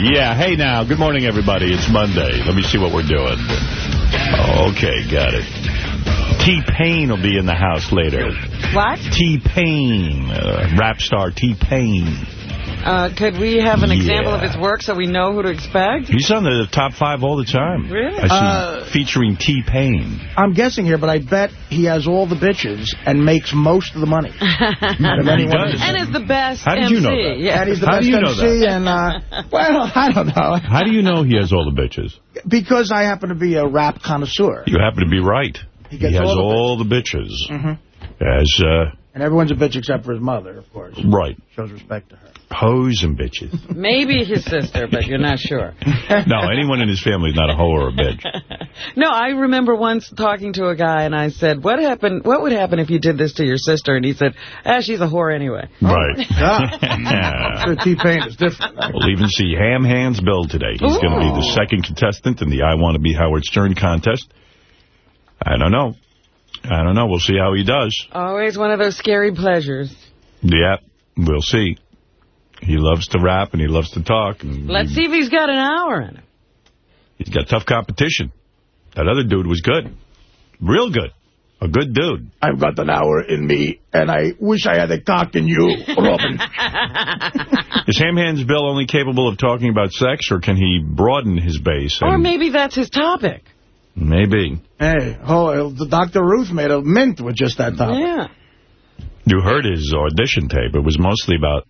Yeah, hey now, good morning, everybody. It's Monday. Let me see what we're doing. Okay, got it. T-Pain will be in the house later. What? T-Pain, uh, rap star T-Pain. Uh, could we have an example of his work so we know who to expect? He's on the top five all the time. Really? I see Uh, featuring T-Pain. I'm guessing here, but I bet he has all the bitches and makes most of the money. out He does. And is the best How did MC. you know that? Yeah. And he's the How best do you know MC, and, uh, well, I don't know. How do you know he has all the bitches? Because I happen to be a rap connoisseur. You happen to be right. He He, has all the all the bitches. Mhm. As, uh, And everyone's a bitch except for his mother, of course. right. Shows respect to her. Hoes and bitches. Maybe his sister, but you're not sure. no, anyone in his family is not a hoe or a bitch. No, I remember once talking to a guy, and I said, "What happened? What would happen if you did this to your sister?" And he said, "Ah, she's a whore anyway." Right. Yeah. Sure, T-Pain is different. We'll even see Ham Hands Bill today. He's going to be the second contestant in the I Want to Be Howard Stern contest. I don't know. I don't know. We'll see how he does. Always one of those scary pleasures. Yeah, we'll see. He loves to rap and he loves to talk. And Let's see if he's got an hour in him. He's got tough competition. That other dude was good. Real good. A good dude. I've got an hour in me, and I wish I had a cock in you, Robin. Is Ham Hands Bill only capable of talking about sex, or can he broaden his base? Or maybe that's his topic. Maybe. hey, oh, the Dr. Ruth made a mint with just that topic. Yeah. You heard his audition tape. It was mostly about,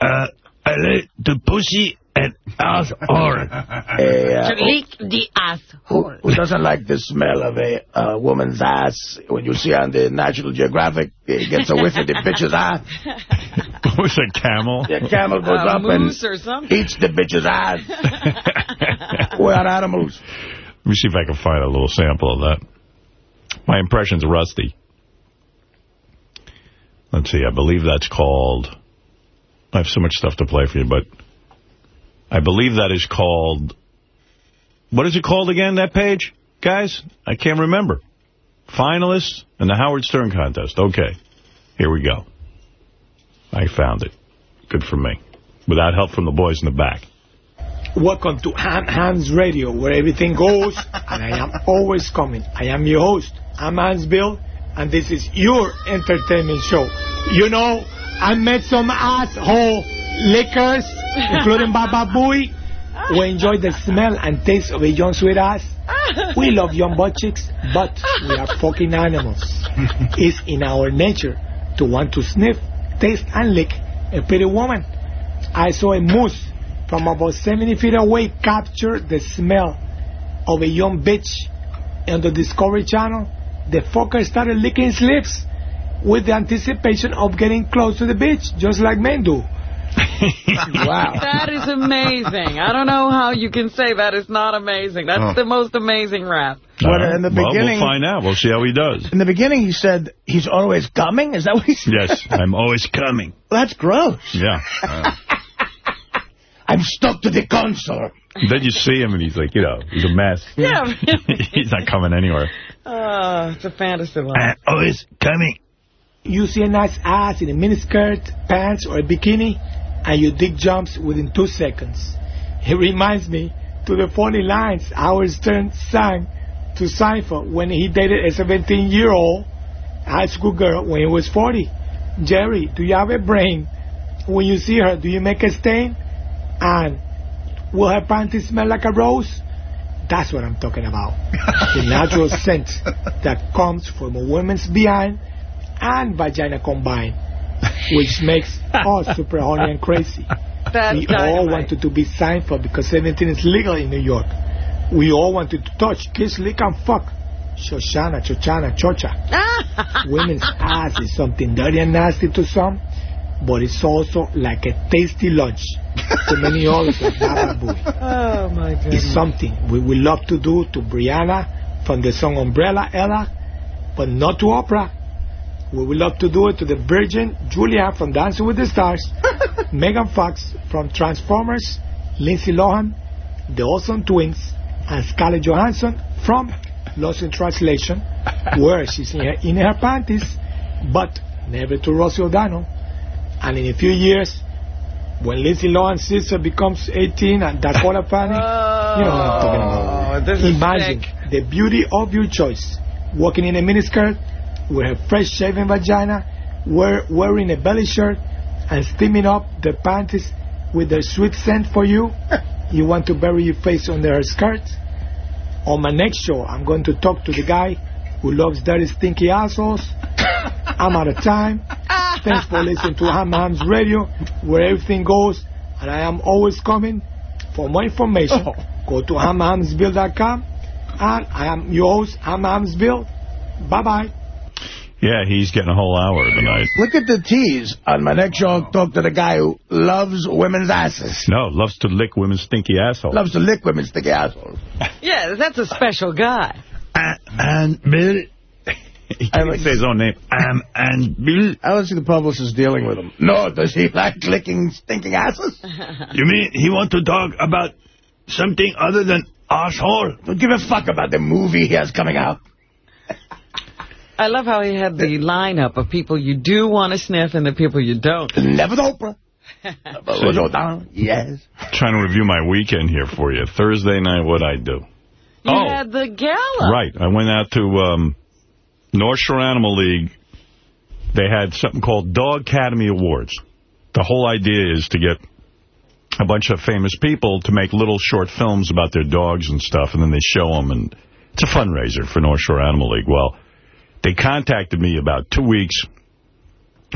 uh, I the pussy and ass horn. Hey, uh, Lick the asshole. who, who doesn't like the smell of a uh, woman's ass when you see on the National Geographic, it gets a whiff of the bitch's ass. It was a camel. The camel goes A up and moose eats the bitch's ass. We're on animals. Let me see if I can find a little sample of that. My impression's rusty. Let's see, I believe that's called... I have so much stuff to play for you, but I believe that is called... What is it called again, that page? Guys, I can't remember. Finalists in the Howard Stern contest. Okay, here we go. I found it. Good for me. Without help from the boys in the back. Welcome to Ham Hans Radio, where everything goes, and I am always coming. I am your host, I'm Hans Bill, and this is your entertainment show. You know, I met some asshole liquors, including Baba Booey, who enjoy the smell and taste of a young sweet ass. We love young butt chicks, but we are fucking animals. It's in our nature to want to sniff, taste, and lick a pretty woman. I saw a moose from about 70 feet away capture the smell of a young bitch on the Discovery Channel. The fucker started licking his lips with the anticipation of getting close to the beach, just like men do. Wow. That is amazing. I don't know how you can say that is not amazing. That's Oh. the most amazing rap. But in the well, beginning- we'll find out. We'll see how he does. In the beginning, he said he's always coming. Is that what he said? Yes, I'm always coming. That's gross. Yeah. Uh, I'm stuck to the console. then you see him and he's like, you know, he's a mess. Yeah. he's not coming anywhere. Oh, it's a fantasy line. always coming. You see a nice ass in a miniskirt, pants, or a bikini, and your dick jumps within two seconds. It reminds me to the funny lines Howard Stern sang to Seinfeld when he dated a 17-year-old high school girl when he was 40. Jerry, do you have a brain? When you see her, do you make a stain? And will her panties smell like a rose? That's what I'm talking about. the natural scent that comes from a woman's behind and vagina combined, which makes us super horny and crazy. That's we all wanted to be Seinfeld because 17 is legal in New York. We all wanted to touch, kiss, lick, and fuck. Shoshana, Chochana, Chocha. Women's ass is something dirty and nasty to some, but it's also like a tasty lunch to many others like Baba Booey. Oh, my goodness. It's something we would love to do to Brianna from the song Umbrella Ella, but not to Oprah. We would love to do it to the Virgin Julia from Dancing with the Stars, Megan Fox from Transformers, Lindsay Lohan, the Olsen Twins, and Scarlett Johansson from Lost in Translation, where she's in her, in her panties, but never to Rosie O'Donnell. And in a few years, when Lindsay Lohan's sister becomes 18 and Dakota Fanning, you know what I'm talking about. Oh, Imagine the beauty of your choice. Walking in a miniskirt with a fresh shaven vagina, wear, wearing a belly shirt, and steaming up the panties with their sweet scent for you. you want to bury your face under her skirt? On my next show, I'm going to talk to the guy who loves dirty, stinky assholes. I'm out of time. Thanks for listening to Ham Hams Radio, where everything goes, and I am always coming. For more information, oh. go to hamhamsbill.com, and I am your host, Ham Hamsbill. Bye-bye. Yeah, he's getting a whole hour tonight. Look at the tease. On my next show, I'll talk to the guy who loves women's asses. No, loves to lick women's stinky asshole. Loves to lick women's stinky assholes. Yeah, that's a special guy. And Bill, he can't even say his own name. Um, and Bill. I don't see the publicist dealing with him. No, does he like licking stinking asses? You mean he want to talk about something other than asshole? Don't give a fuck about the movie he has coming out. I love how he had the lineup of people you do want to sniff and the people you don't. Never the Oprah. Rosie O'Donnell, yes. Trying to review my weekend here for you. Thursday night, what I do. You Oh. had the gala. Right. I went out to um, North Shore Animal League. They had something called Dog Academy Awards. The whole idea is to get a bunch of famous people to make little short films about their dogs and stuff, and then they show them, and it's a fundraiser for North Shore Animal League. Well, they contacted me about two weeks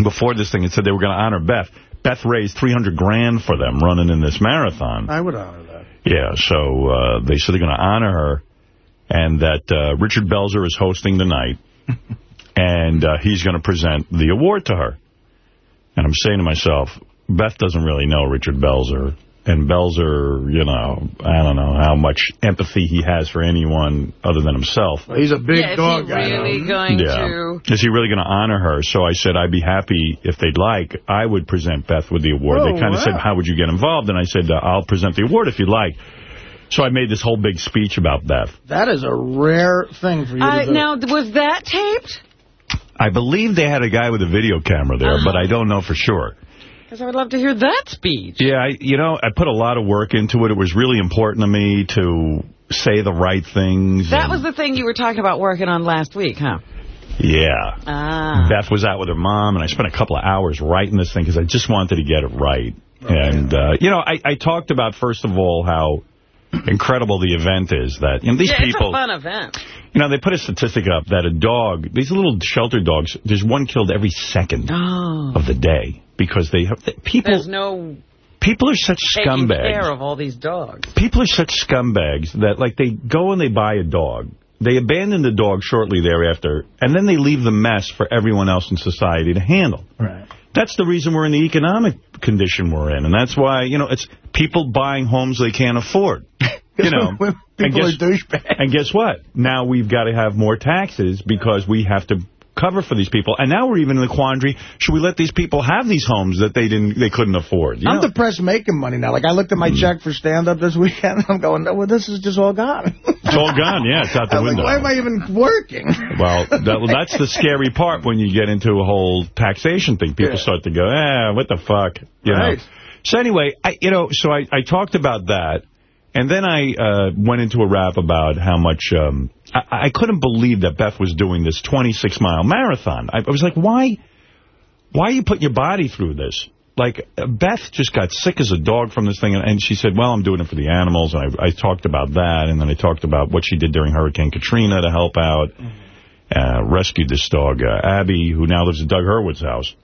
before this thing and said they were going to honor Beth. Beth raised 300 grand for them running in this marathon. I would honor that. Yeah, so uh, they said they're going to honor her, and that uh, Richard Belzer is hosting the night, and uh, he's going to present the award to her. And I'm saying to myself, Beth doesn't really know Richard Belzer, and Belzer, you know, I don't know how much empathy he has for anyone other than himself. Well, he's a big Yeah, is dog he really going to... Is he really going to honor her? So I said I'd be happy if they'd like. I would present Beth with the award. Oh, they kind of wow. said, how would you get involved? And I said, uh, I'll present the award if you'd like. So I made this whole big speech about Beth. That is a rare thing for you I, to do. now, was that taped? I believe they had a guy with a video camera there, but I don't know for sure. Because I would love to hear that speech. Yeah, I, you know, I put a lot of work into it. It was really important to me to say the right things. That was the thing you were talking about working on last week, huh? Yeah. Ah. Beth was out with her mom, and I spent a couple of hours writing this thing because I just wanted to get it right. and, uh, you know, I, I talked about, first of all, how incredible the event is that, you know, these yeah, people, it's a fun event. you know, they put a statistic up that a dog, these little shelter dogs, there's one killed every second Oh. of the day because they have, people, There's no people are such taking scumbags care of all these dogs. people are such scumbags that, like, they go and they buy a dog. They abandon the dog shortly thereafter, and then they leave the mess for everyone else in society to handle. Right. That's the reason we're in the economic condition we're in, and that's why, you know, it's people buying homes they can't afford. You know, and People guess, are douchebags. and guess what? Now we've got to have more taxes because we have to cover for these people. And now we're even in the quandary, should we let these people have these homes that they didn't, they couldn't afford? You I'm know? depressed making money now. Like, I looked at my check for stand-up this weekend, and I'm going, well, this is just all gone. It's all gone, yeah, it's out the I'm like, window. why am I even working? Well, that, well, that's the scary part when you get into a whole taxation thing. People Yeah. start to go, eh, what the fuck? You Right. know. So anyway, I, you know, so I, I talked about that, and then I uh, went into a rap about how much um, I, I couldn't believe that Beth was doing this 26-mile marathon. I, I was like, why, why are you putting your body through this? Like, uh, Beth just got sick as a dog from this thing, and, and she said, well, I'm doing it for the animals, and I, I talked about that, and then I talked about what she did during Hurricane Katrina to help out, uh, rescued this dog, uh, Abby, who now lives at Doug Hurwitz's house.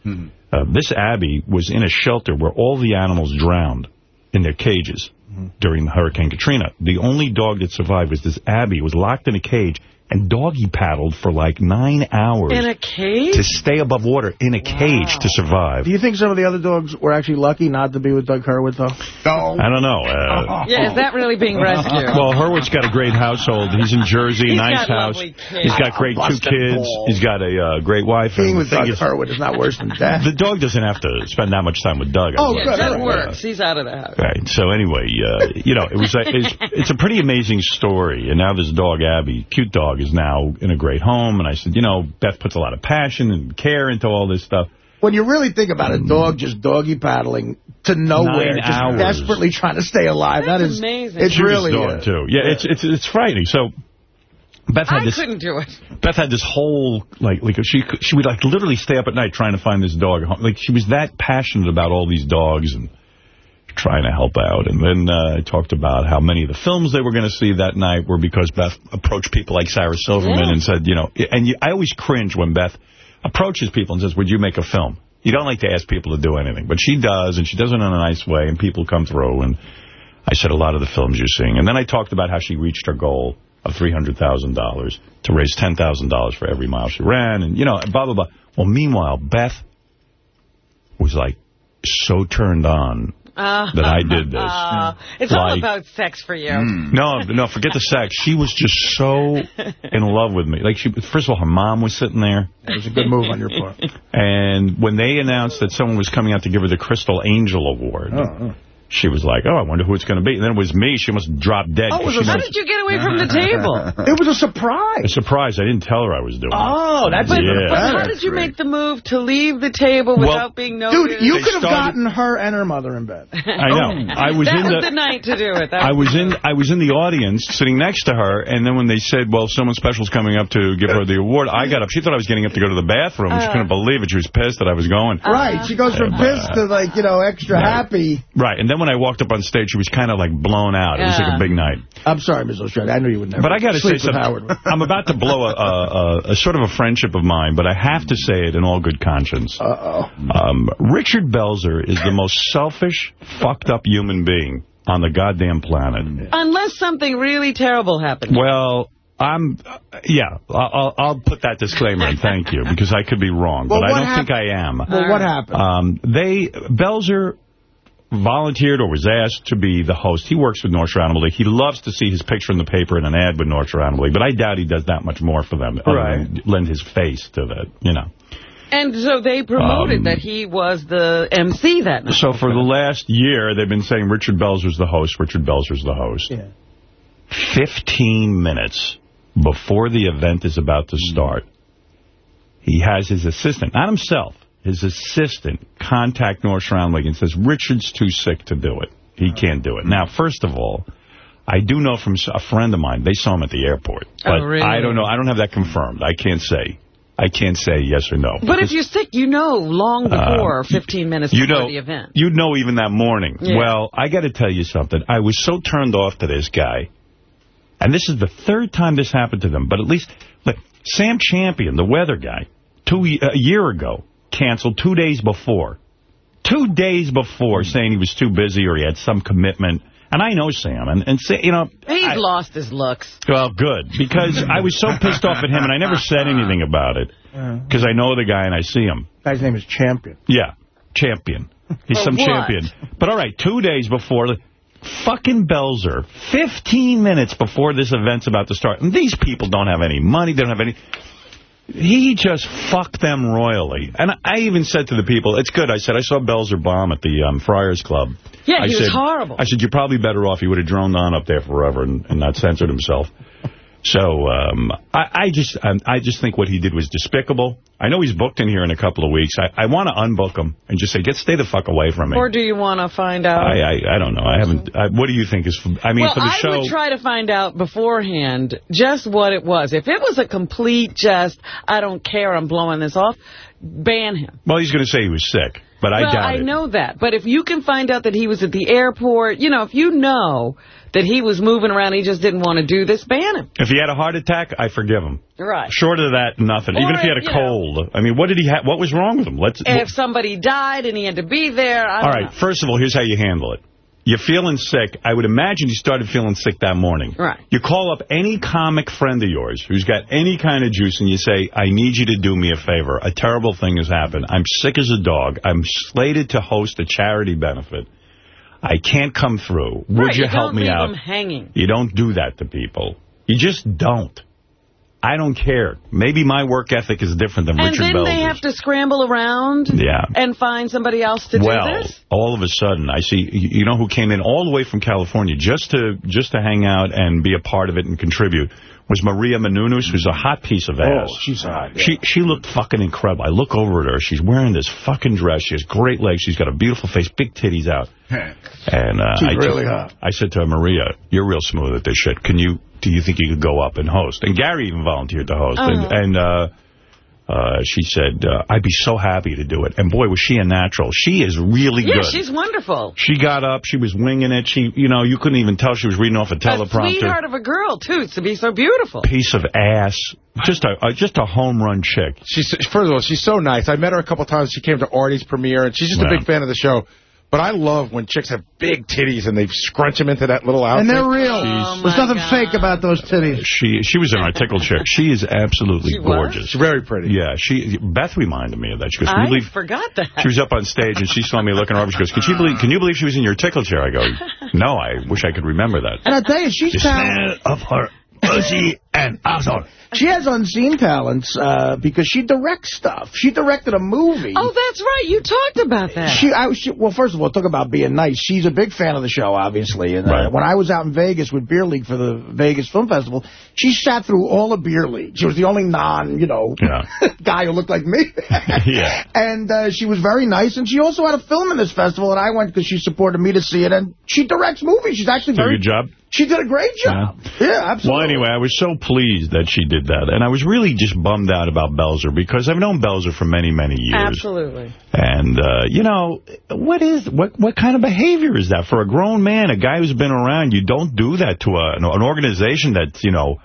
Uh, this Abby was in a shelter where all the animals drowned in their cages during the Hurricane Katrina. The only dog that survived was this Abby, was locked in a cage and doggy paddled for like nine hours In a cage? to stay above water in a cage to survive. Do you think some of the other dogs were actually lucky not to be with Doug Hurwitz, though? No. I don't know. Uh, Yeah, is that really being rescued? well, Hurwitz's got a great household. He's in Jersey, He's nice got house. lovely kids. He's got great two kids. balls. He's got a uh, great wife. Being and with the Doug is- Hurwitz is not worse than death. The dog doesn't have to spend that much time with Doug. Oh, yeah, good. Doug all right. works. He's out of the house. Right. So anyway, uh, you know, it was a, it's, it's a pretty amazing story. And now this dog, Abby, cute dog, is now in a great home. And I said, you know, Beth puts a lot of passion and care into all this stuff. When you really think about a dog just doggy paddling to nowhere, Nine just hours. desperately trying to stay alive. That's That is amazing. It's She really doing, uh, too. Yeah, it's it's it's frightening. So Beth had I this. couldn't do it. Beth had this whole like like she could- she would like literally stay up at night trying to find this dog. Like she was that passionate about all these dogs and trying to help out. And then uh, I talked about how many of the films they were going to see that night were because Beth approached people like Sarah Silverman Yeah. and said, you know, and you, I always cringe when Beth approaches people and says, would you make a film? You don't like to ask people to do anything, but she does, and she does it in a nice way, and people come through. And I said a lot of the films you're seeing. And then I talked about how she reached her goal of $300,000 to raise $10,000 for every mile she ran, and, you know, blah, blah, blah. Well, meanwhile, Beth was, like, so turned on Uh, that I did this. uh, it's all about sex for you. No, no, forget the sex. She was just so in love with me. Like, she, first of all, her mom was sitting there. It was a good move on your part. And when they announced that someone was coming out to give her the Crystal Angel Award, she was like, oh, I wonder who it's going to be. And then it was me. She must drop dead. Oh, 'cause it was How knows- did you get away from the table? It was a surprise. a surprise. surprise. I didn't tell her I was doing it. Oh, that's But, even Yeah. but how did you make the move to leave the table Well, without being noticed? Dude, you could have started- gotten her and her mother in bed. I know. I was that in was the... the night to do it. That I was was in I was in the audience sitting next to her, and then when they said, well, someone special's coming up to give her the award, I got up. She thought I was getting up to go to the bathroom. she Uh. couldn't believe it. She was pissed that I was going. Right. She goes from pissed to, like, you know, extra happy. Right, and then when I walked up on stage, she was kind of like blown out. It was like a big night. I'm sorry, Ms. Ostrada. I knew you would never But I got to say sleep with something. Howard. I'm about to blow a, a, a, a sort of a friendship of mine, but I have to say it in all good conscience. Uh-oh. Um, Richard Belzer is the most selfish, fucked up human being on the goddamn planet. Unless something really terrible happened. Well, I'm, uh, yeah, I'll, I'll put that disclaimer in, thank you, because I could be wrong, Well, but I don't hap- think I am. Well, what happened? Um, they, Belzer volunteered or was asked to be the host. He works with North Shore Animal League. He loves to see his picture in the paper in an ad with North Shore Animal League, but I doubt he does that much more for them, other Right. than lend his face to that, you know. And so they promoted Um, that he was the MC that night. So for the last year, they've been saying Richard Belzer's the host, Richard Belzer's the host. Yeah. 15 minutes before the event is about to start, he has his assistant, not himself, his assistant contact North League and says, Richard's too sick to do it. He can't do it. Now, first of all, I do know from a friend of mine, they saw him at the airport. But Oh, really? I don't know. I don't have that confirmed. I can't say. I can't say yes or no. But if you're sick, you know long before 15 minutes Uh, you before know, the event. You know even that morning. Yeah. Well, I got to tell you something. I was so turned off to this guy. And this is the third time this happened to them. But at least, like, Sam Champion, the weather guy, two a year ago, canceled two days before. Two days before, saying he was too busy or he had some commitment. And I know Sam. And, and say, you know... He's I- lost his looks. well, good, because I was so pissed off at him, and I never said anything about it, uh-huh. because I know the guy and I see him. Guy's name is Champion. Yeah, champion. He's oh, some what? champion. But all right, two days before, the fucking Belzer, 15 minutes before this event's about to start, and these people don't have any money, they don't have any... He just fucked them royally. And I even said to the people, it's good. I said, I saw Belzer bomb at the um, Friars Club. Yeah, I he was said, horrible. I said, you're probably better off. He would have droned on up there forever and, and not censored himself. So um, I, I just um, I just think what he did was despicable. I know he's booked in here in a couple of weeks. I, I want to unbook him and just say, get stay the fuck away from me. Or do you want to find out? I, I I don't know. I haven't. I, what do you think is? I mean, well, for the I show. would try to find out beforehand just what it was. If it was a complete just, I don't care, I'm blowing this off, ban him. well, he's going to say he was sick, but I well, doubt I it. know that. But if you can find out that he was at the airport, you know, if you know that he was moving around, he just didn't want to do this, ban him. If he had a heart attack, I forgive him. Right. Short of that, nothing. Or Even if he had a you know- cold. I mean, what did he have? What was wrong with him? Let's. If somebody died and he had to be there, I all right. know. First of all, here's how you handle it. You're feeling sick. I would imagine you started feeling sick that morning. Right. You call up any comic friend of yours who's got any kind of juice and you say, I need you to do me a favor. A terrible thing has happened. I'm sick as a dog. I'm slated to host a charity benefit. I can't come through. Would right, you, you help me out? hanging. You don't do that to people. You just don't. I don't care. Maybe my work ethic is different than And Richard then they have to scramble around Yeah. and find somebody else to well, do this? Well, all of a sudden, I see, you know who came in all the way from California just to just to hang out and be a part of it and contribute was Maria Menounos, who's a hot piece of ass. Oh, she's hot. Yeah. She she looked fucking incredible. I look over at her. She's wearing this fucking dress. She has great legs. She's got a beautiful face, big titties out. And uh, She's I really just- hot. I said to her, Maria, you're real smooth at this shit. Can you? Do you think you could go up and host? And Gary even volunteered to host. And, and uh, uh, she said, uh, I'd be so happy to do it. And boy, was she a natural. She is really Yeah, good. she's wonderful. She got up. She was winging it. She, you know, you couldn't even tell she was reading off a teleprompter. A teleprompter. sweetheart of a girl, too, to be so beautiful. Piece of ass. Just a, a just a home run chick. She's first of all, she's so nice. I met her a couple times. She came to Artie's premiere, and she's just Yeah. a big fan of the show. But I love when chicks have big titties and they scrunch them into that little outfit. And they're real. Oh, There's nothing God. fake about those titties. She she was in our tickle chick. She is absolutely She gorgeous. She's very pretty. Yeah, she Beth reminded me of that. She goes, can I you believe forgot that. she was up on stage and she saw me looking around. She goes, can you believe can you believe she was in your tickle chair? I go, no, I wish I could remember that. And I tell you, she's The talented. smell of her pussy and asshole. She has unseen talents uh, because she directs stuff. She directed a movie. Oh, that's right. You talked about that. She, I, she, well, first of all, talk about being nice. She's a big fan of the show, obviously. And uh, Right. when I was out in Vegas with Beer League for the Vegas Film Festival, she sat through all of Beer League. She was the only non, you know, Yeah. guy who looked like me. Yeah. And uh, she was very nice. And she also had a film in this festival, and I went because she supported me to see it. And she directs movies. She's actually Did a very good job. She did a great job. Yeah, absolutely. Well, anyway, I was so pleased that she did that. And I was really just bummed out about Belzer because I've known Belzer for many, many years. Absolutely. And, uh, you know, what is what what kind of behavior is that for a grown man, a guy who's been around? You don't do that to a, an organization that's, you know,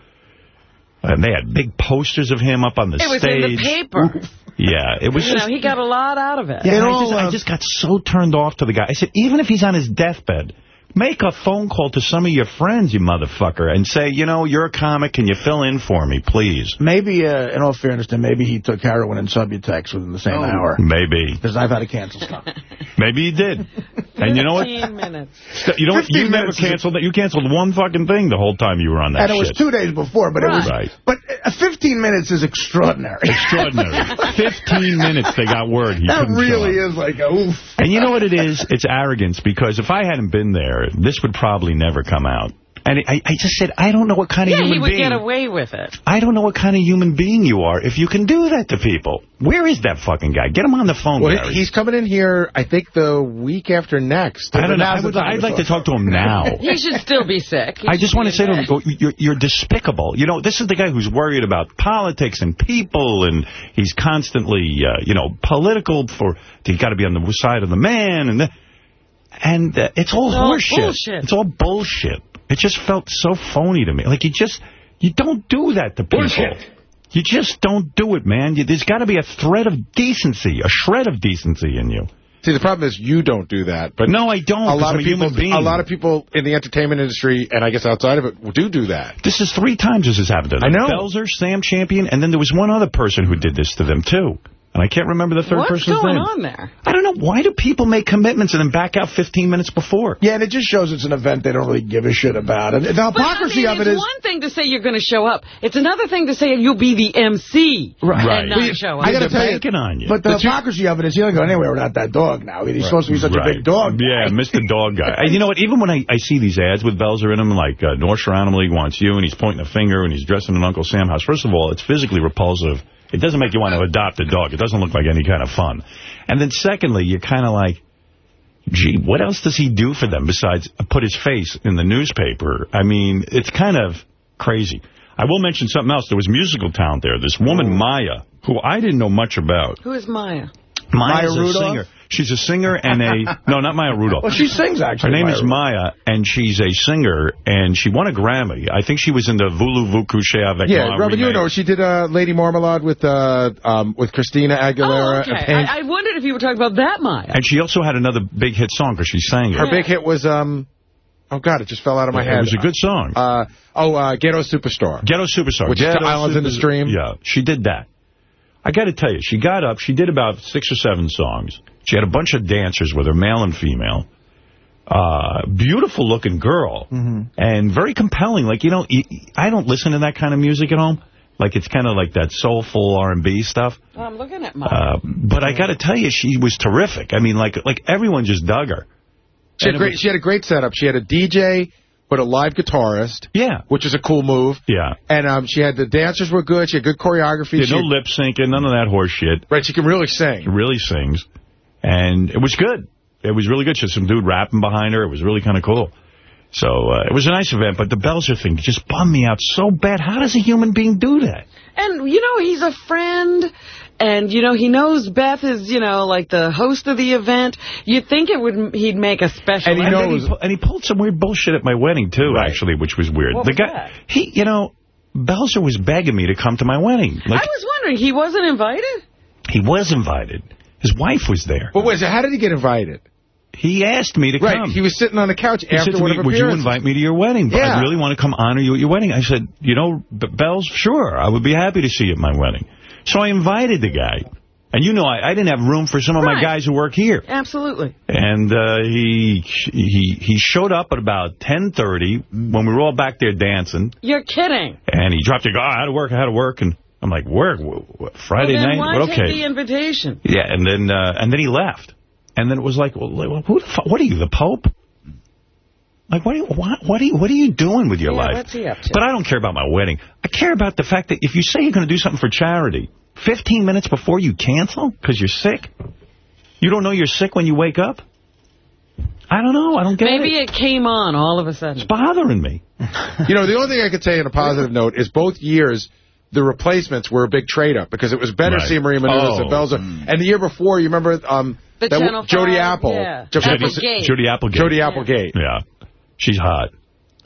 and they had big posters of him up on the It was stage. in the paper. Yeah, it was You just... know, he got a lot out of it. Yeah, It I, just, I just got so turned off to the guy. I said, even if he's on his deathbed, make a phone call to some of your friends, you motherfucker, and say, you know, you're a comic, can you fill in for me, please? Maybe, uh, in all fairness, then maybe he took heroin and Subutex within the same Oh. hour. Maybe. Because I've had to cancel stuff. Maybe he did. And you know what? 15 minutes. You know what? You never canceled that. You canceled one fucking thing the whole time you were on that and it was two days before, but it was. Right. But uh, 15 minutes is extraordinary. Extraordinary. 15 minutes they got word he that couldn't show really is like a oof. And you know what it is? It's arrogance, because if I hadn't been there, this would probably never come out. And I, I just said, I don't know what kind of Yeah, human he would being... get away with it. I don't know what kind of human being you are if you can do that to people. Where is that fucking guy? Get him on the phone, Well, Gary. he's coming in here, I think, the week after next. I don't know. I would, I'd like to talk. talk to him now. He should still be sick. He I just want to in say to him, you're, you're despicable. You know, this is the guy who's worried about politics and people, and he's constantly, uh, you know, political for, you got to be on the side of the man, and the, and uh, it's all It's all horseshit. bullshit. It's all bullshit. It just felt so phony to me. Like, you just, you don't do that to people. You just don't do it, man. You, there's got to be a thread of decency, a shred of decency in you. See, the problem is you don't do that. But No, I don't. a lot I'm of people, human a lot of people in the entertainment industry, and I guess outside of it, do do that. This is three times this has happened to them. I know. Belzer, Sam Champion, and then there was one other person who did this to them, too. And I can't remember the third What's person's going on there? I don't know. Why do people make commitments and then back out 15 minutes before? Yeah, and it just shows it's an event they don't really give a shit about. And the But, hypocrisy I mean, of it's one thing to say you're going to show up. It's another thing to say you'll be the MC Right. and not But show up. I gotta They're tell you, on you. But the hypocrisy of it is he don't go anywhere without that dog now. He's supposed to be such a big dog. Yeah, Mr. Dog Guy. And you know what? Even when I, I see these ads with Belzer in them, like uh, North Shore Animal League wants you, and he's pointing a finger, and he's dressing in an Uncle Sam house. First of all, it's physically repulsive. It doesn't make you want to adopt a dog. It doesn't look like any kind of fun. And then secondly, you're kind of like, gee, what else does he do for them besides put his face in the newspaper? I mean, it's kind of crazy. I will mention something else. There was musical talent there. This woman, Maya, who I didn't know much about. Who is Maya? Maya's Maya a Rudolph? singer. She's a singer and a... No, not Maya Rudolph. Well, she sings, actually. Her name Maya is Rudolph. Maya, and she's a singer, and she won a Grammy. I think she was in the Voulez Vous coucher avec Yeah, moi Robin, you know, she did uh, Lady Marmalade with uh, um, with Christina Aguilera. Oh, okay. and I, I wondered if you were talking about that Maya. And she also had another big hit song because she sang it. Her big hit was, um, oh, God, it just fell out of my head. It was a good song. Uh, oh, uh, Ghetto Superstar. Ghetto Superstar. Which is Ghetto Islands in the Stream. Yeah, she did that. I got to tell you, she got up, she did about six or seven songs. She had a bunch of dancers with her, male and female. Uh, beautiful looking girl. Mm-hmm. And very compelling. Like, you know, y- I don't listen to that kind of music at home. Like, it's kind of like that soulful R&B stuff. Oh, I'm looking at Maya. Uh, but I got to tell you, she was terrific. I mean, like, like everyone just dug her. She had, great, was- she had a great setup. She had a DJ but a live guitarist. Yeah. Which is a cool move. Yeah. And um, she had the dancers were good. She had good choreography. Yeah, She no had- lip syncing, none of that horse shit. Right, she can really sing. She really sings. And it was good. It was really good. She had some dude rapping behind her. It was really kind of cool. So uh, it was a nice event, but the Belzer thing just bummed me out so bad. How does a human being do that? And, you know, he's a friend, and, you know, he knows Beth is, you know, like the host of the event. You'd think it would he'd make a special And, effort. then he, pu- and he pulled some weird bullshit at my wedding, too, Right. actually, which was weird. What the was guy, that? he, you know, Belzer was begging me to come to my wedding. Like, I was wondering, he wasn't invited? he was invited. His wife was there. But wait, so how did he get invited? He asked me to Right, come. he was sitting on the couch He after said to one me, of would you invite me to your wedding? Yeah. I really want to come honor you at your wedding. I said, you know, B Bells, sure, I would be happy to see you at my wedding. So I invited the guy. And you know, I, I didn't have room for some of my guys who work here. Absolutely. And uh, he he he showed up at about 10.30 when we were all back there dancing. You're kidding. And he dropped a go, oh, I had to work, I had to work. And I'm like, where? Wh- wh- Friday well, then night? why Well, take okay. the invitation? Yeah, and then uh, and then he left. And then it was like, well, who the fu- what are you, the Pope? Like, what are you, what, what are you, what are you doing with your Yeah, life? what's he up to? But I don't care about my wedding. I care about the fact that if you say you're going to do something for charity, 15 minutes before you cancel because you're sick, you don't know you're sick when you wake up? I don't know. I don't get Maybe it. Maybe it came on all of a sudden. It's bothering me. You know, the only thing I could say on a positive note is both years the replacements were a big trade-up because it was better Right. seeing Maria Menounos Oh. and Belzer. And the year before, you remember um, that Jody Apple. yeah. Jo- Applegate. Judy Applegate. Jodi Applegate. Yeah. She's hot.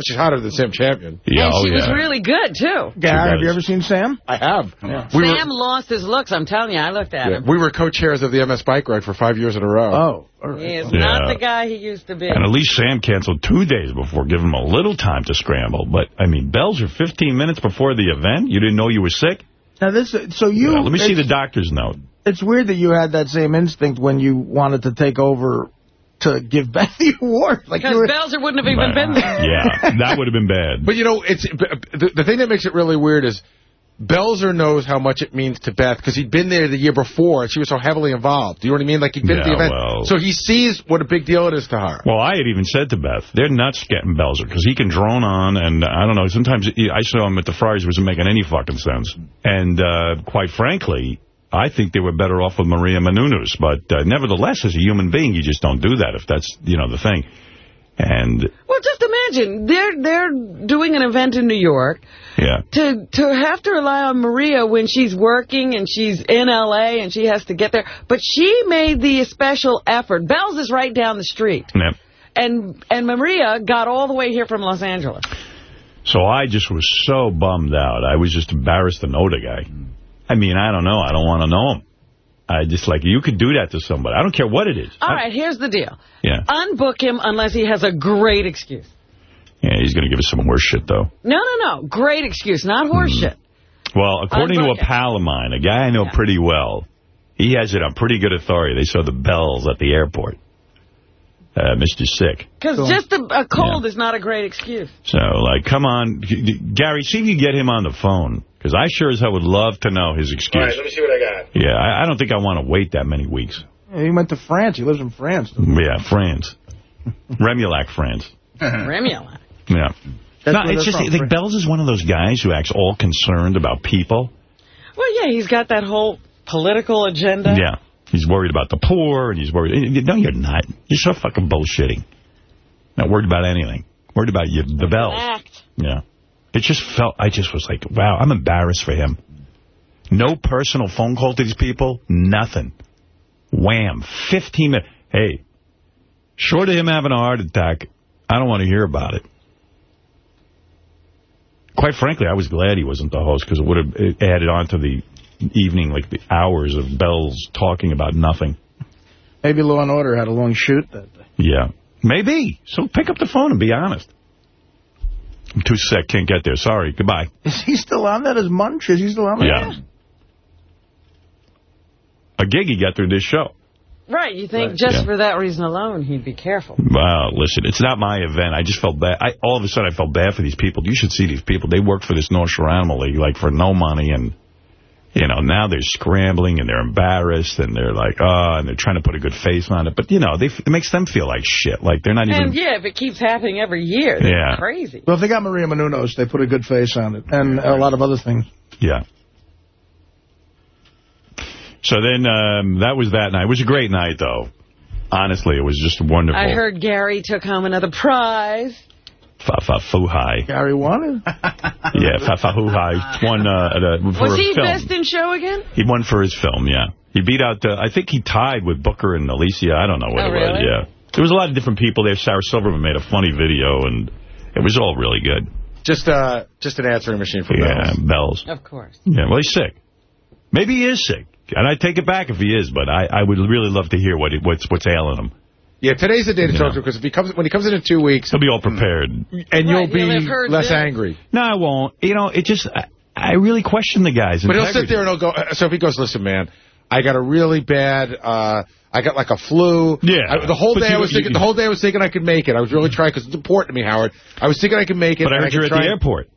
She's hotter than Sam Champion. Yeah, and oh, she yeah. was really good, too. Gary, have you ever seen Sam? I have. We Sam were, lost his looks, I'm telling you. I looked at yeah, him. we were co-chairs of the MS Bike Ride for five years in a row. Oh. all He is Yeah. not the guy he used to be. And at least Sam canceled two days before, giving him a little time to scramble. But, I mean, bells are 15 minutes before the event. You didn't know you were sick? Now this, so you. Yeah, let me see the doctor's note. It's weird that you had that same instinct when you wanted to take over to give Beth the award. Like Because you Belzer wouldn't have even been there. Yeah, that would have been bad. But, you know, it's the, the thing that makes it really weird is Belzer knows how much it means to Beth because he'd been there the year before and she was so heavily involved. Do you know what I mean? Like, he'd been at the event. well- So he sees what a big deal it is to her. Well, I had even said to Beth, they're nuts getting Belzer because he can drone on, and I don't know, sometimes he, I saw him at the Friars wasn't making any fucking sense. And uh, quite frankly, I think they were better off with Maria Menounos. But uh, nevertheless, as a human being, you just don't do that if that's, you know, the thing. And, Well, just imagine. They're they're doing an event in New York. yeah. To to have to rely on Maria when she's working and she's in L.A. and she has to get there. But she made the special effort. Bell's is right down the street. yeah. And and Maria got all the way here from Los Angeles. So I just was so bummed out. I was just embarrassed to know the guy. I mean, I don't know. I don't want to know him. I just like, you could do that to somebody. I don't care what it is. All I- right, here's the deal. Yeah. Unbook him unless he has a great excuse. Yeah, he's going to give us some horse shit, though. No, no, no. Great excuse, not horse hmm. shit. Well, according to a pal of mine, a guy I know Yeah. pretty well, he has it on pretty good authority. They saw the bells at the airport. Uh, Mr. Sick. Because Cool. just a, a cold Yeah. is not a great excuse. So, like, come on. Gary, see if you get him on the phone. Because I sure as hell would love to know his excuse. Let me see what I got. Yeah, I, I don't think I want to wait that many weeks. he went to France. He lives in France. Yeah, France. Remulak, France. Remula. Yeah. That's no, where it's just, from, I think Bells is one of those guys who acts all concerned about people. Well, yeah, he's got that whole political agenda. Yeah. He's worried about the poor, and he's worried. No, you're not. You're so fucking bullshitting. Not worried about anything. Worried about you, the bells. Yeah. It just felt, I just was like, wow, I'm embarrassed for him. No personal phone call to these people. Nothing. Wham. 15 minutes. Hey, short of him having a heart attack, I don't want to hear about it. Quite frankly, I was glad he wasn't the host because it would have added on to the evening, like the hours of Bells talking about nothing. Maybe Law and Order had a long shoot that day. Yeah. Maybe. So pick up the phone and be honest. I'm too sick. Can't get there. Sorry. Goodbye. Is he still on that as Munch? Is he still on that? Yeah. A gig he got through this show. Right, you think just Yeah. for that reason alone he'd be careful. Wow, listen, it's not my event. I just felt bad. I, all of a sudden, I felt bad for these people. You should see these people. They work for this North Shore Animal League, like, for no money, and You know, now they're scrambling and they're embarrassed and they're like, oh, and they're trying to put a good face on it. But, you know, they, it makes them feel like shit. Like they're not even... And, yeah, if it keeps happening every year, that's Yeah. crazy. Well, if they got Maria Menounos, they put a good face on it. And a lot of other things. Yeah. So then um, that was that night. It was a great night, though. Honestly, it was just wonderful. I heard Gary took home another prize. Fa-fa-fu-hi. Gary won it? Yeah, fa-fa-hu-hi. Won uh, at a, for Was he film. best in show again? He won for his film, yeah. He beat out, uh, I think he tied with Booker and Alicia. I don't know what Oh, it was, yeah. There was a lot of different people there. Sarah Silverman made a funny video, and it was all really good. Just uh, just an answering machine for Yeah, Bells. bells. Of course. Yeah, well, he's sick. Maybe he is sick. And I take it back if he is, but I, I would really love to hear what he, what's what's ailing him. Yeah, today's the day to Yeah. talk to him because if he comes when he comes in in two weeks, He'll be all prepared. and you'll he'll be have heard less this. angry. No, I won't. You know, it just, I, I really question the guy's But he'll sit there and he'll go. uh, So if he goes, listen, man, I got a really bad. uh I got like a flu. Yeah. I, the whole But day you- I was you- thinking. The whole day I was thinking I could make it. I was really trying because it's important to me, Howard. I was thinking I could make it. But I and heard you're could at the try- airport.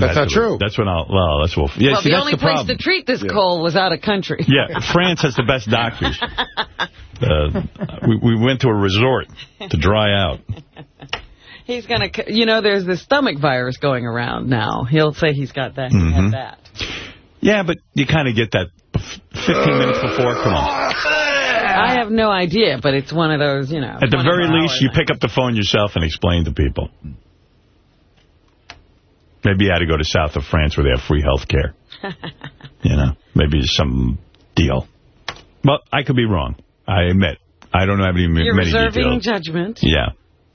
That's not true. That's when I'll, well, that's what, yeah, well, see, the that's only the place problem. to treat this cold was out of country. Yeah, France has the best doctors. Uh, we, we went to a resort to dry out. He's going to, you know, there's this stomach virus going around now. He'll say he's got that. He Mhm. had that. Yeah, but you kind of get that 15 minutes before. Come on. I have no idea, but it's one of those, you know. At the very least, you pick up the phone yourself and explain to people. Maybe you had to go to south of France where they have free health care. you know, maybe some deal. Well, I could be wrong. I admit. I don't have any You're many reserving details. judgment. Yeah,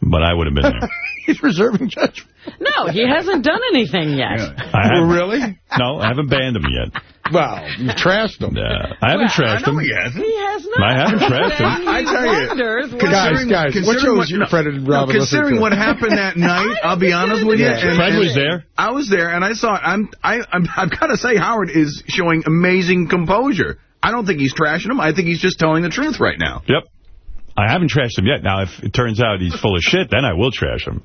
but I would have been there. He's reserving judgment. No, he hasn't done anything yet. I really? No, I haven't banned him yet. Well, you trashed him. Uh, I haven't trashed him. He has not. I haven't trashed him. He I tell you, Guys, guys, what considering show what- is your no, friend and no, Robin listening considering what happened that night, I'll be honest with you. Yeah. Fred was there. I was there, and I saw it. I'm, I, I'm, I've got to say, Howard is showing amazing composure. I don't think he's trashing him. I think he's just telling the truth right now. Yep. I haven't trashed him yet. Now, if it turns out he's full of shit, then I will trash him.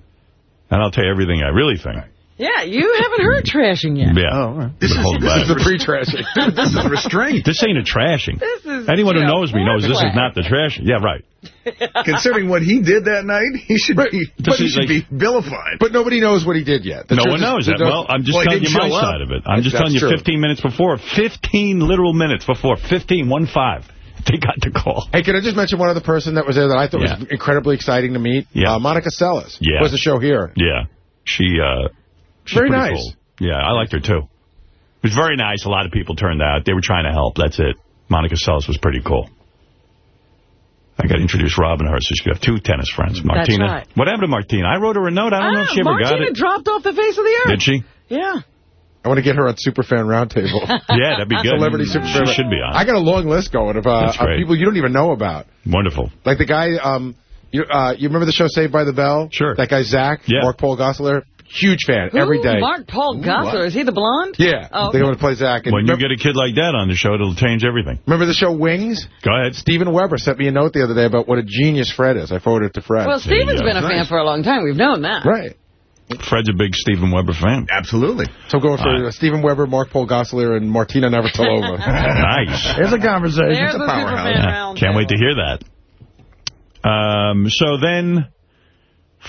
And I'll tell you everything I really think. Yeah, you haven't heard trashing yet. Yeah. Oh, all right. This But is, hold this is the pre-trashing. This is restraint. This ain't a trashing. This is, Anyone who know, knows me knows this is not the trashing. Yeah, right. Considering what he did that night, he should be, This he should like- be vilified. But nobody knows what he did yet. The no one knows that. Well, I'm just Well, telling you didn't my show up. side of it. I'm just That's telling you true. 15 minutes before. 15 literal minutes before. 15, 1-5. They got the call. Hey, can I just mention one other person that was there that I thought Yeah. was incredibly exciting to meet? Yeah. Uh, Monica Seles. Yeah. Was the show here. Yeah. She, uh, she's Very nice. cool. Yeah, I liked her, too. It was very nice. A lot of people turned out. They were trying to help. That's it. Monica Seles was pretty cool. I got to introduce Robin to her, so she could have two tennis friends. Martina. right. What happened to Martina? I wrote her a note. I don't know if Ah, she ever Martina got it. Martina dropped off the face of the earth. Did she? Yeah. I want to get her on Superfan Roundtable. Yeah, that'd be good. Celebrity she Superfan. should be on. I got a long list going of, uh, of people you don't even know about. Wonderful. Like the guy, um, you, uh, you remember the show Saved by the Bell? Sure. That guy Zach, Yeah. Mark Paul Gosselaar, huge fan every Who? day. Mark Paul Gosselaar. Is he the blonde? Yeah, Oh, they okay. want to play Zach. And When you get a kid like that on the show, it'll change everything. remember the show Wings? Go ahead. Steven Weber sent me a note the other day about what a genius Fred is. I forwarded it to Fred. Well, Steven's go. been a fan Nice. for a long time. We've known that. right. Fred's a big Steven Weber fan. Absolutely. So I'm going for All uh, Steven Weber, Mark Paul Gosselaar, and Martina Navratilova. nice. There's a conversation. There's It's a a powerhouse. Superfan Yeah, round can't wait to hear that. Um, so then,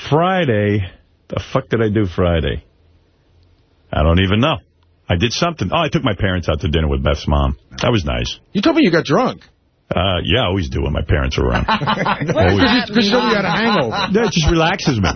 Friday, the fuck did I do Friday? I don't even know. I did something. Oh, I took my parents out to dinner with Beth's mom. That was nice. you told me you got drunk. Uh, yeah, I always do when my parents are around. What does Because you know me you had a mean? hangover. That just relaxes me.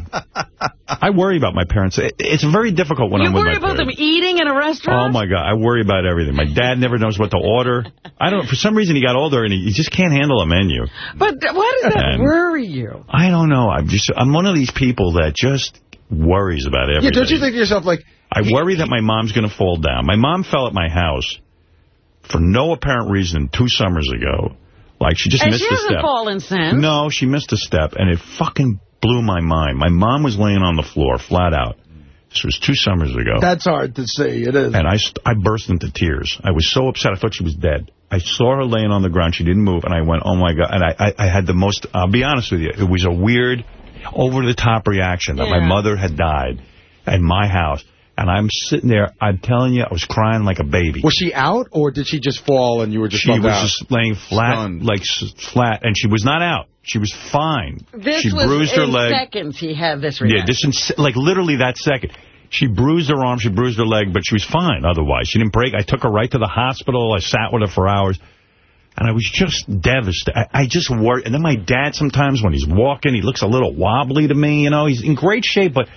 I worry about my parents. It- It's very difficult when You I'm with worry about them eating in a restaurant? Oh, my God. I worry about everything. My dad never knows what to order. I don't. For some reason, he got older, and he, he just can't handle a menu. But th- why does that And- worry you? I don't know. I'm just. I'm one of these people that just worries about everything. Yeah, don't you think to yourself, like, I worry that my mom's going to fall down. My mom fell at my house for no apparent reason two summers ago. Like, she just And missed she a hasn't step. fallen since. No, she missed a step, and it fucking blew my mind. My mom was laying on the floor, flat out. This was two summers ago. That's hard to see. It is. and I, st I burst into tears. I was so upset. I thought she was dead. I saw her laying on the ground. She didn't move, and I went, oh, my God. And I, I, I had the most, I'll be honest with you, it was a weird, over-the-top reaction that my mother had died at my house. And I'm sitting there, I'm telling you, I was crying like a baby. Was she out, or did she just fall and you were just she was out? just laying flat, Stunned. like s- flat, and she was not out. She was fine. This she was bruised in her leg. seconds he had this reaction. Yeah, just in, like literally that second. She bruised her arm, she bruised her leg, but she was fine otherwise. She didn't break. I took her right to the hospital. I sat with her for hours. And I was just devastated. I, I just worried. And then my dad sometimes when he's walking, he looks a little wobbly to me. You know, he's in great shape, but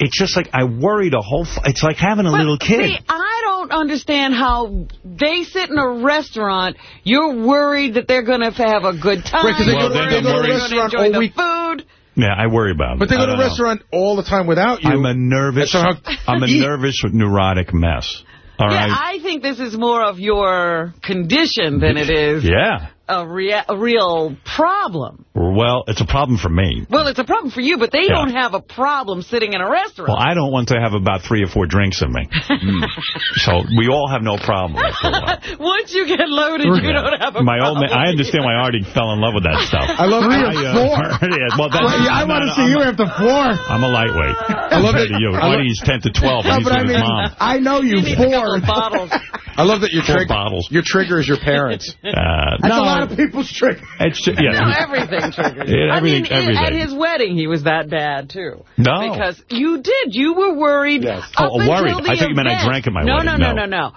it's just like I worried a whole... F it's like having a But, little kid. See, I don't understand how they sit in a restaurant, you're worried that they're going to have a good time. Right, 'cause they go to- you're they go to a worried they're restaurant gonna enjoy all the week. food. yeah, I worry about it. But they go to don't a know. restaurant all the time without you. I'm a nervous... That's how- I'm a nervous, neurotic mess. All right? Yeah, I think this is more of your condition than it is Yeah. A, rea a real problem. Well, it's a problem for me. Well, it's a problem for you, but they Yeah. don't have a problem sitting in a restaurant. Well, I don't want to have about three or four drinks in me. Mm. So we all have no problem. after a while. Once you get loaded, you don't have a my old problem. man, I understand why Artie fell in love with that stuff. I love I, that. uh, yeah, well, that's, Well, yeah, I want to see I'm you a- after four. I'm a lightweight. I love compared that- to you. I love- Artie's 10 to 12, No, he's but I mean, mom. I know you You need a couple four. bottles. I love that your Four trigger, bottles. your trigger is your parents. Uh, That's no, a lot of people's trick. It's ju- yeah. No, everything triggers. Yeah, I mean, everything- everything. at his wedding, he was that bad, too. No. Because you did. You were worried Yes. up Oh, until worried. the I thought you meant I drank at my no, wedding. No, no, No. no, no,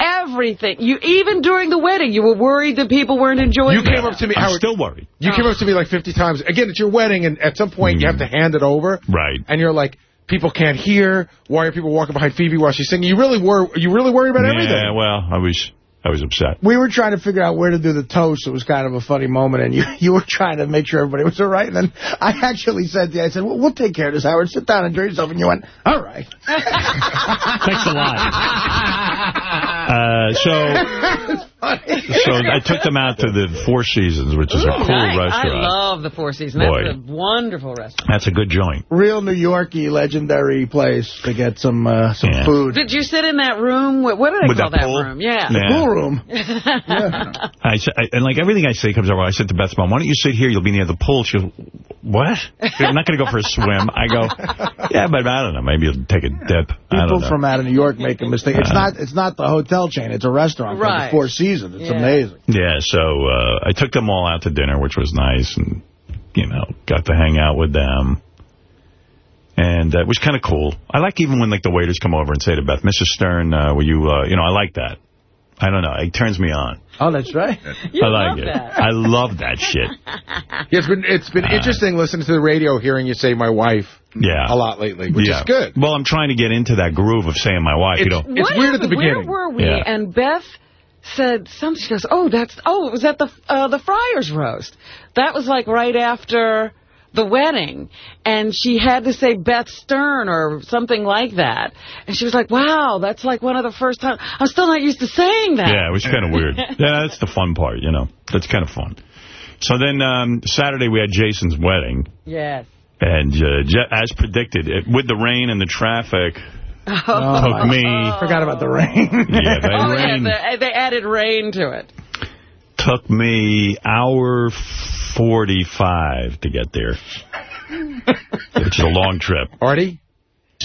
Everything. You Even during the wedding, you were worried that people weren't enjoying You it. came up to me, I'm Howard. still worried. You came oh. up to me like 50 times. Again, it's your wedding, and at some point you have to mm. hand it over. Right. And you're like, people can't hear. Why are people walking behind Phoebe while she's singing? You really were. You really worried about everything. Yeah, well, I was, I was upset. We were trying to figure out where to do the toast. It was kind of a funny moment, and you you were trying to make sure everybody was all right. And then I actually said to you, I said, well, we'll take care of this, Howard. Sit down and enjoy yourself. And you went, all right. Thanks a lot. Uh, so, so I took them out to the Four Seasons, which is a cool Nice. restaurant. I love the Four Seasons. Boy. That's a wonderful restaurant. That's a good joint. Real New Yorky legendary place to get some uh, some Yeah. food. Did you sit in that room? What what do they With call that that pool? room? Yeah. Yeah. Pool room. I, sa- I and like everything I say comes over. I said to Beth's mom, "Why don't you sit here? You'll be near the pool." She goes, "What? I'm not going to go for a swim." I go, "Yeah, but I don't know. Maybe you'll take a dip." I don't People know. from out of New York make a mistake. It's not it's not the hotel chain. It's a restaurant called Right. the Four Seasons. It's Yeah. amazing. Yeah, so uh, I took them all out to dinner, which was nice, and you know, got to hang out with them. And uh, it was kind of cool. I like even when like the waiters come over and say to Beth, Mrs. Stern, uh, will you, uh, you know, I like that. I don't know. It turns me on. Oh, that's right. You I like love it. that. I love that shit. Yeah, it's been it's been Uh, interesting listening to the radio, hearing you say my wife Yeah. a lot lately, which yeah. is good. Well, I'm trying to get into that groove of saying my wife. you know, It's What weird at the beginning. Where were we? Yeah. And Beth said something. She goes, "Oh, that's oh, it was at the uh, the Friars roast. That was like right after the wedding, and she had to say Beth Stern or something like that. And she was like, "Wow, that's like one of the first times. I'm still not used to saying that." Yeah, it was kind of weird. Yeah, that's the fun part, you know. That's kind of fun. So then um, Saturday we had Jason's wedding. Yes. And uh, as predicted, it, with the rain and the traffic, took me... Forgot about the rain. Yeah, the Oh rain yeah, they, they added rain to it. took me hour 45 to get there, which is a long trip. Artie,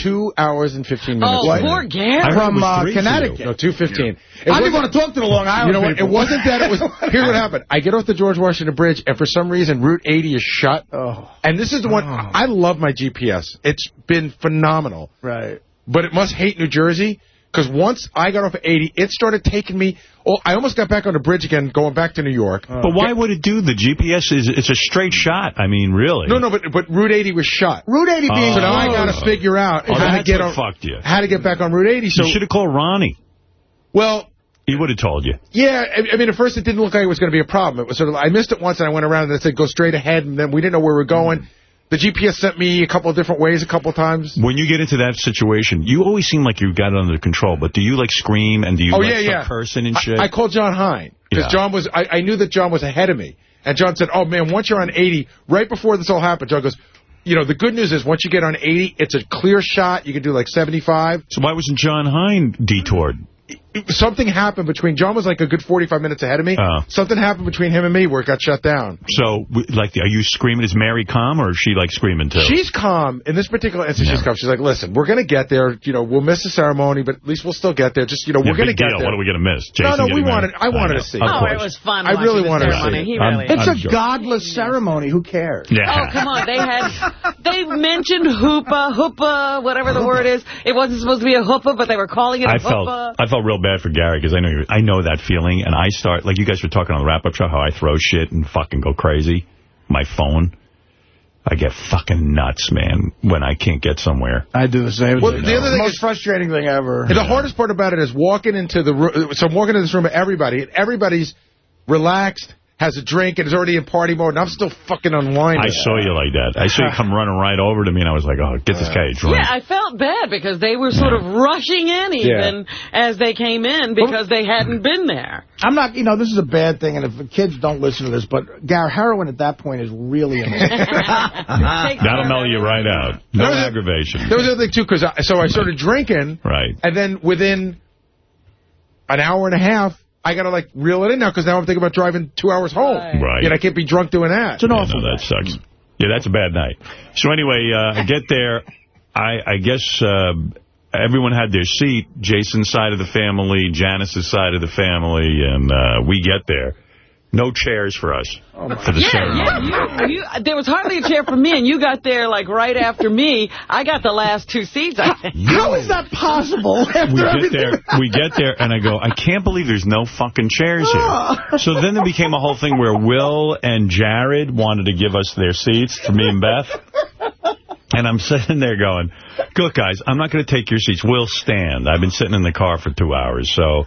two hours and 15 minutes. Oh, What? poor Gary. I heard From uh, three for you. Connecticut. No, 215. It I didn't want to talk to the Long Island You know what? It wasn't that. It was. Here's what happened. I get off the George Washington Bridge, and for some reason, Route 80 is shut. Oh, And this is the one. I love my GPS. It's been phenomenal. right. But it must hate New Jersey because once I got off at 80, it started taking me. Oh, I almost got back on the bridge again, going back to New York. But why would it do? The GPS is it's a straight shot. I mean, really. no, no, but but Route 80 was shut. Route 80 being So now I Oh. got to figure out Oh, how to get on. fucked you. How to get back on Route 80. So you should have called Ronnie. well. He would have told you. Yeah, I, I mean, at first it didn't look like it was going to be a problem. It was sort of I missed it once and I went around and it said go straight ahead and then we didn't know where we were going. The GPS sent me a couple of different ways a couple of times. When you get into that situation, you always seem like you've got it under control. But do you like scream and do you Oh like yeah, yeah. cursing and shit? I, I called Jon Hein because Yeah. John was. I, I knew that John was ahead of me, and John said, "Oh man, once you're on 80, right before this all happened, John goes." You know, the good news is once you get on 80, it's a clear shot. You can do like 75. so why wasn't Jon Hein detoured? Something happened between, John was like a good 45 minutes ahead of me. Oh. Something happened between him and me where it got shut down. So, like, are you screaming? Is Mary calm, or is she, like, screaming, too? She's calm. In this particular instance, she's calm. She's like, listen, we're going to get there. You know, we'll miss the ceremony, but at least we'll still get there. Just, you know, Yeah, we're going to get deal. there. What are we going to miss? No, Jason no, we wanted. I wanted know. to see it. Oh, it was fun I really the wanted to see it. He I'm- really It's I'm a joking. godless ceremony. Who cares? Yeah. Oh, come on. They had, they mentioned hoopa, hoopa, whatever the word is. It wasn't supposed to be a hoopa, but they were calling it a I felt. I felt real bad for Gary because I know you- I know that feeling, and I start like you guys were talking on the wrap up show how I throw shit and fucking go crazy. My phone, I get fucking nuts, man, when I can't get somewhere. I do the same Well, thing. the other thing most is- frustrating thing ever. And the hardest part about it is walking into the room. So I'm walking into this room with everybody, and everybody's relaxed, has a drink, and is already in party mode, and I'm still fucking unwinding. I saw you like that. I saw you come running right over to me, and I was like, oh, get this guy a drink. Yeah, I felt bad because they were sort of rushing in even as they came in because they hadn't been there. I'm not, you know, this is a bad thing, and if kids don't listen to this, but Gar heroin at that point is really annoying. That'll mellow you right out. No There was a- aggravation. There was the other thing, too, because I, so I started drinking, Right. and then within an hour and a half, I got to, like, reel it in now, because now I'm thinking about driving two hours home. Right. Right. And I can't be drunk doing that. It's an Yeah, awful no, that sucks. Yeah, that's a bad night. So anyway, uh, I get there. I, I guess uh, everyone had their seat. Jason's side of the family, Janice's side of the family, and uh, we get there. No chairs for us oh, for the Yeah, ceremony. yeah. You, you, there was hardly a chair for me, and you got there like right after me. I got the last two seats, I think. How is that possible? After We get everything there, we get there, and I go, I can't believe there's no fucking chairs here. So then there became a whole thing where Will and Jared wanted to give us their seats for me and Beth. And I'm sitting there going, look, guys, I'm not going to take your seats. We'll stand. I've been sitting in the car for two hours, so...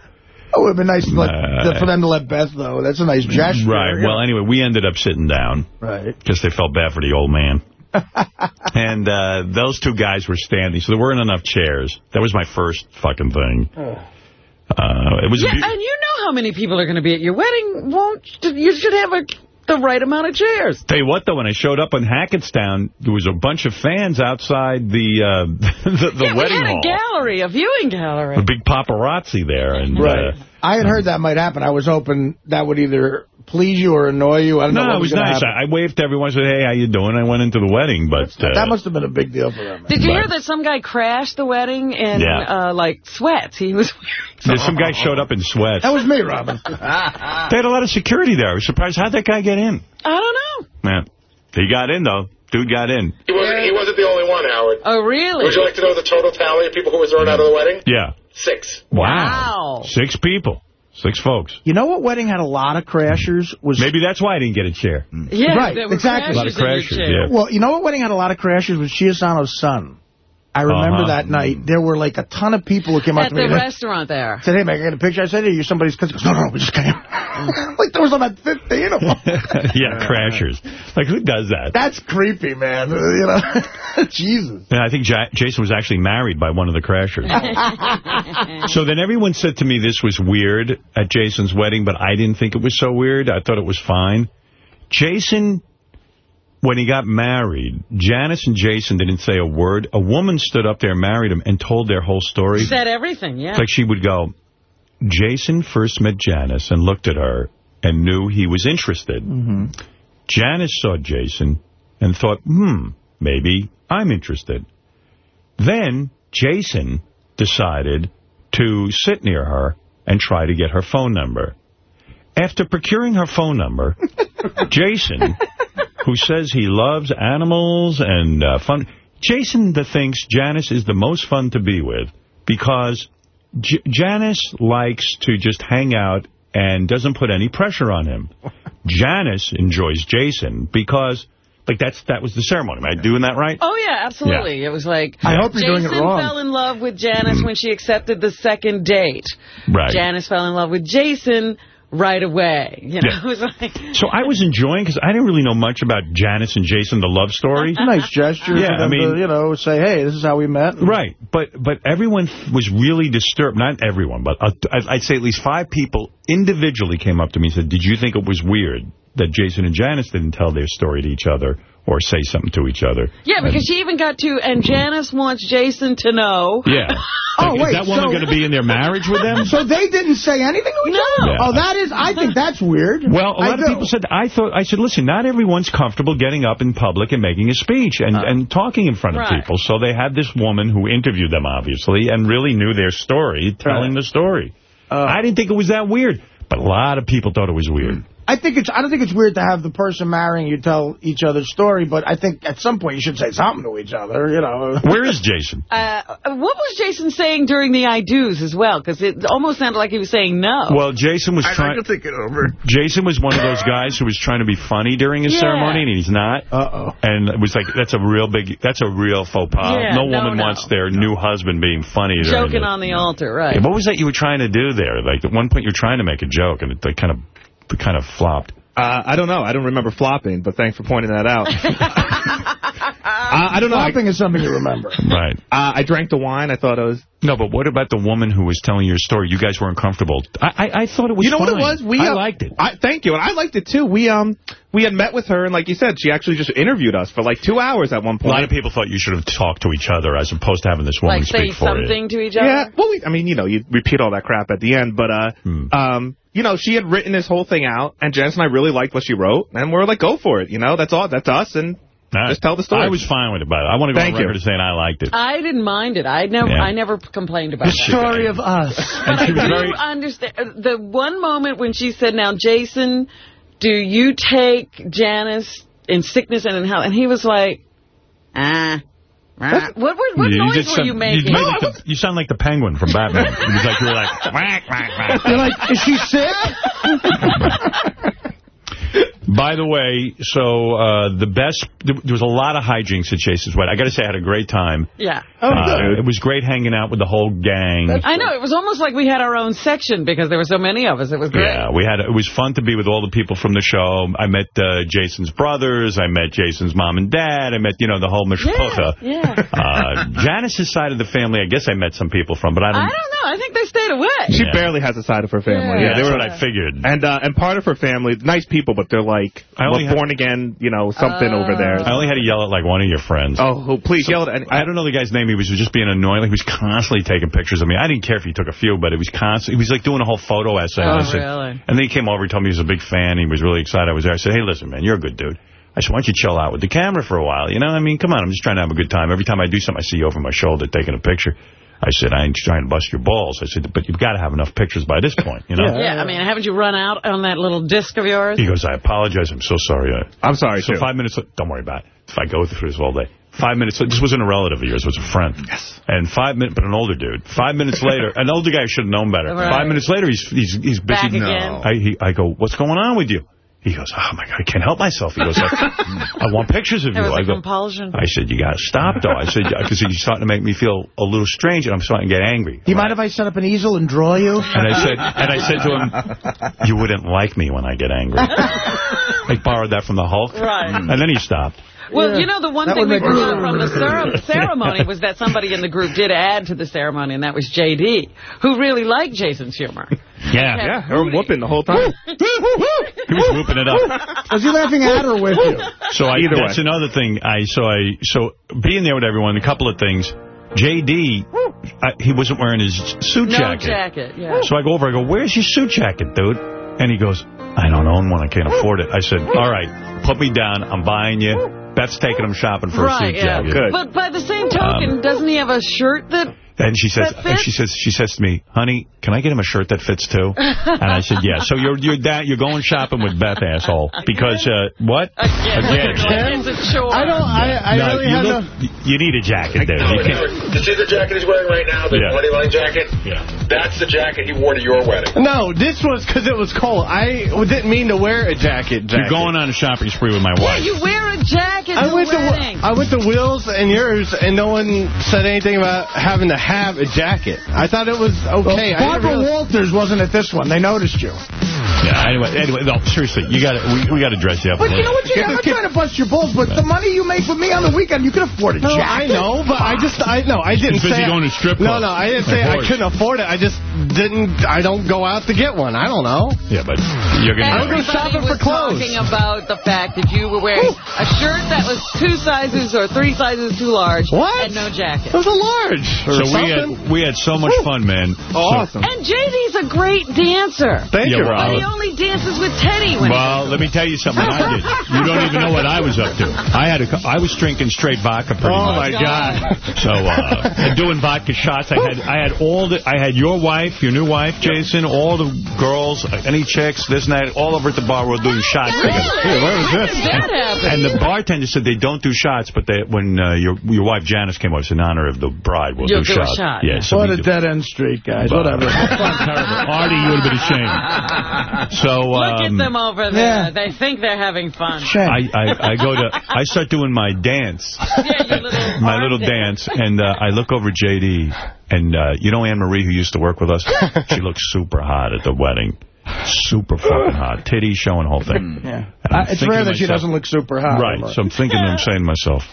It would have been nice to let, Uh, for them to let Beth, though. That's a nice gesture. Right. you. Well, anyway, we ended up sitting down Right. because they felt bad for the old man. and uh, those two guys were standing, so there weren't enough chairs. That was my first fucking thing. Uh, it was Yeah, and you know how many people are going to be at your wedding. Won't you should have a, the right amount of chairs. Tell you what, though, when I showed up in Hackettstown, there was a bunch of fans outside the uh, the, the yeah, wedding we had hall. a gallery, a viewing gallery. A big paparazzi there. and Right. uh, I had heard that might happen. I was hoping that would either please you or annoy you. I don't know No, what it was gonna nice. happen. I, I waved to everyone, said, hey, how you doing? I went into the wedding, but... Uh, that must have been a big deal for them. Did you hear that some guy crashed the wedding in, Yeah. uh, like, sweats? He was there's some guy showed up in sweats. That was me, Robin. They had a lot of security there. I was surprised. How'd that guy get in? I don't know. Man, he got in, though. Dude got in. He wasn't, he wasn't the only one, Howard. Oh, really? Would you like to know the total tally of people who were thrown out of the wedding? Yeah. Six. Wow. Six people. Six folks. You know what wedding had a lot of crashers? Was Maybe that's why I didn't get a chair. Yeah, Right, exactly. A lot of in your crashes, yeah. Well, you know what wedding had a lot of crashes was Chiasano's son. I remember Uh-huh. that night. There were like a ton of people who came up At to me. the and restaurant there. said, hey, man, I got a picture? I said, hey, you're somebody's cousin. He goes, no, no, we just came. like, there was about 15 of them. yeah, crashers. Like, who does that? That's creepy, man. You know, Jesus. And I think ja Jason was actually married by one of the crashers. so then everyone said to me this was weird at Jason's wedding, but I didn't think it was so weird. I thought it was fine. Jason, when he got married, Janice and Jason didn't say a word. A woman stood up there, married him, and told their whole story. Said everything, yeah. It's like she would go, Jason first met Janice and looked at her and knew he was interested. Janice saw Jason and thought, hmm, maybe I'm interested. Then Jason decided to sit near her and try to get her phone number. After procuring her phone number, Jason, who says he loves animals and uh, fun, Jason that thinks Janice is the most fun to be with because J Janice likes to just hang out and doesn't put any pressure on him. Janice enjoys Jason because, like, that's that was the ceremony. Am I doing that right? Oh, yeah, absolutely. It was like, I hope you're Jason doing it wrong. fell in love with Janice when she accepted the second date. Right. Janice fell in love with Jason right away. You know, Yeah. was like... So I was enjoying, because I didn't really know much about Janice and Jason, the love story. Nice gesture. Yeah, I mean- to, you know, say, hey, this is how we met. Right, but but everyone was really disturbed. Not everyone, but uh, I'd I'd say at least five people individually came up to me and said, did you think it was weird that Jason and Janice didn't tell their story to each other or say something to each other. Yeah, because she even got to, and mm-hmm. Janice wants Jason to know. Yeah. Oh, Like, wait, is that woman so- going to be in their marriage with them? So they didn't say anything to each No. other? Yeah. Oh, that is, I think that's weird. Well, a I lot of people said, I thought, I said, listen, not everyone's comfortable getting up in public and making a speech and, and talking in front of people. So they had this woman who interviewed them, obviously, and really knew their story, telling the story. Uh. I didn't think it was that weird, but a lot of people thought it was weird. I think it's. I don't think it's weird to have the person marrying you tell each other's story, but I think at some point you should say something to each other. You know. Where is Jason? Uh, what was Jason saying during the I do's as well? Because it almost sounded like he was saying no. Well, Jason was I'd trying. to think it over. Jason was one of those guys who was trying to be funny during his Yeah. ceremony, and he's not. Uh-oh. And it was like, that's a real big, that's a real faux pas. Yeah, no no, woman no. wants their new husband being funny. during Joking the- on the altar, right. Yeah, what was that you were trying to do there? Like, at one point you're trying to make a joke, and it like, kind of it kind of flopped. Uh, I don't know. I don't remember flopping, but thanks for pointing that out. uh, I don't know. I, Flopping is something you remember. Right. uh, I drank the wine. I thought it was. No, but what about the woman who was telling your story? You guys were uncomfortable. I I, I thought it was You know fine. what it was? We I uh, liked it. I, thank you, and I liked it too. We um we had met with her, and like you said, she actually just interviewed us for like two hours at one point. a lot of people thought you should have talked to each other as opposed to having this woman like say speak for something to each other. Yeah, well, we, I mean, you know, you repeat all that crap at the end, but uh, Hmm. um, you know, she had written this whole thing out, and Janice and I really liked what she wrote, and we're like, go for it, you know, that's all, that's us, and All right. just tell the story. I was fine with it, but I want to go Thank on record as saying I liked it. I didn't mind it. I never, Yeah. I never complained about it. The that. story of us. And she was do very. understand the one moment when she said, "Now, Jason, do you take Janice in sickness and in health?" And he was like, "Ah." ah." What, what, what you noise were sound- you making? made like the- you sound like the penguin from Batman. it was like you were like, whack, whack, whack. You're like, is she sick? By the way, so uh, the best, there there was a lot of hijinks at Jason's wedding. I got to say, I had a great time. yeah. Oh, Uh, it was great hanging out with the whole gang. I know. It was almost like we had our own section because there were so many of us. It was great. Yeah, we had it was fun to be with all the people from the show. I met uh, Jason's brothers. I met Jason's mom and dad. I met, you know, the whole mishpacha. yeah. Uh, Janice's side of the family, I guess I met some people from, but I don't. I don't know. I think they stayed away. she Yeah. barely has a side of her family. Yeah. Yeah, they that's were what I figured. And uh, and part of her family, nice people, but they're like I only had- born again, you know, something over there. I only had to yell at like one of your friends. oh, oh, please yell at. I don't know the guy's name. He was just being annoying. He was constantly taking pictures of me. I didn't care if he took a few, but it was constant. He was like doing a whole photo essay. Oh, And said- really? And then he came over. He told me he was a big fan. He was really excited I was there. I said, hey, listen, man, you're a good dude. I said, why don't you chill out with the camera for a while? You know, I mean, come on. I'm just trying to have a good time. Every time I do something, I see you over my shoulder taking a picture. I said, I ain't trying to bust your balls. I said, but you've got to have enough pictures by this point, you know? Yeah, I mean, haven't you run out on that little disc of yours? He goes, I apologize. I'm so sorry. I, I'm sorry, so too. five minutes, don't worry about it. If I go through this all day. Five minutes, this wasn't a relative of yours, it was a friend. Yes. And five minutes, but an older dude. Five minutes later, an older guy should have known better. Right. Five minutes later, he's he's he's busy. Back again? I, he, I go, what's going on with you? He goes, oh, my God, I can't help myself. He goes, I, I want pictures of There you. was I a go, compulsion. I said, you got to stop, though. I said, because he's starting to make me feel a little strange, and I'm starting to get angry. Do you mind if I set up an easel and draw you? And I said, and I said to him, you wouldn't like me when I get angry. I borrowed that from the Hulk. Right. And then he stopped. Well, you know, the one That thing would we make brought from the ceremony was that somebody in the group did add to the ceremony, and that was J.D., who really liked Jason's humor. Yeah. Yeah, her whooping the whole time. He was whooping it up. Was he laughing at or with you? So I, Either that's way. another thing. I so I so being there with everyone. A couple of things. JD, I, he wasn't wearing his suit No jacket. jacket, yeah. So I go over. I go, "Where's your suit jacket, dude?" And he goes, "I don't own one. I can't afford it." I said, "All right, put me down. I'm buying you." Beth's taking him shopping for Right, a suit yeah. jacket. Good. But by the same token, um, doesn't he have a shirt that... And she says, and she says, she says to me, "Honey, can I get him a shirt that fits too?" and I said, "Yeah." So you're you're that you're going shopping with Beth, asshole, because uh, what? Again. Again. It's a chore. I don't. I, I No, really you, have look, no. you need a jacket there. You can't. You see the jacket he's wearing right now, the Yeah. money line jacket? Yeah. That's the jacket he wore to your wedding. No, this was because it was cold. I didn't mean to wear a jacket. jacket. You're going on a shopping spree with my Yeah, wife. you wear a jacket I to went to wedding. I went to Will's and yours, and no one said anything about having to have a jacket. I thought it was okay. I didn't Barbara realize- Walters wasn't at this one. They noticed you. Yeah, anyway, anyway, no, seriously, you got to we, we got to dress you up. But you know what, Jay? I'm not trying to bust your balls, but the money you make with me on the weekend, you can afford a No, jacket. I know, but I just, I no, I didn't He's busy say. going to strip club. no, no, I didn't say I couldn't afford it. I just didn't. I don't go out to get one. I don't know. Yeah, but you're gonna. I don't go Everybody shopping for clothes. talking about the fact that you were wearing a shirt that was two sizes or three sizes too large What? and no jacket. It was a large. So we something. had we had so much fun, man. Awesome. And JD's a great dancer. Thank Yeah, you, well, But he only dances with Teddy when Well, let me tell you something I did. You don't even know what I was up to. I had a, I was drinking straight vodka pretty Oh much. my God. So uh, and doing vodka shots. I had I had all the I had your wife, your new wife, Jason, all the girls, uh, any chicks, this and that, all over at the bar. We're doing shots together. Hey, where was this? How did that happen? And the bartender said they don't do shots, but they, when uh, your your wife Janice came over, it's in honor of the bride, we'll You'll do, do a shots. shot. Yeah, so What we a dead end street, guys. But- Whatever. Artie, you would have been ashamed. So Look at um, them over there. yeah. They think they're having fun. Shame. I, I, I go to, I start doing my dance, Yeah, your little my little dance, and uh, I look over JD, and uh, you know Anne Marie, who used to work with us? She looks super hot at the wedding. Super fucking hot. Titties showing whole thing. Yeah. Uh, it's rare to that she doesn't look super hot. Right, so I'm thinking, I'm saying to myself,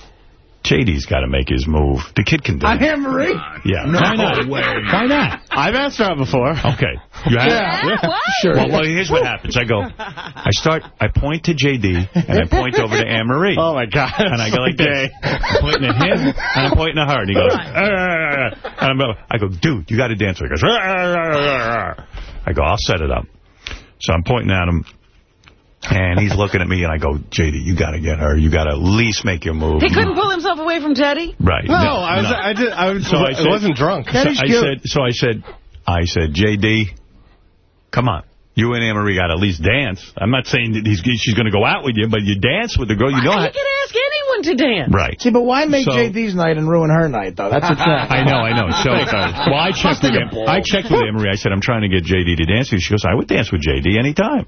JD's got to make his move. The kid can do On it. Anne Marie? Yeah. Why not? Why not? I've asked her out before. Okay. You have? Yeah, what? Sure. Well, well, here's what happens. I go, I start, I point to JD, and I point over to Anne Marie. Oh my God. And I go like this. I'm pointing at him, and I'm pointing at her. And he goes, ah, ah, ah, "Ah." and I'm, I go, dude, you got to dance with her. He goes, "Ah." I go, I'll set it up. So I'm pointing at him, and he's looking at me, and I go, JD, you got to get her. You got to at least make your move. He couldn't pull himself away from Teddy? Right. No, I was. no. I did. I was. So I I said- wasn't drunk. So I said, so I said, I said, JD, come on. You and Anne-Marie got to at least dance. I'm not saying that he's, she's going to go out with you, but you dance with the girl. You know He how... can ask anyone to dance. Right. See, but why make So- JD's night and ruin her night, though? That's a that. I know, I know. So, well, I checked with him. I checked with Anne-Marie. I said, I'm trying to get JD to dance with you. She goes, I would dance with JD anytime.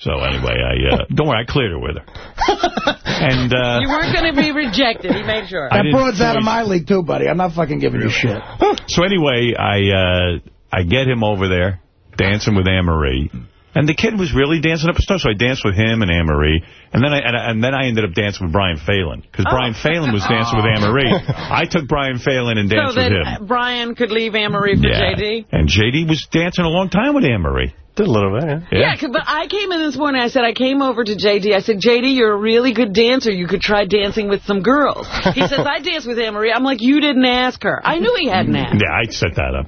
So anyway, I uh, don't worry, I cleared it with her. And uh, You weren't going to be rejected. He made sure. I That broad's out of my league, too, buddy. I'm not fucking giving you shit. So anyway, I uh, I get him over there dancing with Anne Marie, and the kid was really dancing up a storm. So I danced with him and Anne Marie, and then I and, and then I ended up dancing with Brian Phelan because Brian Phelan was dancing with Anne Marie. I took Brian Phelan and danced that with him. So that Brian could leave Anne-Marie for yeah, JD? and JD was dancing a long time with Anne Marie. Did a little bit. Yeah. Yeah, 'cause- but I came in this morning. I said, I came over to JD. I said, JD, you're a really good dancer. You could try dancing with some girls. He says, I dance with Anne-Marie. I'm like, you didn't ask her. I knew he hadn't mm, asked. Yeah, I set that up.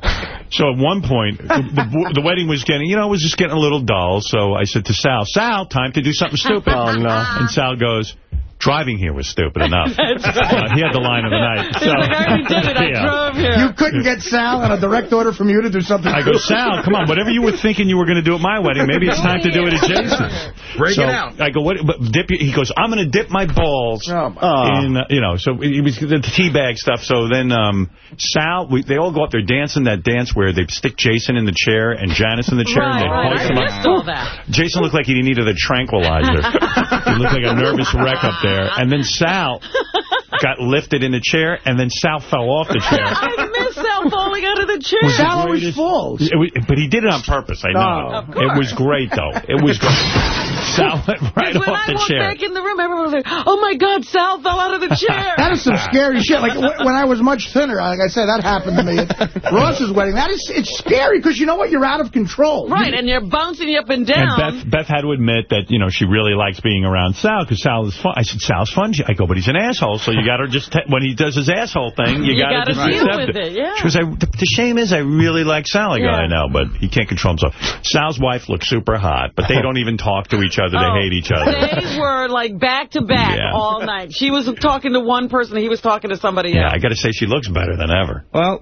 So at one point, the, the wedding was getting, you know, it was just getting a little dull. So I said to Sal, Sal, time to do something stupid. Oh, no. And Sal goes, driving here was stupid enough. Uh, he had the line of the night. He's like, I already did it. I Yeah. drove here. You couldn't get Sal on a direct order from you to do something. I go, Sal, come on, whatever you were thinking you were going to do at my wedding, maybe it's time to do it at Jason's. Break so it out. I go, what? But dip. your- He goes, I'm going to dip my balls Oh, my- in, uh, you know. So it was the teabag stuff. So then um, Sal, we, they all go up there dancing that dance where they stick Jason in the chair and Janice in the chair, and they right. hoist I him missed up. all that. Jason looked like he needed a tranquilizer. he looked like a nervous wreck up there. And then Sal got lifted in the chair, and then Sal fell off the chair. I missed Sal falling out of the chair. Was Sal always greatest- falls. It was, but he did it on purpose, I know. Oh. Of it was great, though. It was great. Sal went right when off I the walked chair. back in the room, everyone was like, oh, my God, Sal fell out of the chair. That is some scary shit. Like, when I was much thinner, like I said, that happened to me at Ross's wedding. That is, it's scary because you know what? You're out of control. right, and you're bouncing up and And down. Beth, Beth had to admit that, you know, she really likes being around Sal because Sal is fun. I said, Sal's fun. She- I go, but he's an asshole, so you got to just, te- when he does his asshole thing, you, You got gotta just deal accept with it, yeah. She goes, I, the, the shame is I really like Sal. I go, Yeah. I know, but he can't control himself. Sal's wife looks super hot, but they don't even talk to each other. Oh, They hate each other. They were like back to back Yeah. all night. She was talking to one person, he was talking to somebody Yeah, else. I got to say she looks better than ever. Well,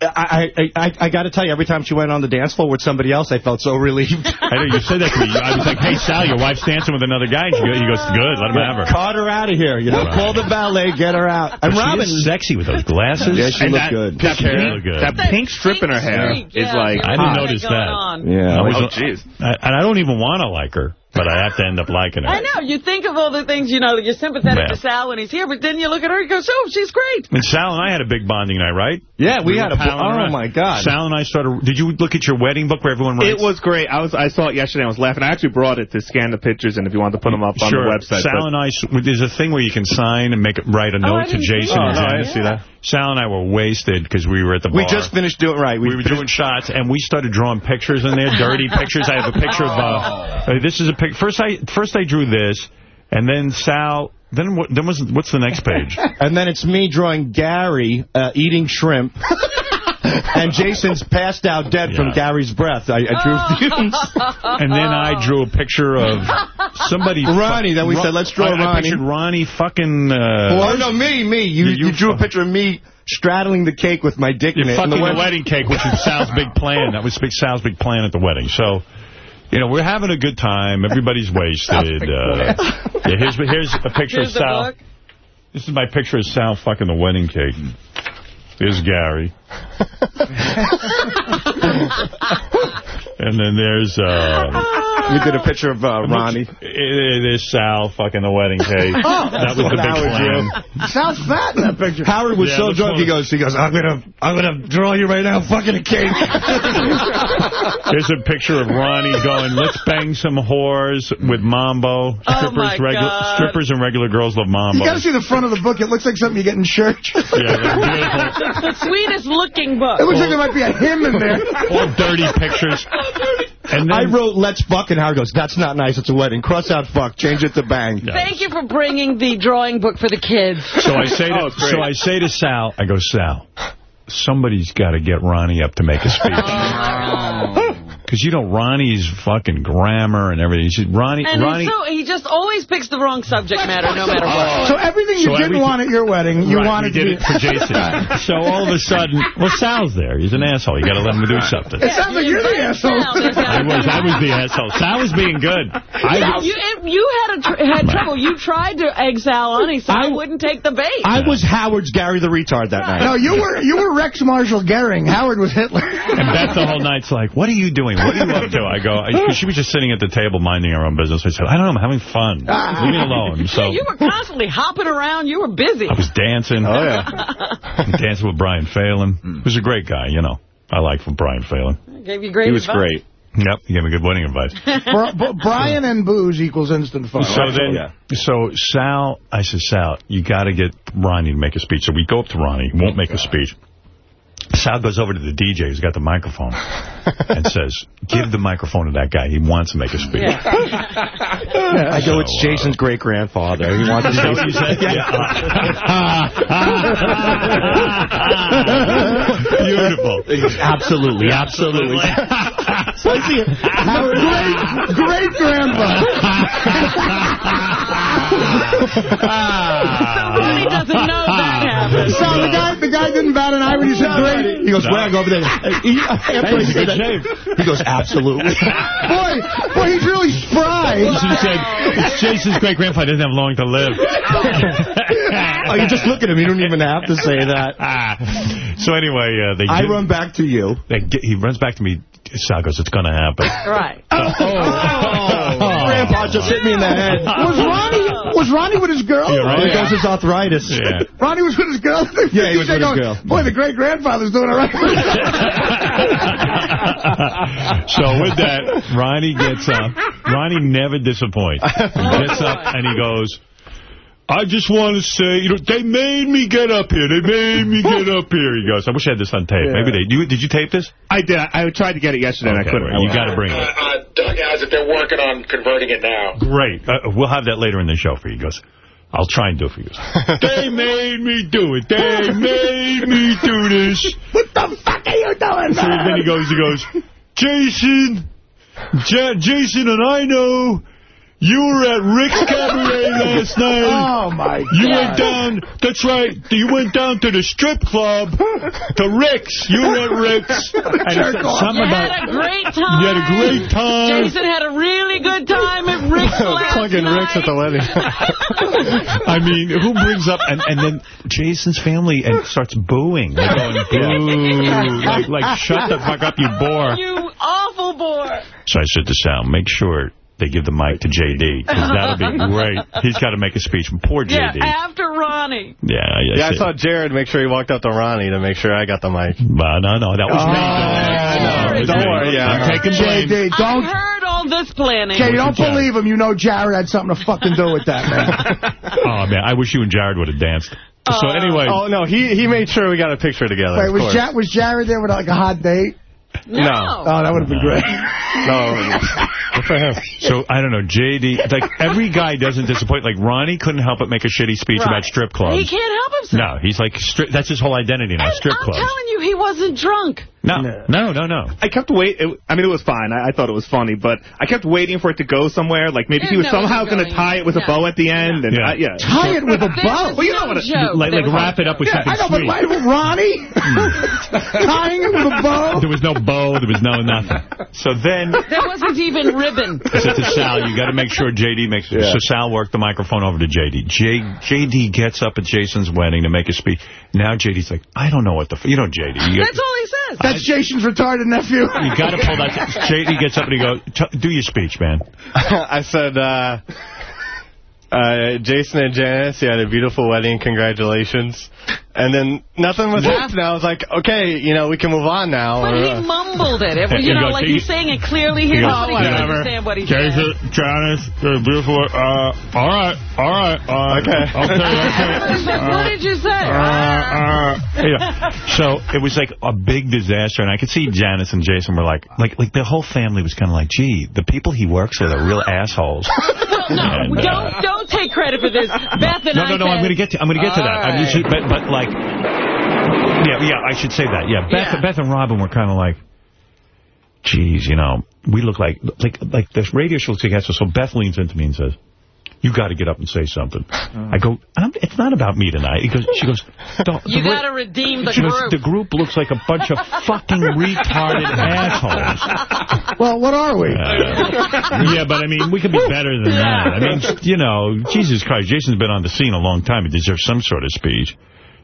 I, I, I, I got to tell you, every time she went on the dance floor with somebody else, I felt so relieved. I know you said that to me. I was like, hey, Sal, your wife's dancing with another guy. And she goes, he goes good, let him have her. Caught her out of here, you know. Right. Call the ballet, get her out. And But Robin, She is sexy with those glasses. Yeah, she And looked that, good. That pink, good. that pink strip in her hair streak, is like, I didn't something notice that. on. yeah. I oh, was- oh, jeez. I- and I don't even want to like her. But I have to end up liking her. I know. You think of all the things, you know, you're sympathetic Yeah. to Sal when he's here, but then you look at her and go, oh, she's great. And Sal and I had a big bonding night, right? Yeah, we, were had a... palling Oh, around. my God. Sal and I started... Did you look at your wedding book where everyone writes? It was great. I was I saw it yesterday. I was laughing. I actually brought it to scan the pictures, and if you wanted to put them up on sure. the website. Sal and I, there's a thing where you can sign and make it, write a Oh, note to Jason. that. Oh, no, I didn't see that. Sal and I were wasted because we were at the bar. We just finished doing... Right. We were doing shots, and we started drawing pictures in there, dirty pictures. I have a picture of, uh, uh, this is a pic. First I, first I drew this, and then Sal, then what, then was, what's the next page? And then it's me drawing Gary uh, eating shrimp. and Jason's passed out dead from Gary's breath. I, I drew fumes. And then I drew a picture of somebody. Ronnie, then we said, let's draw I, I Ronnie. pictured Ronnie fucking. Uh, oh, no, me, me. You, you you, drew a picture of me straddling the cake with my dick in You're it. fucking And the wedding cake, which was Sal's big plan. That was Sal's big plan at the wedding. So, you know, we're having a good time. Everybody's wasted. Uh, yeah, here's here's a picture Here's of Sal. book. This is my picture of Sal fucking the wedding cake. There's Gary. and then there's uh, We did a picture of uh, Ronnie. eh, there's Sal fucking the wedding cake. Oh, that was the big Howard, plan. Sounds fat in that picture. Howard was Yeah, so drunk, one? he goes, he goes, I'm gonna, I'm gonna draw you right now, fucking a cake. There's a picture of Ronnie going, let's bang some whores with Mambo. Oh, my regu- God. strippers and regular girls love Mambo. You got to see the front of the book. It looks like something you get in church. Yeah, they're the sweetest looking book. It looks like there might be a hymn in there. All dirty pictures. And I wrote, let's fuck, and Howard goes, that's not nice, it's a wedding. Cross out fuck, change it to bang. Thank you for bringing the drawing book for the kids. so I say Oh, to, it's great. so I say to Sal, I go, Sal, somebody's got to get Ronnie up to make a speech. Because, you know, Ronnie's fucking grammar and everything. She, Ronnie, And Ronnie, he's so, he just always picks the wrong subject matter no matter what. So everything you So didn't everything- want at your wedding, you right, wanted we did to it for Jason. so all of a sudden, well, Sal's there. He's an asshole. You got to let him do something. It sounds like you're the asshole. I was, I was the asshole. Sal was being good. I, Yeah, you, you had a tr had trouble. You tried to egg Sal on. He Sal I- wouldn't take the bait. I was Howard's Gary the retard that night. No, you were you were Rex Marshall Gehring. Howard was Hitler. And Beth the whole night's like, what are you doing? What are you up to? I go, she was just sitting at the table minding her own business. I said, I don't know, I'm having fun. Ah. Leave me alone. So Yeah, you were constantly hopping around. You were busy. I was dancing. Oh, yeah. dancing with Brian Phelan. Hmm. He was a great guy, you know. I like from Brian Phelan. Gave you great He was advice. great. Yep, he gave me good wedding advice. Bri- Bri- Brian and booze equals instant fun. So then, so Sal, I said, Sal, you got to get Ronnie to make a speech. So we go up to Ronnie, he won't make a speech. Sal goes over to the DJ who's got the microphone and says, give the microphone to that guy. He wants to make a speech. I go, it's So, uh, Jason's great-grandfather. He wants to Is that say what you said? Yeah. Beautiful. Absolutely, absolutely. Howard, great, great grandpa. Ronnie doesn't know that happened. So the guy, the guy didn't bat an eye when you said great. He goes, where I go over there. He, after I He's in say good that, he goes, absolutely. Boy, boy, he's really spry. You should have said, it's Jason's great-grandfather doesn't have long to live. oh, you just look at him. You don't even have to say that. Ah. So anyway, uh, they I run back to you. they get, he runs back to me. Sal goes, it's going to happen. Right. Oh. Oh. Grandpa just hit me in the head. Was Ronnie, was Ronnie with his girl? Yeah, right. There goes his arthritis. Yeah. Ronnie was with his girl? Yeah, he was with his girl. Boy, the great-grandfather's doing all right. so with that, Ronnie gets up. Ronnie never disappoints. He gets up and he goes, I just want to say, you know, they made me get up here. They made me get up here. He goes, I wish I had this on tape. Maybe they, you, did you tape this? I did. I, I tried to get it yesterday, and I couldn't. well, you got to bring Uh, it. uh, Doug has it. They're working on converting it now. Great. Uh, we'll have that later in the show for you. He goes, I'll try and do it for you. They made me do it. They made me do this. what the fuck are you doing, So then he goes, he goes, Jason, Ja- Jason and I know you were at Rick's Cabaret last night. Oh, my God. You went down, that's right, you went down to the strip club, to Rick's. You were at Rick's. And Jerk off. something You about, had a great time. you had a great time. Jason had a really good time at Rick's last Plugging night. Rick's at the wedding. I mean, who brings up, and, and then Jason's family and starts booing. They're going, boo. Like, like, shut the fuck up, you bore. You awful boy. So I said to Sal, make sure they give the mic to J.D. Because that'll be great. He's got to make a speech. Poor J.D. Yeah, J.D. after Ronnie. Yeah, I, Yeah, I saw Jared make sure he walked up to Ronnie to make sure I got the mic. Well, no, no, that was me. Oh, that was Don't me. worry, yeah. I'm taking blame. JD, I don't... I heard all this planning. Okay, don't believe him. You know Jared had something to fucking do with that, man. Oh, man, I wish you and Jared would have danced. So uh, anyway, Oh, no, he he made sure we got a picture together. Wait, of was, ja was Jared there with like a hot date? No. Oh, that would have been great. No, for him. so I don't know, J.D. Like every guy doesn't disappoint. Like Ronnie couldn't help but make a shitty speech Right. about strip clubs. He can't help himself. No, he's like stri that's his whole identity now. And strip I'm clubs. telling you, he wasn't drunk. No, no, no, no. I kept waiting. I mean, it was fine. I, I thought it was funny, but I kept waiting for it to go somewhere. Like maybe he was no somehow going to tie it with a bow at the end. And Yeah. I, yeah. Tie it with a bow. was Well, you know no what it- joke. Like, There like wrap it up with Yeah, I something know, but sweet. why, Ronnie? Hmm. Tying it with a bow? There was no bow. There was no nothing. So then There wasn't even ribbon. I said to Sal, you got to make sure JD makes it. So Sal worked the microphone over to JD. J, JD gets up at Jason's wedding to make a speech. Now JD's like, I don't know what the... F you know JD. You, That's all he says. That's Jason's retarded nephew. you got to pull that... JD gets up and he goes, do your speech, man. I said, uh, uh, Jason and Janice, you had a beautiful wedding. Congratulations. And then nothing was happening. I was like, okay, you know, we can move on now. But Or, he uh, mumbled it. If, He you know, goes, like he- he's saying it clearly. He he goes, doesn't whatever. understand what he's saying. Janice, uh, beautiful. Uh, all right, all right. Uh, Okay. He's like, what did you say? Uh, yeah. So it was like a big disaster, and I could see Janice and Jason were like, like, like the whole family was kind of like, gee, the people he works with are real assholes. no, And, uh, don't don't take credit for this. Beth and No, I no, no. said, I'm going to get to. I'm going to get to that. All I mean, right. but, but like, yeah, yeah. I should say that. Yeah, Beth, Yeah. Beth and Robin were kind of like, geez, you know, we look like like like this radio show together. So Beth leans into me and says. You got to get up and say something. I go, I'm, it's not about me tonight. He goes, she goes, don't, You the- got to redeem the she goes, group. the group looks like a bunch of fucking retarded assholes. Well, what are we? Uh, yeah, but I mean, we could be better than that. I mean, you know, Jesus Christ, Jason's been on the scene a long time. He deserves some sort of speech.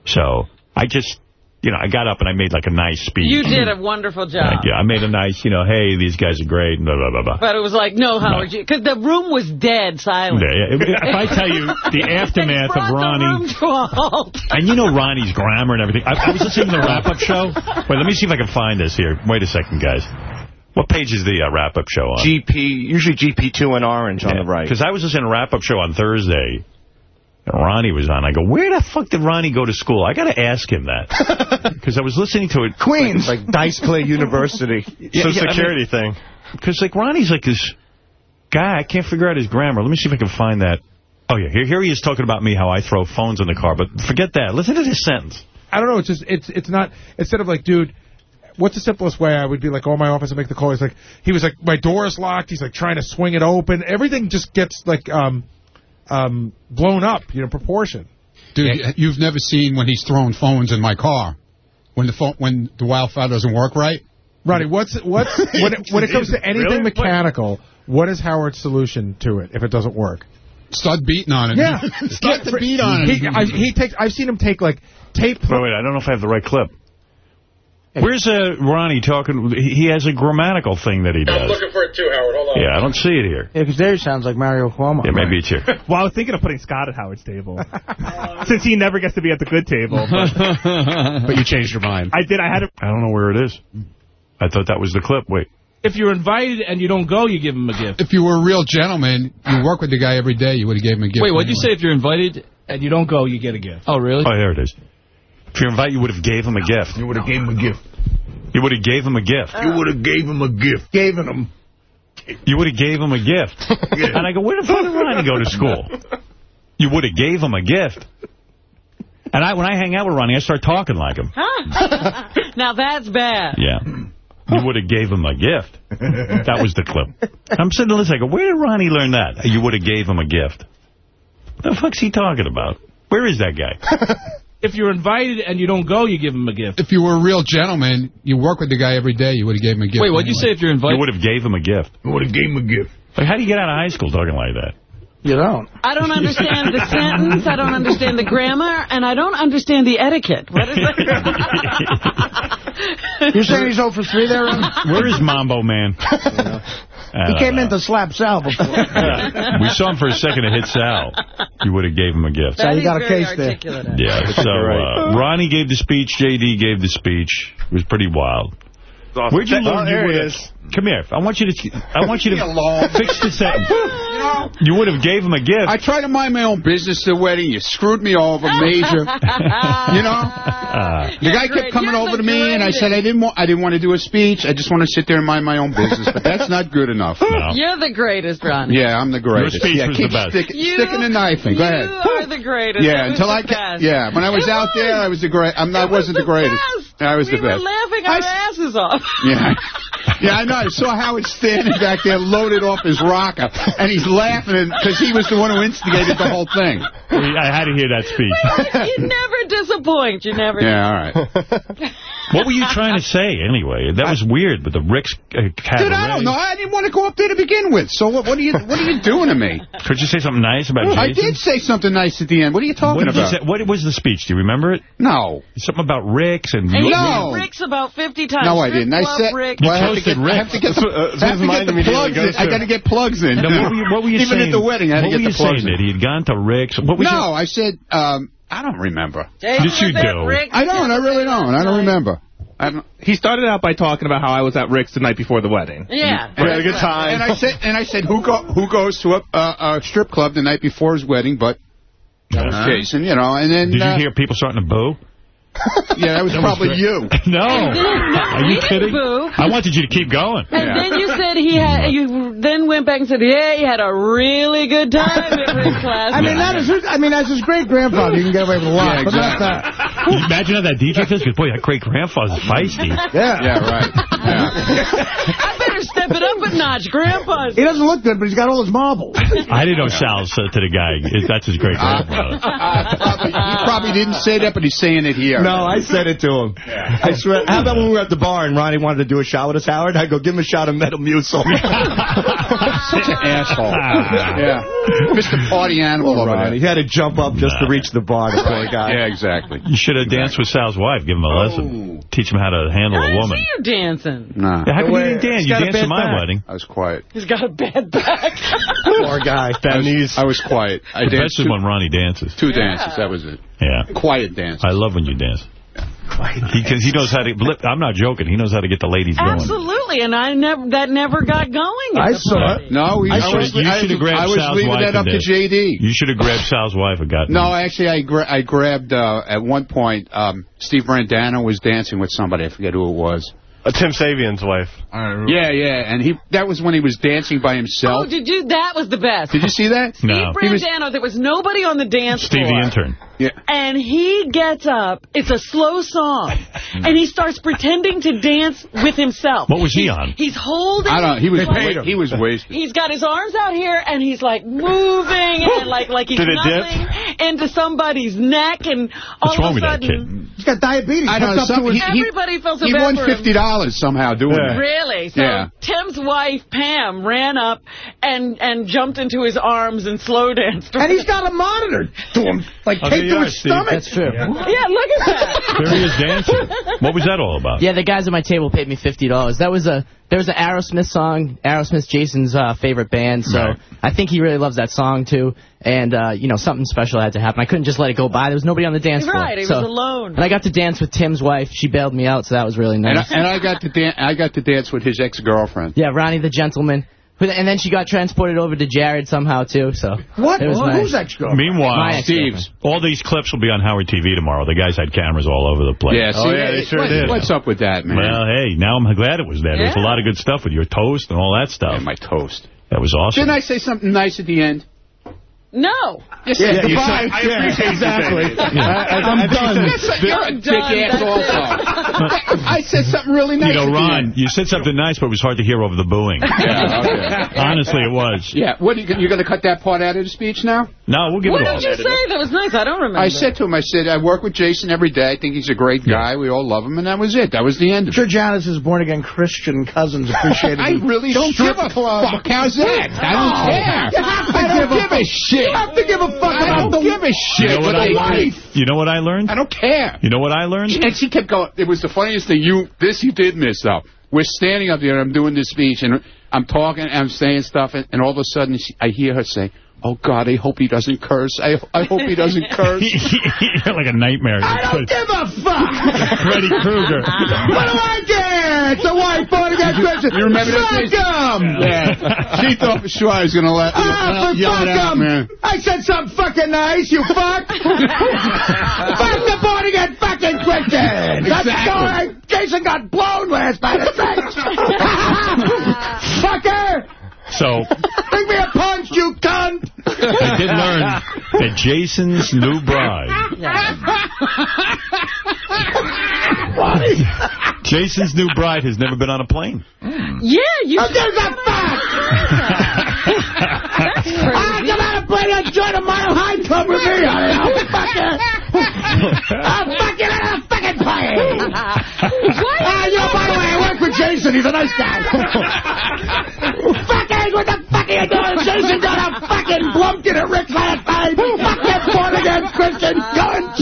So I just, you know, I got up and I made like a nice speech. You did a wonderful job. Yeah, I made a nice, you know, hey, these guys are great, and blah, blah, blah, blah. But it was like, no, Howard, because the room was dead silent. Yeah, yeah. If I tell you the aftermath Brought of the Ronnie, room to a halt. and you know Ronnie's grammar and everything. I, I was listening to the wrap-up show. Wait, let me see if I can find this here. Wait a second, guys. What page is the uh, wrap-up show on? GP, usually GP2 in orange on the right. Because I was listening to a wrap-up show on Thursday, and Ronnie was on. I go, where the fuck did Ronnie go to school? I got to ask him that. Because I was listening to it. Queens. Like Dice Clay University. Yeah, some yeah, I security mean- thing. Because, like, Ronnie's like this guy. I can't figure out his grammar. Let me see if I can find that. Oh, yeah. Here, here he is talking about me, how I throw phones in the car. But forget that. Listen to this sentence. I don't know. It's just it's it's not instead of like, dude. What's the simplest way I would be like, in my office and make the call? He's like, he was like, my door is locked. He's like trying to swing it open. Everything just gets like um, um, blown up, you know, proportion. Dude, you've never seen when he's throwing phones in my car. When the phone, when the Wi-Fi doesn't work right. Ronnie, what's what's when it, when it comes to anything Really? mechanical? What is Howard's solution to it if it doesn't work? Start beating on it. Yeah, Start the beat on it. He, I, he takes. I've seen him take like tape. Wait, wait. I don't know if I have the right clip. Where's uh, Ronnie talking? He he has a grammatical thing that he does. I'm looking for it too, Howard. Hold on. Yeah, I don't see it here. Yeah, because there sounds like Mario Cuomo. Yeah, maybe it's here. Well, I was thinking of putting Scott at Howard's table. Since he never gets to be at the good table. But but you changed your mind. I did. I had to. I don't know where it is. I thought that was the clip. Wait. If you're invited and you don't go, you give him a gift. If you were a real gentleman, you work with the guy every day, you would have gave him a gift. Wait, what'd you say? If you're invited And you don't go, you get a gift. Oh, really? Oh, there it is. If you're invited, you would have gave him a gift. You would have gave him a gift. You would have gave him a gift. You would have gave him a gift. Gaving him. You would have gave him a gift. And I go, where the fuck did Ronnie go to school? You would have gave him a gift. And I, when I hang out with Ronnie, I start talking like him. now that's bad. Yeah. You would have gave him a gift. That was the clip. I'm sitting there listening. I go, where did Ronnie learn that? You would have gave him a gift. The fuck's he talking about? Where is that guy? If you're invited and you don't go, you give him a gift. If you were a real gentleman, you work with the guy every day, you would have gave him a gift. Wait, what'd you say? If you're You invited, would have gave him a gift. You would have gave him a gift. Like, how do you get out of high school talking like that? You don't. I don't understand the sentence. I don't understand the grammar, and I don't understand the etiquette. What is that? You're saying he's 0 for 3 there, Where is Mambo Man? I He came know. in to slap Sal before. we saw him for a second to hit Sal. You would have gave him a gift. So you got a case there. Yeah, so uh, Ronnie gave the speech, J.D. gave the speech. It was pretty wild. Where'd you Oh, learn there you he would is. Come here. I want you to. I want you to alone. fix the sentence. You would have gave him a gift. I tried to mind my own business at the wedding. You screwed me over, major. you know? Uh, The guy great. kept coming You're over to me, and I said I didn't want I didn't want to do a speech. I just want to sit there and mind my own business. But that's not good enough. no. You're the greatest, Ronnie. Yeah, I'm the greatest. Your speech yeah, was keep the best. stick- You- sticking the knife in. Go ahead. You are the greatest. Yeah, until I ca- best. yeah, when I was It out there. I was the great. I'm not was wasn't the the greatest. best. I was we the best. We were laughing our I- asses off. Yeah. Yeah, I know. I saw Howard standing back there loaded off his rocker, and he's laughing because he was the one who instigated the whole thing. I had to hear that speech. you never disappoint. You never. Yeah, all right. What were you trying to say anyway? That was weird with the Rick's uh, cabaret. Dude, I don't know. I didn't want to go up there to begin with. So what, what are you what are you doing to me? Could you say something nice about Jason? I did say something nice at the end. What are you What, talking did you about? say, what was the speech? Do you remember it? No. Something about Rick's and... And you No. said Rick's about 50 times. No, I didn't. I love said Rick. Well, I have to toasted get, I have to get Rick. the, That's I have to get the plugs in. I got to get plugs in. No, what, were you, what were you Even saying? at the wedding, I had what to get the plugs saying? in. That he had gone to Rick's? What was No, I said um, I don't remember. Jason Yes, you do. Rick's. I don't. I really don't. I don't remember. I'm, He started out by talking about how I was at Rick's the night before the wedding. Yeah. We had a good time. and I said, and I said, who go, who goes to a, a, a strip club the night before his wedding? But that was Uh-huh. Jason, you know. And then Did you uh, hear people starting to boo? Yeah, that was probably you. no. Are you kidding? boo. I wanted you to keep going. And then you said he had. Mm. You then went back and said, "Yeah, he had a really good time at Rick's last I mean, that is. I mean, as his great grandfather, you can get away with a lot, Yeah, but not exactly. that. Can you imagine how that DJ feels? Because, boy, that great grandfather's feisty. Yeah. Yeah, right. Yeah. I better step it up a notch, Grandpa. He doesn't look good, but he's got all his marbles. I didn't know Sal said to the guy, that's his great grandfather. Uh, probably, he probably didn't say that, but he's saying it here. No, I said it to him. I swear. How about when we were at the bar and Ronnie wanted to do a shot with us, Howard? I go, give him a shot of Metal Metamucil. Such an asshole. yeah. Mr. Party Animal over Ronnie. He had to jump up just to reach the bar, the poor guy. Yeah, exactly. You should have danced with Sal's wife, give him a lesson. Teach him how to handle I a didn't woman. see you dancing. Nah. How come you didn't dance? You got a danced at my back. wedding. I was quiet. He's got a bad back. Poor guy. Bad knees. I was quiet. I The danced best is two, when Ronnie dances. two dances. That was it. Yeah. Quiet dance. I love when you dance. Because he, knows how to, I'm not joking, he knows how to get the ladies going. Absolutely, and I never that never got going. I saw it. No, we, I I, was, you I, should've grabbed I was Sal's leaving that up to. JD. You should have grabbed Sal's wife and gotten No, actually, I gra I grabbed uh, at one point. Um, Steve Brandano was dancing with somebody. I forget who it was. Uh, Tim Sabean's wife. Yeah, yeah, and he that was when he was dancing by himself. Oh, himself. did you? That was the best. Did you see that? No. Steve Brandano, there was nobody on the dance Steve floor. the intern. Yeah. And he gets up. It's a slow song. and he starts pretending to dance with himself. What was he on? He's holding. I don't. He was like- he was wasted. He's got his arms out here, and he's like moving, and like like he's Did it dip? into somebody's neck, and all What's of wrong a with that sudden, kid? He's got diabetes. I know. Hooked up Some, to his- he, he, everybody felt so he bad won fifty dollars somehow doing that. Really? So Yeah. Tim's wife Pam ran up and and jumped into his arms and slow danced. and he's got a monitor to him, like Oh, taped there to his stomach. That's true. Yeah, look at that. There he is dancing. What was that all about? Yeah, the guys at my table paid me fifty dollars. That was a there was an Aerosmith song. Aerosmith's Jason's uh, favorite band, so Right. I think he really loves that song too. And uh, you know, something special had to happen. I couldn't just let it go by. There was nobody on the dance floor. Right, he so, was alone. And I got to dance with Tim's wife. She bailed me out, so that was really And I, nice. and I got to dan- I got to dance with his ex girlfriend. yeah, Ronnie the gentleman. Who- And then she got transported over to Jared somehow too. So What? It was Well, nice. Who's ex-girlfriend? Meanwhile, ex-girlfriend. Steve's. all these clips will be on Howard TV tomorrow. The guys had cameras all over the place. Yeah. See, Oh, yeah, they sure what- did. What's up with that, man? Well, hey, now I'm glad it was there. There's a lot of good stuff with your toast and all that stuff. and my toast. That was awesome. Didn't I say something nice at the end? No. Yes, Yeah, goodbye. you said- I yeah, appreciate exactly. you saying it. I- I- I'm done. That's- You're a I'm dick done, ass also. I said something really nice. you know, Ron, you said something nice, but it was hard to hear over the booing. Yeah, okay. Honestly, it was. Yeah, what, you, you're going to cut that part out of the speech now? No, we'll give What it all. did you say? That was nice. I don't remember. I said to him, I said, I work with Jason every day. I think he's a great guy. We all love him, and that was it. That was the end I'm of sure it. Janice's born-again Christian cousins appreciated I really don't give a club. fuck. How's that? I don't oh. care. You have to I don't give a shit. You have to give a fuck I about don't the give a shit. You know what I learned? wife, You know what I learned? I don't care. You know what I learned? And she kept going. It was the funniest thing. You, this you did miss though. We're standing up there, and I'm doing this speech, and I'm talking and I'm saying stuff, and, and all of a sudden she, I hear her say, "Oh God, I hope he doesn't curse. I I hope he doesn't curse." You're like a nightmare. I don't give a fuck. Freddy Krueger. what do I get? It's a white boy against You remember that? Fuck him. Yeah. She thought for sure I was going to let Ah, for fuck out, him. man. I said something fucking nice, you fuck. fuck the born again fucking Christians. That's Exactly. all right. Jason got blown last night at sex. Fucker. So Bring me a punch, you cunt. I did learn that Jason's new bride, Jason's new bride has never been on a plane. Yeah, you... Who gives a fuck? I come out and play that joint a mile high club with me. I'll fuck it. I'll fuck it on a fucking plane. Ah, you by the way, I work with Jason. He's a nice guy. fucking, what the fuck are you doing? Jason got a fucking blumpkin at Rick's last night. Fuck that born again Christian cunt.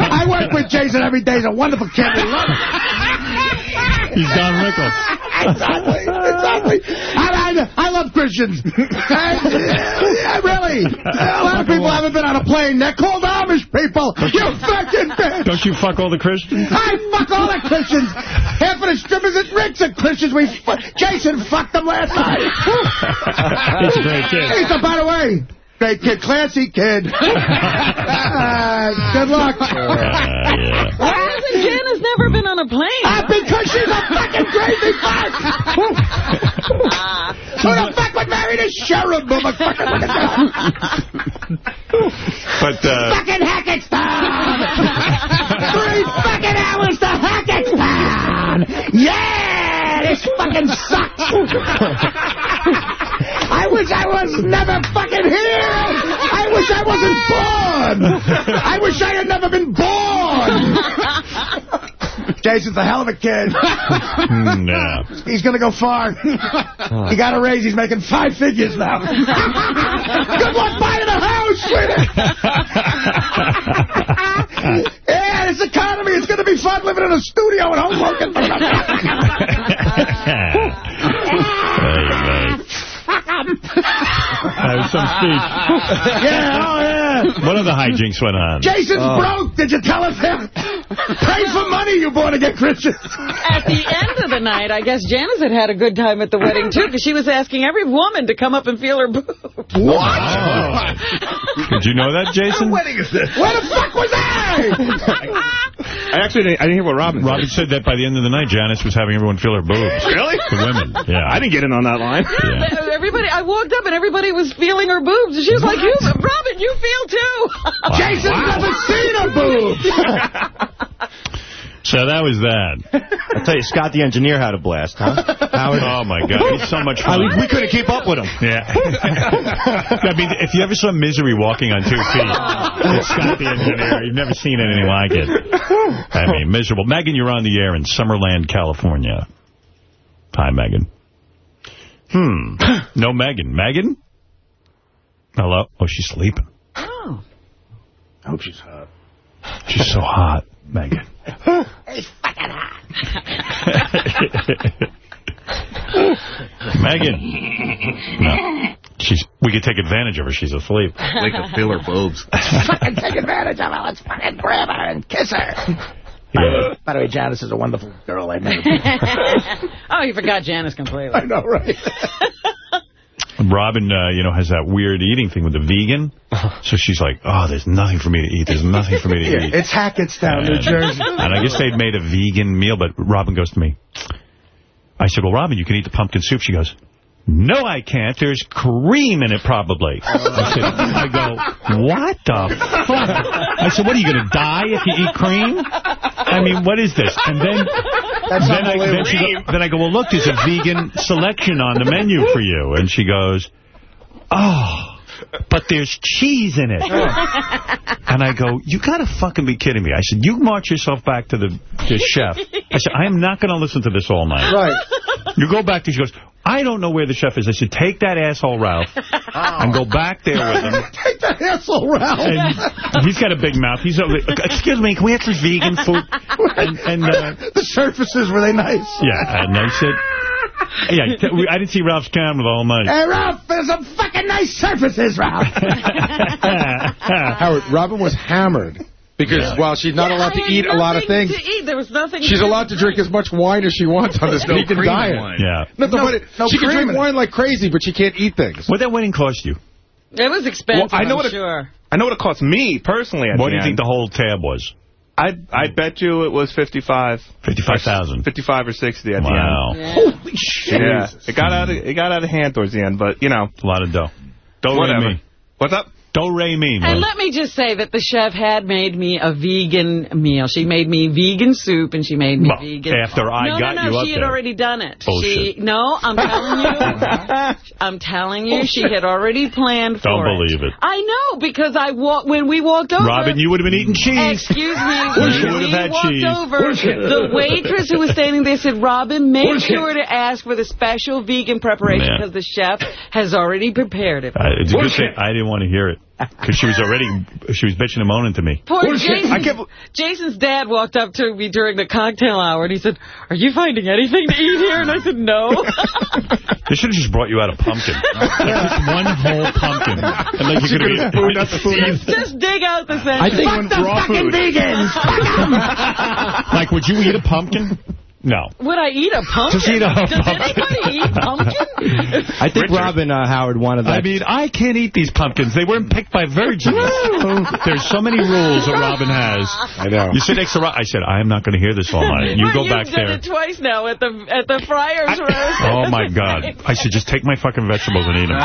I work with Jason every day. He's a wonderful kid. We love him. He's Don Rickles. Exactly. Exactly. I, love Christians. I, yeah, really. A lot of people haven't been on a plane. They're called Amish people. You fucking bitch. Don't you fuck all the Christians? I fuck all the Christians. Half of the strippers at Rick's are Christians. We Jason fucked them last night. He's a great kid. He's a, by the way, great kid, classy kid. Uh, good luck. Why hasn't Janice never been on a plane? Uh, because she's a fucking crazy fuck. Who the fuck would marry this sheriff, motherfucker? Look at that. But uh, Fucking Hackettstown! Three fucking hours to Hackettstown! Yeah! This fucking sucks! I wish I was never fucking here! I wish I wasn't born! I wish I had never been born! Jason's a hell of a kid. mm, yeah. He's going to go far. He got a raise. He's making five figures now. Good luck buying a house it. yeah, this economy, it's going to be fun living in a studio and homeworking. That was some speech. yeah, oh yeah. What other hijinks went on? Jason's Oh. broke. Did you tell us him that? Pray for money, you born again Christians. At the end of the night, I guess Janice had had a good time at the wedding, too, because she was asking every woman to come up and feel her boob. What? Oh. Did you know that, Jason? What wedding is this? Where the fuck was I? I actually didn't, I didn't hear what Robin Robin said. said that by the end of the night, Janice was having everyone feel her boobs. Really? The women. Yeah. I didn't get in on that line. Yeah. Everybody, I walked up and everybody was feeling her boobs. And she was like, you, Robin, you feel too. Jason's never seen a boob. So that was that. I'll tell you, Scott the engineer had a blast, huh? Howard? Oh, my God. He's so much I fun. mean, we couldn't keep up with him. Yeah. I mean, if you ever saw Misery walking on two feet, it's Scott the engineer. You've never seen anything like it. I mean, miserable. Megan, you're on the air in Summerland, California. Hi, Megan. Hmm. No Megan. Megan? Hello? Oh, she's sleeping. Oh. I hope she's hot. She's so hot, Megan. He's fucking hot. Megan. No. She's. We could take advantage of her. She's asleep. Like to feel her boobs. fucking take advantage of her. Let's fucking grab her and kiss her. Yeah. By the way, Janice is a wonderful girl. I met oh, you forgot Janice completely. I know, right? Robin, uh, you know, has that weird eating thing with the vegan. So she's like, oh, there's nothing for me to eat. There's nothing for me to Yeah, eat. it's Hackettstown, New Jersey. And I guess they'd made a vegan meal, but Robin goes to me. I said, well, Robin, you can eat the pumpkin soup. She goes, no, I can't. There's cream in it, probably. I said, I go, what the fuck? I said, what, are you going to die if you eat cream? I mean, what is this? And then, then, I, then, go, then I go, well, look, there's a vegan selection on the menu for you. And she goes, oh, but there's cheese in it. And I go, you got to fucking be kidding me. I said, you march yourself back to the, the chef. I said, I am not going to listen to this all night. Right. You go back to, she goes, I don't know where the chef is. I said, take that asshole Ralph and go back there with him. Take that asshole, Ralph. And he's got a big mouth. He's over, excuse me, can we have some vegan food? And, and uh, the surfaces, were they nice? yeah, and I said, Yeah, we- I didn't see Ralph's camera all night. Hey, Ralph, there's some fucking nice surfaces, Ralph. Howard, Robin was hammered because while she's not Yeah, allowed to I had eat a lot of things, to eat. There was nothing. she's to allowed to drink as much wine as she wants on this No vegan cream in diet. wine. Yeah. No, the No- wedding- no she can drink wine like crazy, but she can't eat things. What that wedding cost you? It was expensive. Well, I know I'm what it- sure. I know what it cost me personally. At What the do you think the whole tab was? I I bet you it was 55. 55,000. 55 or 60 at Wow. the end. Wow! Holy shit. Yeah, it got out of it got out of hand towards the end, but you know, A lot of dough. Don't whatever. me. What's up? Don't ray me. And let me just say that the chef had made me a vegan meal. She made me vegan soup and she made me Well, vegan. after I no, got no, you no, up she had there. already done it. Bullshit. She no, I'm telling you, I'm telling you, she had already planned for Don't believe it. I know because I walked when we walked over. Robin, you would have been eating cheese. Excuse me. When You would we have had walked cheese. over, Bullshit. the waitress who was standing there said, Robin, make Bullshit. sure to ask for the special vegan preparation Man. because the chef has already prepared it. Uh, it's a good thing I didn't want to hear it because she was already she was bitching and moaning to me. Poor Jason. I kept- Jason's dad walked up to me during the cocktail hour and he said, are you finding anything to eat here? And I said, no. They should have just brought you out a pumpkin. just one whole pumpkin. And like you She could could've have spooned out the food. just, just dig out the center. I think Fuck the fucking food. vegans. Fuck 'em. Like, would you eat a pumpkin? No. Would I eat a pumpkin? Just eat a Does pumpkin. anybody eat pumpkin? I think Richard. Robin uh, Howard wanted that. I mean, I can't eat these pumpkins. They weren't picked by virgins. There's so many rules that Robin has. I know. You sit next to Robin. I said, I am not going to hear this all night. You well, go back there. you've done it twice now at the at the Friars roast. Oh, my God. I should just take my fucking vegetables and eat them.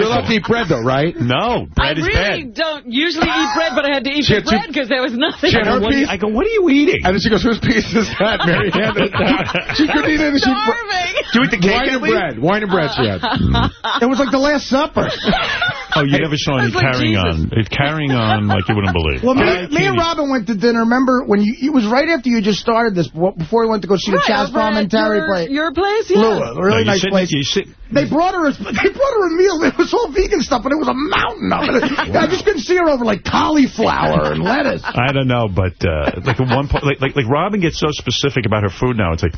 You're allowed to eat bread, though, right? No, I bread is really bad. don't usually eat bread, but I had to eat She had bread because there was nothing. She had her What piece. I go, what are you eating? And then she goes, whose piece is that? Mary handed it down. She couldn't eat it. and She starving. Do you the cake Wine and bread. Wine and bread she had. It was like the Last Supper. Oh, you never saw any That's like carrying on. It's carrying on like you wouldn't believe. Well, I me, me and Robin went to dinner. Remember when you? It was right after you just started this. Before we went to go see the Right, Chaz over at Palminteri your, place. your place, yeah. Lua, a really No, nice sit- place. They brought her. A, they brought her a meal. It was all vegan stuff, but it was a mountain of it. I just couldn't see her over like cauliflower and lettuce. I don't know, but uh, like at one point, like, like like Robin gets so specific about her food now. It's like,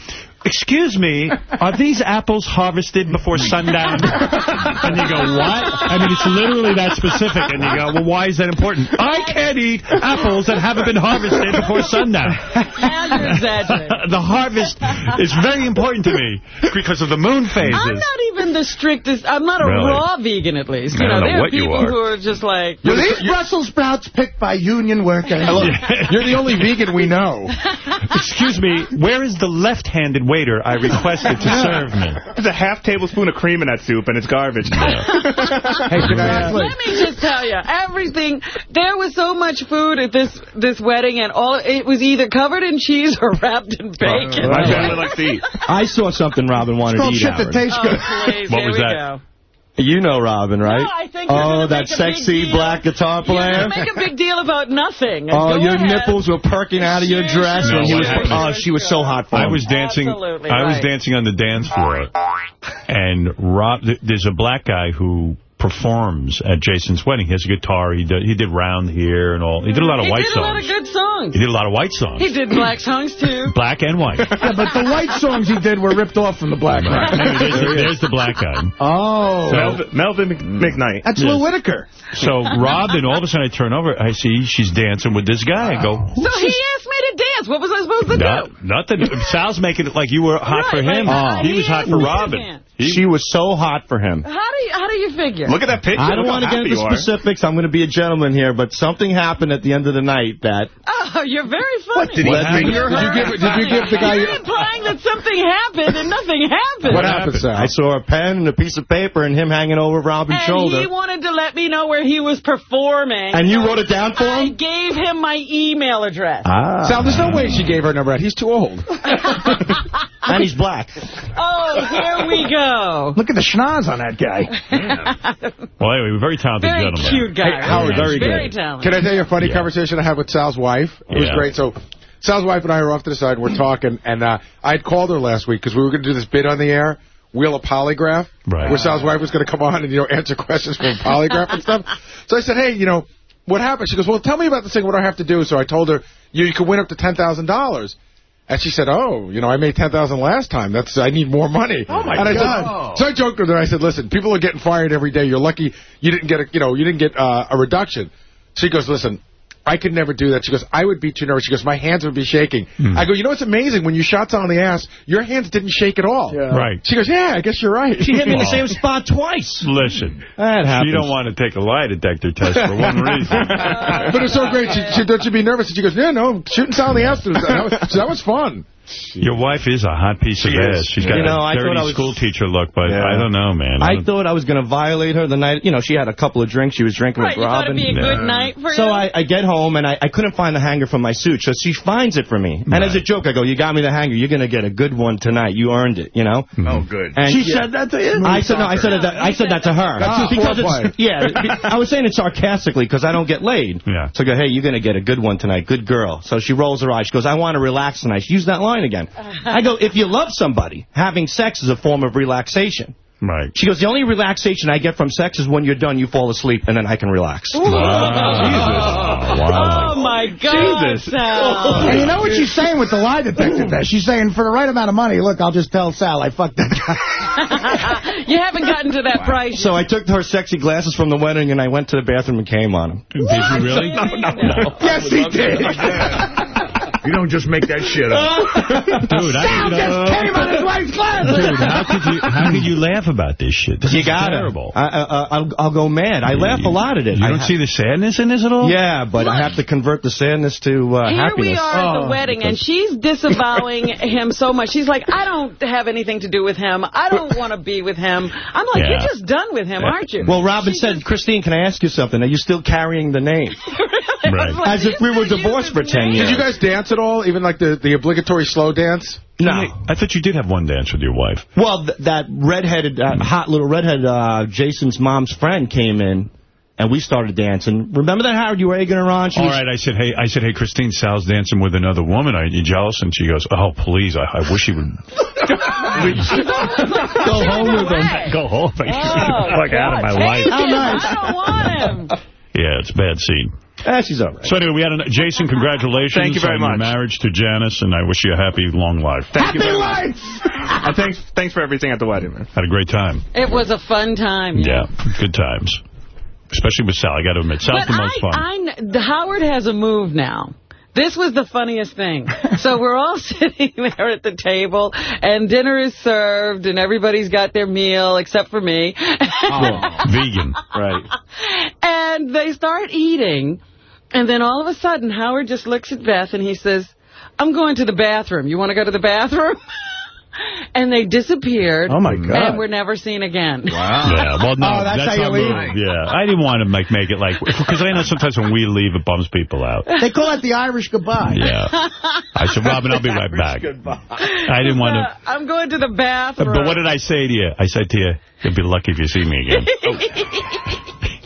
excuse me, are these apples harvested before sundown? and you go, what? I mean, it's literally that specific. And you go, well, why is that important? I can't eat apples that haven't been harvested before sundown. Now you're exaggerating. the harvest is very important to me because of the moon phases. I'm not even the strictest. I'm not a Really? raw vegan, at least. I You don't know, know there are what you people are. who are just like. Were these Brussels sprouts picked by union workers? You're the only vegan we know. Excuse me, where is the left-handed waiter I requested to serve me? There's a half tablespoon of cream in that soup, and it's garbage. Hey, can I ask? Let me just tell you, everything. There was so much food at this this wedding, and all it was either covered in cheese or wrapped in bacon. My family likes to eat. I saw something Robin wanted to called eat, shit that tastes Oh, good. please, What here was that? go. You know Robin, right? I think oh, that make a big sexy black guitar You're player. make a big deal about nothing. Oh, Go your ahead. nipples were perking out of your dress sure, when he was. happened? Oh, she was so hot for I him. was dancing. Absolutely I was right. dancing on the dance floor, and Rob. There's a black guy who performs at Jason's wedding. He has a guitar. He did. He did round here and all. He did a lot of He white did a lot of songs. good songs. He did a lot of white songs. He did black songs too. Black and white. Yeah, but the white songs he did were ripped off from the black guy. There's, the, there's the black guy. Oh. Melvin, Melvin McKnight. Mm. That's Lou Whitaker. So Robin, all of a sudden I turn over. I see she's dancing with this guy. I go, So he asked me to dance. What was I supposed to not, do? nothing. Sal's making it like you were hot for him. like, oh. he was hot for me to Robin. Dance. She was so hot for him. How do you how do you figure? Look at that picture. I don't want to get into you are. specifics. I'm going to be a gentleman here, but something happened at the end of the night that Oh, you're very funny. What, did he Let me- Did you give, did you give the guy... You're implying that something happened and nothing happened. What happened, Sal? I saw a pen and a piece of paper and him hanging over Robin's and shoulder. he wanted to let me know where he was performing. And you wrote it down for him? I him? gave him my email address. Ah. Sal, there's no way she gave her number out. He's too old. and he's black. Oh, here we go. Look at the schnoz on that guy. Well, anyway, very talented Very gentleman. cute guy. Hey, Howard, Very, very good. very talented. Can I tell you a funny Yeah. conversation I had with Sal's wife? It was great. So Sal's wife and I are off to the side. And we're talking, and uh, I had called her last week because we were going to do this bit on the air, Wheel of Polygraph, Right. where Sal's wife was going to come on and, you know, answer questions from Polygraph and stuff. So I said, hey, you know, what happened? She goes, well, tell me about this thing. What do I have to do? So I told her, you, you could win up to $10,000. And she said, oh, you know, I made 10000 last time. That's I need more money. Oh, my and I God. Said, so I joked with her. I said, listen, people are getting fired every day. You're lucky you didn't get a, you know, you didn't get uh, a reduction. She goes, listen, I could never do that. She goes, I would be too nervous. She goes, my hands would be shaking. Hmm. I go, you know what's amazing? When you shot someone in the ass, your hands didn't shake at all. Right. She goes, yeah, I guess you're right. She hit me in the same spot twice. Listen, That happens. you don't want to take a lie detector test for one reason. but it's so great. She, she don't you be nervous? And she goes, yeah, no, shooting someone in the ass. That was, so that was fun. Your wife is a hot piece of She ass. is. She's got You know, a I thought dirty I was- school teacher look, but Yeah. I don't know, man. I don't- thought I was going to violate her the night, you know, she had a couple of drinks. She was drinking Right, with you thought Robin. it'd be a good night for so you? I, I get home and I, I couldn't find the hanger for my suit. So she finds it for me. And as a joke, I go, you got me the hanger. You're going to get a good one tonight. You earned it, you know? Mm-hmm. Oh, good. And She yeah. said that to you? I said no. I said that. I said that to her. That's just because it's, yeah, I was saying it sarcastically because I don't get laid. Yeah. So I go, hey, you're gonna get a good one tonight, good girl. So she rolls her eyes. She goes, I want to relax tonight. She used that line again. I go, if you love somebody, having sex is a form of relaxation. Right. She goes, the only relaxation I get from sex is when you're done, you fall asleep, and then I can relax. Wow. Jesus. Wow. Oh, my God, Sal. And you know what she's saying with the lie detector test? She's saying, for the right amount of money, look, I'll just tell Sal I fucked that guy. you haven't gotten to that price So I took her sexy glasses from the wedding, and I went to the bathroom and came on him. Did you really? No, no, no. yes, he did. You don't just make that shit up. Dude, I, Sal you know, just came on his wife's glasses. dude, how could you how could you laugh about this shit? This You is got terrible. it. I, I, I'll, I'll go mad. I laugh a lot at it. You I don't see the sadness in this at all? Yeah, but I have to convert the sadness to uh, Here happiness. we are at the wedding, and she's disavowing him so much. She's like, I don't have anything to do with him. I don't want to be with him. I'm like, Yeah. you're just done with him, aren't you? Well, Robin said, Christine, can I ask you something? Are you still carrying the name? Right. As if we were divorced for 10 years. Did you guys dance at all? Even like the, the obligatory slow dance? No. I thought you did have one dance with your wife. Well, th that redheaded, uh, hot little redhead, uh, Jason's mom's friend came in, and we started dancing. Remember that, Howard? You were egging her on? She All was- right, I said, hey, I said, hey, Christine, Sal's dancing with another woman. Are you jealous? And she goes, oh, please, I, I wish he would Go home with him. go home. Get the fuck out of my Take life. him. I don't want him. Yeah, it's a bad scene. Ah, she's all right. So anyway, we had a, Jason. Congratulations Thank you very on your much. marriage to Janice, and I wish you a happy, long life. Thank you very much. And thanks, thanks for everything at the wedding, man. Had a great time. It was a fun time. Yeah, good times. Especially with Sal. I got to admit, Sal's But the most fun. I, I, Howard has a move now. This was the funniest thing. so we're all sitting there at the table, and dinner is served, and everybody's got their meal except for me. Oh, vegan. Right. and they start eating, and then all of a sudden, Howard just looks at Beth, and he says, I'm going to the bathroom. You want to go to the bathroom? and they disappeared. Oh, my God. And were never seen again. Wow. Yeah, well, no, Oh, that's how you not leave? moving. Yeah, I didn't want to like make it like because I know sometimes when we leave, it bums people out. They call it the Irish goodbye. Yeah, I said, Robin, I'll be right back. I didn't want to. Uh, I'm going to the bathroom. But what did I say to you? I said to you, you'll be lucky if you see me again. Oh.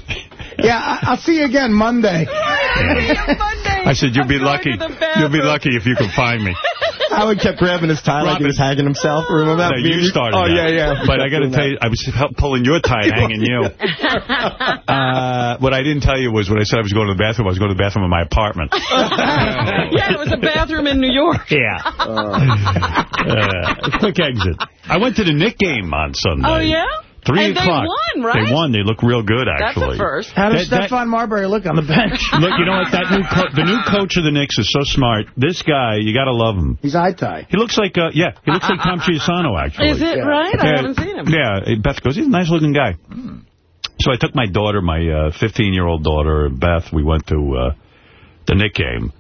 Yeah, I- I'll see you again Monday. I said, you'll be lucky. You'll be lucky if you can find me. Howard kept grabbing his tie like he was hanging himself. Remember that? No, you started Oh, that. yeah, yeah. But I got to tell you, I was pulling your tie and hanging you. Uh, what I didn't tell you was when I said I was going to the bathroom, I was going to the bathroom in my apartment. yeah, it was a bathroom in New York. Yeah. Uh, quick exit. I went to the Knick game on Sunday. Oh, yeah? Three and o'clock. they won, right? They won. They look real good, actually. That's actually. a first. How does That- that- Marbury look on the bench? Look, you know what? That new co the new coach of the Knicks is so smart. This guy, you got to love him. He's eye tie. He looks like, uh, yeah, he looks like Tom Chiusano, actually. Is it right? I haven't seen him. Yeah, Beth goes, he's a nice-looking guy. So I took my daughter, my 15-year-old daughter, Beth, we went to uh, the Knick game.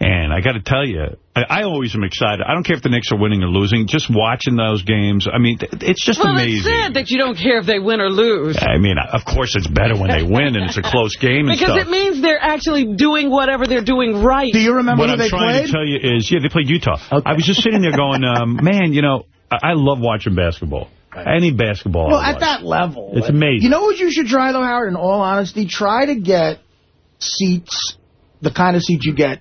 And I got to tell you, I, I always am excited. I don't care if the Knicks are winning or losing. Just watching those games, I mean, it's just well, amazing. it's sad that you don't care if they win or lose. I mean, of course it's better when they win and it's a close game and Because stuff. it means they're actually doing whatever they're doing right. Do you remember what who I'm they trying to tell you is, yeah, they played Utah. I was just sitting there going, um, man, you know, I, I love watching basketball. Any basketball. Well, at that level. It's amazing. You know what you should try, though, Howard, in all honesty? Try to get seats, the kind of seats you get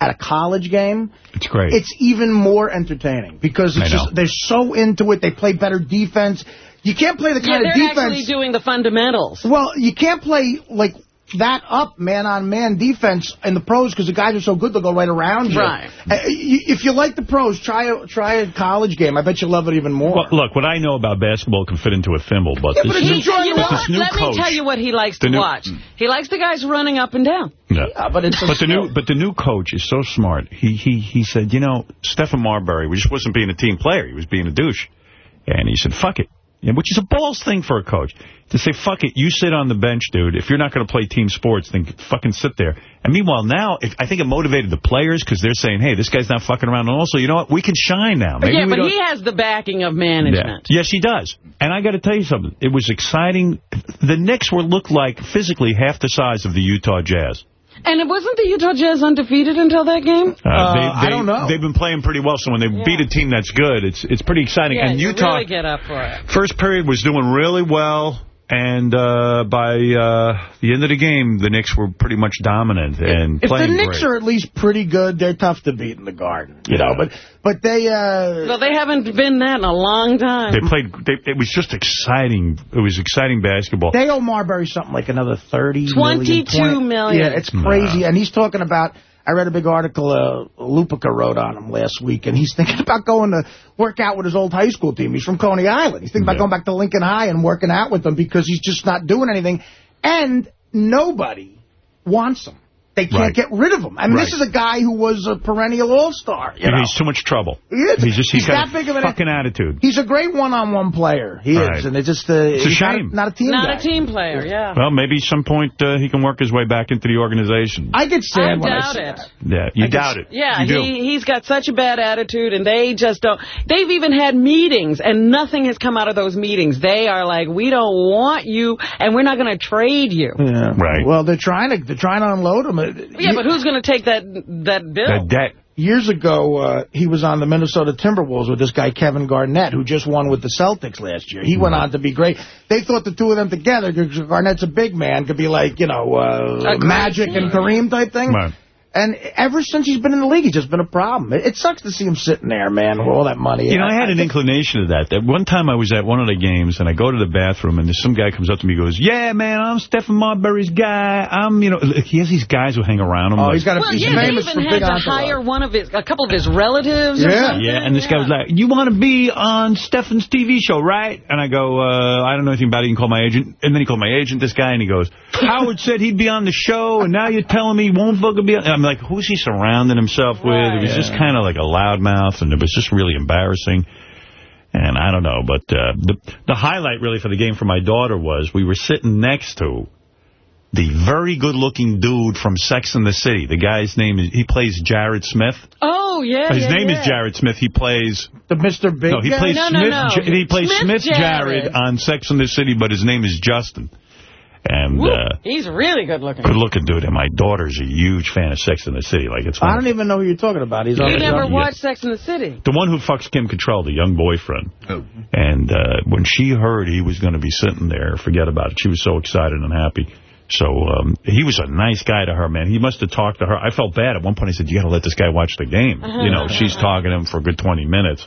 at a college game. It's great. It's even more entertaining because it's just they're so into it. They play better defense. You can't play the kind yeah, kind they're of defense. actually doing the fundamentals. Well, you can't play like that up man-on-man defense in the pros because the guys are so good they'll go right around you. Right. Uh, If you like the pros, try a try a college game. I bet you'll love it even more. Well, look, what I know about basketball can fit into a thimble, but Yeah, this, but it's new, enjoyable. You know this what? new Let coach, me tell you what he likes to new- watch. He likes the guys running up and down. Yeah. but it's but the new but the new coach is so smart. He he he said, you know, Stephen Marbury we just wasn't being a team player. He was being a douche. And he said, fuck it. Which is a balls thing for a coach. To say, fuck it, you sit on the bench, dude. If you're not going to play team sports, then fucking sit there. And meanwhile, now, it, I think it motivated the players because they're saying, hey, this guy's not fucking around. And also, you know what? We can shine now. Maybe yeah, but he has the backing of management. yeah. Yes, he does. And I got to tell you something. It was exciting. The Knicks were looked like physically half the size of the Utah Jazz. And it wasn't the Utah Jazz undefeated until that game? Uh, they, I they- don't know. They've been playing pretty well, so when they beat a team that's good, it's it's pretty exciting. Yeah, and Utah, really get up for it. first period was doing really well, and uh, by uh, the end of the game, the Knicks were pretty much dominant and if the playing Knicks great. are at least pretty good, they're tough to beat in the Garden. You know, but but they uh, Well, they haven't been that in a long time. They played. They, it was just exciting. It was exciting basketball. They owe Marbury something like another $30 22 million. million. Yeah, it's crazy. And he's talking about, I read a big article uh, Lupica wrote on him last week, and he's thinking about going to work out with his old high school team. He's from Coney Island. He's thinking about going back to Lincoln High and working out with them because he's just not doing anything. And nobody wants him. They can't Right. get rid of him. I mean, this is a guy who was a perennial all-star. You And know? he's too much trouble. He is. He's just he's, He's got that big of an- fucking attitude. He's a great one-on-one player. He Right. is, and it's just uh, It's a he's not shame. Not a, team Not guy. a team player, yeah. Well, maybe some point uh, he can work his way back into the organization. I get sad I when I doubt see it. that. Yeah, you I guess- doubt it. Yeah, you do. he, he's got such a bad attitude, and they just don't. They've even had meetings, and nothing has come out of those meetings. They are like, we don't want you, and we're not going to trade you. Yeah. Right. Well, they're trying to they're trying to unload him. Yeah, but who's going to take that that bill? That debt. Years ago, uh, he was on the Minnesota Timberwolves with this guy Kevin Garnett, who just won with the Celtics last year. He went on to be great. They thought the two of them together, because Garnett's a big man, could be like, you know, uh, A great Magic and. Kareem type thing. Right. And ever since he's been in the league, he's just been a problem. It, it sucks to see him sitting there, man, with all that money. You know, I had an inclination to that. That one time I was at one of the games, and I go to the bathroom, and some guy comes up to me and goes, yeah, man, I'm Stephen Marbury's guy. I'm, you know, he has these guys who hang around him. Oh, like, he's got a Well, he's yeah, they famous for even big had to entourage. hire one of his, a couple of his relatives. Yeah. something. Yeah, and this guy was like, you want to be on Stephen's TV show, right? And I go, uh, I don't know anything about it. You can call my agent. And then he called my agent, this guy, and he goes, Howard said he'd be on the show, and now you're telling me he won't fucking be on. And I'm like, who's he surrounding himself with? It was just kind of like a loudmouth, and it was just really embarrassing. And I don't know, but uh, the the highlight really for the game for my daughter was we were sitting next to the very good-looking dude from Sex and the City. The guy's name is, he plays Jerrod Smith. Oh, yeah, His yeah, name yeah. is Jerrod Smith. He plays The Mr. Big no, he guy? plays No, no, Smith. no. Ja- he plays Smith Smith, Jerrod. Jerrod. on Sex and the City, but his name is Justin. And Woo, uh, he's really good looking. good looking dude. And my daughter's a huge fan of Sex in the City. Like it's I don't even know who you're talking about. He's on You never show. watched Sex in the City? the one who fucks Kim Cattrall, the young boyfriend. Oh. And uh, when she heard he was going to be sitting there, forget about it. She was so excited and happy. So um, he was a nice guy to her, man. He must have talked to her. I felt bad. At one point, I said, you got to let this guy watch the game. You know, she's talking to him for a good 20 minutes.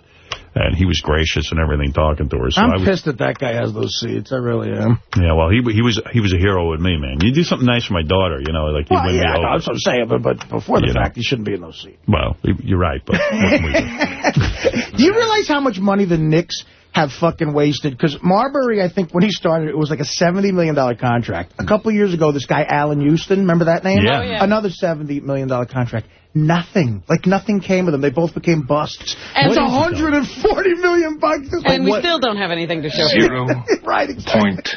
And he was gracious and everything talking to her. So I'm I was, pissed that that guy has those seats. I really am. Yeah, well, he he was he was a hero with me, man. You do something nice for my daughter, you know, like he Well, win yeah, me I know, over. that's what I'm saying, but, but before the You know. fact, he shouldn't be in those seats. Well, you're right, but what can we do? Do you realize how much money the Knicks have fucking wasted? Because Marbury, I think, when he started, it was like a $70 million contract. A couple years ago, this guy, Alan Houston, remember that name? Yeah. Oh, yeah. Another $70 million contract. Nothing. Like, nothing came of them. They both became busts. And it's what is $140 million bucks. It's like, And we what- still don't have anything to show. Zero right, exactly. point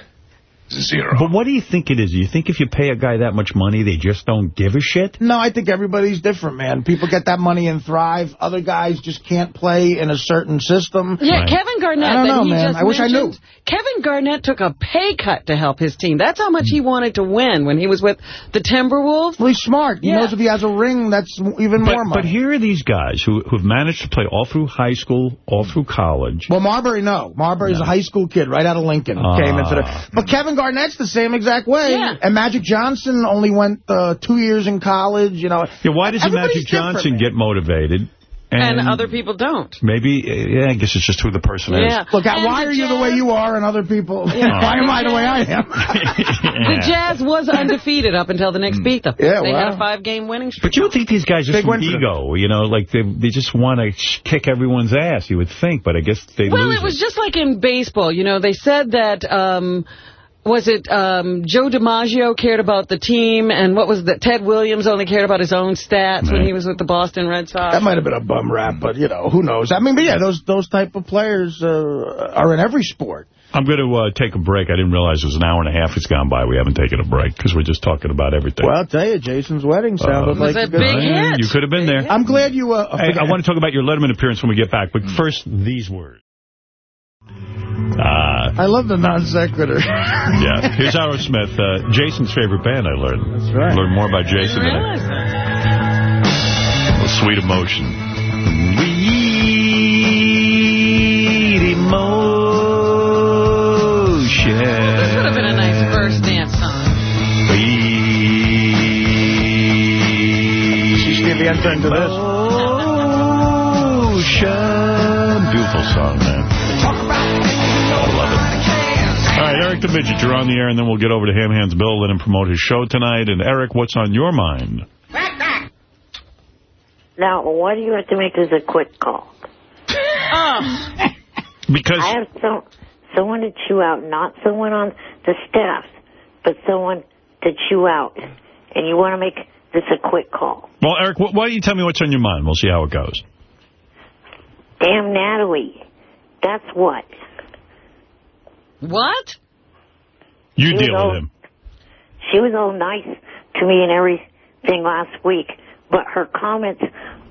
zero. But what do you think it is? Do you think if you pay a guy that much money, they just don't give a shit? No, I think everybody's different, man. People get that money and thrive. Other guys just can't play in a certain system. Yeah, Right. Kevin Garnett. I don't know, he man. I wish I knew. Kevin Garnett took a pay cut to help his team. That's how much he wanted to win when he was with the Timberwolves. Well, he's smart. He Yeah. knows if he has a ring, that's even But, more money. but here are these guys who who've managed to play all through high school, all through college. Well, Marbury, no. Marbury's a high school kid right out of Lincoln. Ah. came into the, But Kevin Garnett's the same exact way. Yeah. And Magic Johnson only went uh, two years in college. You know. Yeah, why doesn't Magic Johnson get motivated And, other people don't. Maybe, yeah, I guess it's just who the person Yeah. is. Look, And why the are you the way you are and other people? Yeah. Why am I the way I am? The Jazz was undefeated up until the Knicks beat them. Yeah, they had a five-game winning streak. But you would think these guys just Big from win for them. ego, you know, like they they just want to kick everyone's ass. You would think, but I guess they Well, lose it was just like in baseball. You know, they said that, um, was it um, Joe DiMaggio cared about the team, and what was that? Ted Williams only cared about his own stats when he was with the Boston Red Sox. That might have been a bum rap, but, you know, who knows? I mean, but yeah, those those type of players uh, are in every sport. I'm going to uh, take a break. I didn't realize it was an hour and a half has gone by. We haven't taken a break because we're just talking about everything. Well, I'll tell you, Jason's wedding sounded Uh, like a good uh, You could have been there. I'm glad you... Uh, Hey, I want to talk about your Letterman appearance when we get back, but first, these words. Uh, I love the non sequitur. yeah, here's Aerosmith, uh, Jason's favorite band, I learned. That's right. Learn more about Jason today. A sweet emotion. Sweet emotion. This would have been a nice first dance song. She's going to be entering to this. Ocean. Beautiful song, man. I love it. All right, Eric the Midget, you're on the air, and then we'll get over to Ham Hands Bill, let him promote his show tonight. And Eric, what's on your mind? Now, why do you have to make this a quick call? Because I have some, someone to chew out, not someone on the staff, but someone to chew out. And you want to make this a quick call. Well, Eric, wh- why don't you tell me what's on your mind? We'll see how it goes. Damn Natalie. That's what. What? You She deal was all- with him. She was all nice to me and everything last week, but her comments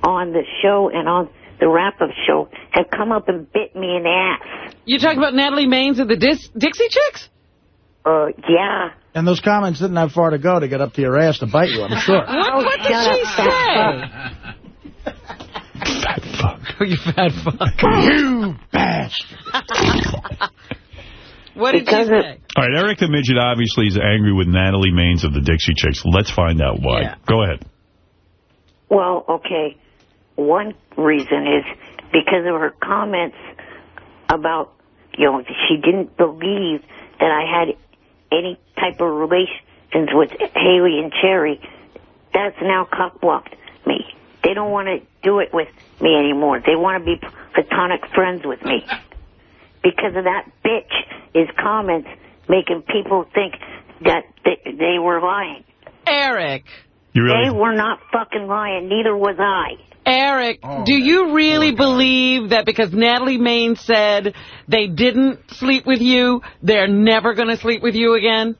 on the show and on the wrap-up show have come up and bit me in the ass. You talking about Natalie Maines and the Dis Dixie Chicks? Uh, yeah. And those comments didn't have far to go to get up to your ass to bite you, I'm sure. What, what did she up, say? Fat fuck. You fat fuck. you bastard. What did Because she say? All right, Eric the Midget obviously is angry with Natalie Maines of the Dixie Chicks. Let's find out why. Yeah. Go ahead. Well, okay. One reason is because of her comments about, you know, she didn't believe that I had any type of relations with Haley and Cherry. That's now cockblocked me. They don't want to do it with me anymore. They want to be platonic friends with me. Because of that bitch, his comments making people think that they, they were lying. Eric. You They were not fucking lying. Neither was I. Eric, Oh, do you really believe that because Natalie Maines said they didn't sleep with you, they're never going to sleep with you again?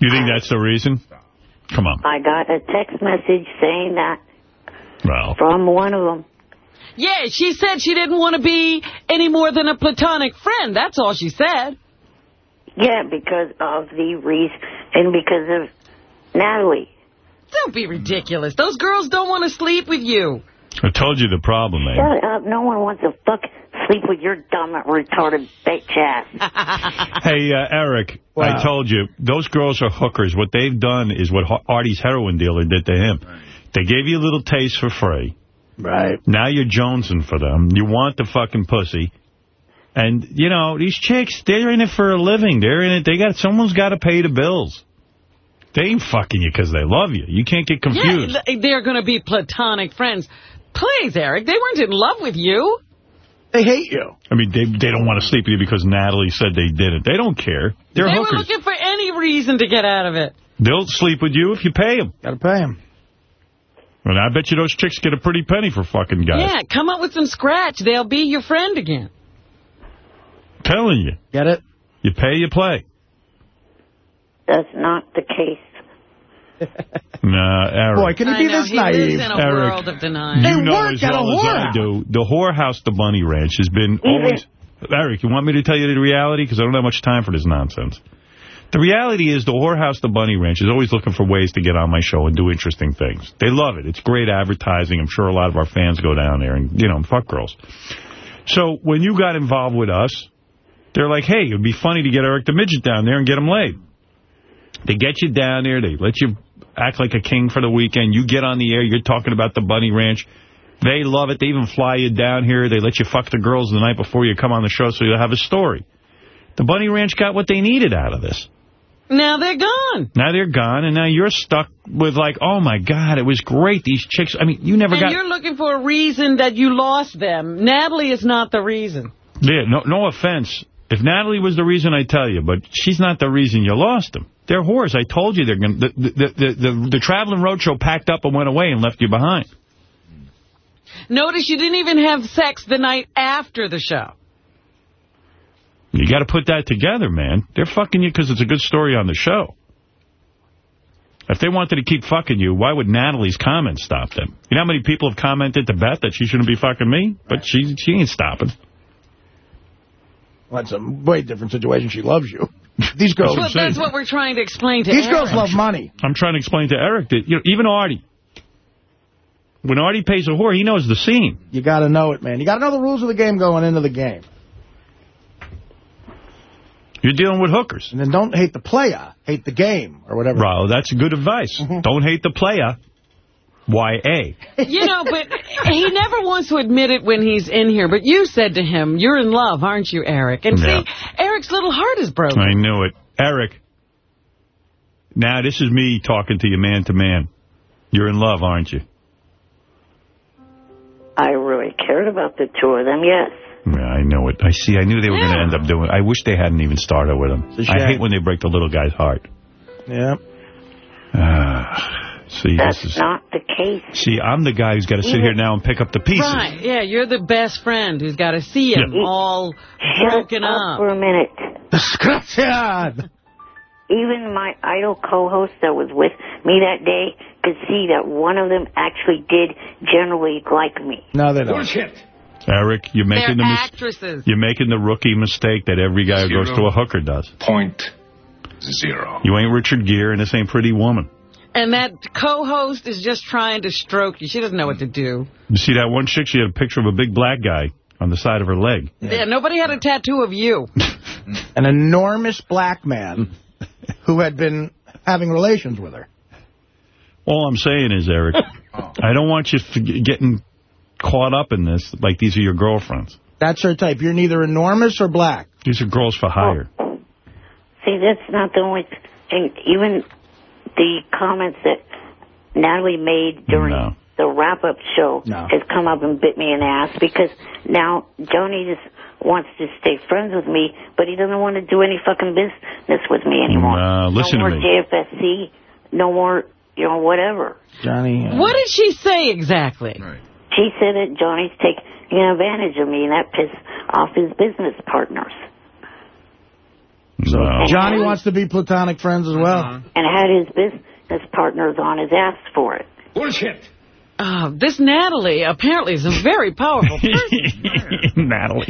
You think that's the reason? Come on. I got a text message saying that Well, from one of them. Yeah, she said she didn't want to be any more than a platonic friend. That's all she said. Yeah, because of the reason and because of Natalie. Don't be ridiculous. Those girls don't want to sleep with you. I told you the problem, man. Shut up. No one wants to fuck sleep with your dumb, retarded bitch ass. Hey, uh, Eric, I told you, those girls are hookers. What they've done is what Artie's heroin dealer did to him. They gave you a little taste for free. Right. Now you're jonesing for them. You want the fucking pussy. And, you know, these chicks, they're in it for a living. They're in it. They got, someone's got to pay the bills. They ain't fucking you because they love you. You can't get confused. Yeah, they're going to be platonic friends. Please, Eric, they weren't in love with you. They hate you. I mean, they they don't want to sleep with you because Natalie said they didn't. They don't care. They're they were looking for any reason to get out of it. They'll sleep with you if you pay them. Got to pay them. And I bet you those chicks get a pretty penny for fucking guys. Yeah, come up with some scratch. They'll be your friend again. Telling you. Get it? You pay, you play. That's not the case. Nah, Eric. Boy, can he be know, this he naive? lives in a Eric, world of denial. They You know work as at a well as I whorehouse. do, the whorehouse, the Bunny Ranch, has been always... Eric, you want me to tell you the reality? Because I don't have much time for this nonsense. The reality is the whorehouse, the Bunny Ranch, is always looking for ways to get on my show and do interesting things. They love it. It's great advertising. I'm sure a lot of our fans go down there and, you know, fuck girls. So when you got involved with us, they're like, hey, it would be funny to get Eric the Midget down there and get him laid. They get you down there. They let you act like a king for the weekend. You get on the air. You're talking about the Bunny Ranch. They love it. They even fly you down here. They let you fuck the girls the night before you come on the show so you'll have a story. The Bunny Ranch got what they needed out of this. Now they're gone. Now they're gone, and now you're stuck with like, oh, my God, it was great. These chicks, I mean, you never and got... you're looking for a reason that you lost them. Natalie is not the reason. Yeah, no, no offense. If Natalie was the reason, I tell you, but she's not the reason you lost them. They're whores. I told you they're going the, the, the, the, the Traveling Roadshow packed up and went away and left you behind. Notice you didn't even have sex the night after the show. You got to put that together, man. They're fucking you because it's a good story on the show. If they wanted to keep fucking you, why would Natalie's comments stop them? You know how many people have commented to Beth that she shouldn't be fucking me? But she she ain't stopping. Well, that's a way different situation. She loves you. These girls... Well, that's what we're trying to explain to These Eric. girls love money. I'm trying to explain to Eric that, you know, even Artie, when Artie pays a whore, he knows the scene. You got to know it, man. You got to know the rules of the game going into the game. You're dealing with hookers. And then don't hate the player. Hate the game, or whatever. Wow, that's good advice. Mm-hmm. Don't hate the player. Y-A. You know, but he never wants to admit it when he's in here. But you said to him, you're in love, aren't you, Eric? And Yeah. see, Eric's little heart is broken. I knew it. Eric, now this is me talking to you man to man. You're in love, aren't you? I really cared about the two of them, yes. Yeah, I know it. I see. I knew they were going to end up doing it. I wish they hadn't even started with him. I hate when they break the little guy's heart. Yeah. Ah, see, That's this is... not the case. See, I'm the guy who's got to sit here now and pick up the pieces. Right, yeah, you're the best friend who's got to see him Yeah. all Shut broken up up. for a minute. Description! Even my idol co-host that was with me that day could see that one of them actually did generally like me. No, they don't. Bullshit. Eric, you're making They're the actresses. you're making the rookie mistake that every guy who goes to a hooker does. Point zero. You ain't Richard Gere, and this ain't Pretty Woman. And that co-host is just trying to stroke you. She doesn't know what to do. You see that one chick? She had a picture of a big black guy on the side of her leg. Yeah, nobody had a tattoo of you. An enormous black man who had been having relations with her. All I'm saying is, Eric, I don't want you getting caught up in this like these are your girlfriends. That's her type. You're neither enormous or black. These are girls for hire. See, that's not the only thing. Even the comments that Natalie made during No. the wrap-up show No. has come up and bit me in the ass because now Johnny just wants to stay friends with me, but he doesn't want to do any fucking business with me anymore. No, listen no to more me. JFSC, no more, you know, whatever. Johnny. uh, What did she say exactly? She said that Johnny's taking advantage of me, and that pissed off his business partners. No. Johnny wants to be platonic friends as well. And had his business partners on his ass for it. Bullshit. Oh, this Natalie apparently is a very powerful person. Natalie.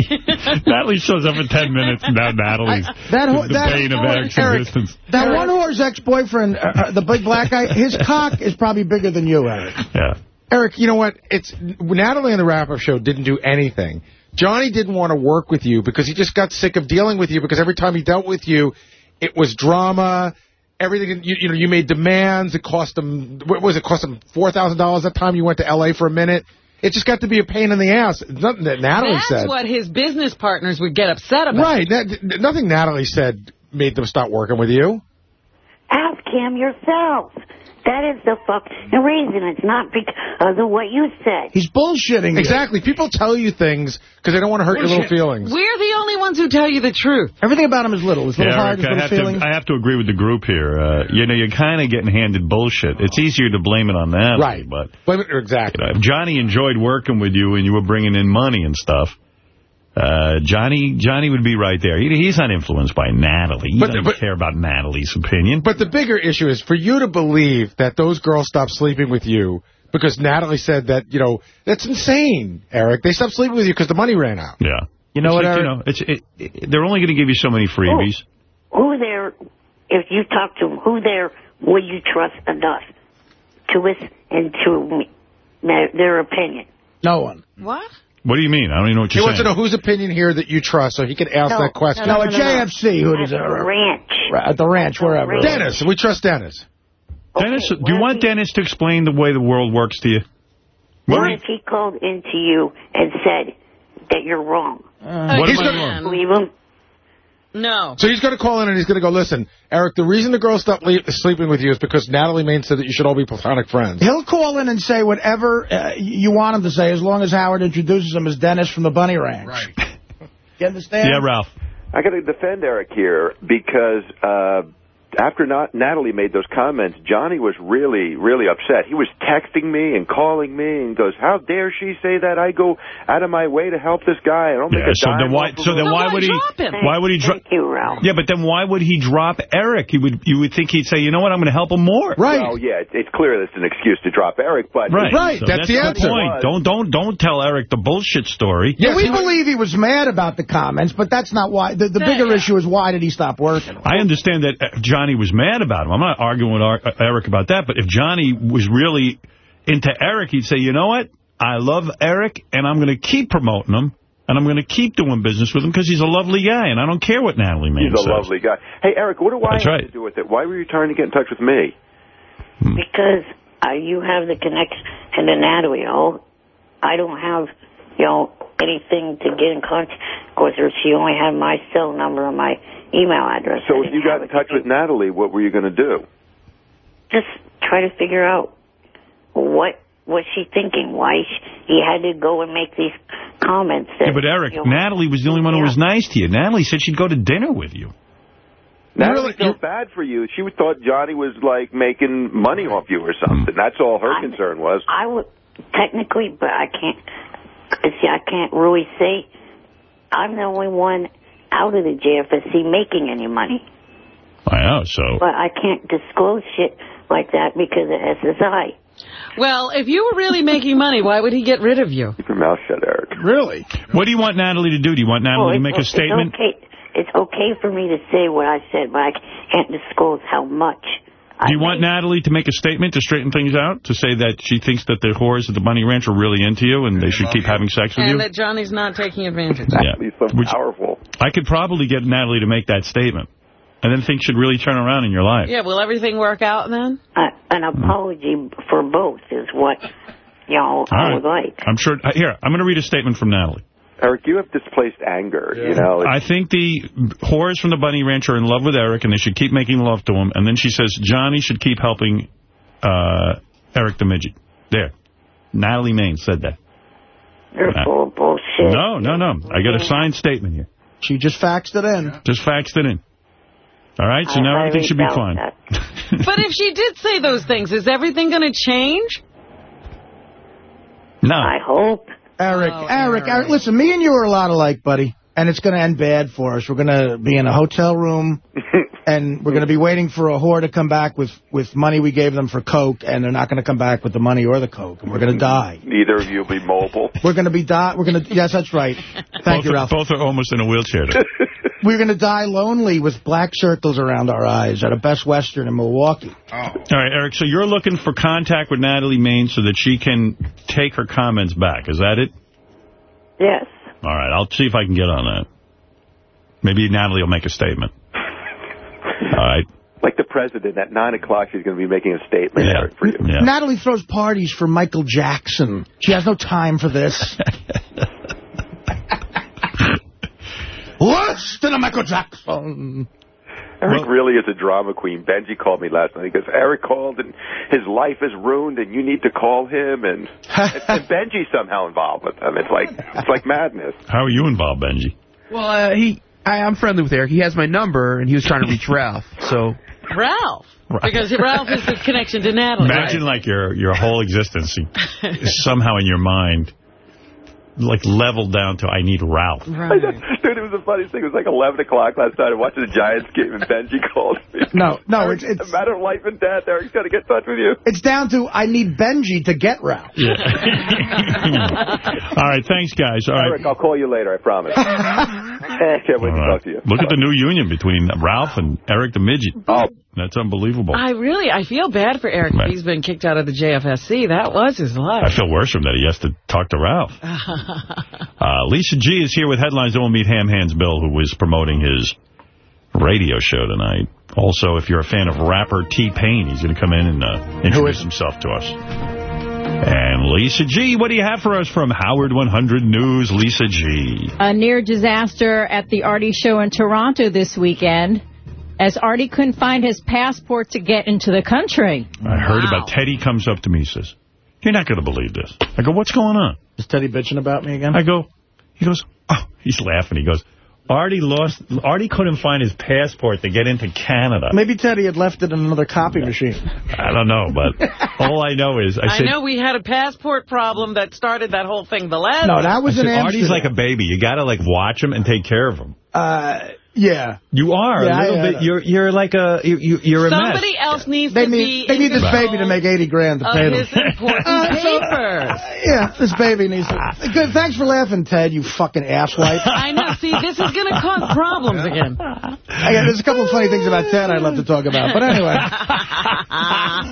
Natalie shows up in 10 minutes, and now Natalie's That whole- the that- bane of Eric's Eric, existence. That one whore's ex-boyfriend, uh, uh, the big black guy, his cock is probably bigger than you, Eric. Yeah. Eric, you know what? It's Natalie on the wrap-up show didn't do anything. Johnny didn't want to work with you because he just got sick of dealing with you because every time he dealt with you, it was drama. Everything, you, you know, you made demands. It cost him, what was it, cost him $4,000 that time you went to L.A. for a minute. It just got to be a pain in the ass. Nothing that Natalie That's said. what his business partners would get upset about. Right. That, nothing Natalie said made them stop working with you. Ask him yourself. That is the fucking reason. It's not because of what you said. He's bullshitting you. Exactly. People tell you things because they don't want to hurt your little feelings. We're the only ones who tell you the truth. Everything about him is little. His little Yeah, heart, Eric, his I little have, feelings. to, I have to agree with the group here. Uh, you know, you're kind of getting handed bullshit. It's easier to blame it on Natalie. Right. But Blame it, exactly. you know, if Johnny enjoyed working with you and you were bringing in money and stuff, uh, Johnny Johnny would be right there. He, he's not influenced by Natalie. He But- doesn't but- care about Natalie's opinion. But the bigger issue is for you to believe that those girls stopped sleeping with you because Natalie said that, you know, that's insane, Eric. They stopped sleeping with you because the money ran out. yeah. You know It's what, like, Eric? You know, it's, it, it, they're only going to give you so many freebies. Who there, if you talk to him, who there would you trust enough to listen to me, their, their opinion? No one. What? What do you mean? I don't even know what He you're wants to know whose opinion here that you trust so he can ask No, that question. No, no, at no, no. JFC, who does At it? the ranch. At the ranch, wherever. ranch. Dennis. We trust Dennis. Dennis, do you want he- Dennis to explain the way the world works to you? What if he called into you and said that you're wrong? Uh, what He's am I gonna wrong? Believe him? No. So he's going to call in and he's going to go, listen, Eric, the reason the girl stopped le sleeping with you is because Natalie Main said that you should all be platonic friends. He'll call in and say whatever uh, you want him to say, as long as Howard introduces him as Dennis from the Bunny Ranch. Right. You understand? Yeah, Ralph. I got to defend Eric here because uh, after not, Natalie made those comments, Johnny was really, really upset. He was texting me and calling me and goes, "How dare she say that? I go out of my way to help this guy. I don't make Yeah, a so dime then why? off of So then why would he? Why would he drop? Thank you, Ralph. Yeah, but then why would he drop Eric? You would you would think he'd say, you know what, I'm going to help him more. Right. Well, yeah, it's, it's clear that's an excuse to drop Eric, but Right. So that's, the point. Don't don't don't tell Eric the bullshit story. Yeah, we believe he was mad about the comments, but that's not why. The, the bigger issue is why did he stop working? I understand that uh, Johnny was mad about him. I'm not arguing with Ar- uh, Eric about that, but if Johnny was really into Eric, he'd say, you know what? I love Eric, and I'm going to keep promoting him, and I'm going to keep doing business with him because he's a lovely guy, and I don't care what Natalie Main He's a says. lovely guy. Hey, Eric, what do I That's have right. to do with it? Why were you trying to get in touch with me? Because uh, you have the connection and to Natalie, you know. I don't have, you know, anything to get in contact with her. She only had my cell number and my email address. So if you got in touch with Natalie, what were you going to do? Just try to figure out what was she thinking, why she, he had to go and make these comments. That, Yeah, but Eric, you know, Natalie was the only one who was nice to you. Natalie said she'd go to dinner with you. Natalie felt bad for you. She thought Johnny was like making money off you or something. That's all her concern was. I would technically, but I can't. See, I can't really say I'm the only one out of the JFSC making any money, I know, so... but I can't disclose shit like that because of SSI. Well, if you were really making money, why would he get rid of you? Keep your mouth shut, Eric. Really? What do you want Natalie to do? Do you want Natalie Well, to make a it's statement? okay. It's okay for me to say what I said, but I can't disclose how much. Do you want Natalie to make a statement to straighten things out? To say that she thinks that the whores at the Bunny Ranch are really into you and they should keep having sex with you? And that Johnny's not taking advantage. Yeah. He's so Which- powerful. I could probably get Natalie to make that statement. And then things should really turn around in your life. Yeah, will everything work out then? Uh, an apology for both is what, you know, All I would like. I'm sure. uh, Here, I'm going to read a statement from Natalie. Eric, you have displaced anger. You know, I think the whores from the Bunny Ranch are in love with Eric, and they should keep making love to him. And then she says Johnny should keep helping uh, Eric the Midget. There. Natalie Main said that. You're Uh, full of bullshit. No, no, no. I got a signed statement here. She just faxed it in. Just faxed it in. All right, so I now everything should be fine. but if she did say those things, is everything going to change? No. I hope. Eric, Oh, Eric, Eric, listen, me and you are a lot alike, buddy. And it's going to end bad for us. We're going to be in a hotel room, and we're going to be waiting for a whore to come back with, with money we gave them for Coke, and they're not going to come back with the money or the Coke, and we're going to die. neither of you will be mobile. We're going to be die. We're going to. Yes, that's right. Thank both, you, are, Ralph. both are almost in a wheelchair. We're going to die lonely with black circles around our eyes at a Best Western in Milwaukee. All right, Eric, so you're looking for contact with Natalie Main so that she can take her comments back. Is that it? Yes. All right, I'll see if I can get on that. Maybe Natalie will make a statement. All right. Like the president, at 9 o'clock, she's going to be making a statement, Yeah. For you. Yeah. Natalie throws parties for Michael Jackson. She has no time for this. Worse than a Michael Jackson. Eric really is a drama queen. Benji called me last night. He goes, Eric called and his life is ruined and you need to call him. And, and, and Benji's somehow involved with them. It's like, it's like madness. How are you involved, Benji? Well, uh, he, I, I'm friendly with Eric. He has my number, and he was trying to reach Ralph. So Ralph. Because Ralph is the connection to Natalie. Imagine like your your whole existence is somehow in your mind like leveled down to I need Ralph. Right. Dude, it was the funniest thing. It was like 11 o'clock last night. I'm watching the Giants game and Benji called me. No, no, Eric, it's, it's a matter of life and death. Eric's got to get in touch with you. it's down to I need Benji to get Ralph. Yeah. All right, thanks, guys. All right. Eric, I'll call you later, I promise. I can't wait All to right. talk to you. Look at the new union between Ralph and Eric the Midget. Oh. That's unbelievable. I really, I feel bad for Eric. Right. He's been kicked out of the JFSC. That was his life. I feel worse for him that he has to talk to Ralph. Uh, Lisa G is here with headlines. Then we'll meet Ham Hands Bill, who was promoting his radio show tonight. Also, if you're a fan of rapper T-Pain, he's going to come in and uh, introduce himself to us. And Lisa G., what do you have for us from Howard 100 News, Lisa G.? A near disaster at the Artie show in Toronto this weekend as Artie couldn't find his passport to get into the country. I heard about Teddy comes up to me, he says, you're not going to believe this. I go, what's going on? Is Teddy bitching about me again? I go, he goes, oh, he's laughing. He goes, Artie lost, Artie couldn't find his passport to get into Canada. Maybe Teddy had left it in another copy machine. I don't know, but all I know is, I I, said, know we had a passport problem that started that whole thing the last No, that was I in said, Artie's like a baby. You got to like watch him and take care of him. Uh, yeah. You are Yeah, a little I- bit. You're you're like a you, you you're a mess. Somebody else needs They to need be they in need this baby to make 80 grand to pay them. his important Uh, so- papers. Yeah, this baby needs to... Good, thanks for laughing, Ted, you fucking asswipe. I know. See, this is going to cause problems again. I got, there's a couple of funny things about Ted I'd love to talk about, but anyway.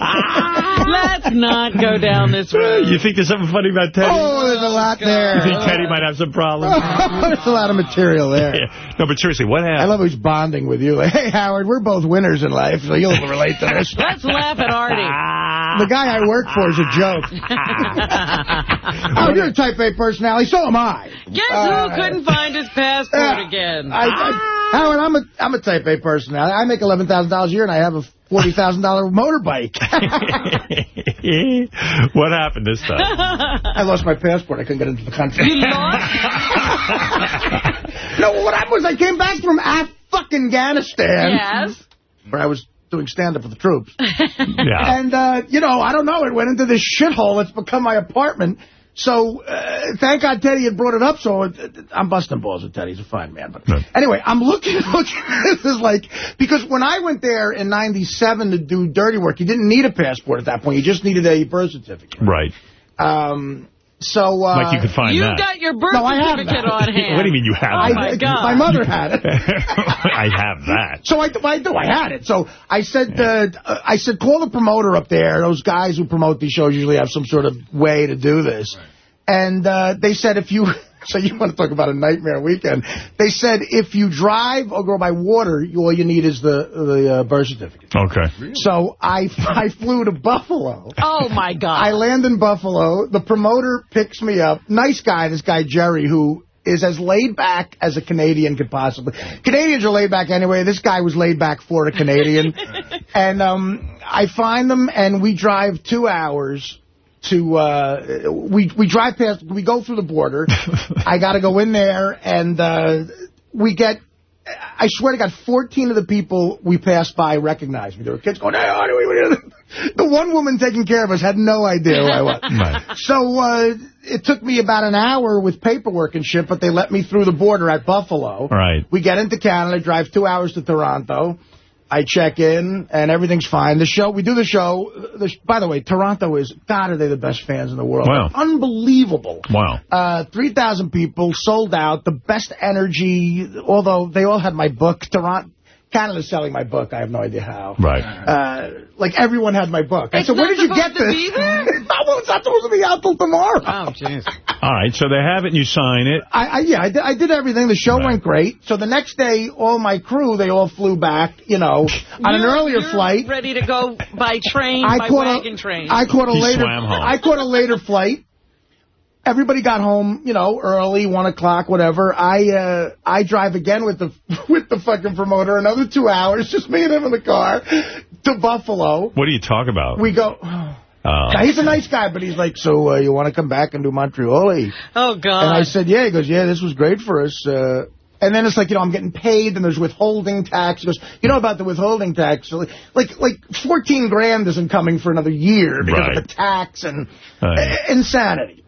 Let's not go down this road. You think there's something funny about Teddy? Oh, there's a lot there. You think Teddy might have some problems? there's a lot of material there. Yeah. No, but seriously, what happened? I love who's bonding with you. Like, hey, Howard, we're both winners in life, so you'll relate to this. Let's laugh at Artie. The guy I work for is a joke. oh, you're a type A personality. So am I. Guess Uh, who couldn't find his passport Yeah. again? I, I, Howard, I'm a I'm a type A personality. I make eleven thousand dollars a year, and I have a forty thousand dollar motorbike. what happened this time? I lost my passport. I couldn't get into the country. You lost? no, what happened was I came back from Afghanistan. Yes. Where I was doing stand-up for the troops. Yeah. And, uh, you know, I don't know. It went into this shithole It's become my apartment. So, uh, thank God Teddy had brought it up, so it, it- I'm busting balls with Teddy. He's a fine man. But anyway, I'm looking, looking, this is like, because when I went there in 97 to do dirty work, you didn't need a passport at that point. You just needed a birth certificate. Right. Um, so, uh... Like you could find you that. got your birth No, I have certificate that. on hand. What do you mean you have Oh, that? my God. My mother had it. I have that. So I, I do. I had it. So I said, uh, I said, call the promoter up there. Those guys who promote these shows usually have some sort of way to do this. And uh, they said, if you, so you want to talk about a nightmare weekend? They said, if you drive or go by water, you, all you need is the the uh, birth certificate. Okay. So I I flew to Buffalo. Oh, my God. I land in Buffalo. The promoter picks me up. Nice guy, this guy Jerry, who is as laid back as a Canadian could possibly. Canadians are laid back anyway. This guy was laid back for a Canadian. and um, I find them, and we drive two hours to, uh, we, we drive past, we go through the border. I got to go in there, and uh, we get, I swear to God, 14 of the people we passed by recognized me. There were kids going, hey, we... The one woman taking care of us had no idea who I was. Right. So uh, it took me about an hour with paperwork and shit, but they let me through the border at Buffalo. Right. We get into Canada, drive two hours to Toronto. I check in, and everything's fine. The show, we do the show. The, by the way, Toronto is, God, are they the best fans in the world. Wow. Unbelievable. Wow. Uh, 3,000 people, sold out, the best energy, although they all had my book. Toronto, Canada's selling my book. I have no idea how. Right. Uh, like, everyone had my book. I It's said, where did you get this? be there? no, it's not supposed to be out till tomorrow. Oh, jeez. All right, so they have it and you sign it. I, I yeah, I did, I did everything. The show went great. So the next day, all my crew, they all flew back, you know, on an You're- earlier you're flight. ready to go by train, I by caught a- train. I caught a He later. swam home. I caught a later flight. Everybody got home, you know, early, one o'clock, whatever. I uh, I drive again with the with the fucking promoter another two hours, just me and him in the car to Buffalo. What do you talk about? We go. Now, he's a nice guy, but he's like, so uh, you want to come back and do Montreal? oh, God. And I said, yeah. He goes, yeah, this was great for us. Uh, and then it's like, you know, I'm getting paid, and there's withholding tax. He goes, you know about the withholding tax? So, Like, like 14 grand isn't coming for another year because Right. of the tax and Right. insanity.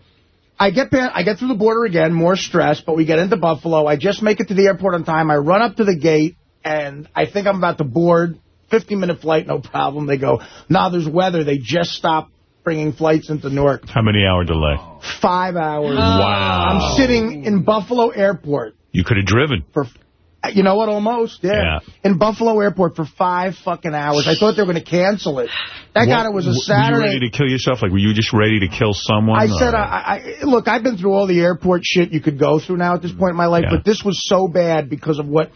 I get I get through the border again, more stress, but we get into Buffalo. I just make it to the airport on time. I run up to the gate, and I think I'm about to board. 50-minute flight, no problem. They go, nah, there's weather. They just stopped bringing flights into Newark. how many hour delay? Five hours. Wow. I'm sitting in Buffalo Airport You could have driven. for, you know what, almost, yeah. Yeah. In Buffalo Airport for five fucking hours. I thought they were going to cancel it. That God it was a Were you ready to kill yourself? Like, were you just ready to kill someone? I said, I, I, look, I've been through all the airport shit you could go through now at this point in my life, Yeah. but this was so bad because of what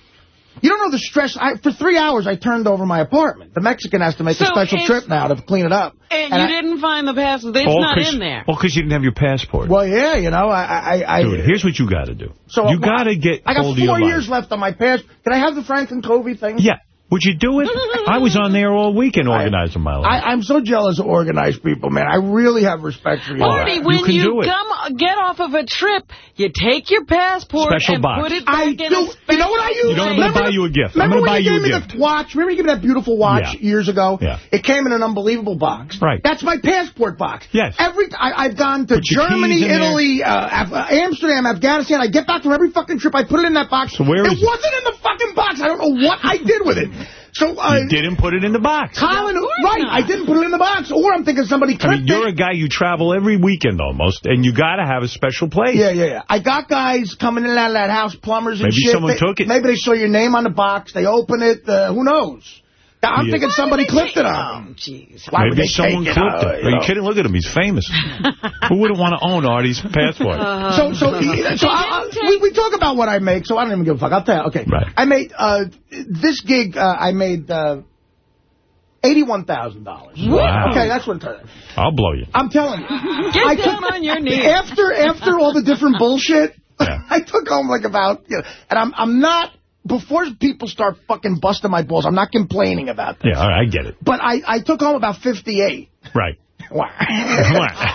You don't know the stress. I, for three hours, I turned over my apartment. The Mexican has to make a special trip now to clean it up. And, And you I- didn't find the passport. It's All not 'cause- in there. Well, because you didn't have your passport. Well, yeah, you know, I... I, I Dude, here's what you got to do. so you got to get I got hold of your four life. years left on my pass. Can I have the Franklin Covey thing? Yeah. Would you do it? I was on there all weekend organizing my life. I, I'm so jealous of organized people, man. I really have respect for you. Artie, when can you, come get off of a trip, you take your passport Special and box. put it back I in do. a You know what I use? You know what, I'm going to buy you a gift. I'm Remember going to when buy you you gave a me gift. the watch? Remember you gave me that beautiful watch Yeah. years ago? Yeah. It came in an unbelievable box. Right. That's my passport box. Yes. Every I, I've gone to Put Germany, keys in there. Italy, uh, Af- uh, Amsterdam, Afghanistan. I get back from every fucking trip. I put it in that box. So where it is it? wasn't in the fucking box. I don't know what I did with it. So uh, you didn't put it in the box. Colin, right? I didn't put it in the box. Or I'm thinking somebody I clipped mean, you're it. a guy, you travel every weekend almost, and you got to have a special place. Yeah, yeah, yeah. I got guys coming in and out of that house, plumbers and Maybe shit. someone They- took it. Maybe they saw your name on the box. They open it. Uh, who knows? I'm Yeah. thinking somebody clipped it on. Jeez. Why would Maybe they someone take clipped it? it. uh, you Are you kidding? Look at him. He's famous. Who wouldn't want to own Artie's passport? So, so, so I, I, we, we talk about what I make, so I don't even give a fuck. I'll tell you. Okay. Right. I made, uh, this gig, uh, I made, uh, $81,000. Wow. Okay, that's what it turned out. I'll blow you. I'm telling you. Get I down on your knees. After, after all the different bullshit, I took home like about, you know, and I'm, I'm not, before people start fucking busting my balls, I'm not complaining about that. Yeah, all right, I get it. But I, I took home about 58. Right. Wow.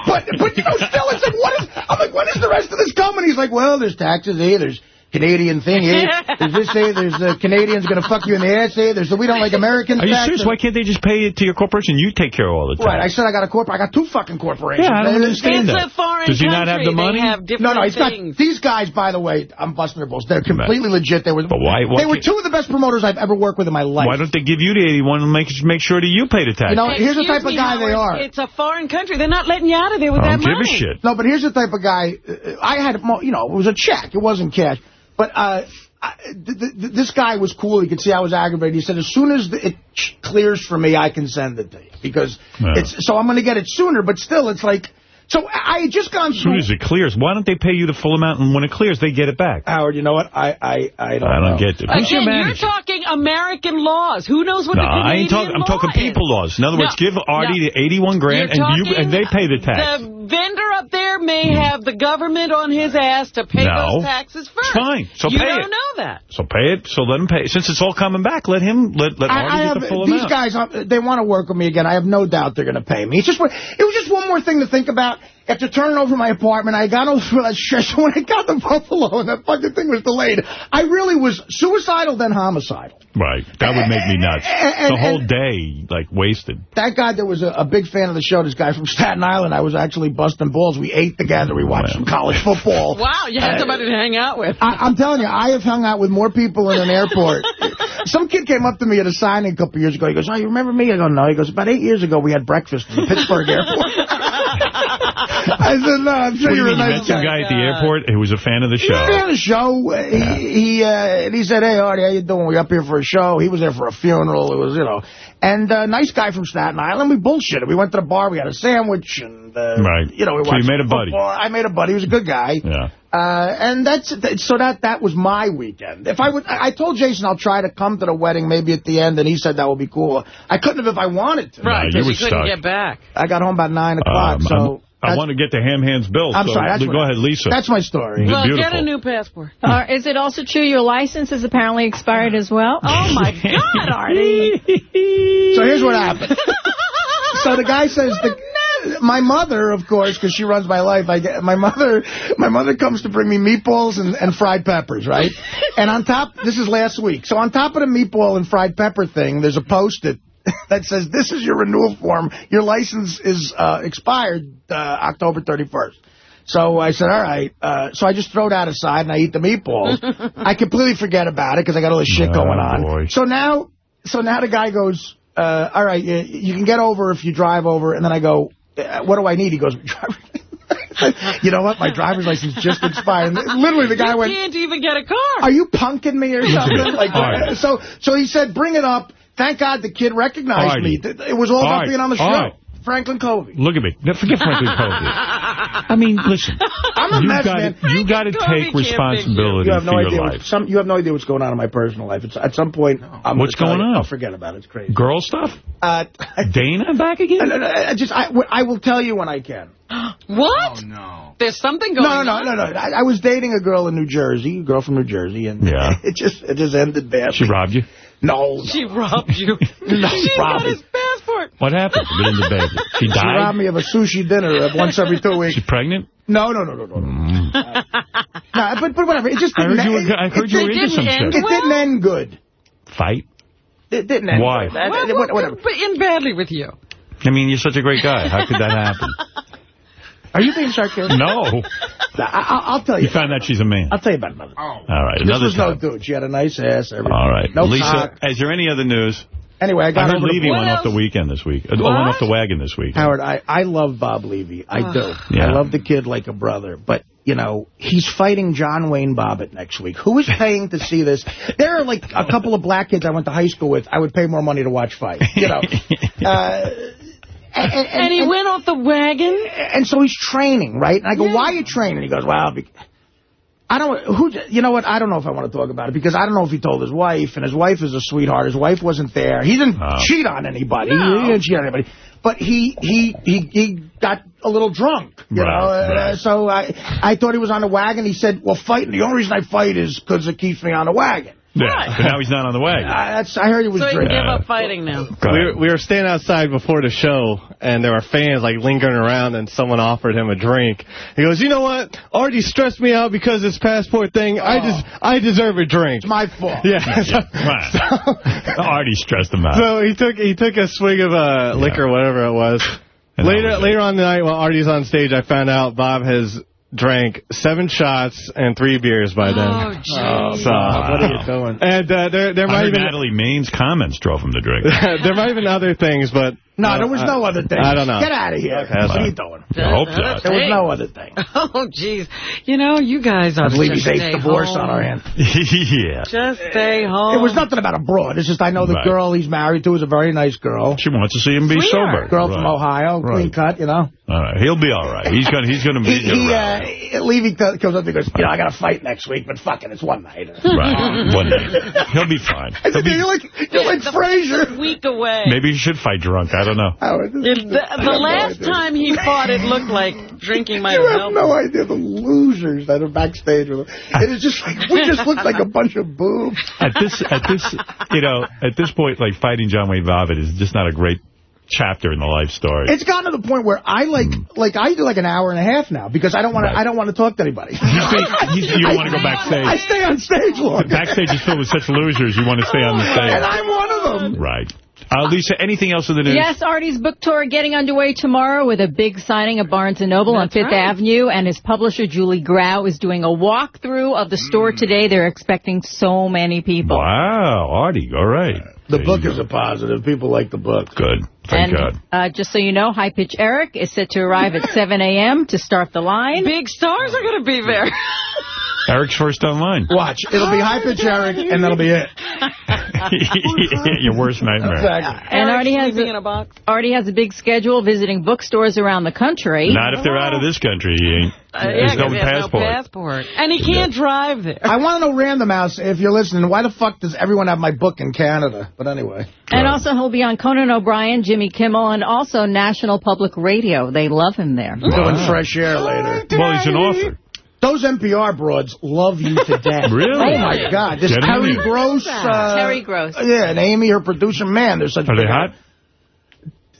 but, but, you know, still, it's like, what is, I'm like, when is the rest of this coming? He's like, well, there's taxes here, there's Canadian thing here, there's this say there's uh, Canadians going to fuck you in the ass here, there's the we don't like American Are you tax. serious? Why can't they just pay it to your corporation? You take care of all the time. Right, I said I got a corp. I got two fucking corporations. Yeah, I don't understand It's that. a foreign Does he not have the money? They have different No, no, he's got things. these guys. By the way, I'm busting their balls. They're completely legit. They were, But why- why they were two of the best promoters I've ever worked with in my life. Why don't they give you the 81 and make make sure that you pay the tax? You know, here's the Excuse type of me, guy they are. It's a foreign country. They're not letting you out of there with I that don't give money. a shit. No, but here's the type of guy. uh, I had, you know, it was a check. It wasn't cash. But uh, I, th th this guy was cool. He could see I was aggravated. He said, as soon as the, it clears for me, I can send it to you. Because Yeah. it's so I'm going to get it sooner. But still, it's like, so I I had just gone As soon through. as it clears, why don't they pay you the full amount, and when it clears, they get it back? Howard, you know what? I I, I don't I don't know. get it. Who's your Again, you're talking American laws. Who knows what No, the I Canadian ain't talking. I'm law talking is? people laws. In other words, No, give Artie no. the 81 grand, You're and you and they pay the tax. The vendor up there may have the government on his ass to pay No. those taxes first. It's fine. So you pay don't it. know that. So pay it. So let him pay. Since it's all coming back, let him let let I, Artie I get have, the full these amount. guys, uh, they want to work with me again. I have no doubt they're going to pay me. It's just, it was just one more thing to think about. After turning over my apartment, I got over that stress. So when I got to Buffalo and that fucking thing was delayed, I really was suicidal then homicidal. Right. That would make me nuts. And- the whole and- day, like, wasted. That guy that was a, a big fan of the show, this guy from Staten Island, I was actually busting balls. We ate together. We watched some college football. Wow, you had Uh, somebody to hang out with. I, I'm telling you, I have hung out with more people in an airport. Some kid came up to me at a signing a couple years ago. He goes, oh, you remember me? I go, no. He goes, about eight years ago, we had breakfast in the Pittsburgh airport. I said, no, I'm sure you you're a nice met some guy. guy at the airport who was a fan of the show? Yeah, the show. He he, uh, and he said, "Hey, Artie, how you doing? We up here for a show." He was there for a funeral. It was, you know, and uh, nice guy from Staten Island. We bullshitted. We went to the bar. We had a sandwich, and uh, Right. you know, we So you made a buddy. football. I made a buddy. He was a good guy. Yeah. Uh, and that's that, so that that was my weekend. If I would, I I told Jason I'll try to come to the wedding maybe at the end, and he said that would be cool. I couldn't have if I wanted to. Right, you because were you couldn't stuck. get back. I got home about nine o'clock. Um, so I'm- I that's- want to get to Ham Hands Bill. I'm so sorry. That's go what- ahead, Lisa. That's my story. Well, Beautiful. get a new passport. Uh, is it also true your license is apparently expired as well? Oh, my God, Artie. So here's what happened. so the guy says, the, my mother, of course, because she runs my life, I get, my mother my mother comes to bring me meatballs and, and fried peppers, right? And on top, this is last week, so on top of the meatball and fried pepper thing, there's a post-it that says, this is your renewal form. Your license is uh, expired uh, October 31st. So I said, all right. Uh, so I just throw that aside and I eat the meatballs. I completely forget about it because I got all this shit Oh, going on. boy. So now, so now the guy goes, uh, all right, you, you can get over if you drive over. And then I go, Uh, what do I need? He goes, you know what? My driver's license just expired. And literally, the guy you went, can't even get a car. are you punking me or something? like, All right. so, so he said, bring it up. Thank God the kid recognized All me. right. It was all All about right. being on the show. All right. Franklin Covey. Look at me. Now, forget Franklin Covey. I mean, listen. I'm a you mess, gotta, man. You got to take responsibility You have no for your life. Some you have no idea what's going on in my personal life. It's at some point. I'm What's gonna tell going you, on? I'll forget about it. It's crazy. Girl stuff? Uh, Dana back again? No, no, no, I just I, I will tell you when I can. What? Oh, no. There's something going No, no, on. no, no, no. I, I was dating a girl in New Jersey, a girl from New Jersey, and Yeah. it just it just ended badly. She robbed you? No, She robbed you. no, She's got Robin. his passport. What happened? Get into bed. She She robbed me of a sushi dinner once every two weeks. She's pregnant? No, no, no, no, no. no. Mm. no but, but whatever. It just I heard didn't you were- I heard it you were didn't into some end shit. It didn't end good. Fight? It didn't end Why? good. That- What, that- what, whatever. But in badly with you. I mean, you're such a great guy. How could that happen? Are you being sarcastic? No. I, I, I'll tell you. You found out she's a man. I'll tell you about it. Mother. Oh. All right, This another was time. no dude. She had a nice ass. Everything. All right. No Lisa, cock. is there any other news? Anyway, I got I heard over Levy point. went off the weekend this week. Uh, went off the wagon this week. Howard, I, I love Bob Levy. I Ugh. do. Yeah. I love the kid like a brother. But, you know, he's fighting John Wayne Bobbitt next week. Who is paying to see this? There are, like, a couple of black kids I went to high school with. I would pay more money to watch fight. You know. uh, and, and, And he went off the wagon? And so he's training, right? And I go, why are you training? He goes, well, be I don't, who, you know what? I don't know if I want to talk about it because I don't know if he told his wife, and his wife is a sweetheart. His wife wasn't there. He didn't Oh. cheat on anybody. No. He didn't cheat on anybody. But he, he, he, he got a little drunk, you Right, know. uh, so I, I thought he was on the wagon. He said, well, fighting, the only reason I fight is because it keeps me on the wagon. Yeah, but now he's not on the way. I, that's, I heard he was So he drinking. gave up fighting now. We were, we were standing outside before the show, and there were fans like lingering around, and someone offered him a drink. He goes, "You know what? Artie stressed me out because this passport thing. I just I deserve a drink." It's my fault. Yeah. Right. Artie stressed him out. So he took he took a swig of uh, liquor, whatever it was. And later was later on the night, while Artie's on stage, I found out Bob has drank seven shots and three beers by then. Oh, jeez. So, What are you doing? and uh, there there I might heard have been Natalie Maine's comments drove him to drink. there might have been other things, but No, uh, there was no other thing. I don't know. Get out of here. Okay, what are you doing? I hope not. There was no other thing. Oh, jeez. You know, you guys are I believe just he's stay eighth divorce home. on our hand. yeah. Just stay home. It was nothing about a broad. It's just I know the Right. girl he's married to is a very nice girl. She wants to see him be Sweetheart. sober. Girl Right. from Ohio, clean cut, you know. All right. He'll be all right. He's gonna he's gonna He, be he around. uh, Levy t- comes up and goes, you know, I got to fight next week, but fucking, it's one night. Right. One day. He'll be fine. He'll said, be, you're like, you're like Frazier. Week away. maybe he should fight drunk. I don't know. Howard, this It- is- the, the have no last time he fought, it looked like drinking might You have have no idea the losers that are backstage with him. It is just like, we just look like a bunch of boobs. At this at this you know at this point, like fighting John Wayne Bobbitt is just not a great chapter in the life story. It's gotten to the point where I like, like I do like an hour and a half now because I don't want Right. to, I don't want to talk to anybody. You, stay, you, you don't want to go backstage. I stay on stage long. Backstage is filled with such losers. You want to stay on the stage. And stage. I'm one of them. Right. Uh, Lisa, anything else in the news? Yes, Artie's book tour getting underway tomorrow with a big signing of Barnes & Noble on Fifth right. Avenue, and his publisher, Julie Grau, is doing a walkthrough of the store today. They're expecting so many people. Wow, Artie, all right. The There book is a positive. People like the book. Good. Thank and God. Uh, just so you know, High Pitch Eric is set to arrive at 7 a.m. to start the line. Big stars are going to be there. Eric's first online. Watch. It'll be high pitch Eric, and that'll be it. Your worst nightmare. Exactly. And Eric's Artie has, sleeping a, in a box. Artie has a big schedule visiting bookstores around the country. Not if they're out of this country, he ain't. Uh, There's yeah, no 'cause he has passport. no passport. And he can't drive there. I want to know, Random House, if you're listening, why the fuck does everyone have my book in Canada? But anyway. And also he'll be on Conan O'Brien, Jimmy Kimmel, and also National Public Radio. They love him there. Doing fresh air later. Well, he's an offer. Those NPR broads love you to death. Really? Oh, my God. This Terry in. Gross. Uh, Terry Gross. Yeah, and Amy, her producer. Man, they're such Are they hot?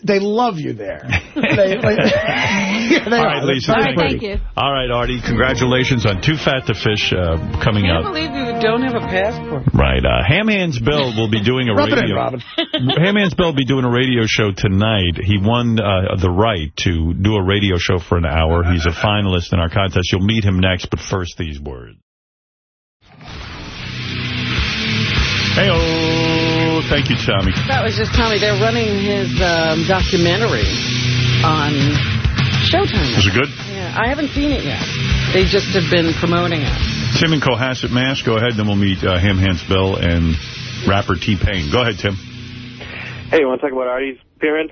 They love you there. they, they, yeah, they All are. right, Lisa. All right, thank thank you. All right, Artie. Congratulations on Too Fat to Fish uh, coming I can't up. believe you don't have a passport. Right. Uh, Ham Hands Bill will be doing a Rub in, radio. Robin. Ham Hands Bill will be doing a radio show tonight. He won uh, the right to do a radio show for an hour. He's a finalist in our contest. You'll meet him next, but first these words. Hey, oh, thank you, Tommy. That was just Tommy. They're running his um, documentary on Showtime. Is it good? Yeah, I haven't seen it yet. They just have been promoting it. Tim in Cohasset, Mass. Go ahead, then we'll meet uh, Ham Hands Bill and rapper T-Pain. Go ahead, Tim. Hey, you want to talk about Artie's appearance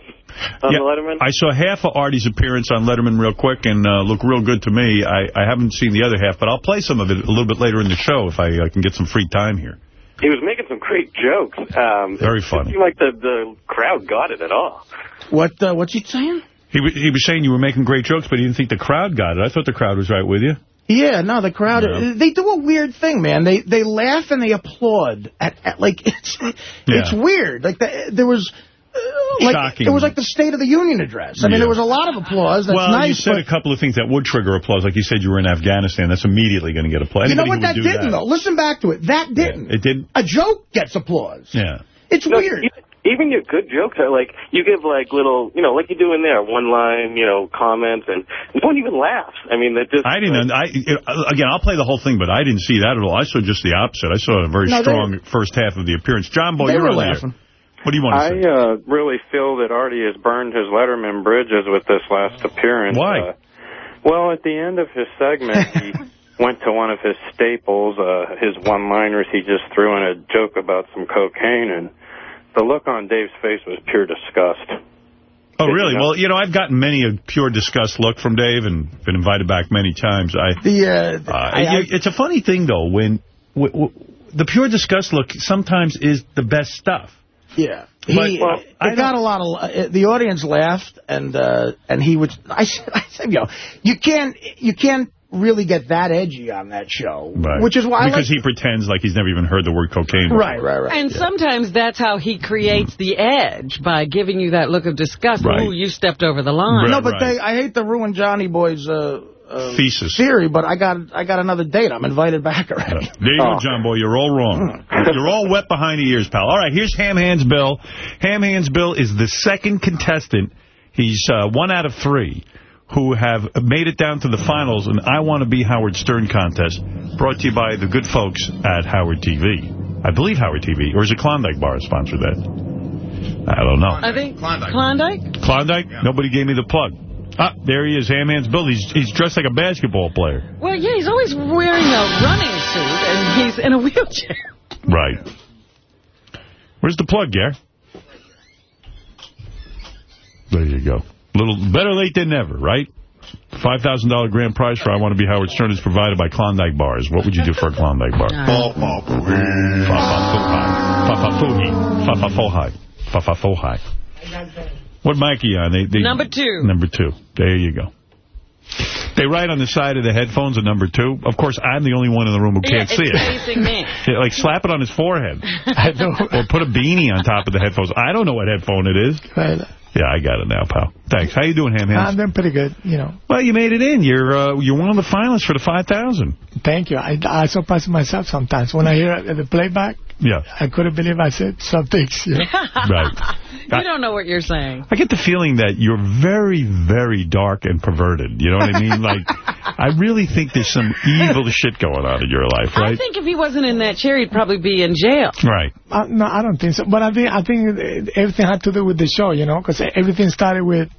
on Yeah, Letterman? I saw half of Artie's appearance on Letterman real quick and uh, looked real good to me. I, I haven't seen the other half, but I'll play some of it a little bit later in the show if I uh, can get some free time here. He was making some great jokes. Um, Very It funny. seemed like the, the crowd got it at all. What uh, what's he saying? He, wa- he was saying you were making great jokes, but he didn't think the crowd got it. I thought the crowd was right with you. Yeah, no, the crowd, Yeah. they do a weird thing, man. They they laugh and they applaud. At, at like, it's it's weird. Like, the, there was... Like, Shocking. It was like the State of the Union address. I mean, Yeah. there was a lot of applause. That's well, nice. you said a couple of things that would trigger applause. Like you said you were in Afghanistan. That's immediately going to get applause. you know what? That didn't, that. though. Listen back to it. That didn't. It didn't? A joke gets applause. Yeah. It's No, weird. Even, even your good jokes are like, you give like little, you know, like you do in there, one line, you know, comments, and no one even laughs. I mean, that just... I didn't. I it- again. I'll play the whole thing, but I didn't see that at all. I saw just the opposite. I saw a very No, strong first half of the appearance. John Boy, you're were on the air. laughing. What do you want to I say? uh, really feel that Artie has burned his Letterman bridges with this last appearance. Why? Uh, well, at the end of his segment, he went to one of his staples, uh, his one-liners. He just threw in a joke about some cocaine, and the look on Dave's face was pure disgust. Oh, really? Well, you know, I've gotten many a pure disgust look from Dave and been invited back many times. I, the, uh, uh, I- it- it's a funny thing, though, when w w the pure disgust look sometimes is the best stuff. Yeah. But- He, Well, I it got a lot of, uh, the audience laughed, and uh, and he would, I said, I said, you know, you can't, you can't really get that edgy on that show, Right. which is why Because I he pretends like he's never even heard the word cocaine before. Right, right, right. And sometimes that's how he creates the edge, by giving you that look of disgust. Right. Ooh, you stepped over the line. no, but they, I hate to ruin Johnny Boy's uh, uh, Thesis. theory, but I got I got another date. I'm invited back already. There you go, John Boy. You're all wrong. You're all wet behind the ears, pal. All right, here's Ham Hands Bill. Ham Hands Bill is the second contestant. He's uh, one out of three who have made it down to the finals in I Want to Be Howard Stern contest, brought to you by the good folks at Howard TV. I believe Howard TV, or is it Klondike Bar sponsored that? I don't know. I think Klondike. Klondike? Nobody gave me the plug. Ah, there he is, Ham Hands Bill. He's, he's dressed like a basketball player. Well, yeah, he's always wearing a running suit, and he's in a wheelchair. Right. Where's the plug, Gare? There you go. Little better late than never, right? $5,000 grand prize for I Want to Be Howard Stern is provided by Klondike Bars. What would you do for a Klondike bar? Fafafuhi. Fafafohi. Fafafohi. What mic are you on? They, they, Number two. Number two. There you go. They write on the side of the headphones a number two. Of course, I'm the only one in the room who can't see it. facing me. Like slap it on his forehead. or put a beanie on top of the headphones. I don't know what headphone it is. Yeah, I got it now, pal. Thanks. How you doing, Ham Hands? I'm doing pretty good, you know. Well, you made it in. You're uh, you're one of the finalists for the 5000 Thank you. I, I surprise myself sometimes. When I hear the playback, Yeah, I couldn't believe I said some things. You know? right. You don't know what you're saying. I get the feeling that you're very, very dark and perverted. You know what I mean? Like, I really think there's some evil shit going on in your life, right? I think if he wasn't in that chair, he'd probably be in jail. Right. Uh, no, I don't think so. But I think I think everything had to do with the show, you know, because everything started with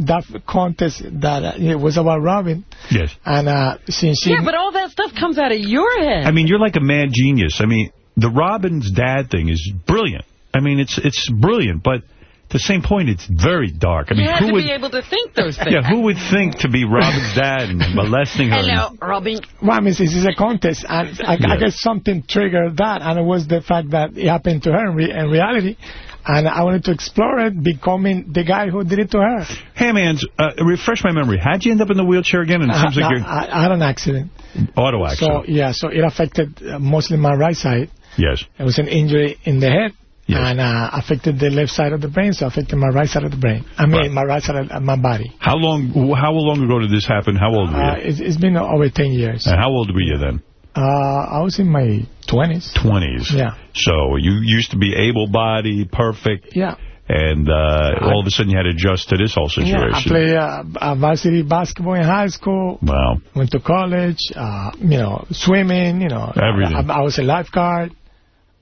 that contest that uh, it was about Robin. Yes. And uh, since she... Yeah, but all that stuff comes out of your head. I mean, you're like a mad genius. I mean, the Robin's dad thing is brilliant. I mean, it's it's brilliant, but at the same point, it's very dark. I mean, you have who to would... be able to think those things. Yeah, who would think to be Robin's dad and molesting her? Hello, Robin. Well, I mean, this is a contest, and I, I guess something triggered that, and it was the fact that it happened to her in, re in reality, and I wanted to explore it, becoming the guy who did it to her. Hey, man, uh, refresh my memory. How'd you end up in the wheelchair again? And it seems I, like you're I, I had an accident. auto accident. So, yeah, so it affected uh, mostly my right side. Yes. It was an injury in the head. And uh, affected the left side of the brain, so affected my right side of the brain. I mean, my right side of my body. How long How long ago did this happen? How old were you? Uh, it's, it's been over 10 years. and how old were you then? Uh, I was in my 20s. 20s. Yeah. So you used to be able-bodied, perfect, Yeah. and uh, all of a sudden you had to adjust to this whole situation. Yeah, I played uh, uh, varsity basketball in high school. Wow. Went to college, uh, you know, swimming, you know. Everything. I, I was a lifeguard,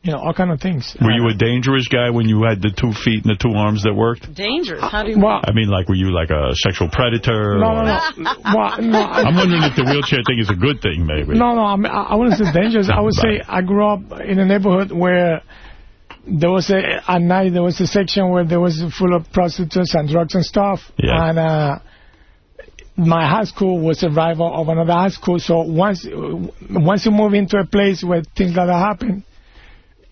you know, all kind of things. Were you a dangerous guy when you had the two feet and the two arms that worked? Dangerous. How do you... Well, I mean, like, were you like a sexual predator? no, or- no, no. well, no, I- I'm wondering if the wheelchair thing is a good thing, maybe. No, no, I, mean, I I wouldn't say dangerous. I would say I grew up in a neighborhood where there was a at night there was a section where there was full of prostitutes and drugs and stuff. Yeah. And uh, my high school was a rival of another high school. So once once you move into a place where things like that happen,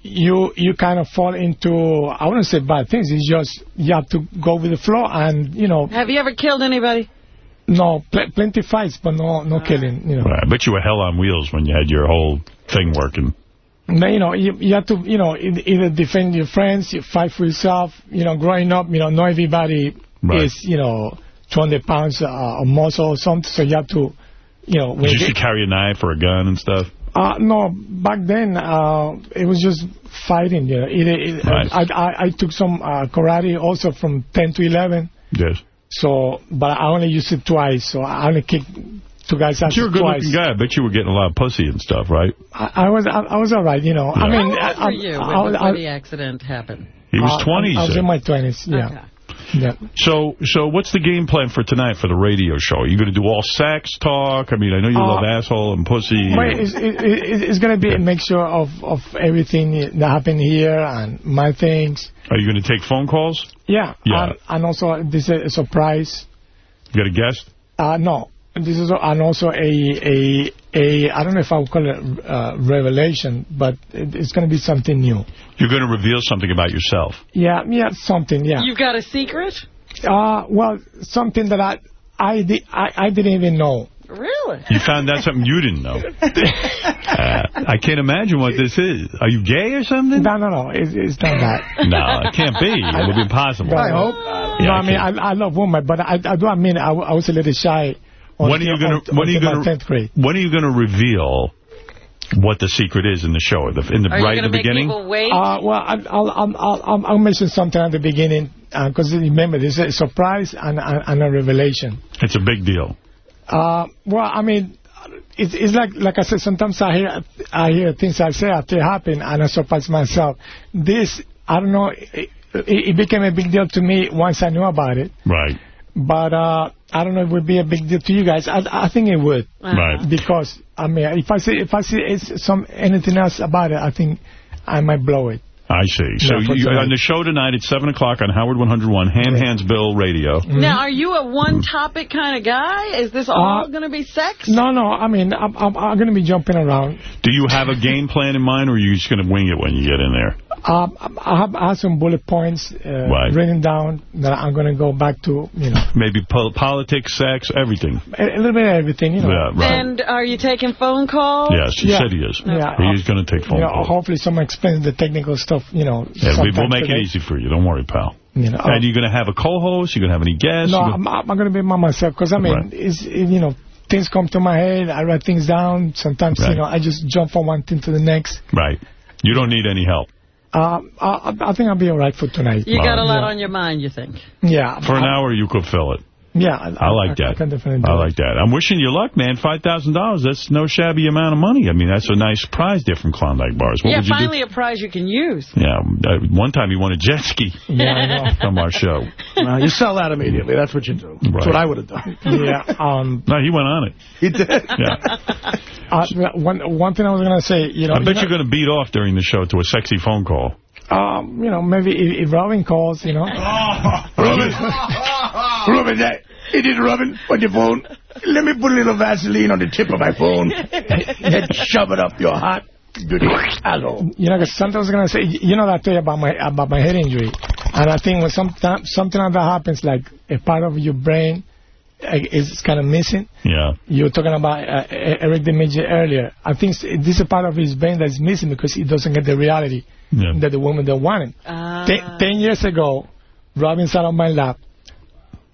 you you kind of fall into I wouldn't say bad things. It's just you have to go with the flow and you know Have you ever killed anybody? no pl plenty fights but no no killing. You know. I bet you were hell on wheels when you had your whole thing working. No, you know, you, you have to, you know, either defend your friends, you fight for yourself. You know, growing up, you know, not everybody Right. is, you know, 200 pounds uh, of muscle or something, so you have to, you know... Did You used to carry a knife or a gun and stuff. Uh, no, back then, uh, it was just fighting, you know. It, it, Right. I, I, I took some uh, karate also from 10 to 11, Yes. so, but I only used it twice, so I only kicked two guys But out you're a good-looking guy. I bet you were getting a lot of pussy and stuff, right? I, I was I, I was all right, you know. I How mean, old were you when, I, before I, the accident happened? He was Uh, 20, I was in my 20s, yeah. Okay. Yeah. So, so what's the game plan for tonight for the radio show? Are you going to do all sex talk? I mean, I know you Uh, love asshole and pussy. Well, it's, it, it, it's going to be a mixture of, of everything that happened here and my things. Are you going to take phone calls? Yeah. Yeah. And, and also, this is a surprise. You got a guest? Uh, no. This is and also a a a I don't know if I would call it uh, revelation, but it, it's going to be something new. You're going to reveal something about yourself. Yeah, yeah, something. Yeah. You've got a secret? Uh, well, something that I I di I, I didn't even know. Really? You found out something you didn't know. Uh, I can't imagine what this is. Are you gay or something? No, no, no. It's, it's not that. No, it can't be. It would be impossible. I hope. Yeah, no, I I mean, I, I love women, but I, I do admit I was a little shy. On When are you going to? When are you going tenth grade? When are you going to reveal what the secret is in the show? The- In the Are right going in the make beginning. Uh, well, I, I'll, I'll, I'll, I'll, I'll mention something at the beginning because remember, there's a surprise and, and, and a revelation. It's a big deal. Uh, well, I mean, it's, it's like like I said. Sometimes I hear I hear things I say after it happen, and I surprise myself. This I don't know. It, it, it became a big deal to me once I knew about it. Right. But uh, I don't know if it would be a big deal to you guys. I, I think it would. Right. Because I mean, if I see if I see it's some anything else about it, I think I might blow it. I see. So Yeah, you, tonight. on the show tonight at 7 o'clock on Howard 101, Ham Hands Bill Radio. Now, are you a one-topic kind of guy? Is this all Uh, going to be sex? No, no. I mean, I'm, I'm, I'm going to be jumping around. Do you have a game plan in mind, or are you just going to wing it when you get in there? Um, I, have, I have some bullet points uh, Right. written down that I'm going to go back to, you know, Maybe po politics, sex, everything. a, a little bit of everything, you know. Yeah, right. And are you taking phone calls? Yes, he Yeah. said he is. Yeah. He is going to take phone You know, calls. hopefully someone explains the technical stuff, you know. Yeah, we, we'll make today. it easy for you. Don't worry, pal. You know, and you're going to have a co-host? You're going to have any guests? No, You I'm, I'm going to be by myself because, I mean, Right. it's, you know, things come to my head. I write things down. Sometimes, Right. you know, I just jump from one thing to the next. Right. You don't need any help. Uh, I, I think I'll be all right for tonight. You got a lot yeah. on your mind, you think? Yeah. For an hour, you could fill it. Yeah. I like that. I can definitely do I it. like that. I'm wishing you luck, man. $5,000, that's no shabby amount of money. I mean, that's a nice prize there from Klondike Bars. What yeah, would you finally a prize you can use. Yeah, one time he won a jet ski Yeah, I know. from our show. Well, you sell that immediately. That's what you do. That's what I would have done. Yeah. Um, No, he went on it. He did. Yeah. uh, one, one thing I was going to say, you know. I bet you you're going to beat off during the show to a sexy phone call. Um, you know, maybe if, if Robin calls, you know. Robin, Robin, that, it is Robin on your phone. Let me put a little Vaseline on the tip of my phone and shove it up your hot, dirty asshole. You know, 'cause sometimes I was going to say, you know that thing about my about my head injury. And I think when something, something like that happens, like a part of your brain uh, is kind of missing. Yeah. You were talking about uh, Eric the Midget earlier. I think this is a part of his brain that's missing because he doesn't get the reality Yeah. that the woman don't want him. Ah. Ten, ten years ago, Robin sat on my lap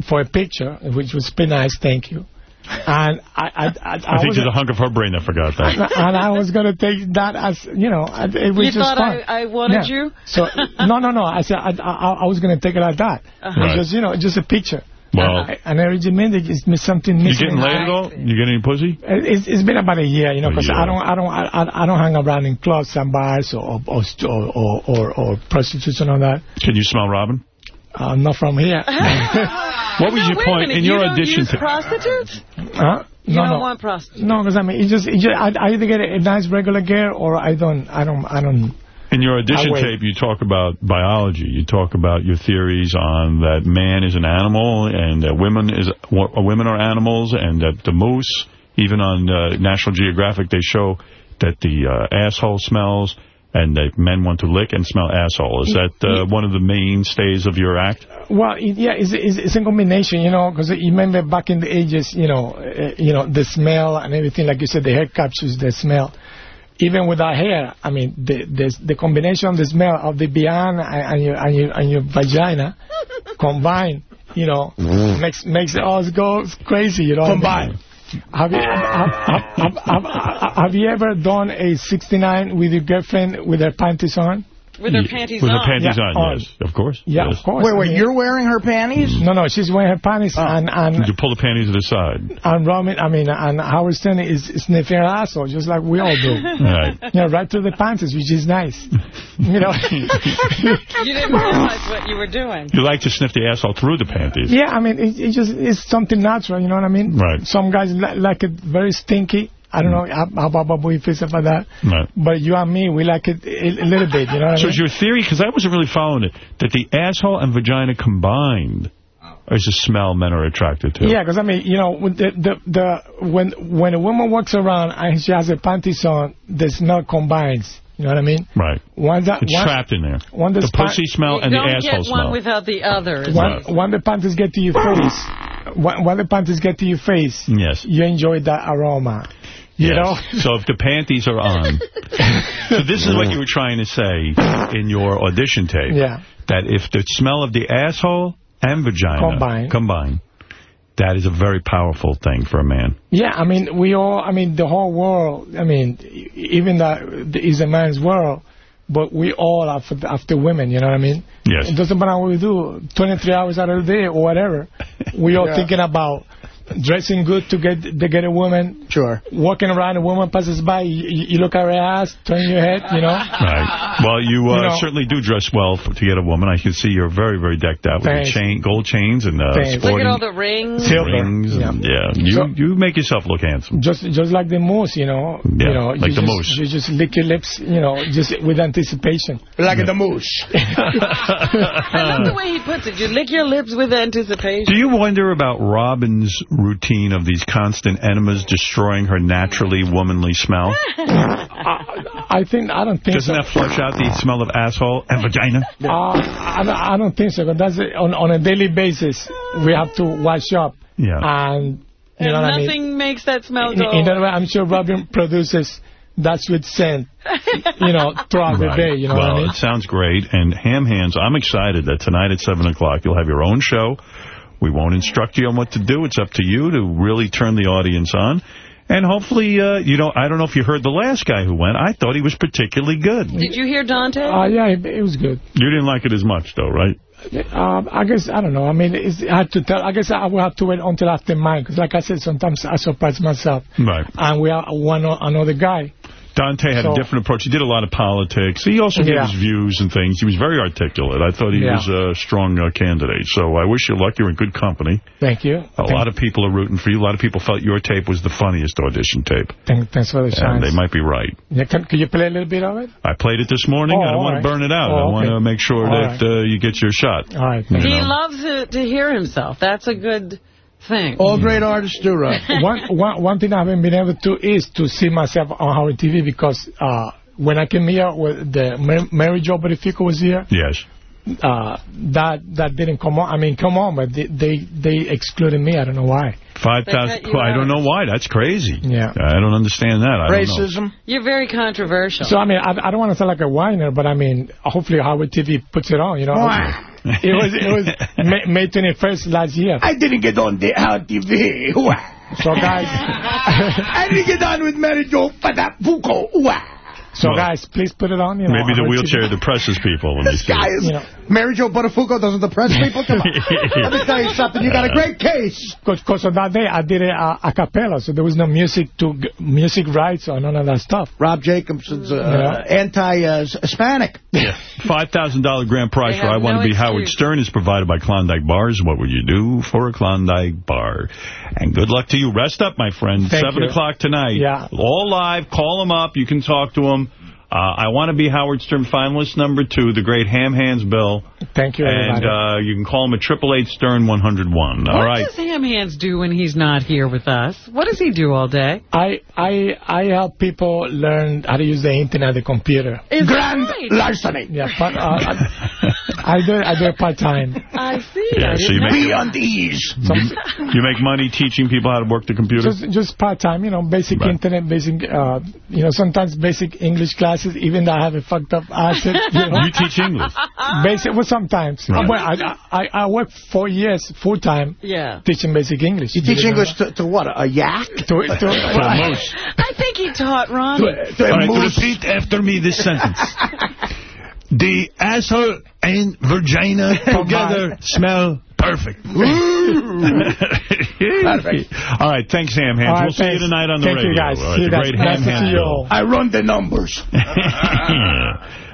for a picture, which was pretty nice, thank you. And I, I, I, I, I think was, there's a hunk of her brain that forgot that. and I was going to take that as, you know, it was You just thought fun. I, I wanted Yeah. you? So, no, no, no. I said I, I, I was going to take it like that. Uh-huh. Right. just, you know, just a picture. Well- and Eric Jimenez is miss something missing. You missing. getting laid at all? You getting any pussy? It's, it's been about a year, you know, because. I don't, I don't, I, I don't hang around in clubs and bars or or or or, or, or prostitution or that. Can you smell Robin? Uh, not from here. What was No, your point minute, in you your don't audition use to... prostitutes? Huh? You no, don't no. want prostitutes. No, because I mean, it just, it just I, I either get a, nice regular girl or I don't, I don't, I don't, In your audition tape, you talk about biology. You talk about your theories on that man is an animal and that women is women are animals and that the moose, even on uh, National Geographic, they show that the uh, asshole smells and that men want to lick and smell asshole. Is that uh, one of the mainstays of your act? Well, yeah, it's, it's, it's a combination, you know, because you remember back in the ages, you know, uh, you know, the smell and everything, like you said, the hair captures the smell. Even without hair, I mean, the the, the combination of the smell of the beyond and, and your and your and your vagina combined, you know, mm-hmm. makes makes it all go crazy, you know. Combined. Have you, have, have, have, have, have you ever done a 69 with your girlfriend with her panties on? With her panties With on. her panties Yeah, on, on. yes, of course. Yeah, yes. of course. Wait, wait, you're wearing her panties? No, no, she's wearing her panties on. and You pull the panties to the side. and Roman, I mean, and Howard Stern is sniffing her asshole, just like we all do. Right. You know, right through the panties, which is nice. You know. You didn't realize what you were doing. You like to sniff the asshole through the panties. yeah, I mean, it, it just it's something natural. You know what I mean? Right. Some guys li like it very stinky. I don't hmm. know how how about Babu you feel about that. Right. But you and me, we like it a, a little bit. You know what I So mean? is your theory, because I wasn't really following it, that the asshole and vagina combined oh. is a smell men are attracted to? Yeah, because I mean, you know, when the, the the when when a woman walks around and she has a panties on, the smell combines. You know what I mean? Right. One that It's one, trapped in there. one The that's pa- pussy smell and the asshole smell. You don't get one without the other. is When, it? when the panties get to your face, when, when the panties get to your face, Yes. you enjoy that aroma. You Yes. know? So if the panties are on. so this is what you were trying to say in your audition tape. Yeah. That if the smell of the asshole and vagina Combine. combine, that is a very powerful thing for a man. Yeah, I mean, we all, I mean, the whole world, I mean, even that is a man's world, but we all after, after women, you know what I mean? Yes. It doesn't matter what we do, 23 hours out of the day or whatever, we all Yeah. thinking about dressing good to get to get a woman. Sure. Walking around, a woman passes by, you, you look at her ass, turn your head, you know? Right. Well, you, uh, You know- certainly do dress well for, to get a woman. I can see you're very, very decked out with your chain, gold chains and uh, Thanks. Look at all the rings. Silver. rings. And, yeah. You So- you make yourself look handsome. Just just like the moose, you know. Yeah, you know, like you the just, moose. You just lick your lips, you know, just with anticipation. Like the moose. I love the way he puts it. You lick your lips with anticipation. Do you wonder about Robin's routine of these constant enemas destroying her naturally womanly smell? I think I don't think Doesn't so. that flush out the smell of asshole and vagina? Uh, I, don't, I don't think so. 'cause that's it. on on a daily basis. We have to wash up. Yeah. And you and know what I nothing mean. makes that smell go. in other words, I'm sure Robin produces that sweet scent, you know, throughout the day. You know well, what I mean? it sounds great. And Ham Hands, I'm excited that tonight at 7 o'clock you'll have your own show. We won't instruct you on what to do. It's up to you to really turn the audience on. And hopefully, uh, you know, I don't know if you heard the last guy who went. I thought he was particularly good. Did you hear Dante? Uh, yeah, it, it was good. You didn't like it as much, though, right? Um, I guess, I don't know. I mean, it's hard to tell. I guess I will have to wait until after mine. Because like I said, sometimes I surprise myself. Right. And we are one or another guy. Dante had So- a different approach. He did a lot of politics. He also gave Yeah. his views and things. He was very articulate. I thought he Yeah. was a strong uh, candidate. So I wish you luck. You're in good company. Thank you. A lot of people are rooting for you. A lot of people felt your tape was the funniest audition tape. Thank, thanks for the And they might be right. Yeah, can, can you play a little bit of it? I played it this morning. Oh, I don't want right. to burn it out. Oh, I want okay. to make sure All that uh, you get your shot. All right. You He know. loves to, to hear himself. That's a good thing. All great artists do, Rob. one, one, one thing I haven't been able to is to see myself on Howard TV because uh, when I came here, with the Mary, Mary Jo Bonifico was here. Yes. Uh, that that didn't come on. I mean, come on, but they they, they excluded me. I don't know why. Five thousand. I don't know why. That's crazy. Yeah. I don't understand that. I don't know. Racism. You're very controversial. So I mean, I, I don't want to sound like a whiner, but I mean, hopefully Howard TV puts it on. You know, it was it was May, May 21st last year. I didn't get on the Howard TV. So guys, I didn't get on with Mary Jo Buttafuoco. So Well, guys, please put it on. You know, Maybe the wheelchair TV. depresses people when they This see guy it. is You know. Mary Jo Buttafuoco doesn't depress people. Come on. Let me tell you something. You got a great case. Because on that day I did it uh, a cappella, so there was no music to g- music rights or none of that stuff. Rob Jacobson's uh, Yeah. anti-Hispanic. Yeah. $5,000 grand prize for I have Want no to Be Howard excuse. Stern is provided by Klondike Bars. What would you do for a Klondike bar? And good luck to you. Rest up, my friend. Thank 7 o'clock tonight. Yeah. All live. Call them up. You can talk to them. Uh, I want to be Howard Stern finalist number two, the great Ham Hands Bill. Thank you, And uh, you can call him at 888 Stern 101. All what right. does Ham Hands do when he's not here with us? What does he do all day? I I I help people learn how to use the internet, the computer. Is that Grand right? larceny. Yeah, but uh, I, I do it. I do it part time. I see. Yeah, I so you make- Beyond ease. You, you make money teaching people how to work the computer? Just just part time, you know, basic Right. internet, basic, uh, you know, sometimes basic English classes, even though I have a fucked up accent. You, know. You teach English? Basic, well, sometimes. Right. Uh, well, I, I, I work four years full time Yeah. teaching basic English. You teach know. English to, to what? A yak? To, to, a moose. I think he taught Ron. To a All right, moose? repeat after me this sentence. The asshole and vagina together smell perfect. All right, thanks, Ham Hands. All right, we'll see you tonight on the Thank you, radio. guys. All right, See you the guys. great Nice Ham to Hands see you I run the numbers.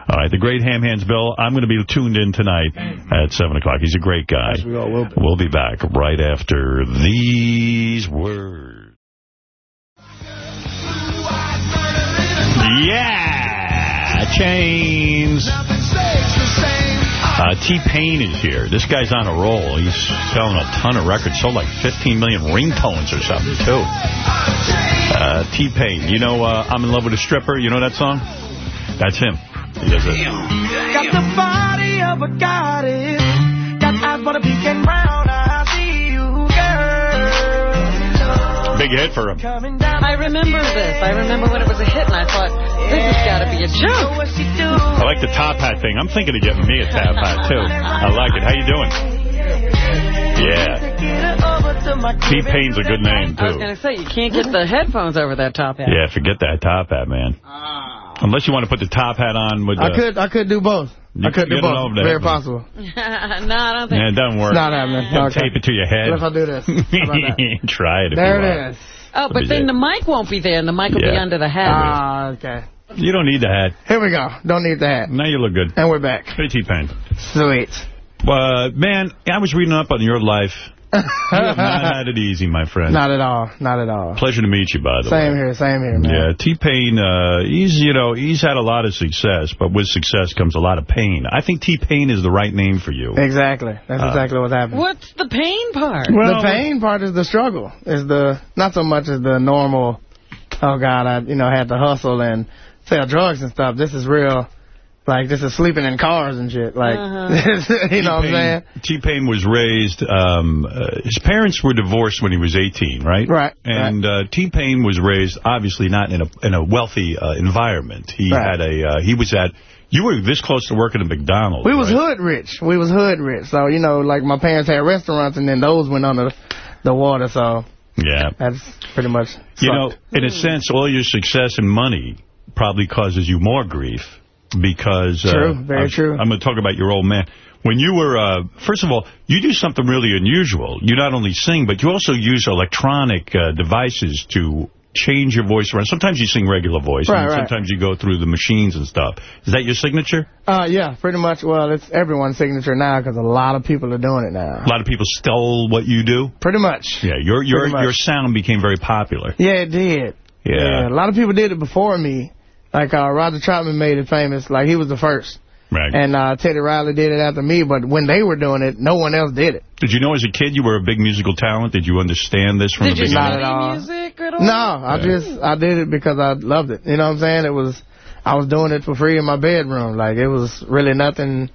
All right, the great Ham Hands Bill. I'm going to be tuned in tonight at 7 o'clock. He's a great guy. we all will be. We'll be back right after these words. Yeah! Chains! Uh, T-Pain is here. This guy's on a roll. He's selling a ton of records. Sold like 15 million ringtones or something, too. Uh, T-Pain. You know uh, I'm in Love with a Stripper? You know that song? That's him. He does it. Got the body of a goddess. Got eyes for the pink and brown. I see you, girl. Big hit for him. I remember this. I remember when it was a hit, and I thought, this has got to be a joke. What she do? I like the top hat thing. I'm thinking of getting me a top hat, too. I like it. How you doing? Yeah. Get her over to my crib T-Pain's a good name, I was too. going to say, you can't get the headphones over that top hat. Yeah, forget that top hat, man. Ah. Unless you want to put the top hat on with the... I could I could do both. You I could do both. over there. Very possible. no, I don't think. Yeah, it doesn't work. It's not happening. Don't Okay. Tape it to your head. What if I do this? How about that? Try it There you it want. is. Oh, but then the mic won't be there, and the mic will be under the hat. Ah, okay. You don't need the hat. Here we go. Don't need the hat. Now you look good. And we're back. Hey, T-Pain. Sweet. Uh, man, I was reading up on your life. You have not had it easy, my friend. Not at all. Not at all. Pleasure to meet you, by the way. Same here. Same here, man. Yeah, T-Pain, uh, he's, you know, he's had a lot of success, but with success comes a lot of pain. I think T-Pain is the right name for you. Exactly. That's Uh, exactly what's happening. What's the pain part? the pain part is the struggle. Is the not so much as the normal. Oh God, I you know had to hustle and sell drugs and stuff. This is real. Like this is sleeping in cars and shit. Like you know what I'm saying? T-Pain was raised, um, uh, his parents were divorced when he was 18, right? Right. And uh, T-Pain was raised, obviously, not in a in a wealthy uh, environment. He Right. had a, uh, he was at, you were this close to working at McDonald's. We was right? hood rich. We was hood rich. So you know, like my parents had restaurants and then those went under the water. So Yeah. that's pretty much. You know, in a sense, all your success and money probably causes you more grief because... True, uh, very I'm, true. I'm going to talk about your old man. When you were, uh, first of all, you do something really unusual. You not only sing, but you also use electronic uh, devices to change your voice around. Sometimes you sing regular voice, Right, and right. sometimes you go through the machines and stuff. Is that your signature? Uh, yeah, pretty much. Well, it's everyone's signature now because a lot of people are doing it now. A lot of people stole what you do. Pretty much. Yeah, your your your sound became very popular. Yeah, it did. Yeah. a lot of people did it before me. Like uh, Roger Troutman made it famous. Like he was the first. Right. And uh, Teddy Riley did it after me. But when they were doing it, no one else did it. Did you know as a kid you were a big musical talent? Did you understand this from Did the you beginning? Not at all. music at all? No, I just I did it because I loved it. You know what I'm saying? It was I was doing it for free in my bedroom. Like it was really nothing.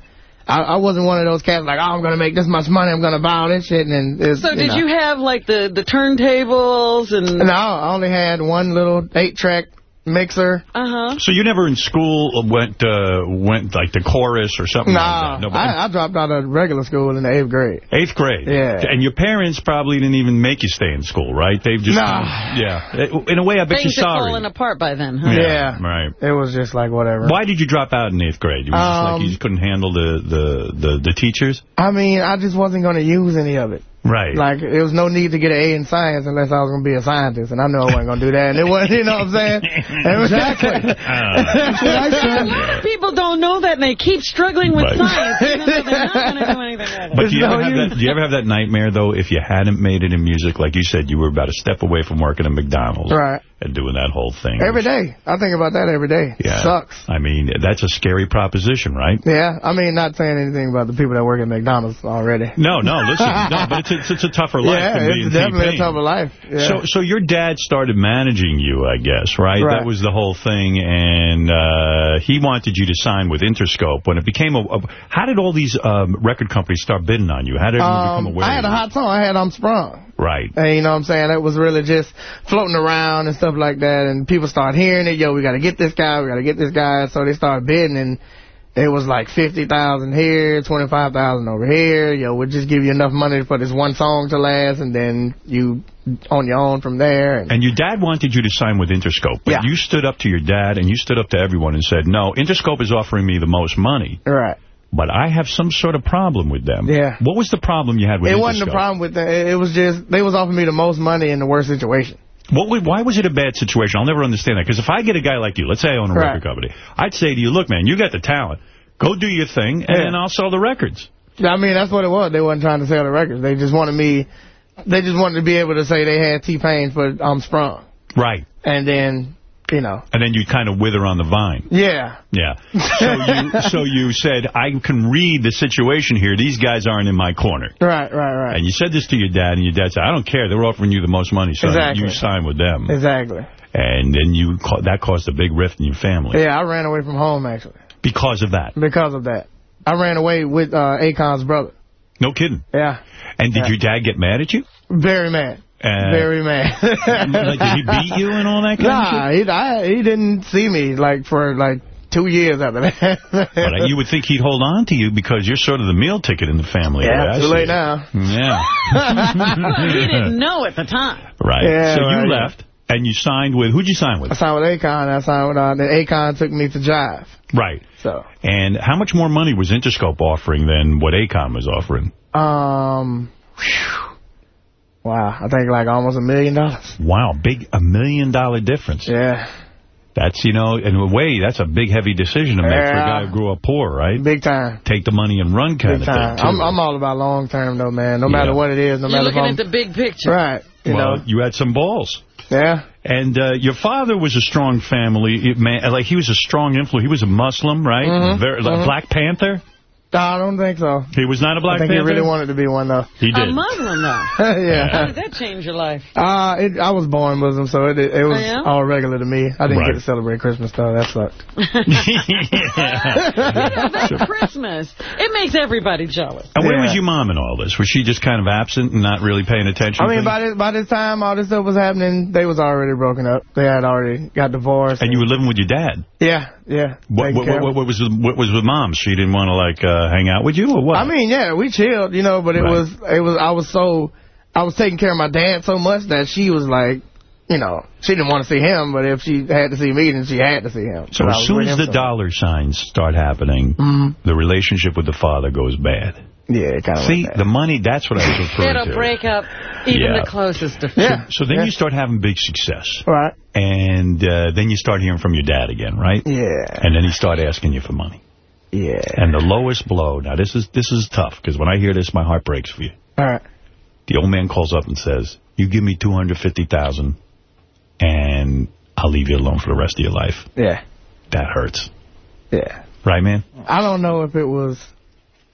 I, I wasn't one of those cats like, oh, I'm gonna make this much money. I'm gonna buy all this shit. And it's, So did know. you have, like, the, the turntables and... No, I only had one little eight track mixer. Uh-huh. So you never in school went uh, went like the chorus or something Nah, like that? No, I, I dropped out of regular school in the eighth grade. eighth grade. Yeah. And your parents probably didn't even make you stay in school, right? They've just Nah. yeah. In a way, I bet Things you're had sorry. fallen apart by then, huh? Yeah. Right. It was just like whatever. Why did you drop out in eighth grade? You, was just like, Um, you just couldn't handle the, the, the, the teachers? I mean, I just wasn't going to use any of it. Right. Like, there was no need to get an A in science unless I was going to be a scientist, and I knew I wasn't going to do that. And it wasn't, you know what I'm saying? It was- Exactly. That's what I A said. lot of people don't know that, and they keep struggling with Right. science, even though they're not going to do anything with it. But do you, ever have that, do you ever have that nightmare, though, if you hadn't made it in music? Like you said, you were about a step away from working at McDonald's Right. and doing that whole thing. Every day. I think about that every day. Yeah. It Sucks. I mean, that's a scary proposition, right? Yeah, I mean, not saying anything about the people that work at McDonald's already. No, no, listen. no, but it's, it's, it's a tougher life Yeah, than being it's definitely a tougher life. Yeah. So, so your dad started managing you, I guess, right? Right. That was the whole thing, and uh, he wanted you to sign with Interscope. When it became a, a how did all these um, record companies start bidding on you? How did Um, become aware? I had a hot song. I had I'm Sprung. Right. And you know what I'm saying? It was really just floating around and stuff like that. And people start hearing it. Yo, we got to get this guy. We got to get this guy. So they start bidding. And it was like 50000 here, 25000 over here. Yo, we'll just give you enough money for this one song to last. And then you on your own from there. And And your dad wanted you to sign with Interscope, but Yeah. you stood up to your dad and you stood up to everyone and said, no, Interscope is offering me the most money, Right. but I have some sort of problem with them. Yeah. What was the problem you had with It Interscope? wasn't a problem with that. It was just, they was offering me the most money in the worst situation. What why was it a bad situation? I'll never understand that. Because if I get a guy like you, let's say I own a Right. record company, I'd say to you, look, man, you got the talent. Go do your thing, and Yeah. I'll sell the records. I mean, that's what it was. They weren't trying to sell the records. They just wanted me, they just wanted to be able to say they had T-Pain for I'm Sprung. Right. And then, you know, And then you kind of wither on the vine. yeah. Yeah. So you, so you said, I can read the situation here. These guys aren't in my corner. Right, right, right. And you said this to your dad, and your dad said, I don't care. They're offering you the most money, so Exactly. you sign with them. Exactly. And then you that caused a big rift in your family Yeah, I ran away from home, actually, because of that. because of that. I ran away with uh, Akon's brother. No kidding. Yeah. And did Yeah. your dad get mad at you? Very mad. Uh, Very mad. like, did he beat you and all that kind nah, of he, I, he didn't see me, like, for, like, two years after that. But uh, you would think he'd hold on to you because you're sort of the meal ticket in the family. the yeah, I too late now. Yeah. he didn't know at the time. Right. Yeah, so you right, yeah. left, and you signed with, who'd you sign with? I signed with Akon. I signed with, uh, then Akon took me to Jive. Right. So, And how much more money was Interscope offering than what Akon was offering? um, whew. Wow, I think like almost a million dollars. Wow, big, a million dollar difference. Yeah. That's, you know, in a way, that's a big, heavy decision to make for a guy who grew up poor, right? Big time. Take the money and run kind Big of time. thing, too. I'm, I'm all about long term though, man. No matter what it is, no You're matter if looking I'm at the big picture. right. You well, know. you had some balls. Yeah. And uh, your father was a strong family man. Like he was a strong influence. He was a Muslim, right? Mhm, Very, like mhm. Black Panther. I don't think so. He was not a Black I think Panther. he really wanted to be one though. He did. A did. Muslim, though. How yeah. did that change your life? Uh, it, I was born Muslim, so it it was all regular to me. I didn't Right. get to celebrate Christmas though. That sucked. Yeah, that's Christmas. It makes everybody jealous. And where Yeah. was your mom in all this? Was she just kind of absent and not really paying attention? I mean, by this by this time all this stuff was happening, they was already broken up. They had already got divorced. and you were living with your dad. yeah, yeah. What, what, what, what was the, what was with mom? She didn't want to like uh, hang out with you or what? I mean, yeah, we chilled, you know, but it Right. was, it was, I was so, I was taking care of my dad so much that she was like, you know, she didn't want to see him, but if she had to see me, then she had to see him. so as soon as the dollar signs start happening, Mhm. the relationship with the father goes bad. Yeah, kind of See, the money, that's what I was referring It'll to. break up even Yeah. the closest of Yeah. So then yeah. you start having big success. Right. And uh, then you start hearing from your dad again, right? Yeah. And then he start asking you for money. Yeah. And the lowest blow, now this is this is tough, because when I hear this, my heart breaks for you. All right. The old man calls up and says, you give me 250000 and I'll leave you alone for the rest of your life. Yeah. That hurts. Yeah. Right, man? I don't know if it was,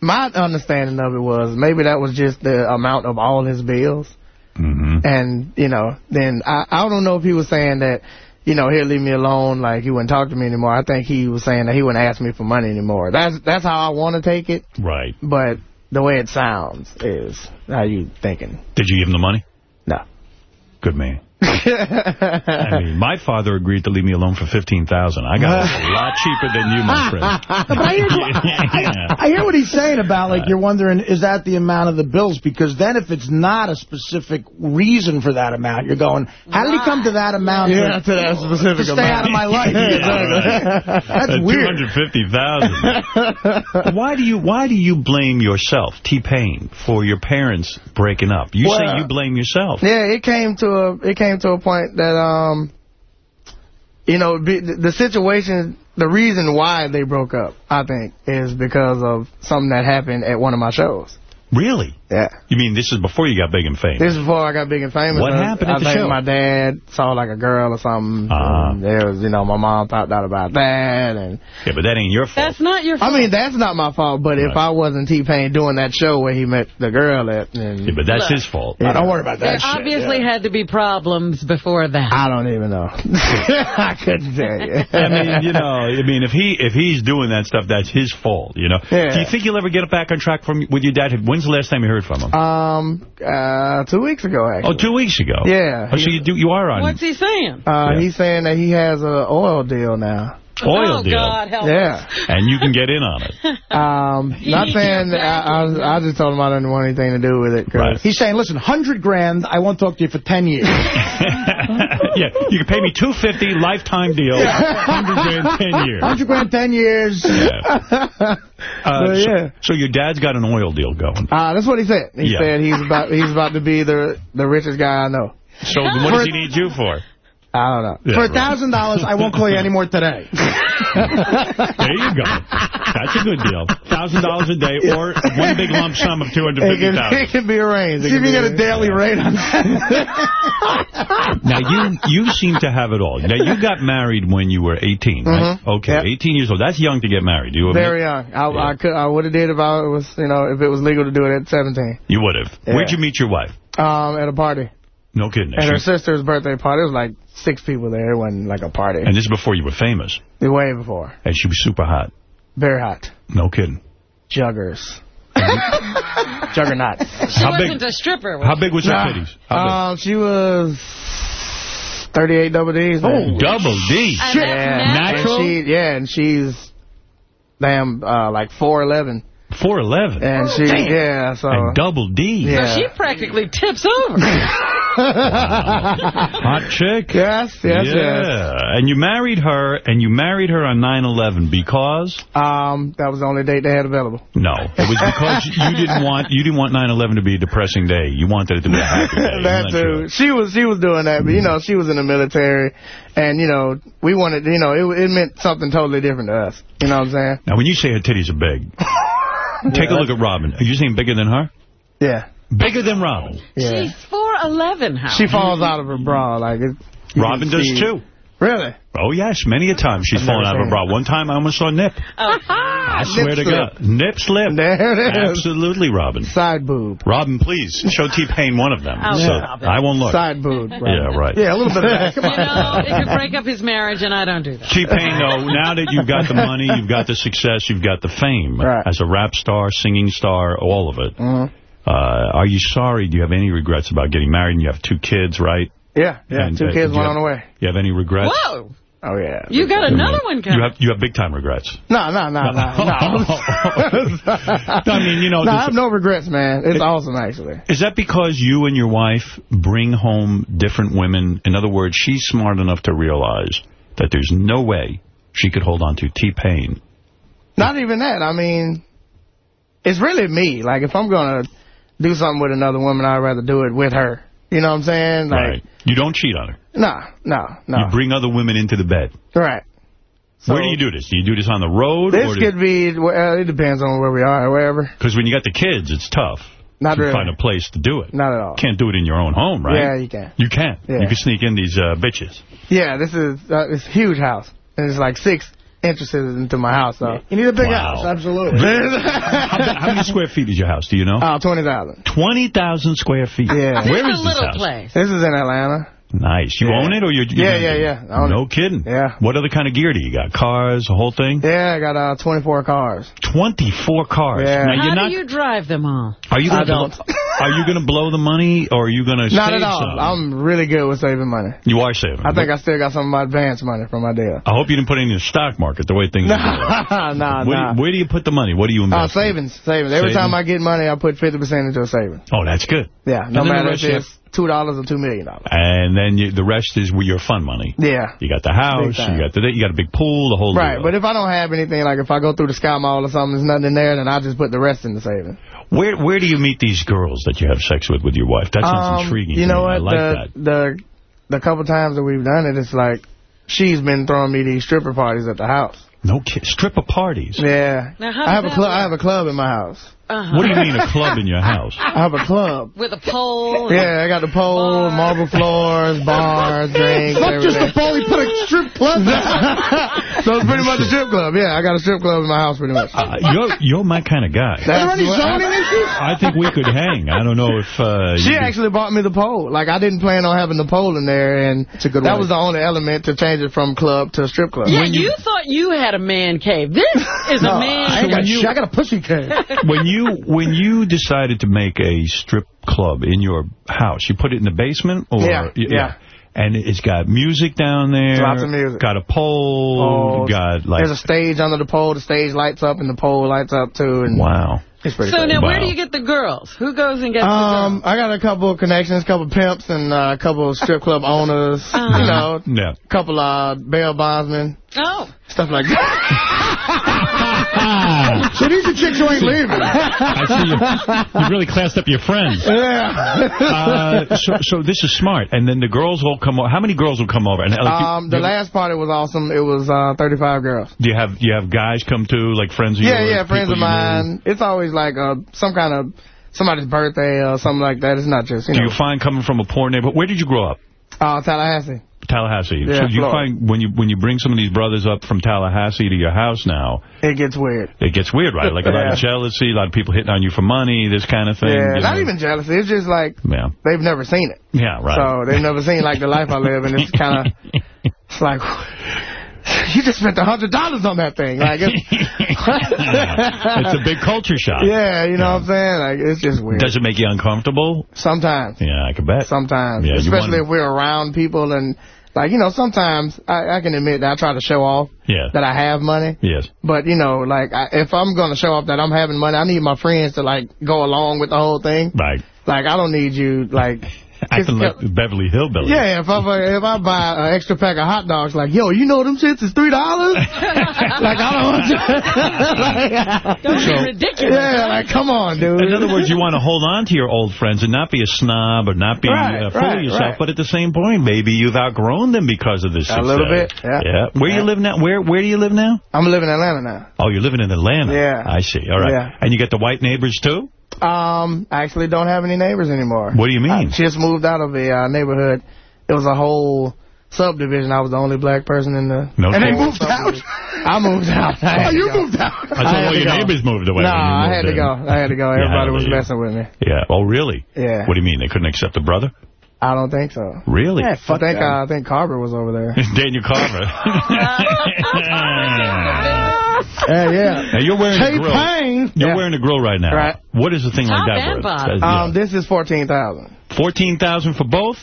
my understanding of it was maybe that was just the amount of all his bills. Mm-hmm. And, you know, then I, I don't know if he was saying that, you know, he'll leave me alone, like he wouldn't talk to me anymore. I think he was saying that he wouldn't ask me for money anymore. That's that's how I want to take it, Right. but the way it sounds is how you thinking. Did you give him the money? No. Good man. I mean, my father agreed to leave me alone for 15,000. I got a lot cheaper than you, my friend. but I hear, I, I hear what he's saying about, like, you're wondering, is that the amount of the bills? Because then if it's not a specific reason for that amount, you're going, how did he come to that amount? Yeah, to that specific to stay amount. out of my life. That's Uh, weird. 250000 Why do you Why do you blame yourself, T-Pain, for your parents breaking up? You Well, say you blame yourself. Yeah, it came to a it came to a point that um, you know, the situation, the reason why they broke up, I think, is because of something that happened at one of my shows. Really? Yeah. You mean this is before you got big and famous? This is before I got big and famous. What I- happened I at the think show? my dad saw like a girl or something. Uh-huh. And There was, you know, my mom found out about that, and Yeah, but that ain't your fault. That's not your fault. I mean, that's not my fault. But if I wasn't T Pain doing that show where he met the girl at, then Yeah, but that's Look. his fault. Yeah, don't worry about There that shit. obviously had to be problems before that. I don't even know. I couldn't tell you. I mean, you know, I mean, if he if he's doing that stuff, that's his fault. You know. Yeah. Do you think you'll ever get it back on track from with your dad? When's the last time you heard from him? Um, uh, two weeks ago, actually. oh, two weeks ago. Yeah. Oh, so you do you are on What's he saying? Uh, Yeah. He's saying that he has an oil deal now. Oil oh, deal, God, help Yeah. and you can get in on it. Um, not saying I, I, was, I just told him I didn't want anything to do with it. Right. He's saying, listen, 100 grand, I won't talk to you for 10 years. yeah, you can pay me two fifty lifetime deal, hundred grand, ten years. 100 grand, 10 years. Uh, so, yeah. so your dad's got an oil deal going. Uh, that's what he said. He Yeah. said he's about he's about to be the the richest guy I know. So what does he need you for? I don't know. Yeah, For right. $1,000, I won't call you anymore today. There you go. That's a good deal. Thousand dollars a day, or one big lump sum of two hundred It can, it can be arranged. See if you get a daily rate on that. Now you you seem to have it all. Now you got married when you were eighteen, right? Mhm. Okay, Yep. eighteen years old. That's young to get married. You admit? Very young. I, I could I would have did if I was you know if it was legal to do it at 17. You would have. Yeah. Where'd you meet your wife? Um, at a party. No kidding. At her sister's birthday party. It was like six people there. It wasn't like a party. and this is before you were famous, Way before. and she was super hot. Very hot. No kidding. Juggers. Juggernaut. She How big- wasn't a stripper. was How big was her Nah. titties? How? Um, she was 38 double D's. Oh, man. double D. And that's Yeah. Natural? And she, yeah, and she's damn uh, like 4'11. Four eleven. And she, yeah, so. And double D. Yeah. So she practically tips over. Hot chick. Yes, yes, yeah. yes. And you married her, and you married her on 9/11 because Um, that was the only date they had available. no, it was because you didn't want you didn't want 9/11 to be a depressing day. You wanted it to be a happy day. that too. She was she was doing that, but you know she was in the military, and you know we wanted you know it it meant something totally different to us. You know what I'm saying? Now, when you say her titties are big, take a look at Robin. Are you saying bigger than her? Yeah, Bigger than Robin. yeah. She's 4'11", Howard. She falls out of her bra like it. Robin does see- too. Really? Oh, yes. Many a time she's I've fallen out of her seen bra. One time I almost saw Nip. Oh, I swear to slip. God. Nip slip. There it is. Absolutely, Robin. Side boob. Robin, please, show T-Pain one of them. Oh, so stop it. I won't look. Side boob. Yeah, right. Yeah, a little bit of that. Come You on. know, it could break up his marriage, and I don't do that. T-Pain, though, now that you've got the money, you've got the success, you've got the fame, Right. as a rap star, singing star, all of it, Mhm. Uh, are you sorry? Do you have any regrets about getting married? And you have two kids, right? Yeah, yeah. And, Two uh, kids, do you one on the way. You have any regrets? Whoa! Oh yeah. You got another one coming. You have you have big time regrets. No, no, no, no, no. I mean, you know, no, I have no regrets, man. It's awesome, actually. Is that because you and your wife bring home different women? In other words, she's smart enough to realize that there's no way she could hold on to T-Pain. Not even that. I mean, it's really me. Like, if I'm going to do something with another woman, I'd rather do it with her. You know what I'm saying? Like, Right. You don't cheat on her. No, no, no. You bring other women into the bed. Right. Where do you do this? Do you do this on the road? This could be, well, it depends on where we are or wherever. Because when you got the kids, it's tough Not to really. find a place to do it. Not at all. Can't do it in your own home, right? Yeah, you can. You can. Yeah. You can sneak in these uh, bitches. Yeah, this is uh, it's huge house. And it's like six entrances into my house, so. You need a big Wow. house, absolutely. how, how many square feet is your house? Do you know? Uh, 20,000. 20,000 square feet. Yeah. Where It's is a this little house? place. This is in Atlanta. Nice. You Yeah. own it or you're... Yeah, yeah, yeah. I own No kidding. Yeah. What other kind of gear do you got? Cars, the whole thing? Yeah, I got uh, 24 cars. 24 cars. Yeah. Now, How you're do not... you drive them all? Are you gonna blow, don't. Are you going to blow the money or are you going to Not save at all. some? I'm really good with saving money. You are saving. I think I still got some of my advance money from my deal. I hope you didn't put any in the stock market the way things are going. nah, Where, nah. do you, where do you put the money? What do you Uh, invest? in? savings, savings. Every Savings? time I get money, I put 50% into a savings. Oh, that's good. Yeah, no matter rest if you it's $2 or $2 million. And then you, the rest is your fun money. Yeah. You got the house, you got the you got a big pool, the whole thing. Right, deal. but if I don't have anything, like if I go through the Sky Mall or something, there's nothing in there, then I just put the rest in the savings. Where where do you meet these girls that you have sex with with your wife? That sounds Um, intriguing. You know what? I like the, that. the the couple times that we've done it, it's like she's been throwing me these stripper parties at the house. No kid, stripper parties. Yeah. Now, how I have a that club. I have a club in my house. Uh-huh. What do you mean a club in your house? I have a club. With a pole? Yeah, I got the pole, marble floors, bars, drinks, Fuck just everything. a pole, he put a strip club so it's pretty much a strip club. Yeah, I got a strip club in my house pretty much. Uh, you're you're my kind of guy. Are there any zoning issues? I think we could hang. I don't know if uh, She you could- actually bought me the pole. Like, I didn't plan on having the pole in there, and a good that way. was the only element to change it from club to a strip club. Yeah, you, thought you had a man cave. This is No, a man I ain't got cave. I got a pussy cave. when you when you decided to make a strip club in your house, you put it in the basement, or Yeah, yeah. and it's got music down there. Lots of music. Got a pole. Poles. Got like There's a stage under the pole. The stage lights up, and the pole lights up, too. And wow. It's pretty So cool. now, where do you get the girls? Who goes and gets Um, I got a couple of connections, a couple of pimps, and uh, a couple of strip club owners. Uh-huh. You know, Yeah. a couple of bail bondsmen. Oh. stuff like that. so these are chicks who ain't leaving. I see you. You really classed up your friends. Yeah. Uh, so, so this is smart. And then the girls will come over. How many girls will come over? And like, you- um, the last party was awesome. It was uh, 35 girls. do you have you have guys come too, like friends of Yeah, yours? yeah, friends of mine. It's always like uh, some kind of somebody's birthday or something like that. It's not just, you Do know, you find coming from a poor neighborhood? Where did you grow up? uh, Tallahassee. Tallahassee. Yeah, so you Florida. find when you when you bring some of these brothers up from Tallahassee to your house now, It gets weird. it gets weird, right? Like a lot of jealousy, a lot of people hitting on you for money, this kind of thing. Yeah, not know? even jealousy. It's just like Yeah, they've never seen it. yeah, right. So they've never seen like the life I live, and it's kind of it's like you just spent a hundred dollars on that thing. Like it's, it's a big culture shock. yeah, you know what I'm saying? Like it's just weird. Does it make you uncomfortable? Sometimes, Yeah, I can bet. sometimes, Yeah, especially if we're around people and like you know, sometimes I, I can admit that I try to show off Yeah. that I have money. Yes. But, you know, like, I, if I'm going to show off that I'm having money, I need my friends to, like, go along with the whole thing. Right. Like, I don't need you, like... Acting like the Beverly Hillbillies. Yeah, if I if I buy an extra pack of hot dogs, like, yo, you know them shits is $3? like, I don't want to... Don't be ridiculous. Yeah, like, come on, dude. In other words, you want to hold on to your old friends and not be a snob or not be Right, uh, full right, of yourself, right. but at the same point, maybe you've outgrown them because of this A success. little bit, yeah. Where Yeah. you live now? Where Where do you live now? I'm living in Atlanta now. Oh, you're living in Atlanta. Yeah. I see. All right. Yeah. And you get the white neighbors too? Um, I actually don't have any neighbors anymore. What do you mean? I just moved out of a uh, neighborhood. It was a whole subdivision. I was the only black person in the... No And they moved out? I moved out. I Oh, you go. moved out. I thought all your go. neighbors moved away. No, when I moved had to in. go. I had to go. Everybody to was messing with me. Yeah. Oh, really? Yeah. What do you mean? They couldn't accept the brother? I don't think so. Really? Yeah, I think uh, I think Carver was over there. Daniel Carver. Yeah, yeah. now, you're wearing a T grill. Pain. You're Yeah. wearing a grill right now. Right. What is a thing Top like that worth? bottom. Um, this is fourteen thousand. 14000 for both?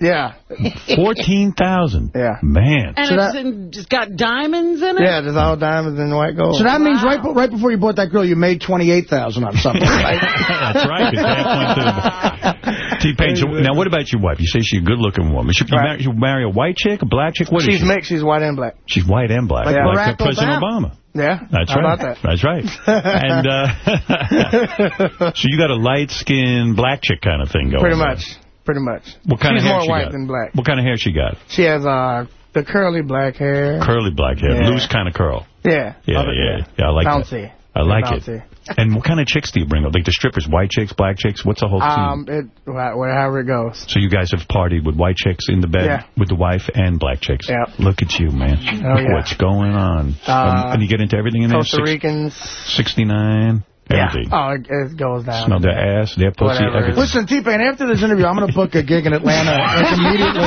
Yeah. 14000 Yeah. Man. And So it's, that- in, it's got diamonds in it? Yeah, there's all diamonds and white gold. So that means right, right before you bought that grill, you made 28000 on something, right? That's right. 'cause Dad went to T-Pain. So, now, what about your wife? You say she's a good-looking woman. Should you, marry, you marry a white chick, a black chick? What is She's she? mixed. She's white and black. She's white and black. Like Like, Barack uh, President Obama. Obama. Yeah. That's How right. about that? That's right. and uh, so you got a light-skinned black chick kind of thing going Pretty on. much. Pretty much. What kind She's of hair more she white got? than black. What kind of hair she got? She has uh the curly black hair. Curly black hair. Yeah. Loose kind of curl. Yeah. Yeah, Other- yeah. Yeah, I like that. Bouncy. I like Bouncy. it. And what kind of chicks do you bring up? Like the strippers, white chicks, black chicks? What's the whole team? Um, it wha- it goes. So you guys have partied with white chicks in the bed Yeah. with the wife and black chicks. Yeah. Look at you, man. Oh, yeah. What's going on? Uh, Um, and you get into everything in there? Costa Ricans. 69. Empty. Oh, it, it goes down. Smell their ass, their pussy, Whatever. everything. Listen, T-Pain, after this interview, I'm going to book a gig in Atlanta like, immediately.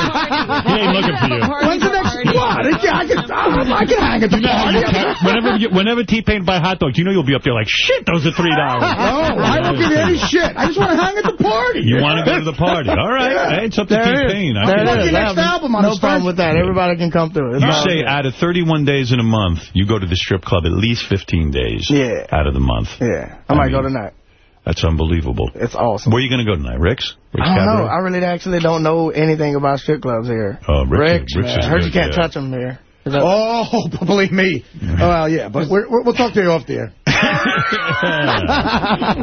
He ain't looking for you. When's the next what? I can, I can, I can hang at the party. whenever you, whenever T-Pain buy hot dogs, you know you'll be up there like, shit, those are $3. No, I don't give you any shit. I just want to hang at the party. You want to go to the party. All right. Hey, it's up to There. T-Pain. I There can- next album on No his problem with that. Everybody can come through. It's You say good. out of 31 days in a month, you go to the strip club at least 15 days Yeah. out of the month. Yeah. I might go tonight. That's unbelievable. It's awesome. Where are you going to go tonight, Rick's? Rick's I don't know. I really actually don't know anything about strip clubs here. Oh, Rick's- Rick's, Rick's man. is I heard good, you can't yeah. touch them here. Is that- Oh, believe me. Oh, well, yeah, but we're, we're, we'll talk to you off the air.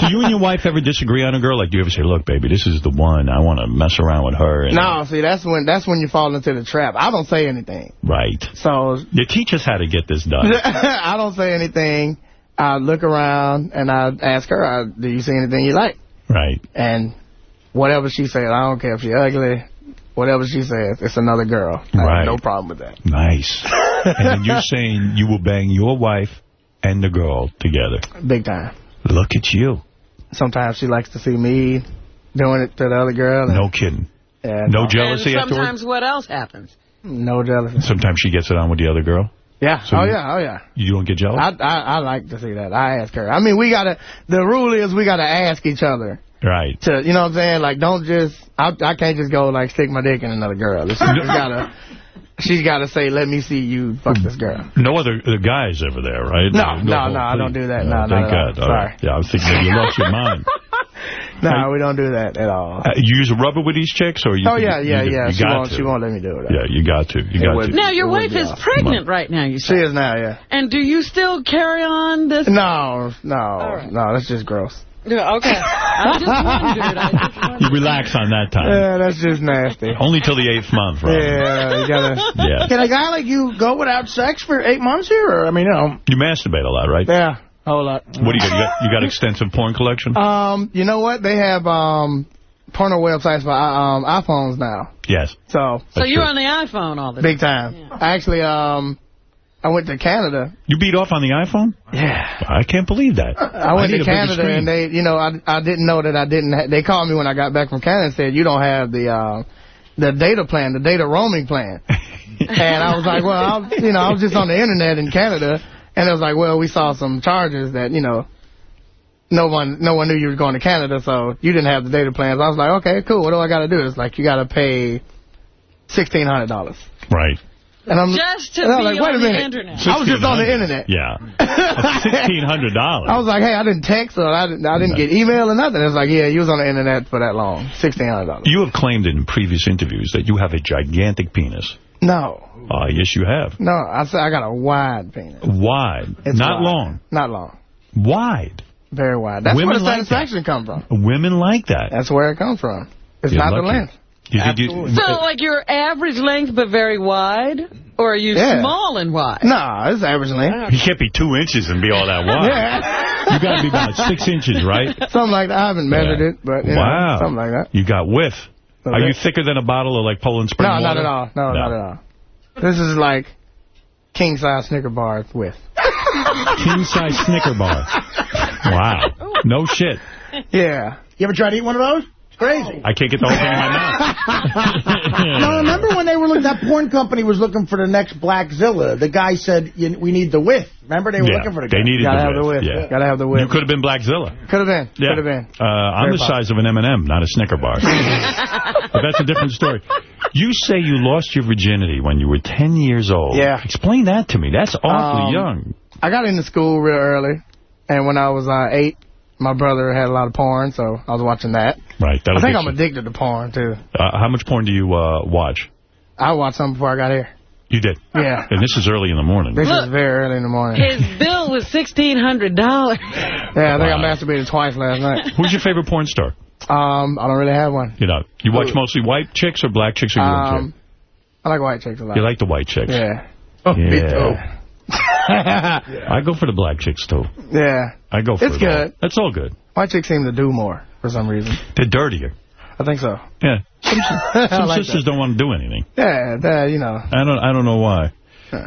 do you and your wife ever disagree on a girl? Like, do you ever say, look, baby, this is the one. I want to mess around with her. And, No, see, that's when that's when you fall into the trap. I don't say anything. Right. So You teach us how to get this done. I don't say anything. I look around and I ask her, uh, "Do you see anything you like?" Right. And whatever she says, I don't care if she's ugly. Whatever she says, it's another girl. I Right. no problem with that. Nice. and you're saying you will bang your wife and the girl together. Big time. Look at you. Sometimes she likes to see me doing it to the other girl. and- No kidding. Yeah, No no, jealousy and afterward? sometimes what else happens? no jealousy. Sometimes she gets it on with the other girl. Yeah. So oh yeah. Oh yeah. You don't get jealous? I, I I like to see that. I ask her. I mean, we gotta. The rule is we gotta ask each other. right. To you know what I'm saying? Like, don't just. I I can't just go like stick my dick in another girl. She's gotta. She's gotta say, let me see you fuck this girl. No other the guys ever there, right? No, no, no, I don't do that. No, thank no, no. God. All right. Yeah, I was thinking you lost your mind. No, we don't do that at all. Uh, you use a rubber with these chicks, or you? oh yeah, yeah, you, yeah. You she got won't. to. She won't let me do it. Yeah, you got to. You got would- to. Now, your wife is awesome. pregnant right now, you She is now. Yeah. And do you still carry on this? No, no, right. no. That's just gross. Yeah, okay. I just wondered. I just wondered. You relax on that time. Yeah, that's just nasty. Only till the eighth month, right? Yeah, you gotta. Yeah. Can a guy like you go without sex for eight months here? Or, I mean, you know. You masturbate a lot, right? Yeah, a whole lot. What do you got? You got, you got extensive porn collection? Um, you know what? They have um porno websites for um iPhones now. yes. So So you're on the iPhone all the time. big time. I actually um I went to Canada. You beat off on the iPhone? Yeah. I can't believe that. I went need to Canada and they, you know, I I didn't know that I didn't. Ha- they called me when I got back from Canada and said you don't have the uh, the data plan, the data roaming plan. and I was like, well, I, was- you know, I was just on the internet in Canada, and it was like, well, we saw some charges that you know. No one, no one knew you were going to Canada, so you didn't have the data plans. I was like, okay, cool. What do I got to do? It's like you got to pay sixteen hundred dollars. Right. And I'm Just to and I was be like, wait on a the internet. I was just on the internet. Yeah. Sixteen hundred dollars. I was like, hey, I didn't text or I didn't, I didn't get email or nothing. It was like, yeah, you was on the internet for that long. $1,600. You have claimed in previous interviews that you have a gigantic penis. No. Uh, yes, you have. No, I said I got a wide penis. Wide. It's Not wide. long. Not long. Wide. Very wide. That's Women where the like that. satisfaction come from. Women like that. That's where it comes from. It's You're not the length. You think you- So, like, your average length but very wide? Or are you Yeah. small and wide? No, it's average length. You can't be two inches and be all that wide. Yeah. You got to be about six inches, right? Something like that. I haven't measured Yeah. it, but you know, Wow. something like that. You got width. A Are you thicker than a bottle of like Poland Spring No, not water? at all. No, not at all. This is like king size Snicker bar with. King size Snicker bar. Wow. No shit. Yeah. You ever tried to eat one of those? It's crazy. I can't get the whole thing in my mouth. No, remember when they were looking, that porn company was looking for the next Blackzilla. The guy said, you, we need the width. Remember, they were Yeah, looking for the they guy. needed Gotta the have the width. width. Yeah. Gotta have the width. You could have been Blackzilla. Could have been. Yeah. Could have been. Uh, I'm Very the size of an M&M, not a Snicker bar. but that's a different story. You say you lost your virginity when you were 10 years old. Yeah. Explain that to me. That's awfully Um, young. I got into school real early, and when I was uh, eight, my brother had a lot of porn, so I was watching that. Right. I think I'm you. addicted to porn, too. Uh, how much porn do you uh, watch? I watched some before I got here. You did. Yeah. And this is early in the morning. This Look. is very early in the morning. His bill was $1,600. Yeah, I think I masturbated twice last night. Who's your favorite porn star? Um, I don't really have one. You know, you watch mostly white chicks or black chicks, or you don't Um, I like white chicks a lot. care? You like the white chicks? Yeah. Oh, me Yeah. too. I go for the black chicks, too. Yeah. I go for It's it all. good. That's all good. White chicks seem to do more for some reason. They're dirtier. I think so. Yeah. Some, some like sisters don't want to do anything. Yeah, that, you know. I don't. I don't know why.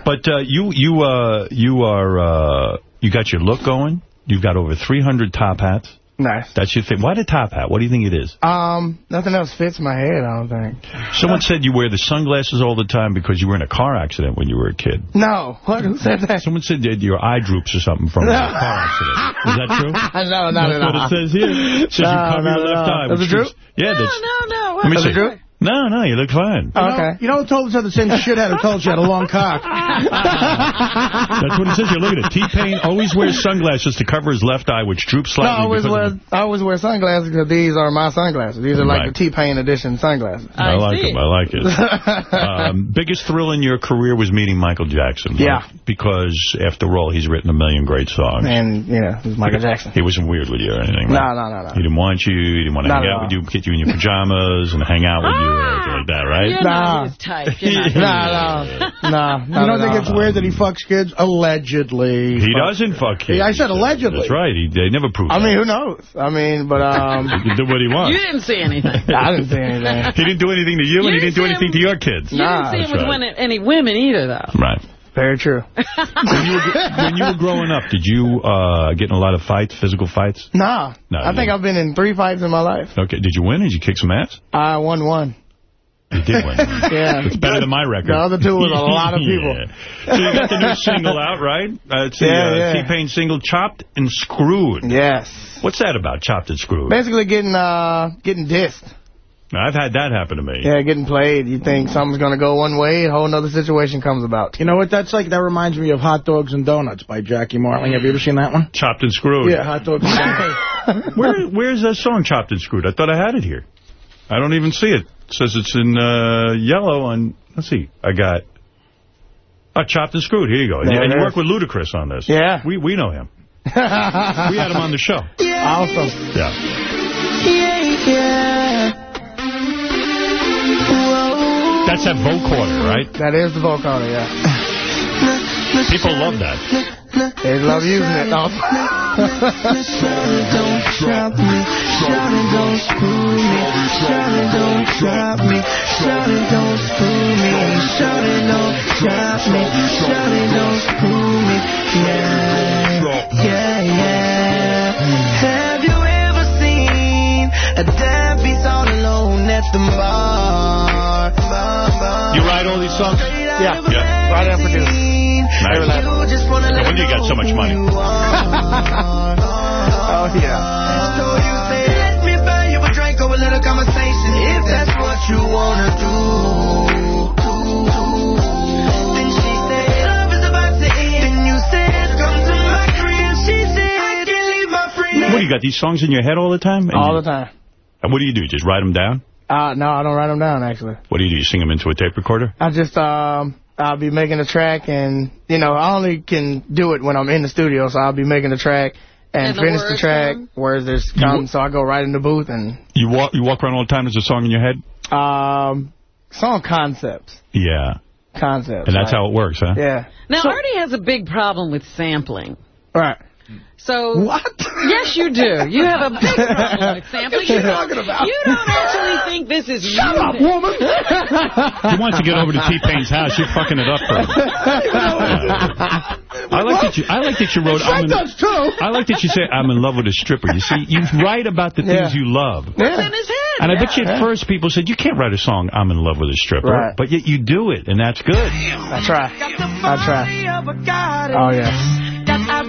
But uh, you, you, uh, you are. Uh, you got your look going. You've got over 300 top hats. Nice. That's your thing. Why the top hat? What do you think it is? Um, nothing else fits my head, I don't think. Someone said you wear the sunglasses all the time because you were in a car accident when you were a kid. No. What? Who said that? Someone said that your eye droops or something from a car accident. Is that true? no, not That's at what it says here. It says you No, cover your left all. eye. Is it true? Yeah, that's... No, no. Let me Is see. It true? No, no, you look fine. You know, you know who told us that the same shithead who told you had a long cock? That's what it says here. Look at it. T-Pain always wears sunglasses to cover his left eye, which droops slightly. No, slightly. I always wear of- I always wear sunglasses because these are my sunglasses. These are like Right. the T-Pain edition sunglasses. I, like him. I like it. um, biggest thrill in your career was meeting Michael Jackson. right? Yeah. Because, after all, he's written a million great songs. And, yeah, it's Michael Jackson. He wasn't weird with you or anything, No, right? no, no, no. He didn't want you. He didn't want to Not hang out all. with you, get you in your pajamas and hang out with you or anything like that, right? You're Nah. not his type. You're not his Nah, type. no, no. You don't think it's weird that he fucks kids? Allegedly. He doesn't fuck kids. I said allegedly. That's right. He, they never proved it. I that. mean, who knows? I mean, but, um... He can do what he wants. You didn't see anything. I didn't see anything. He didn't do anything to you, You and he didn't didn't do see anything to your kids. You didn't see him with right. any women either, though. Right. Very true. when, you were, when you were growing up, did you uh, get in a lot of fights, physical fights? Nah. No, I think I've been in three fights in my life. Okay. Did you win? Did you kick some ass? I won one. You did win. Yeah. It's better than my record. The other two was a lot of people. Yeah. So you got the new single out, right? Uh, it's the Yeah, uh, yeah. T-Pain single, Chopped and Screwed. Yes. What's that about, Chopped and Screwed? Basically getting, uh, getting dissed. I've had that happen to me. Yeah, getting played. You think something's going to go one way, a whole other situation comes about. You know what that's like? That reminds me of Hot Dogs and Donuts by Jackie Martling. Have you ever seen that one? Chopped and Screwed. Yeah, Hot Dogs and Donuts. Where, where's that song, Chopped and Screwed? I thought I had it here. I don't even see it. It says it's in uh, yellow on, let's see, I got, oh, Chopped and Screwed. Here you go. And, There and you is. work with Ludacris on this. Yeah. We, we know him. we had him on the show. Awesome. Yeah. Yeah, yeah. That's that vocoder, right? That is the vocoder, yeah. People love that. They love using it. Oh. don't drop me. Shawty, don't screw me. Shawty, don't drop me. Shawty, don't screw me. Shawty, don't drop me. Shawty, don't screw me. Yeah, yeah, yeah. Have you ever seen a deadbeat all alone at the bar? bar, bar? You write all these songs? Yeah. Yeah. Right and produced. Nice. You just wanna No wonder you got so much money. Oh, yeah. So you say, let me buy you a drink or a little conversation if that's what you wanna do. Then she said, love is about to end. Then you said, come to my crib. She said, I can't leave my friend. What, do you got these songs in your head all the time? And All the time. And what do you do? Just write them down? Uh, no, I don't write them down, actually. What do you do? You sing them into a tape recorder? I just, um, I'll be making a track and, you know, I only can do it when I'm in the studio, so I'll be making a track and, And finish the words track, come? words just come, so I go right in the booth and, You walk you walk around all the time, there's a song in your head? um, song concepts. Yeah. Concepts. And that's right? how it works, huh? Yeah. Now, Artie has a big problem with sampling. Right. So what? Yes, you do. You have a big problem with sampling. What are you You talking about? You don't actually think this is Shut up, music. woman. He wants to get over to T-Pain's house. You're fucking it up for him. I like that you. I like that you wrote. I'm in, does too. I like that you say I'm in love with a stripper. You see, you write about the things Yeah. you love. What's in his head? And I bet you at Yeah. first people said, you can't write a song, I'm in love with a stripper. Right. But yet you do it, and that's good. I try. I try. Oh, yeah.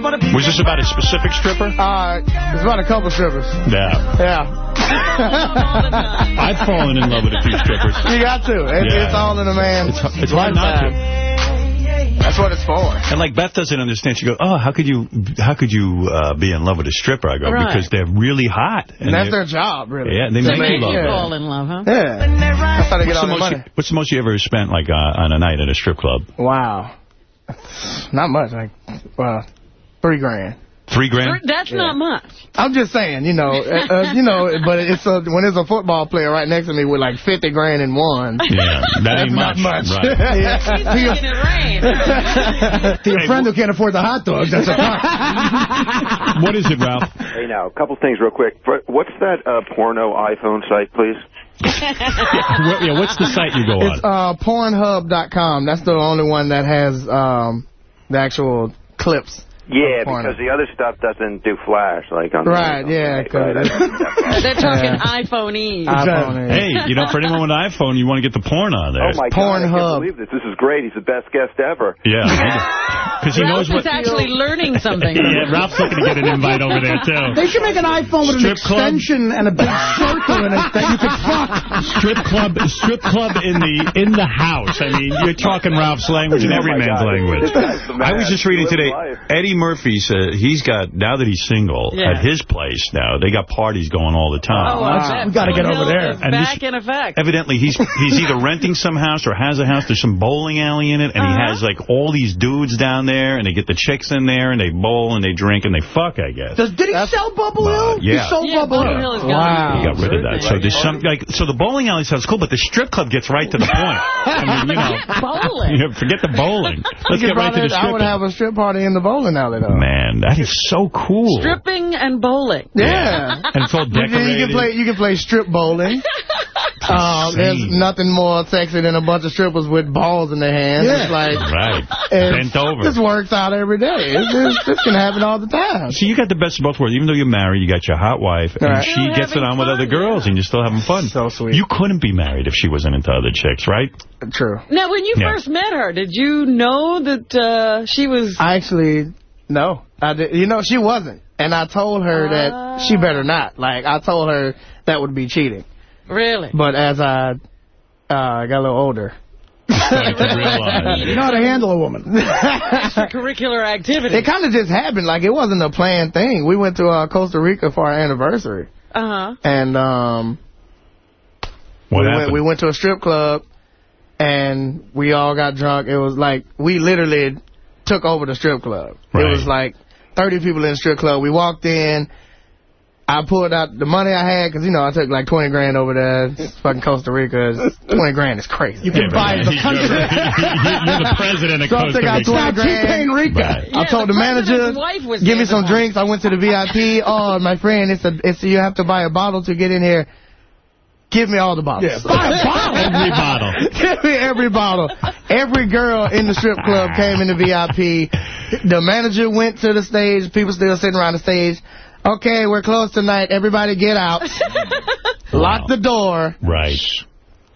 Was this about a specific stripper? Uh, it's about a couple strippers. Yeah. Yeah. I've fallen in love with a few strippers. You got to. It's, Yeah. it's all in a man's It's, it's hard not to. That's what it's for. And like Beth doesn't understand. She goes, "Oh, how could you, how could you uh, be in love with a stripper?" I go, Right. "Because they're really hot." And that's their job, really. Yeah, they To make you love You it. fall in love, huh? Yeah. That's how they get What's all the, most money. you, what's the most you ever spent like uh, on a night at a strip club? Wow. Not much. Like, well, three grand. Three grand. That's not much. I'm just saying, you know, uh, uh, you know, but it's a, when there's a football player right next to me with like 50 grand in one. Yeah, that That's ain't not much. much. Right. Yeah. He's making it rain. To your friend who can't afford the hot dogs, that's a problem. what is it, Ralph? Hey, now, a couple things real quick. What's that uh, porno iPhone site, please? What- yeah, what's the site you go on? It's uh, Pornhub.com. That's the only one that has um, the actual clips. Yeah, porno. because the other stuff doesn't do flash like on Right, the, yeah, Right, 'cause right. They're talking iPhone E. Hey, you know, for anyone with an iPhone, you want to get the porn on there. Oh my porn God! I can't believe this. This is great. He's the best guest ever. Yeah, because he knows Ralph what. is actually learning something. Yeah, Ralph's looking to get an invite over there too. They should make an iPhone with an Strip club? extension and a big circle in it that you could fuck. Strip club, strip club in the in the house. I mean, you're talking Ralph's language and Oh, every my man's God. language. This guy's the I was just reading today. life. Eddie Murphy said he's got now that he's single Yeah. at his place now. They got parties going all the time. Oh, I bet. We gotta get over there. And this- back in effect. Evidently, he's he's either renting some house or has a house. There's some bowling alley in it, and he Uh-huh. has like all these dudes down there, and they get the chicks in there, and they bowl and they drink and they fuck. I guess. Does, did he sell Bubble Hill? yeah. He sold Yeah, Bubble Bubble Hill. Hill is gone. He got rid of that. So there's some like so the bowling alley sounds cool, but the strip club gets right to the point. I mean, you know, Bowling. yeah, forget the bowling. Let's get right to probably- the I would have a strip party in the bowling alley, though. Man, that is so cool. Stripping and bowling. Yeah. And it's all You can, decorated. you can play you can play strip bowling. Um, there's nothing more sexy than a bunch of strippers with balls in their hands. Yeah. It's like Right. it's- Bent over. This works out every day. It's, it's, this can happen all the time. So you got the best of both worlds. Even though you're married, you got your hot wife, and Right. she Still gets it having on with other girls, and you're still having fun. So sweet. You couldn't be married if she wasn't into other chicks, right? True. Now, when you Yeah. first met her, did you know that uh, she was... I actually no. I did. You know she wasn't, and I told her Ah. that she better not. Like I told her that would be cheating. Really? But as I uh, got a little older, Started to realize. You know how to handle a woman. Extracurricular activity. it kind of just happened. Like it wasn't a planned thing. We went to uh, Costa Rica for our anniversary, Uh-huh. and um, What we happened? went we went to a strip club, and we all got drunk. It was like we literally took over the strip club. Right. It was like 30 people in the strip club. We walked in. I pulled out the money I had because, you know, I took like 20 grand over there. It's fucking Costa Rica. 20 grand is crazy. You can Yeah, buy but the you're- country. You're the president of So I Costa took out Rica. 20 grand. T-Pain Rica. Right. I told the the, manager, president's wife was give me some the time. drinks. I went to the VIP. Oh, my friend, it's a, it's a, you have to buy a bottle to get in here. Give me all the bottles. Yeah, buy a bottle. Every bottle. Every bottle. Every girl in the strip club came in the VIP. The manager went to the stage. People still sitting around the stage. Okay, we're closed tonight. Everybody get out. Lock the door. Right.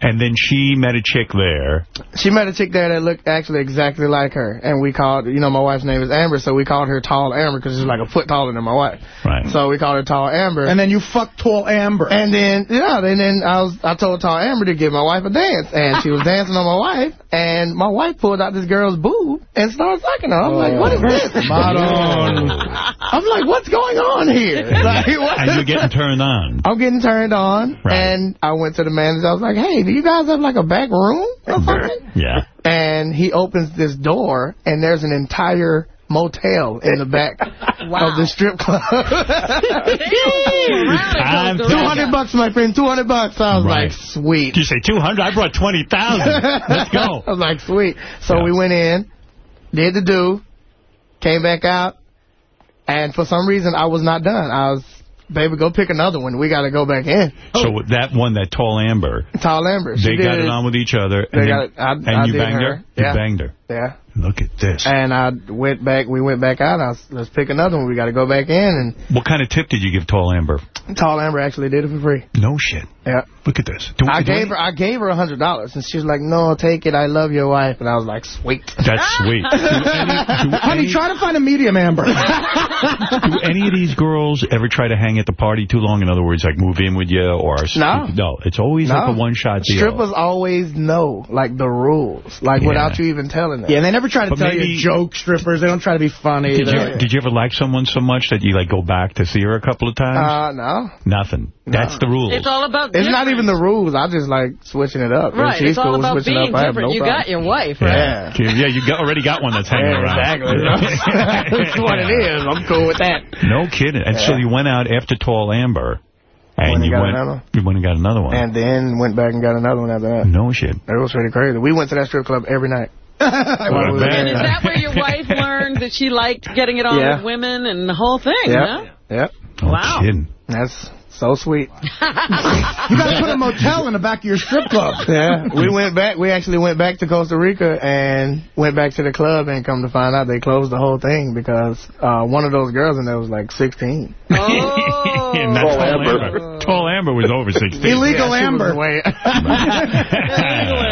And then she met a chick there. She met a chick there that looked actually exactly like her. And we called, you know, my wife's name is Amber, so we called her Tall Amber because she's like a foot taller than my wife. Right. So we called her Tall Amber. And then you fucked tall Amber. And then, yeah, and then I was, I told Tall Amber to give my wife a dance, and she was dancing on my wife, and my wife pulled out this girl's boob and started sucking her. I'm like, what is this? Oh, Madon. I'm like, what's going on here? Like, what? And you're getting turned on. I'm getting turned on, Right. and I went to the manager. I was like, hey, do you guys have like a back room or something? Yeah. And he opens this door, and there's an entire motel in the back of the strip club. Time 200 bucks, my friend, 200 bucks. I was Right. like, sweet. Did you say 200? I brought 20,000. Let's go. I was like, sweet. So Yeah. we went in, did the do, came back out, and for some reason I was not done. I was, baby, go pick another one. We got to go back in. So that one, that tall Amber, Tall Amber. She they got it on with each other. They And, got it- I- and I you banged her? her. You Yeah. banged her. Yeah. Look at this. And I went back, we went back out. I was, let's pick another one. We got to go back in. And What kind of tip did you give Tall Amber? Tall Amber actually did it for free. No shit. Yeah. Look at this. Do, I do gave her, I gave her a hundred dollars, and she was like, "No, take it. I love your wife." And I was like, "Sweet." That's sweet. Do any, do Honey, any- try to find a medium Amber. do any of these girls ever try to hang at the party too long? In other words, like move in with you or... No. No, it's always like a one-shot deal. Strippers always know like the rules, like Yeah. without you even telling them. yeah, they never try to But tell maybe- you joke strippers. They don't try to be funny. Did you, did you ever like someone so much that you like go back to see her a couple of times? Uh, no. Nothing. That's the rules. It's all about It's not even the rules. I just like switching it up. Right, it's all cool about being up, different. no you problem. got your wife, right? Yeah, yeah, you got, already got one that's hanging Yeah, around. exactly. That's what it is. I'm cool with that. No kidding. And so you went out after Tall Amber, and Went and you got went, another. you went and got another one. And then went back and got another one after that. no shit. It was pretty crazy. We went to that strip club every night. Well, While we were man. And is that where your wife learned that she liked getting it on Yeah. with women and the whole thing, Yeah. huh? Yep. No Wow. kidding. That's So sweet. You got to put a motel in the back of your strip club. Yeah, we went back. We actually went back to Costa Rica and went back to the club and come to find out they closed the whole thing because uh, one of those girls in there was like 16. and that's Tall Amber. Tall Amber was over 16. Illegal yeah, Amber.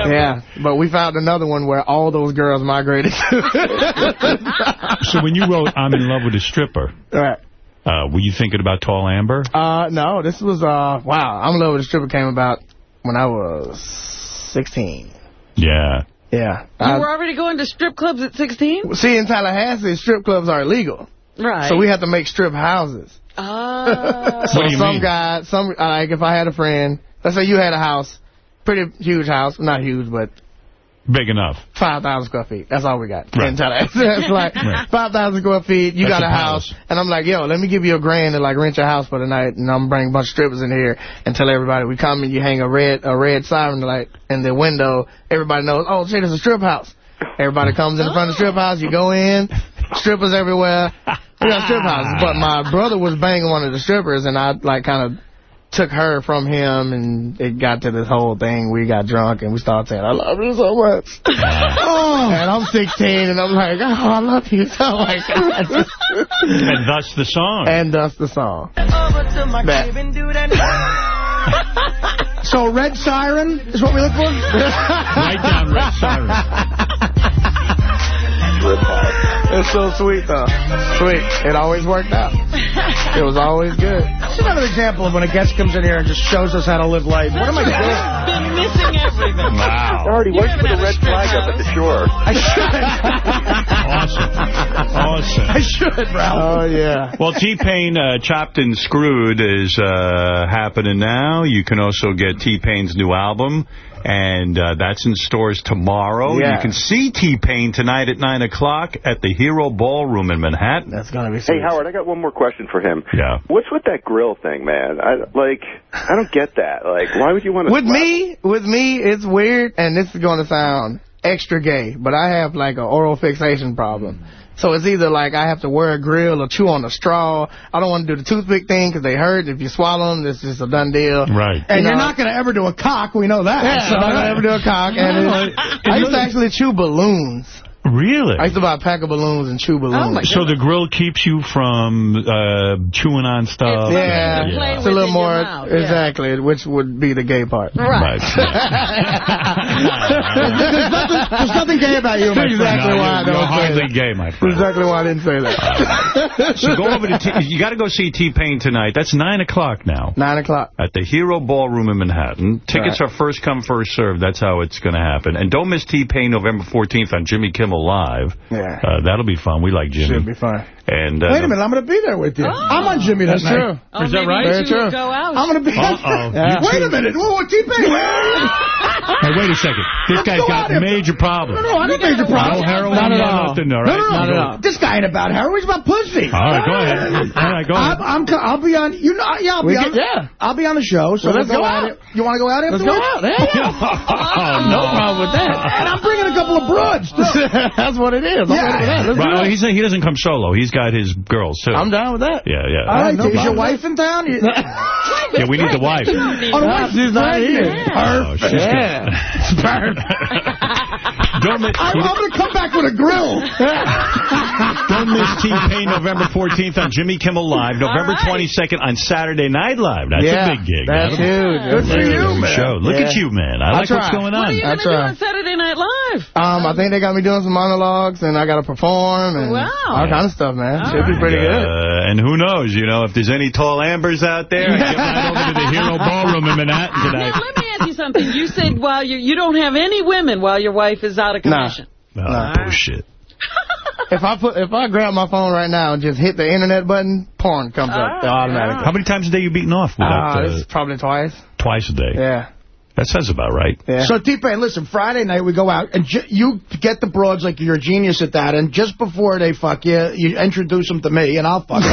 yeah, but we found another one where all those girls migrated so when you wrote I'm in love with a stripper, right. Uh, were you thinking about Tall Amber? Uh, no, this was, uh, wow, I'm in love with a stripper came about when I was 16. Yeah. Yeah. You I, were already going to strip clubs at 16? See, in Tallahassee, strip clubs are illegal. Right. So we have to make strip houses. Oh. so some mean? guy, some like if I had a friend, let's say you had a house, pretty huge house, not huge, but Big enough. 5,000 square feet. That's all we got. Right. It's like Right. 5,000 square feet. You That's got a a house. palace. And I'm like, yo, let me give you a grand to like rent your house for the night. And I'm bringing a bunch of strippers in here and tell everybody we come and you hang a red a red siren light in the window. Everybody knows, oh, shit, it's a strip house. Everybody comes in front of the strip house. You go in. Strippers everywhere. We got strip houses. But my brother was banging one of the strippers and I like kind of took her from him, and it got to this whole thing. We got drunk, and we started saying, I love you so much. oh. And I'm 16, and I'm like, oh, I love you so much. and thus the song. And thus the song. so Red Siren is what we look for? Write down Red Siren. It's so sweet, though. Sweet. It always worked out. It was always good. That's another example of when a guest comes in here and just shows us how to live life. What am I doing? Been missing everything. Wow. Already works for the red flag up at the shore. I should. awesome. Awesome. I should, Ralph. Oh, yeah. Well, T-Pain uh, Chopped and Screwed is uh, happening now. You can also get T-Pain's new album, and uh, that's in stores tomorrow. Yeah. You can see T-Pain tonight at 9 o'clock at the Hiro Ballroom in Manhattan. That's going to be Hey, Howard, I got one more question for him. Yeah. What's with that grill thing, man? I like, I don't get that. Like, why would you want to? With me, with me, it's weird, and this is going to sound extra gay, but I have like an oral fixation problem. So it's either like I have to wear a grill or chew on a straw. I don't want to do the toothpick thing because they hurt. If you swallow them, it's just a done deal. Right. And You you're not going to ever do a cock. We know that. Yeah, So- I'm not gonna ever do a cock. And I used to actually chew balloons. Really? I used to buy a pack of balloons and chew balloons. so the grill keeps you from uh, chewing on stuff. yeah, Yeah. it's a little more exactly, which would be the gay part. Right. there's, nothing, there's nothing gay about you, my Exactly No, why I you're, don't you're say hardly that. gay, my friend. Exactly why I didn't say that. So go over to T you got to go see T-Pain tonight. That's 9 o'clock now. Nine o'clock. At the Hiro Ballroom in Manhattan. Tickets Right. are first come, first served. That's how it's going to happen. And don't miss T-Pain November 14th on Jimmy Kimmel Live. Yeah. Uh, that'll be fun. We like Jimmy. Should be fine. And, uh, Wait a minute, I'm going to be there with you. I'm on Jimmy that That's night. true. Oh, Is that right? you Very true. go out. I'm going to be. Uh-oh. Yeah. Wait a minute. Whoa, whoa, T-Pain. Hey, wait a second. This Let's guy's go got out major problems. No, no, I don't major No problems. heroin, Not at no all. nothing, all No, right? no, no, Not at all. This guy ain't about heroin. He's about pussy. All right, go ahead. All right, go ahead. I'm, I'm, co- I'll be on. You know, yeah, I'll We be on. can- yeah. I'll be on the show. So Well, we'll let's go at out. it. You want to go out Let's afterwards? go out. Yeah. Oh, no problem with that. And I'm bringing a couple of broads. That's what it is. I'm Yeah. ready for that. Let's Right, do well, it. he's, he doesn't come solo. He's got his girls, too. I'm down with that. Yeah, yeah. All right, no is your wife in town? You- Yeah, we need the wife. Oh, the wife. She's not here. Oh, she's Yeah. Don't miss, I'm, I'm going to come back with a grill. Don't miss T-Pain November 14th on Jimmy Kimmel Live, November All right. 22nd on Saturday Night Live. That's yeah, a big gig. That's That'll- huge. Good for you, man. Show. Look Yeah. at you, man. I I'll like what's try. going What are on. you going to do on Saturday Night Live? Um, I think they got me doing some monologues, and I got to perform, and Wow. all kind of stuff, man. All Should be pretty good. Uh, and who knows, you know, if there's any tall ambers out there, I get right over to the Hiro Ballroom in Manhattan Now, tonight. let me ask you something. You said while you you don't have any women while your wife is out of Nah. commission. Oh, Nah. bullshit. If I put, if I grab my phone right now and just hit the internet button, porn comes up automatically. How many times a day you beating off with Ah, it's Uh, probably twice. twice a day. Yeah. That sounds about right. Yeah. So, T-Pain, listen, Friday night we go out, and ju- you get the broads like you're a genius at that, and just before they fuck you, you introduce them to me, and I'll fuck them.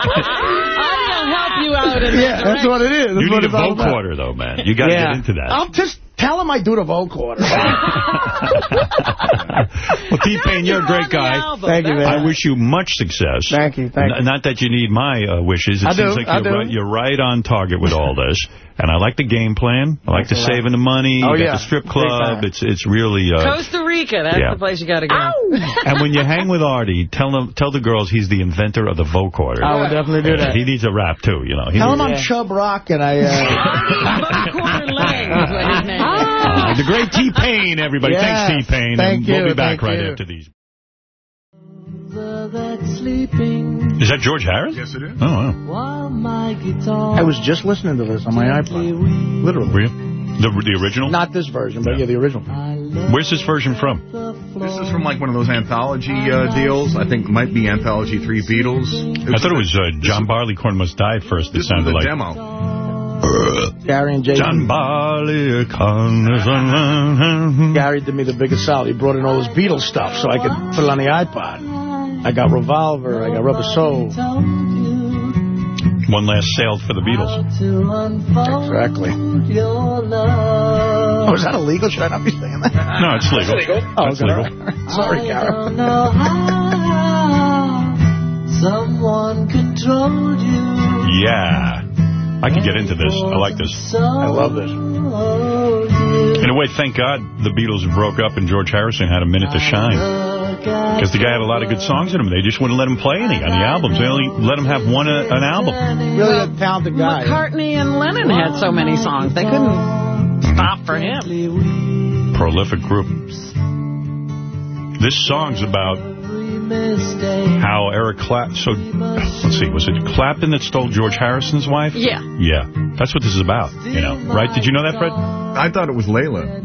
I'll help you out in Yeah, that that's what it is. That's You need a it's all about. vocoder, though, man. You got to Yeah. get into that. I'll just Tell him I do the vocoder. Well, T-Pain, you're a great guy. Thank you, man. I wish you much success. Thank you, thank N- Not that you need my uh, wishes. It I seems do, like I you're do. right, you're right on target with all this. And I like the game plan. I like the Thanks a lot. saving the money. Oh, you got yeah. the strip club. It's it's really... Uh, Costa Rica, that's yeah. the place you got to go. and when you hang with Artie, tell them, tell the girls he's the inventor of the vocoder. I will definitely do Yeah, that. He needs a rap, too, you know. He Tell him I'm Chubb Rock and I... Uh, Uh, the great T-Pain, everybody. Yes. Thanks, T-Pain. Thank and we'll be back thank right you. after these. Is that George Harris? Yes, it is. Oh, wow. I was just listening to this on my iPod. Literally. Were you? The, the original? Not this version, but yeah, the original. Where's this version from? This is from like one of those anthology uh, deals. I think might be Anthology 3 Beatles. I thought it was uh, John Barleycorn Must Die first. It This was sounded the like. demo. Gary and Jason. John Barleycorn. Gary did me the biggest solid. He brought in all his Beatles stuff so I could put it on the iPod. I got Revolver. I got Rubber Soul. One last sale for the Beatles. Exactly. Oh, is that illegal? Should I not be saying that? No, it's legal. It's legal. Oh, That's okay. legal. Sorry, Gary. Someone controlled you. Yeah. I can get into this. I like this. I love this. In a way, thank God the Beatles broke up and George Harrison had a minute to shine. Because the guy had a lot of good songs in him. They just wouldn't let him play any on the albums. They only let him have one uh, an album. Really a talented guy. McCartney and Lennon had so many songs. They couldn't stop for him. Prolific group. This song's about how Eric Clapton... So, let's see, was it Clapton that stole George Harrison's wife? Yeah. Yeah. That's what this is about, you know, right? Did you know that, Fred? I thought it was Layla.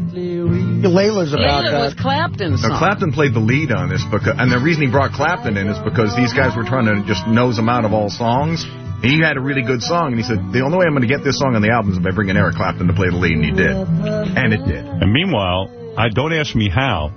Layla's about Layla was that. Clapton's Now. Clapton played the lead on this, because, and the reason he brought Clapton in is because these guys were trying to just nose him out of all songs. He had a really good song, and he said, the only way I'm going to get this song on the album is by bringing Eric Clapton to play the lead, and he did. And it did. And meanwhile, I don't ask me how,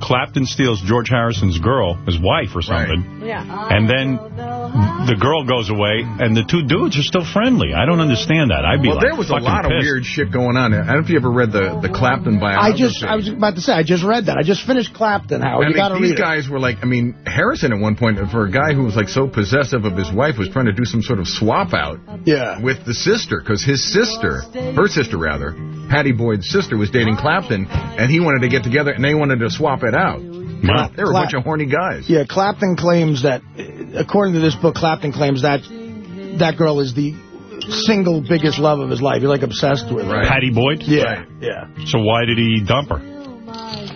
Clapton steals George Harrison's girl, his wife or something, Yeah. and then oh, the girl goes away, and the two dudes are still friendly. I don't understand that. I'd be Well, like there was a fucking lot of weird shit going on. I don't know if you ever read the, the Clapton biography. I just, I was about to say, I just read that. I just finished Clapton, Howard. I You mean, got to these read it. guys were like, I mean, Harrison at one point, for a guy who was like so possessive of his wife, was trying to do some sort of swap out Yeah. with the sister, because his sister, her sister rather, Pattie Boyd's sister, was dating Clapton, and he wanted to get together, and they wanted to swap it out. Wow. They were a bunch of horny guys. Yeah, Clapton claims that, according to this book, Clapton claims that that girl is the single biggest love of his life. He's like obsessed with her. Pattie Boyd? Yeah, yeah. So why did he dump her?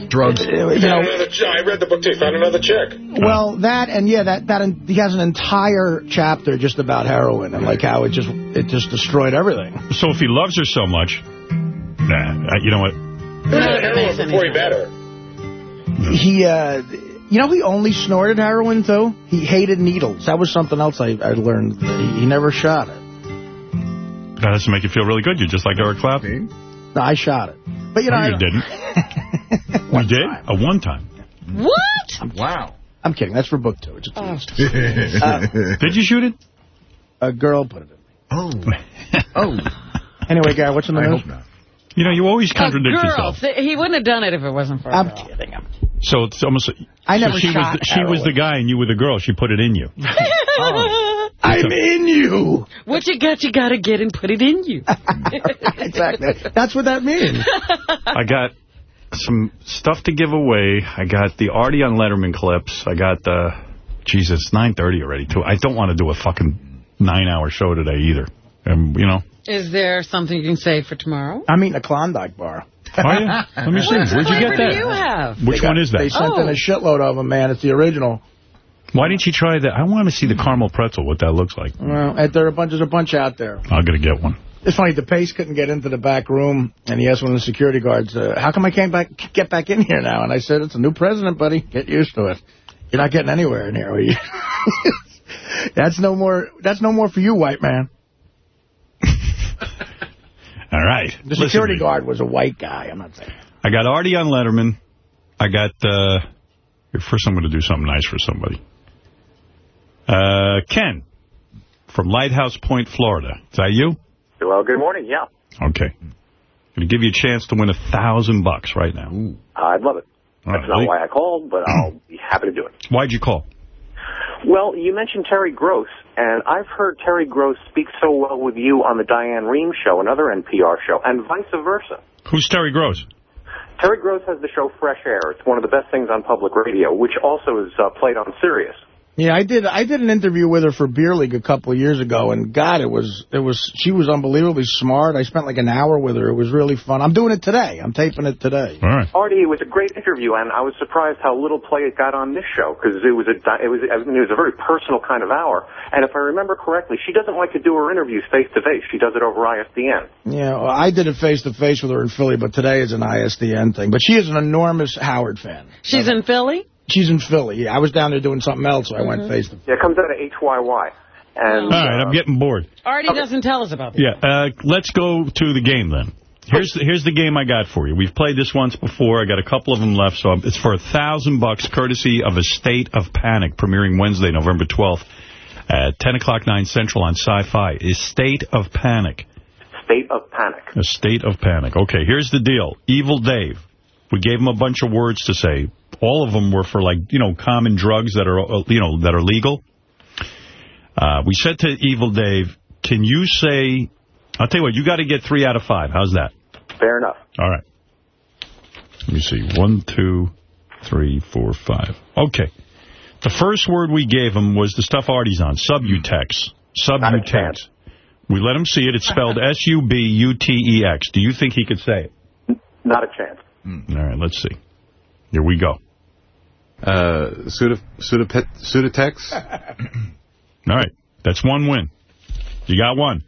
Drugs. You know, I read the book too. Found another chick. well, that and yeah, that that he has an entire chapter just about heroin and like how it just it just destroyed everything. So if he loves her so much, nah, uh, you know what? Heroin before he met her. He, uh, you know, he only snorted heroin though. He hated needles. That was something else I, I learned. He, he never shot it. That doesn't make you feel really good. You're just like Eric Clapton. No, I shot it. But you know, No, I you didn't. you did? A one time. What? Wow. I'm kidding. That's for book two. It's a Oh. Uh, Did you shoot it? A girl put it in. Me. Oh. oh. Anyway, guy, what's in the I news? hope not. You know, you always A contradict girl. yourself. Th- He wouldn't have done it if it wasn't for a I'm girl. kidding. I'm So it's almost. I so never she was shot the, She was the guy and you were the girl. She put it in you. Oh. I'm in you. What you got, you got to get and put it in you. exactly. That's what that means. I got some stuff to give away. I got the Artie on Letterman clips. I got the... Jesus, 9.30 already, too. I don't want to do a fucking nine-hour show today either. And, you know... Is there something you can say for tomorrow? I'm eating a Klondike bar. Are you? Let me see. Where'd you get flavor that? do you have? Which They one is that? They sent in Oh. a shitload of them, man. It's the original. Why didn't you try that? I want to see the caramel pretzel, what that looks like. Well, there are a bunch, there's a bunch out there. I'm going to get one. It's funny, the pace couldn't get into the back room, and he asked one of the security guards, uh, how come I can't back, get back in here now? And I said, it's a new president, buddy. Get used to it. You're not getting anywhere in here, are you? that's no more, that's no more for you, white man. All right. The Listen security guard was a white guy, I'm not saying. I got Artie on Letterman. I got, uh, here, first I'm going to do something nice for somebody. Uh, Ken from Lighthouse Point, Florida. Is that you? Well, good morning. Yeah. Okay. going to give you a chance to win a thousand bucks right now. I'd love it. All That's right, not Lee. why I called, but I'll be happy to do it. Why'd you call? Well, you mentioned Terry Gross, and I've heard Terry Gross speak so well with you on the Diane Rehm show, another NPR show, and vice versa. Who's Terry Gross? Terry Gross has the show Fresh Air. It's one of the best things on public radio, which also is uh, played on Sirius. Yeah, I did. I did an interview with her for Beer League a couple of years ago, and God, it was it was she was unbelievably smart. I spent like an hour with her. It was really fun. I'm doing it today. I'm taping it today. All right. Artie, it was a great interview, and I was surprised how little play it got on this show because it was a di- it was I mean, it was a very personal kind of hour. And if I remember correctly, she doesn't like to do her interviews face to face. She does it over ISDN. Yeah, well, I did it face to face with her in Philly, but today is an ISDN thing. But she is an enormous Howard fan. She's in Philly? She's in Philly. Yeah, I was down there doing something else, so I Mm-hmm. went face to face. Yeah, it comes out of HYY. And All right, I'm getting bored. Artie doesn't tell us about this. Yeah, uh, let's go to the game then. Here's the, here's the game I got for you. We've played this once before. I got a couple of them left, so it's for a thousand bucks, courtesy of A State of Panic, premiering Wednesday, November 12th at 10 o'clock 9 Central on Sci-Fi. A State of Panic. State of Panic. A State of Panic. Okay, here's the deal. Evil Dave. We gave him a bunch of words to say. All of them were for, like, you know, common drugs that are, uh, you know, that are legal. Uh, we said to Evil Dave, can you say, I'll tell you what, you got to get three out of five. How's that? Fair enough. All right. Let me see. One, two, three, four, five. Okay. The first word we gave him was the stuff Artie's on, subutex. Subutex. We let him see it. It's spelled S-U-B-U-T-E-X. Do you think he could say it? Not a chance. All right, let's see. Here we go. Uh, Suda, Sudapet, Sudatex? All right. That's one win. You got one.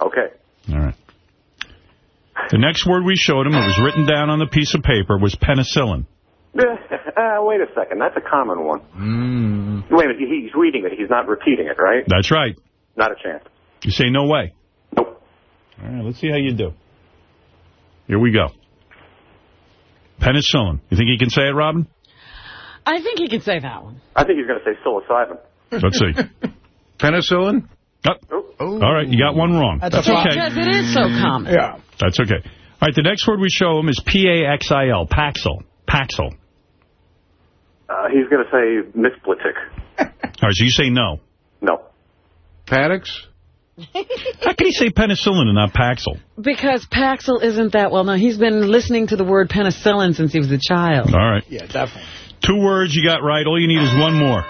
Okay. All right. The next word we showed him, it was written down on the piece of paper, was penicillin. uh, wait a second. That's a common one. Wait a minute. He's reading it. He's not repeating it, right? That's right. Not a chance. You say no way? Nope. All right, let's see how you do. Here we go. Penicillin. You think he can say it, Robin? I think he can say that one. I think he's going to say psilocybin. Let's see. Penicillin? Oh. All right, you got one wrong. That's That's, okay. Because it is so common. Yeah. That's okay. All right, the next word we show him is P-A-X-I-L, Paxil. Paxil. Uh, he's going to say misplitic. All right, so you say no. No. Paddocks? How can he say penicillin and not Paxil? Because Paxil isn't that well known. He's been listening to the word penicillin since he was a child. All right. Yeah, definitely. Two words you got right. All you need is one more.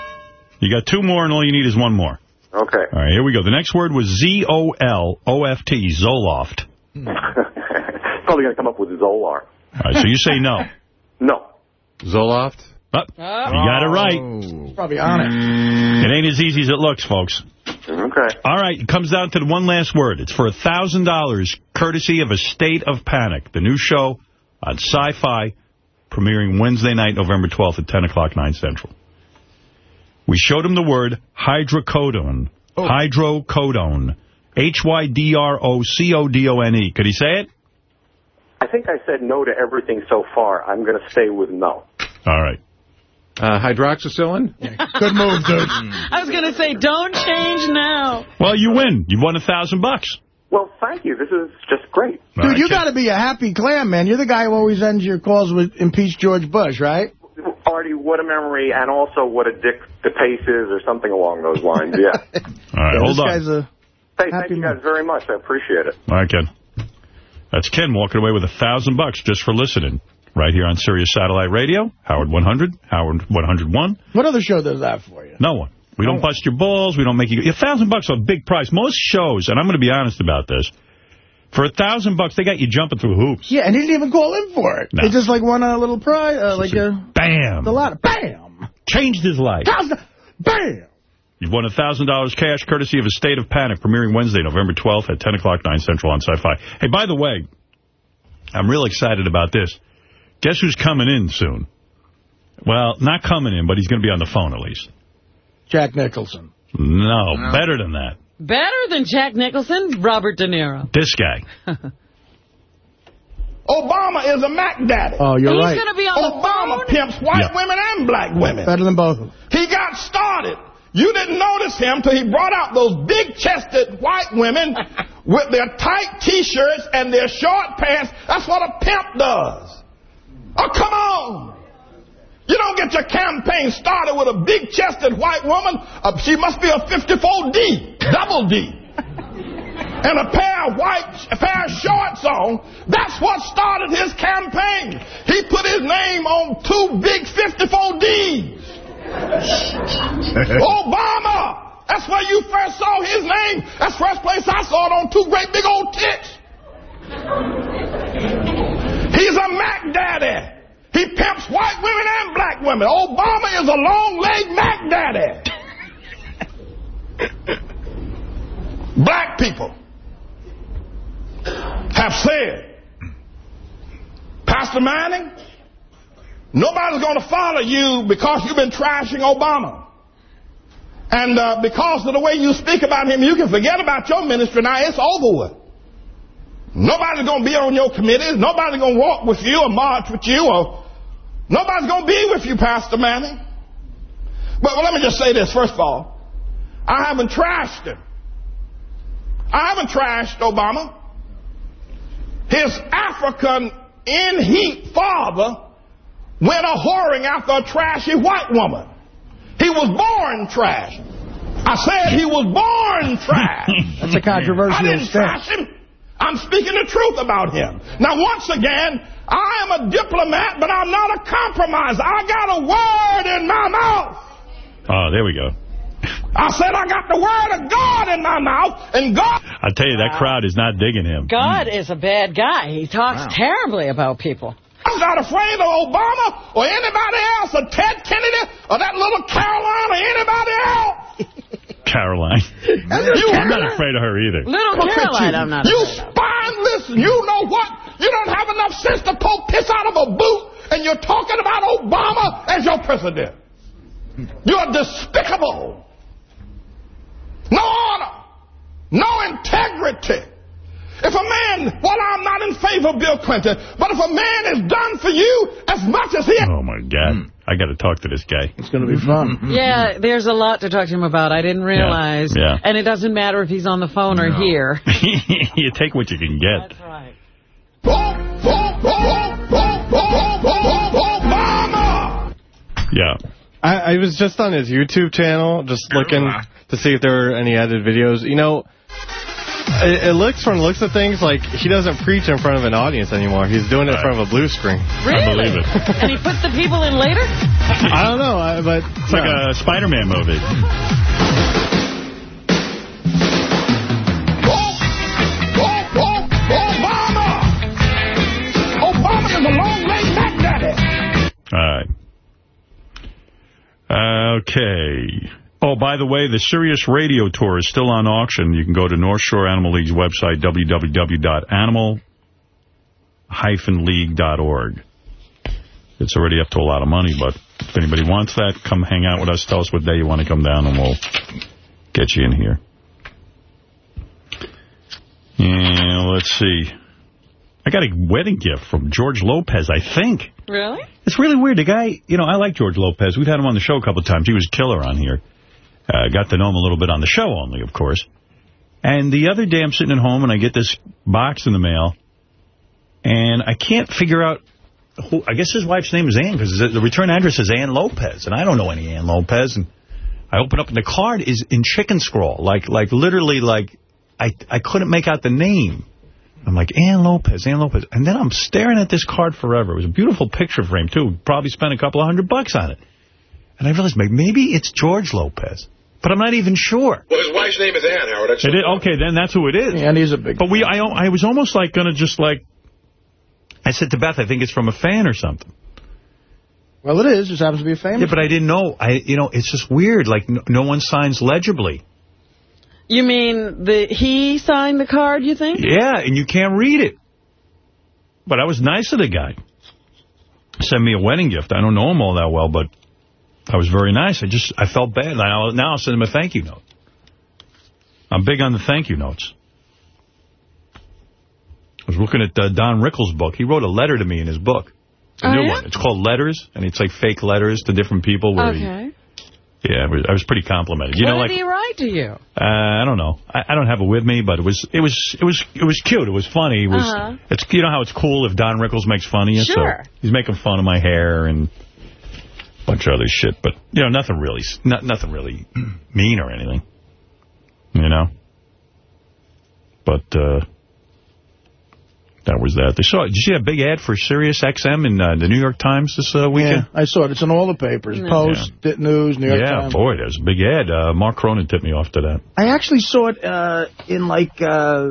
You got two more, and all you need is one more. Okay. All right, here we go. The next word was Z-O-L-O-F-T, Zoloft. Probably going to come up with Zolar. All right, so you say no. No. Zoloft? Oh, you got it right. Oh. Probably on it. It ain't as easy as it looks, folks. Okay. All right, it comes down to the one last word. It's for a $1,000, courtesy of A State of Panic, the new show on Sci-Fi, premiering Wednesday night, November 12th at 10 o'clock, 9 Central. We showed him the word hydrocodone. Hydrocodone. H-Y-D-R-O-C-O-D-O-N-E. Could he say it? I think I said no to everything so far. I'm going to stay with no. All right. Uh, hydroxycillin? Good move, dude. I was going to say, don't change now. Well, you win. You've won a thousand bucks. Well, thank you. This is just great. Dude, you got to be a happy clam, man. You're the guy who always ends your calls with impeach George Bush, right? Artie, what a memory, and also what a dick the pace is, or something along those lines. Yeah. All right, Yeah, hold this on. guy's a hey, thank you guys very much. I appreciate it. All right, Ken. That's Ken walking away with a thousand bucks just for listening. Right here on Sirius Satellite Radio, Howard 100, Howard 101. What other show does that for you? No one. We don't bust your balls. We don't make you... A thousand bucks is a big price. Most shows, and I'm going to be honest about this, for a thousand bucks, they got you jumping through hoops. Yeah, and he didn't even call in for it. No. He just like won a little prize, uh, like a Bam! the lot. Bam! Changed his life. Thousand- Bam! You've won a $1,000 cash courtesy of A State of Panic, premiering Wednesday, November 12th at 10 o'clock, 9 Central on Sci-Fi. Hey, by the way, I'm real excited about this. Guess who's coming in soon? Well, not coming in, but he's going to be on the phone at least. Jack Nicholson. No, better than that. Better than Jack Nicholson, Robert De Niro. This guy. Obama is a Mac daddy. Oh, you're He's right. going to be on the Obama pimps white Yeah. women and black women. Better than both of them. He got started. You didn't notice him till he brought out those big-chested white women with their tight T-shirts and their short pants. That's what a pimp does. Oh, come on. You don't get your campaign started with a big-chested white woman. Uh, she must be a 54D, double D. And a pair of white, a pair of shorts on. That's what started his campaign. He put his name on two big 54Ds. Obama! That's where you first saw his name. That's first place I saw it on two great big old tits. He's a Mac Daddy. He pimps white women and black women. Obama is a long-legged Mac Daddy. black people have said, Pastor Manning, nobody's going to follow you because you've been trashing Obama. And uh, because of the way you speak about him, you can forget about your ministry now. It's over with. Nobody's going to be on your committees. Nobody's going to walk with you or march with you. or Nobody's going to be with you, Pastor Manning. But well, let me just say this, first of all. I haven't trashed him. I haven't trashed Obama. His African in heat father went a whoring after a trashy white woman. He was born trash. I said he was born trash. That's a controversial I didn't trash him. I'm speaking the truth about him. Now, once again, I am a diplomat, but I'm not a compromiser. I got a word in my mouth. Oh, there we go. I said I got the word of God in my mouth, and God... I'll tell you, that crowd is not digging him. God is a bad guy. He talks terribly about people. I'm not afraid of Obama or anybody else, or Ted Kennedy, or that little Caroline, or anybody else. Caroline. You I'm not afraid of her either. Little Look Caroline, you. I'm not You afraid of. spineless. You know what? You don't have enough sense to pull piss out of a boot, and you're talking about Obama as your president. You're despicable. No honor. No integrity. If a man, well, I'm not in favor of Bill Clinton, but if a man has done for you as much as he... Oh, my God. Hmm. I got to talk to this guy. It's going to be fun. Yeah, there's a lot to talk to him about. I didn't realize. yeah. And it doesn't matter if he's on the phone or here. you take what you can get. That's right. Yeah. I, I was just on his YouTube channel, just looking ah. to see if there were any added videos. You know, it, it looks from looks of things like he doesn't preach in front of an audience anymore. He's doing it in front of a blue screen. Really? I believe it. and he puts the people in later? I don't know, I- but It's like a Spider-Man movie. Obama! Obama is a long-legged Mac Daddy. All right. Okay. Oh, by the way, the Sirius Radio Tour is still on auction. You can go to North Shore Animal League's website, www.animal-league.org. It's already up to a lot of money, but if anybody wants that, come hang out with us. Tell us what day you want to come down, and we'll get you in here. Yeah, let's see. I got a wedding gift from George Lopez, I think. Really? It's really weird. The guy, you know, I like George Lopez. We've had him on the show a couple of times. He was killer on here. Uh, got to know him a little bit on the show only, of course. And the other day I'm sitting at home and I get this box in the mail. And I can't figure out who, I guess his wife's name is Ann because the return address is Ann Lopez. And I don't know any Ann Lopez. And I open up and the card is in chicken scrawl. Like, like literally like I, I couldn't make out the name. I'm like, Ann Lopez, Ann Lopez. And then I'm staring at this card forever. It was a beautiful picture frame, too. Probably spent a couple of hundred bucks on it. And I realized, maybe- maybe it's George Lopez. But I'm not even sure. Well, his wife's name is Ann, Howard. That's It is, okay, then that's who it is. And he's a big... But we, I, I was almost like going to just like, I said to Beth, I think it's from a fan or something. Well, it is. Just happens to be a famous. Yeah, but I didn't know. I, you know, it's just weird. Like, no, no one signs legibly. You mean the he signed the card, you think? Yeah, and you can't read it. But I was nice to the guy. Sent me a wedding gift. I don't know him all that well, but I was very nice. I just, I felt bad. Now, now I'll send him a thank you note. I'm big on the thank you notes. I was looking at uh, Don Rickles' book. He wrote a letter to me in his book. A Oh, new yeah? one. It's called Letters, and it's like fake letters to different people where he Okay. Yeah, I was, I was pretty complimented. You what know, did like he write to you? uh, I don't know. I, I don't have it with me, but it was it was it was it was cute. It was funny. It was Uh-huh. it's you know how it's cool if Don Rickles makes fun of you. Sure. So he's making fun of my hair and bunch of other shit, but you know nothing really not, nothing really mean or anything. You know. But uh that was that. They saw. Did you see a big ad for Sirius XM in uh, the New York Times this uh, weekend? Yeah, I saw it. It's in all the papers. Post, Dit News, New York yeah, Times. boy, there's a big ad. Uh, Mark Cronin tipped me off to that. I actually saw it uh, in, like, uh,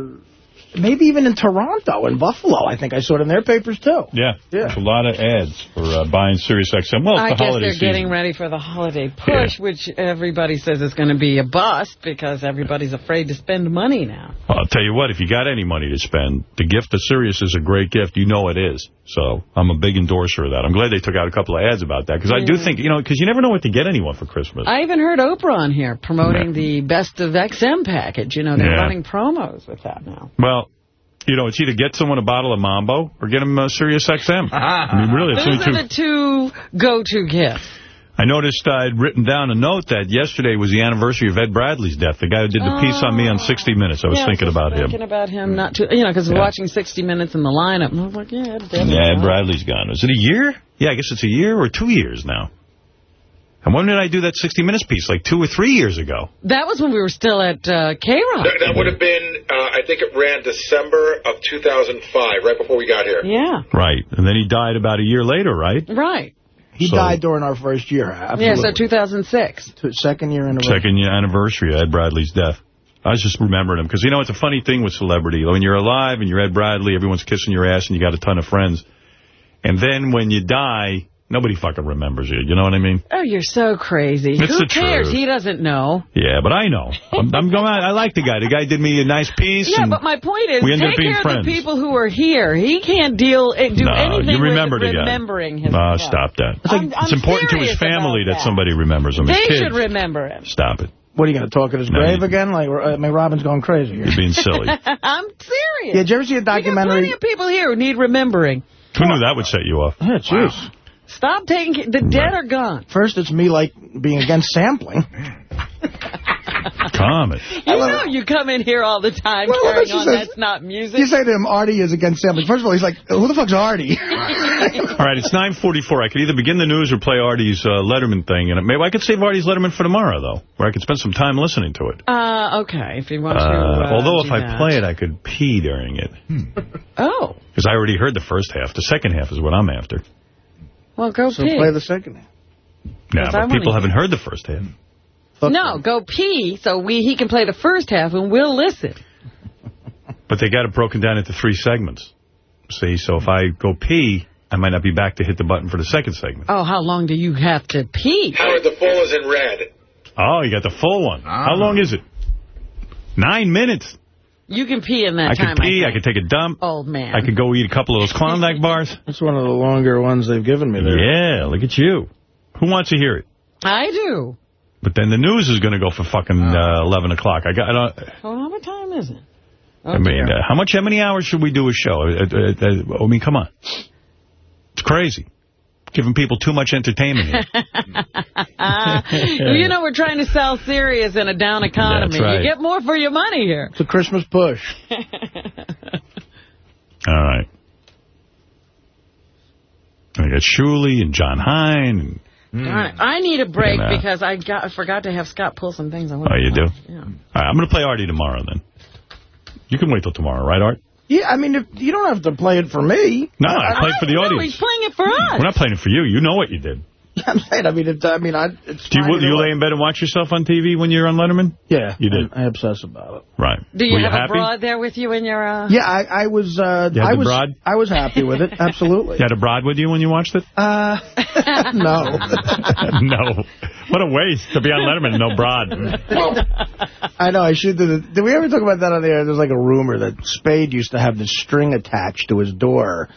maybe even in Toronto and Buffalo. I think I saw it in their papers, too. Yeah, there's a lot of ads for uh, buying Sirius XM. Well, it's I the guess holiday they're season. getting ready for the holiday push, which everybody says is going to be a bust because everybody's afraid to spend money now. Well, I'll tell you what, if you got any money to spend, the gift of Sirius is a great gift. You know it is. So I'm a big endorser of that. I'm glad they took out a couple of ads about that because I do think, you know, because you never know what to get anyone for Christmas. I even heard Oprah on here promoting the Best of XM package. You know, they're Yeah. running promos with that now. Well, you know, it's either get someone a bottle of Mambo or get them uh, Sirius XM. I mean, really, it's Those only two. are the two go-to gifts. I noticed I'd written down a note that yesterday was the anniversary of Ed Bradley's death. The guy who did the piece on me on 60 Minutes. I was Yeah, thinking about him. Thinking about him, not too, you know, because Yeah. watching 60 Minutes in the lineup, and I was like, yeah, definitely. Yeah, Ed Bradley's gone. Is it a year? Yeah, I guess it's a year or two years now. And when did I do that 60 Minutes piece? Like two or three years ago. That was when we were still at uh, K-Rock. That, that would have been, uh, I think it ran December of 2005, right before we got here. Yeah. Right. And then he died about a year later, right? Right. He So- died during our first year. Absolutely. Yeah, so Absolutely. 2006. Second year in a row. Second year anniversary of Ed Bradley's death. I was just remembering him. Because, you know, it's a funny thing with celebrity. When you're alive and you're Ed Bradley, everyone's kissing your ass and you got a ton of friends. And then when you die, nobody fucking remembers you. You know what I mean? Oh, you're so crazy. It's Who the cares? truth. He doesn't know. Yeah, but I know. I'm, I'm going. I like the guy. The guy did me a nice piece. Yeah, but my point is, we ended take up being care friends. of the people who are here. He can't deal, eh, do No, anything you remembered with the guy. remembering him. No, stop that. I'm- it's I'm important to his family about that. somebody remembers him. His They kids. should remember him. Stop it. What, are you going to talk at his No, grave again? Like, I mean, Robin's going crazy here. You're being silly. I'm serious. Yeah, did you ever see a We got documentary? plenty of people here who need remembering. Who knew that would set you off? Yeah, jeez. Stop taking... The dead are gone. First, it's me, like, being against sampling. Calm it. You know you come in here all the time Well, carrying that's on just a- that's not music. You say to him, Artie is against sampling. First of all, he's like, who the fuck's Artie? All right, it's 9:44. I could either begin the news or play Artie's uh, Letterman thing, and maybe I could save Artie's Letterman for tomorrow, though, where I could spend some time listening to it. Uh, okay, if you want to. Uh, Uh, although if I that. play it, I could pee during it. Oh, Because I already heard the first half. The second half is what I'm after. Well, go So pee. play the second half. Nah, Yes, I but people haven't heard the first half. no, go pee so we he can play the first half and we'll listen. But they got it broken down into three segments. See, so if I go pee, I might not be back to hit the button for the second segment. Oh, how long do you have to pee? Howard, the full is in red. Oh, you got the full one. Ah. How long is it? Nine minutes. You can pee in that I time. could pee, I, I could take a dump. Old man. I could go eat a couple of those Klondike bars. That's one of the longer ones they've given me there. Yeah, look at you. Who wants to hear it? I do. But then the news is going to go for fucking uh, 11 o'clock. I got. I, don't, Hold on, what time is it? I mean, uh, how much? How many hours should we do a show? Uh, uh, uh, I mean, come on. It's crazy. Giving people too much entertainment here. You know, we're trying to sell Sirius in a down economy. Right. You get more for your money here. It's a Christmas push. All right. I got Shuli and Jon Hein. And, Darn it. I need a break And, uh, because I got I forgot to have Scott pull some things. I oh, you do? Yeah. All right, I'm going to play Artie tomorrow then. You can wait till tomorrow, right, Art? Yeah, I mean, if, you don't have to play it for me. No, I played for the No, audience. he's playing it for us. We're not playing it for you. You know what you did. I'm saying, I mean, if, I mean, I, it's Do you, fine do you lay in bed and watch yourself on TV when you're on Letterman? Yeah. You did. I, I obsess about it. Right. Do you Were you have a broad there with you in your... Uh... Yeah, I, I was. Uh, You had I the was. broad? I was happy with it. Absolutely. You had a broad with you when you watched it? Uh, no. no. What a waste to be on Letterman and no broad. I know. I should. Do the, did we ever talk about that on the air? There's like a rumor that Spade used to have this string attached to his door,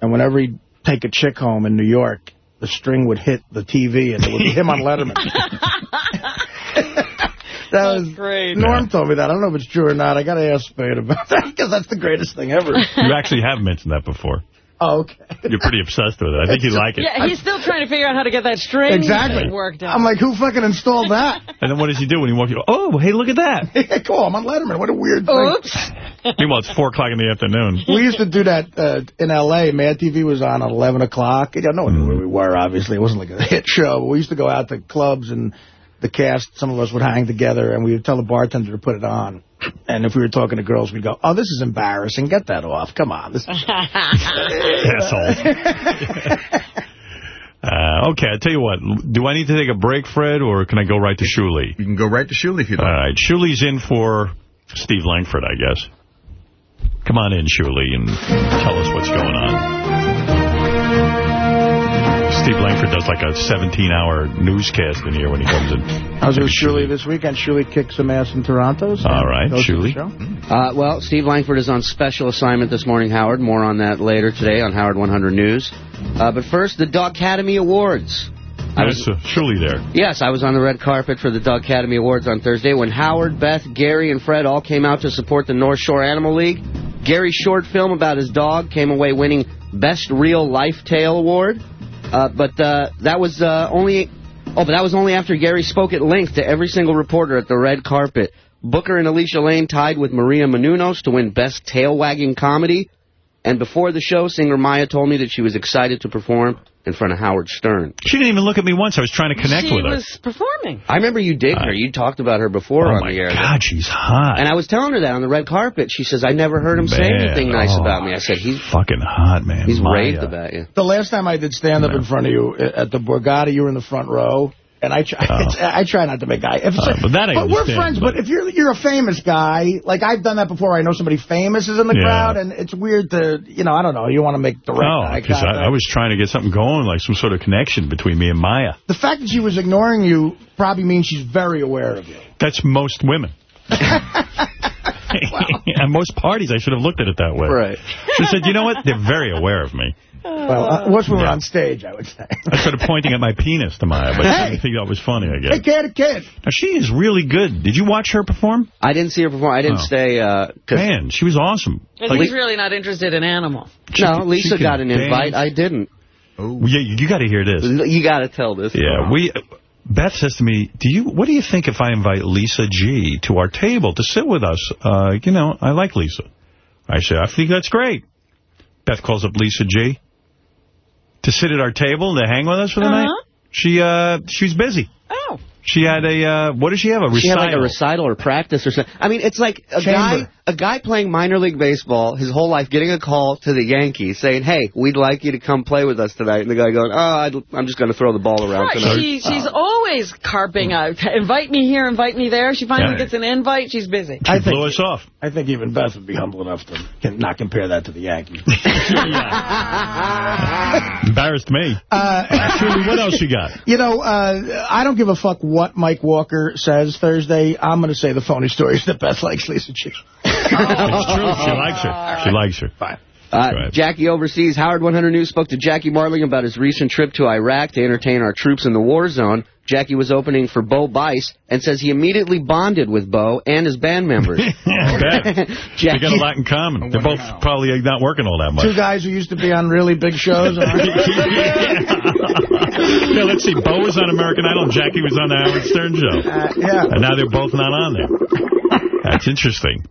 and whenever he'd take a chick home in New York, the string would hit the TV, and it would be him on Letterman. that was great. Norm told me that. I don't know if it's true or not. I got to ask Spade about that because that's the greatest thing ever. You actually have mentioned that before. Oh, okay. You're pretty obsessed with it. I think you like it. Yeah, he's still trying to figure out how to get that string Exactly. worked out. I'm like, who fucking installed that? And then what does he do when he walks? you? Oh, hey, look at that. yeah, cool. I'm on Letterman. What a weird thing. Oops. Meanwhile, it's 4 o'clock in the afternoon. We used to do that uh, in L.A. Mad TV was on at 11 o'clock. You know, no one knew where we were, obviously. It wasn't like a hit show. But we used to go out to clubs, and the cast, some of us would hang together, and we would tell the bartender to put it on. And if we were talking to girls, we'd go, oh, this is embarrassing. Get that off. Come on. This is Assholes. Uh, okay, I'll tell you what. Do I need to take a break, Fred, or can I go right to Shuli? You can go right to Shuli if you'd like. All right. Shuli's in for Steve Langford, I guess. Come on in, Shuli, and tell us what's going on. Steve Langford does like a 17-hour newscast in here when he comes in. I was with Shuli this weekend. Shuli kicked some ass in Toronto. So All right, goes to Shuli. Uh, well, Steve Langford is on special assignment this morning, Howard. More on that later today on Howard 100 News. Uh, but first, the Dog Academy Awards. I was, Nice, uh, Shuli there. yes, I was on the red carpet for the Dog Academy Awards on Thursday when Howard, Beth, Gary, and Fred all came out to support the North Shore Animal League. Gary's short film about his dog came away winning Best Real Life Tale Award. Uh, but uh, that was uh, only oh, but that was only after Gary spoke at length to every single reporter at the red carpet. Booker and Alicia Lane tied with Maria Menounos to win Best Tail Wagging Comedy. And before the show, singer Mya told me that she was excited to perform in front of Howard Stern. She didn't even look at me once. I was trying to connect she with her. She was performing. I remember you digged uh, her. You talked about her before oh, on my the air. Oh, my God, she's hot. And I was telling her that on the red carpet. She says, I never heard him say anything nice oh, about me. I said, he's fucking hot, man. he's Mya. raved about you. The last time I did stand-up in front of you uh, at the Borgata, you were in the front row. And I try, I try not to make eye. If Uh, but that I but we're friends. but- But if you're you're a famous guy, like I've done that before. I know somebody famous is in the Yeah. crowd, and it's weird to, you know, I don't know. You want to make direct No, because. I, I was trying to get something going, like some sort of connection between me and Mya. The fact that she was ignoring you probably means she's very aware of you. That's most women. At most parties, I should have looked at it that way. Right. She said, you know what? They're very aware of me. Well, uh, once we were Yeah. on stage, I would say. I started pointing at my penis to Mya, but I didn't think that was funny, I guess. Hey, kid, kid. Now, she is really good. Did you watch her perform? I didn't see her perform. I didn't Oh. stay. Uh, 'cause- Man, she was awesome. And Like- he's really not interested in animals. no, Lisa got an invite. I didn't. Well, Yeah, you got to hear this. You got to tell this. Yeah, we. Beth says to me, "Do you? What do you think if I invite Lisa G to our table to sit with us? Uh, you know, I like Lisa." I say, "I think that's great." Beth calls up Lisa G to sit at our table and to hang with us for the Uh-huh. night. She uh, she was busy. Oh. She had a uh, what does she have? A recital? She had recital. like a recital or practice or something. I mean, it's like a Chamber. guy, a guy playing minor league baseball his whole life, getting a call to the Yankees saying, "Hey, we'd like you to come play with us tonight." And the guy going, "Oh, I'd, I'm just going to throw the ball around tonight." she, she's always carping out. Invite me here, invite me there. She finally Yeah. gets an invite. She's busy. She I blew think- us off. I think even Beth would be humble enough to can not compare that to the Yankees. Embarrassed me. Uh, Truly, what else you got? You know, uh, I don't give a fuck what Mike Walker says Thursday. I'm going to say the phony stories that Beth likes Lisa G. It's true. She likes her. She likes her. Fine. Uh, Jackie overseas. Howard 100 News spoke to Jackie Martling about his recent trip to Iraq to entertain our troops in the war zone. Jackie was opening for Bo Bice and says he immediately bonded with Bo and his band members. I bet. They got a lot in common. They're both probably not working all that much. Two guys who used to be on really big shows. yeah, let's see. Bo was on American Idol and Jackie was on the Howard Stern show. Uh, yeah. And now they're both not on there. That's interesting.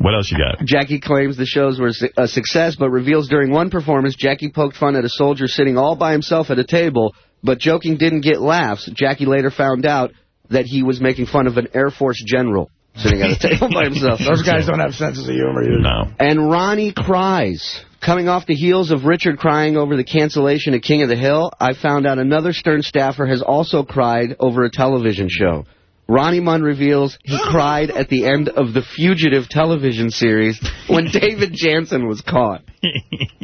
What else you got? Jackie claims the shows were a success, but reveals during one performance Jackie poked fun at a soldier sitting all by himself at a table, but joking didn't get laughs. Jackie later found out that he was making fun of an Air Force general sitting at a table by himself. Those guys don't have senses of humor. Either. No. And Ronnie cries. Coming off the heels of Richard crying over the cancellation of King of the Hill, I found out another Stern staffer has also cried over a television show. Ronnie Mund reveals he cried at the end of the Fugitive television series when David Janssen was caught.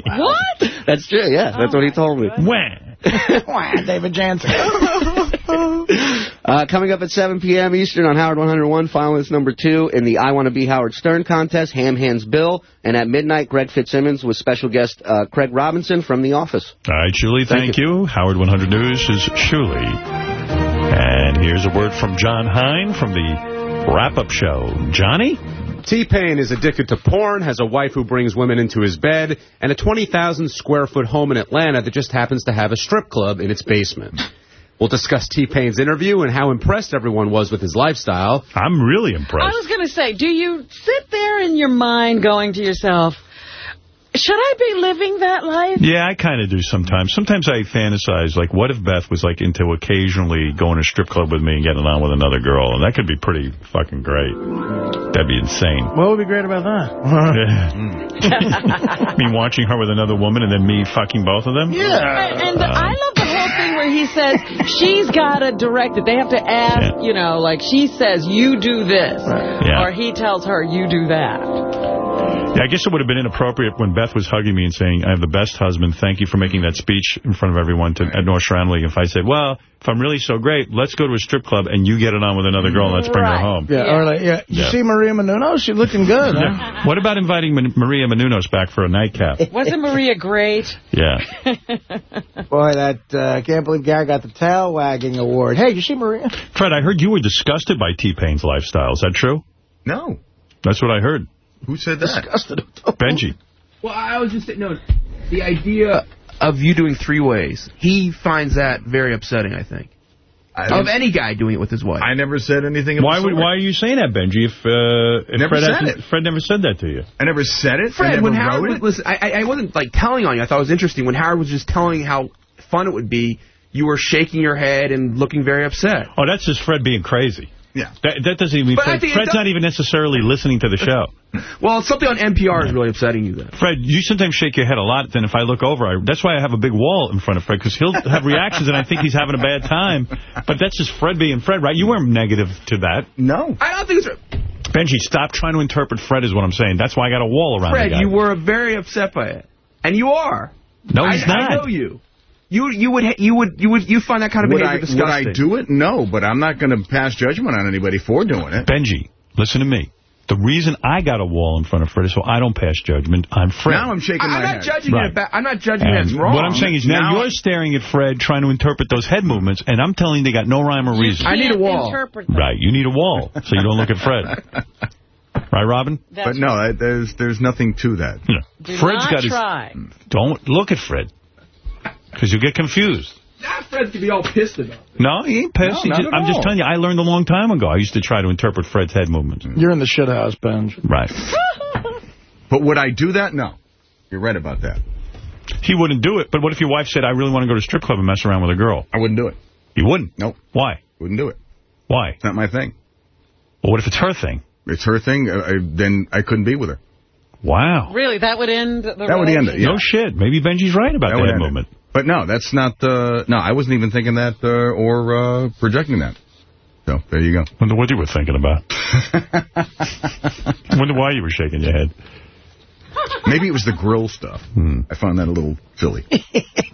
What? That's true, yeah. That's what he oh told me. Wah. Wah, David Janssen. Uh, coming up at 7 p.m. Eastern on Howard 101, finalist number two in the I Want to Be Howard Stern contest, Ham Hands Bill. And at midnight, Greg Fitzsimmons with special guest uh, Craig Robinson from The Office. All right, Shuli, thank, Thank you. Howard 100 News is Shuli. And here's a word from Jon Hein from the wrap-up show. Johnny? T-Pain is addicted to porn, has a wife who brings women into his bed, and a 20,000 square foot home in Atlanta that just happens to have a strip club in its basement. We'll discuss T-Pain's interview and how impressed everyone was with his lifestyle. I'm really impressed. I was going to say, do you sit there in your mind going to yourself, should I be living that life? Yeah, I kind of do sometimes. Sometimes I fantasize, like, what if Beth was, like, into occasionally going to a strip club with me and getting on with another girl? And that could be pretty fucking great. That'd be insane. What would be great about that? Yeah. me watching her with another woman and then me fucking both of them? And, and the, I uh, love the whole thing where he says she's got to direct it. They have to ask, you know, like she says, you do this. Yeah. Or he tells her, you do that. Yeah, I guess it would have been inappropriate when Beth was hugging me and saying, I have the best husband. Thank you for making that speech in front of everyone to, at North Shore League. If I said, well, if I'm really so great, let's go to a strip club and you get it on with another girl and let's bring her home. Yeah, or like, yeah. You Yeah. see Maria Menounos? She's looking good, huh? Yeah. What about inviting Man- Maria Menounos back for a nightcap? Wasn't Maria great? Yeah. Boy, that, uh, I can't believe Gary got the tail wagging award. Hey, you see Maria? Fred, I heard you were disgusted by T-Pain's lifestyle. Is that true? No. That's what I heard. Who said that? Disgusted. Benji. Well, I was just saying, no, the idea of you doing three ways, he finds that very upsetting, I think. I of any guy doing it with his wife. I never said anything of Why would why are you saying that, Benji? If, uh, if Never Fred, said it. Fred never said that to you. I never said it. I Fred, never when wrote Howard, it. listen, I, I I wasn't like telling on you. I thought it was interesting when Howard was just telling how fun it would be. You were shaking your head and looking very upset. Oh, that's just Fred being crazy. Yeah. That, that doesn't even... But I Fred, Fred's not even necessarily listening to the show. Well, something on NPR is really upsetting you then. Fred, you sometimes shake your head a lot. Then if I look over, I, that's why I have a big wall in front of Fred, because he'll have reactions and I think he's having a bad time. But that's just Fred being Fred, right? You weren't negative to that. No. I don't think it's... Benji, stop trying to interpret Fred is what I'm saying. That's why I got a wall around Fred, the guy. you were very upset by it. And you are. No, he's I, not. I know you. You you would you would you would you find that kind of Would behavior I, would? I do it? No, but I'm not going to pass judgment on anybody for doing it. Benji, listen to me. The reason I got a wall in front of Fred is so I don't pass judgment on Fred. Now I'm shaking I'm my not head. judging Right. it. Ba- I'm not judging it And as wrong. What I'm saying is now, Now- you're staring at Fred trying to interpret those head movements, and I'm telling you they got no rhyme or reason. I need a wall. Right, you need a wall so you don't look at Fred. Right, Robin? That's but no, I- there's there's nothing to that. Yeah. Do Fred's not got his... Don't look at Fred, because you'll get confused. Now Fred could be all pissed about it. No, he ain't pissed. No, He just- I'm just telling you, I learned a long time ago. I used to try to interpret Fred's head movements. You're in the shit house, Benj. Right. But would I do that? No. You're right about that. He wouldn't do it, but what if your wife said, I really want to go to strip club and mess around with a girl? I wouldn't do it. You wouldn't? Nope. Why? Wouldn't do it. Why? It's not my thing. Well, what if it's her thing? It's her thing. uh, I, then I couldn't be with her. Wow. Really, that would end the That would end it, relationship? yeah. No shit. Maybe Benji's right about That the would head end it. Movement. But no, that's not. Uh, no, I wasn't even thinking that uh, or uh, projecting that. So there you go. Wonder what you were thinking about. Wonder why you were shaking your head. Maybe it was the grill stuff. Hmm. I found that a little silly.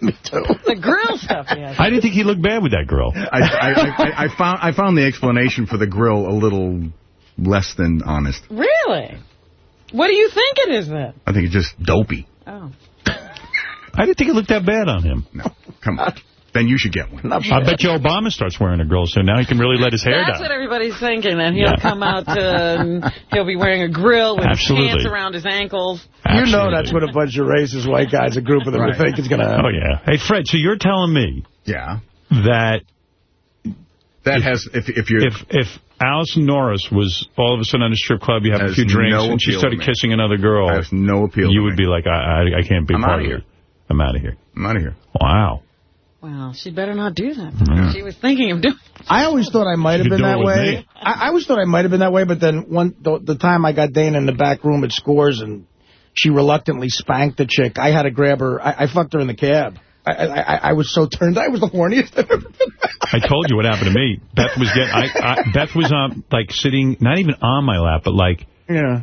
The grill stuff, yes. I didn't think he looked bad with that grill. I, I, I, I found I found the explanation for the grill a little less than honest. Really? What do you think it is then? I think it's just dopey. Oh. I didn't think it looked that bad on him. No, come on. Then you should get one. I bet you Obama starts wearing a grill soon. Now he can really let his hair That's down. That's what everybody's thinking, and he'll Yeah. come out to, and he'll be wearing a grill with his pants around his ankles. You know that's what a bunch of racist white guys, a group of them, Right. think is going to happen. Oh, yeah. Hey, Fred, so you're telling me Yeah. that That has if if you're if if Allison Norris was all of a sudden on a strip club, you have a few drinks, no and she started kissing another girl, has no appeal. you would me. be like, I, I, I can't be I'm part of here. it. I'm out of here. I'm out of here. Wow. Well, she better not do that. Yeah. She was thinking of doing I always thought I might have been that way. I, I always thought I might have been that way, but then one the, the time I got Dana in the back room at Scores and she reluctantly spanked the chick, I had to grab her. I, I fucked her in the cab. I, I, I, I was so turned. I was the horniest I've ever been. I told you what happened to me. Beth was getting, I, I, Beth was um, like sitting, not even on my lap, but like, Yeah.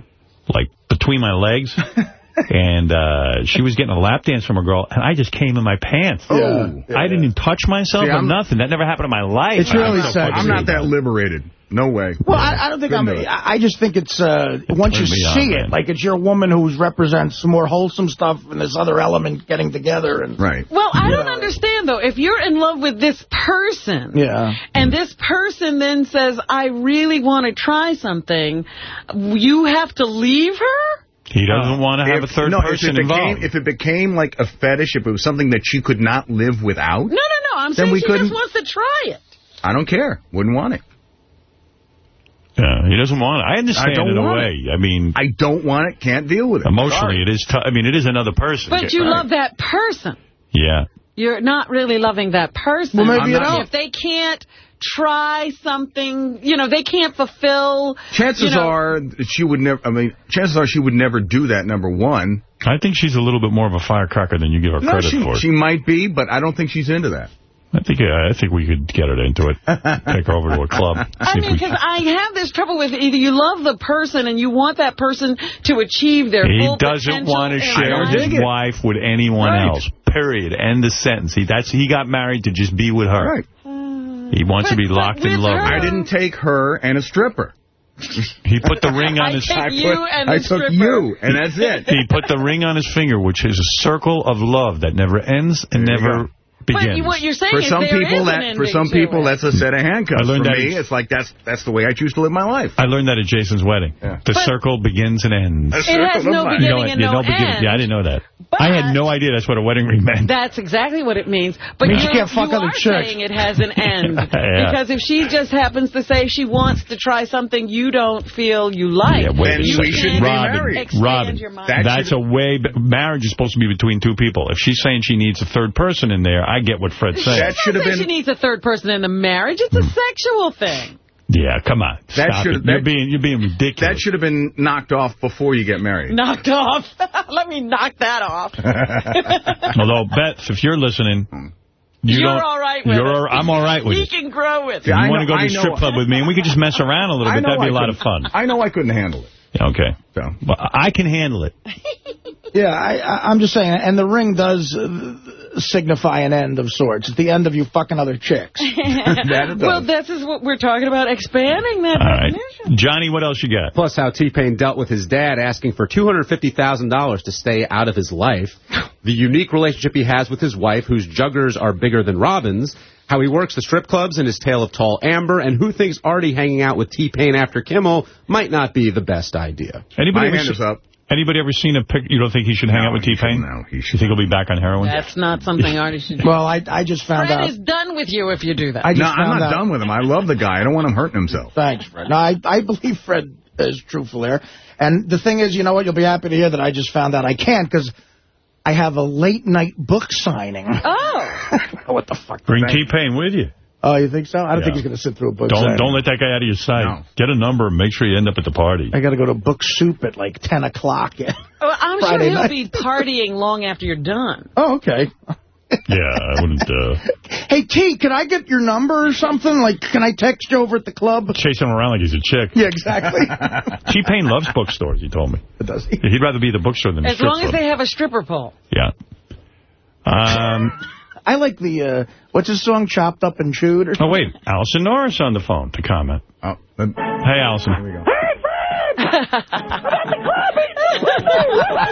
like between my legs. and uh, she was getting a lap dance from a girl, and I just came in my pants. Yeah, Oh, yeah, I didn't even touch myself See, or I'm- nothing. That never happened in my life. It's really I'm so sexy. I'm not that liberated. No way. Well, I, I don't think I'm. Couldn't do it. I I just think it's uh, once you Turn me on, see man. it, like it's your woman who represents more wholesome stuff and this other element getting together. And right. Well, I don't understand, though. If you're in love with this person, Yeah. and this person then says, I really want to try something, you have to leave her? He doesn't want to have If- a third no, person if it became, involved. If it became like a fetish, if it was something that she could not live without, No, no, no. I'm Then saying we she couldn't- just wants to try it. I don't care. Wouldn't want it. Yeah, he doesn't want it. I understand I don't in a want way. I mean, I don't want it. Can't deal with it. emotionally, it is. T I mean, it is another person. But you Right. love that person. Yeah. You're not really loving that person. Well, maybe I'm you not- don't. If they can't try something, you know, they can't fulfill... Chances you know, are that she would never. I mean, chances are she would never do that. Number one. I think she's a little bit more of a firecracker than you give her No, credit she, for. she might be, but I don't think she's into that. I think yeah, I think we could get her into it. Take her over to a club. I See if mean, we- because I have this trouble with either you love the person and you want that person to achieve their He full doesn't potential want to share life. his wife with anyone Right. else. Period. End the sentence. He that's he got married to just be with her. Right. He wants to be locked in love. I didn't take her and a stripper. He put the ring on I his. take I you put- and I took you, and that's it. He put the ring on his finger, which is a circle of love that never ends and There never go. But what you're saying For is some there people, is an that for some people, that's a set of handcuffs. I learned for that me, at- it's like that's that's the way I choose to live my life. I learned that at Jason's wedding. Yeah. The But- circle begins and ends. It has circle of no life. You know beginning and Yeah, no beginning. end. Yeah, I didn't know that. But- I had no idea that's what a wedding ring meant. That's exactly what it means. But Means you're, you can't fuck you other are chicks. saying it has an end. Yeah. Because if she just happens to say she wants to try something you don't feel you like, Yeah, wait Then a you we shouldn't be can't married. Robin. That that's a way... Marriage is supposed to be between two people. If she's saying she needs a third person in there, I get what Fred's saying. That should have She been needs a third person in the marriage. It's a sexual thing. Yeah, come on. That Stop should- it. You're being, you're being ridiculous. that should have been knocked off before you get married. Knocked off. Let me knock that off. Although, Beth, if you're listening... You You're all right with you're, it. I'm all right with he it. can grow with You it. I want to go to the strip club with me, and we could just mess around a little bit. That'd be I a lot of fun. I know I couldn't handle it. Okay. So. Well, I can handle it. Yeah, I, I, I'm just saying, and the ring does uh, signify an end of sorts. It's the end of you fucking other chicks. That well, this is what we're talking about, expanding that All right. Johnny, what else you got? Plus how T-Pain dealt with his dad asking for $250,000 to stay out of his life, the unique relationship he has with his wife, whose juggers are bigger than Robin's, how he works the strip clubs and his tale of tall amber, and who thinks Artie hanging out with T-Pain after Kimmel might not be the best idea. Anybody My ever hand is up. Anybody ever seen a pic? You don't think he should hang No, out with T-Pain? no, he You should. think he'll be back on heroin? That's not something Artie should do. well, I, I just found Fred out. is done with you if you do that. I just No, I'm not out. done with him. I love the guy. I don't want him hurting himself. Thanks, Fred. No, I, I believe Fred is truthful there. And the thing is, you know what? You'll be happy to hear that I just found out I can't because I have a late night book signing. Oh. what the fuck? Bring T-Pain with you. Oh, you think so? I don't Yeah. think he's going to sit through a book Don't signing. don't let that guy out of your sight. No. Get a number and make sure you end up at the party. I got to go to book soup at like 10 o'clock. Well, I'm Friday sure he'll night. be partying long after you're done. oh, okay. yeah, I wouldn't uh, Hey, T, can I get your number or something? Like, can I text you over at the club? chase him around like he's a chick. Yeah, exactly. T-Pain loves bookstores, he told me. Does he? He'd rather be the bookstore than the As strip long as club. they have a stripper pole. Yeah. Um, I like the, uh, what's his song, Chopped Up and Chewed? Or oh, wait. Allison Norris on the phone to comment. Oh, then- Hey, Allison. Here we go.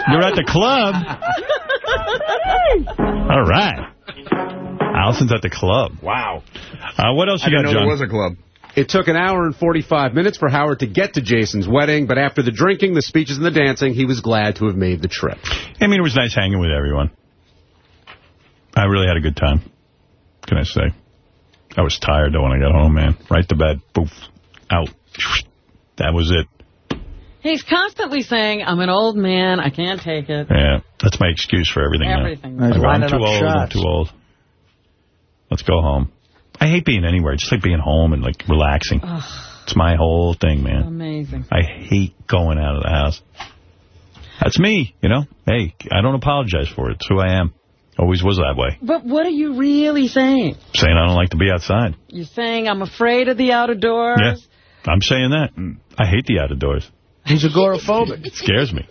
You're at the club? All right. Allison's at the club. Wow. Uh, what else I you didn't got, know John? there was a club. It took an hour and 45 minutes for Howard to get to Jason's wedding, but after the drinking, the speeches, and the dancing, he was glad to have made the trip. I mean, it was nice hanging with everyone. I really had a good time. Can I say? I was tired, though, when I got home, man. Right to bed. Poof. Out. That was it. He's constantly saying, I'm an old man, I can't take it. Yeah. That's my excuse for everything. Everything. He's I go, I'm too up old. I'm too old. Let's go home. I hate being anywhere. I just like being home and, like, relaxing. It's my whole thing, man. Amazing. I hate going out of the house. That's me, you know. Hey, I don't apologize for it. It's who I am. Always was that way. But what are you really saying? Saying I don't like to be outside. You're saying I'm afraid of the outdoors? Yeah, I'm saying that. I hate the out of doors. He's agoraphobic. It scares me.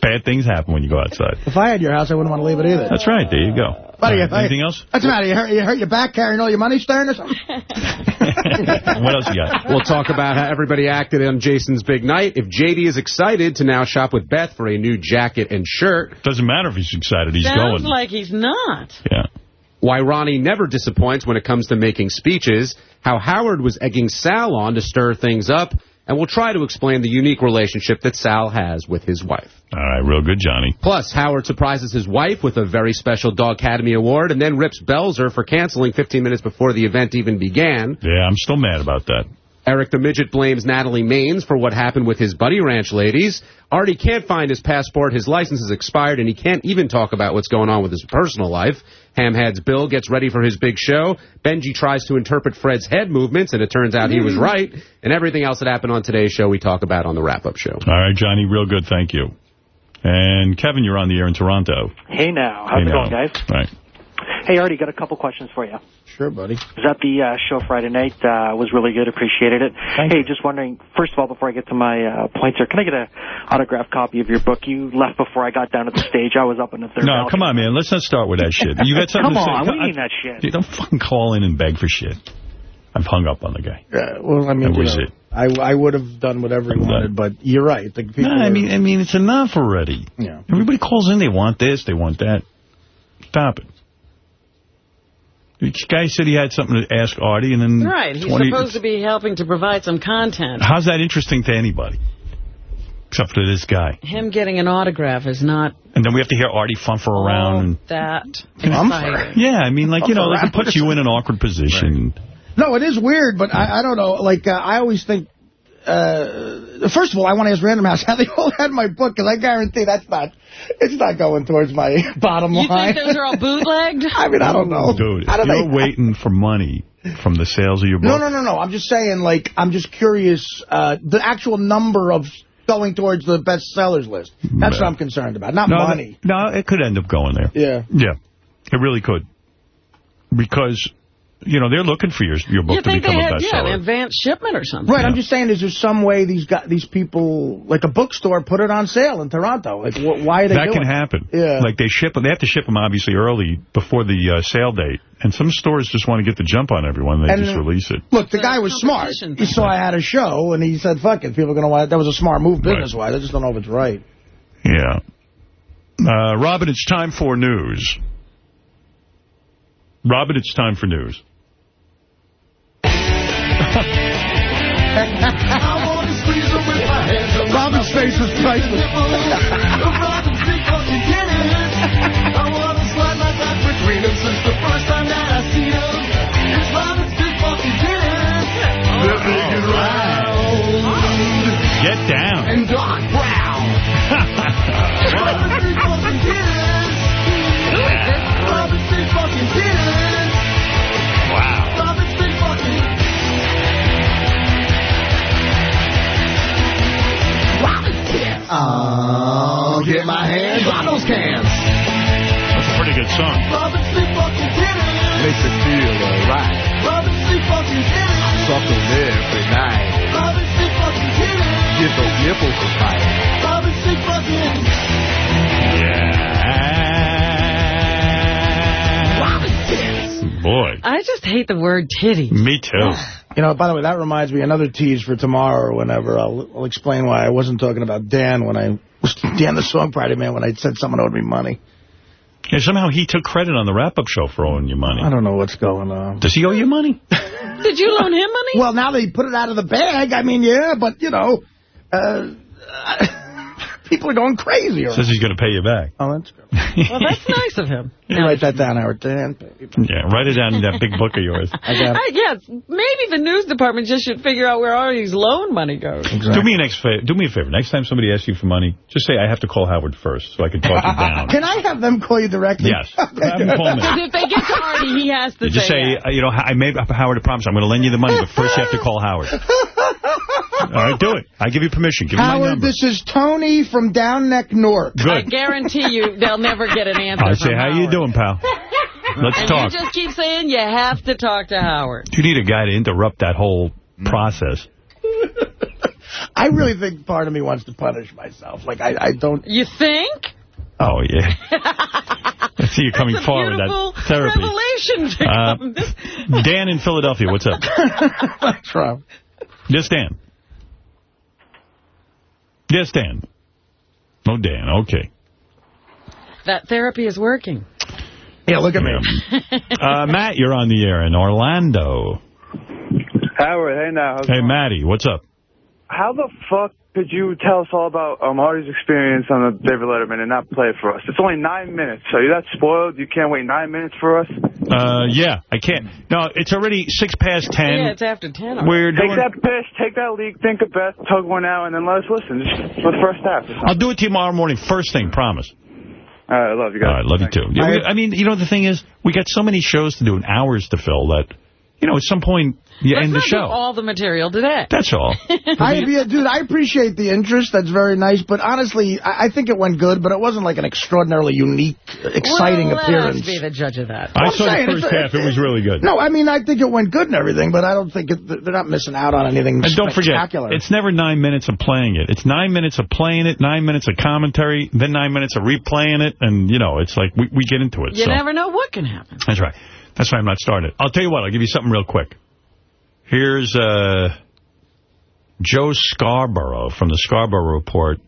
Bad things happen when you go outside. If I had your house, I wouldn't want to leave it either. That's right. There you go. Buddy, All if right, I- Anything else? What's the matter? You hurt, you hurt your back carrying all your money stern or something? what else you got? We'll talk about how everybody acted on Jason's big night. If JD is excited to now shop with Beth for a new jacket and shirt. Doesn't matter if he's excited. He's Sounds going. like he's not. Yeah. Why Ronnie never disappoints when it comes to making speeches. How Howard was egging Sal on to stir things up. And we'll try to explain the unique relationship that Sal has with his wife. All right, real good, Johnny. Plus, Howard surprises his wife with a very special Dog Academy Award and then rips Belzer for canceling 15 minutes before the event even began. Yeah, I'm still mad about that. Eric the Midget blames Natalie Maines for what happened with his Bunny Ranch ladies. Artie can't find his passport, his license is expired, and he can't even talk about what's going on with his personal life. Hamhead's Bill gets ready for his big show. Benji tries to interpret Fred's head movements, and it turns out he was hmm. right. And everything else that happened on today's show we talk about on the wrap-up show. All right, Johnny, real good. Thank you. And Kevin, you're on the air in Toronto. Hey now, how's Hey it now. going, guys? Right. Hey, Artie, got a couple questions for you. Sure, buddy. Was at the uh, show Friday night. Uh, was really good. Appreciated it. hey, just wondering. First of all, before I get to my uh, points here, can I get a autographed copy of your book? You left before I got down to the stage. I was up in the third. No, balcony. come on, man. Let's not start with that shit. You got something Come to say? on, we I- need that shit. Dude, don't fucking call in and beg for shit. I've hung up on the guy. Yeah, well, I mean, you was know, it. I, I would have done whatever he wanted, but you're right. The people No, I are- mean, I mean, it's enough already. Yeah. Everybody calls in. They want this. They want that. Stop it. The guy said he had something to ask Artie, and then Right. He's 20 supposed to be helping to provide some content. How's that interesting to anybody? Except for this guy. Him getting an autograph is not And then we have to hear Artie fumfer around. And, that exciting. yeah, I mean, like, you know, like it puts you in an awkward position. No, it is weird, but I, I don't know. Like, uh, I always think, uh, first of all, I want to ask Random House how they all had my book, because I guarantee that's not, it's not going towards my bottom You line. think those are all bootlegged? I mean, I don't know. Dude, how do you're they- waiting for money from the sales of your book, No, no, no, no. I'm just saying, like, I'm just curious, uh, the actual number of going towards the bestsellers list. That's what I'm concerned about, not no, money. No, it could end up going there. Yeah. Yeah, it really could. Because, you know, they're looking for your your book You to think they become a had, yeah, an bestseller. advanced shipment or something? Right, I'm just saying, is there some way these got these people, like a bookstore, put it on sale in Toronto? Like, wh why are they that doing can it? happen. Yeah. Like they ship them. They have to ship them obviously early before the uh, sale date. And some stores just want to get the jump on everyone. They And- just release it. Look, the guy was smart. He saw I had a show, and he said, fuck it, people are going to want it. That was a smart move business-wise. I just don't know if it's right. Yeah. Uh, Robin, it's time for news. Robin, it's time for news. Robin's face was priceless. Get song. Makes it feel alright. Suck them every night. Get those nipples to fight. Boy. I just hate the word titty. Me too. You know, by the way, that reminds me, another tease for tomorrow or whenever. I'll, I'll explain why I wasn't talking about Dan when I was Dan the Song Party Man when I said someone owed me money. Yeah, somehow he took credit on the wrap-up show for owing you money. I don't know what's going on. Does he owe you money? Did you loan him money? Well, now they put it out of the bag. I mean, yeah, but, you know, uh, people are going crazy. around. Says he's going to pay you back. Oh, that's good. Well, that's nice of him. You write that down, Howard. Yeah, write it down in that big book of yours. I got I guess maybe the news department just should figure out where all these loan money goes. Do me a next fa- do me a favor. Next time somebody asks you for money, just say I have to call Howard first so I can talk you down. Can I have them call you directly? Yes. Have him call me. Because if they get to Artie, he has to You just say, yes. uh, you know, I made Howard a promise. I'm going to lend you the money, but first you have to call Howard. All right, do it. I give you permission. Give me my Howard, number. this is Tony from Down Neck North. I guarantee you they'll never get an answer I from say, how you doing, pal? Let's and talk. you just keep saying you have to talk to Howard. You need a guy to interrupt that whole process. I really think part of me wants to punish myself. Like, I, I don't... You think? Oh, yeah. I see you coming That's a forward with beautiful that therapy. revelation to Uh, come. Dan in Philadelphia, what's up? Trump. Yes, Dan. Yes, Dan. Oh, Dan. Okay. That therapy is working. Yeah, look at me. Uh, Matt, you're on the air in Orlando. Howard, hey now. Hey, going? Matty, what's up? How the fuck could you tell us all about um, Artie's experience on the David Letterman and not play it for us? It's only nine minutes. Are you that spoiled? You can't wait nine minutes for us? Uh, yeah, I can't. No, it's already six past ten. Yeah, it's after 10. We're Take doing. that piss, take that leak, think of Beth, tug one out, and then let us listen. Just for the first half. I'll do it tomorrow morning, first thing, promise. All right, I love you guys. All right, love you too. Yeah, we- I mean, you know, the thing is, we got so many shows to do and hours to fill that, you know, at some point, you Let's end the not do show. all the material today. That's all. I, yeah, dude, I appreciate the interest. That's very nice. But honestly, I, I think it went good, but it wasn't like an extraordinarily unique, exciting well, let appearance. us be the judge of that. I I'm saw saying, the first half. It was really good. No, I mean, I think it went good and everything, but I don't think it, they're not missing out on anything And don't forget, it's never nine minutes of playing it. It's nine minutes of playing it, nine minutes of commentary, then nine minutes of replaying it, and, you know, it's like we, we get into it. You so. never know what can happen. That's right. That's why I'm not started. I'll tell you what, I'll give you something real quick. Here's uh, Joe Scarborough from the Scarborough Report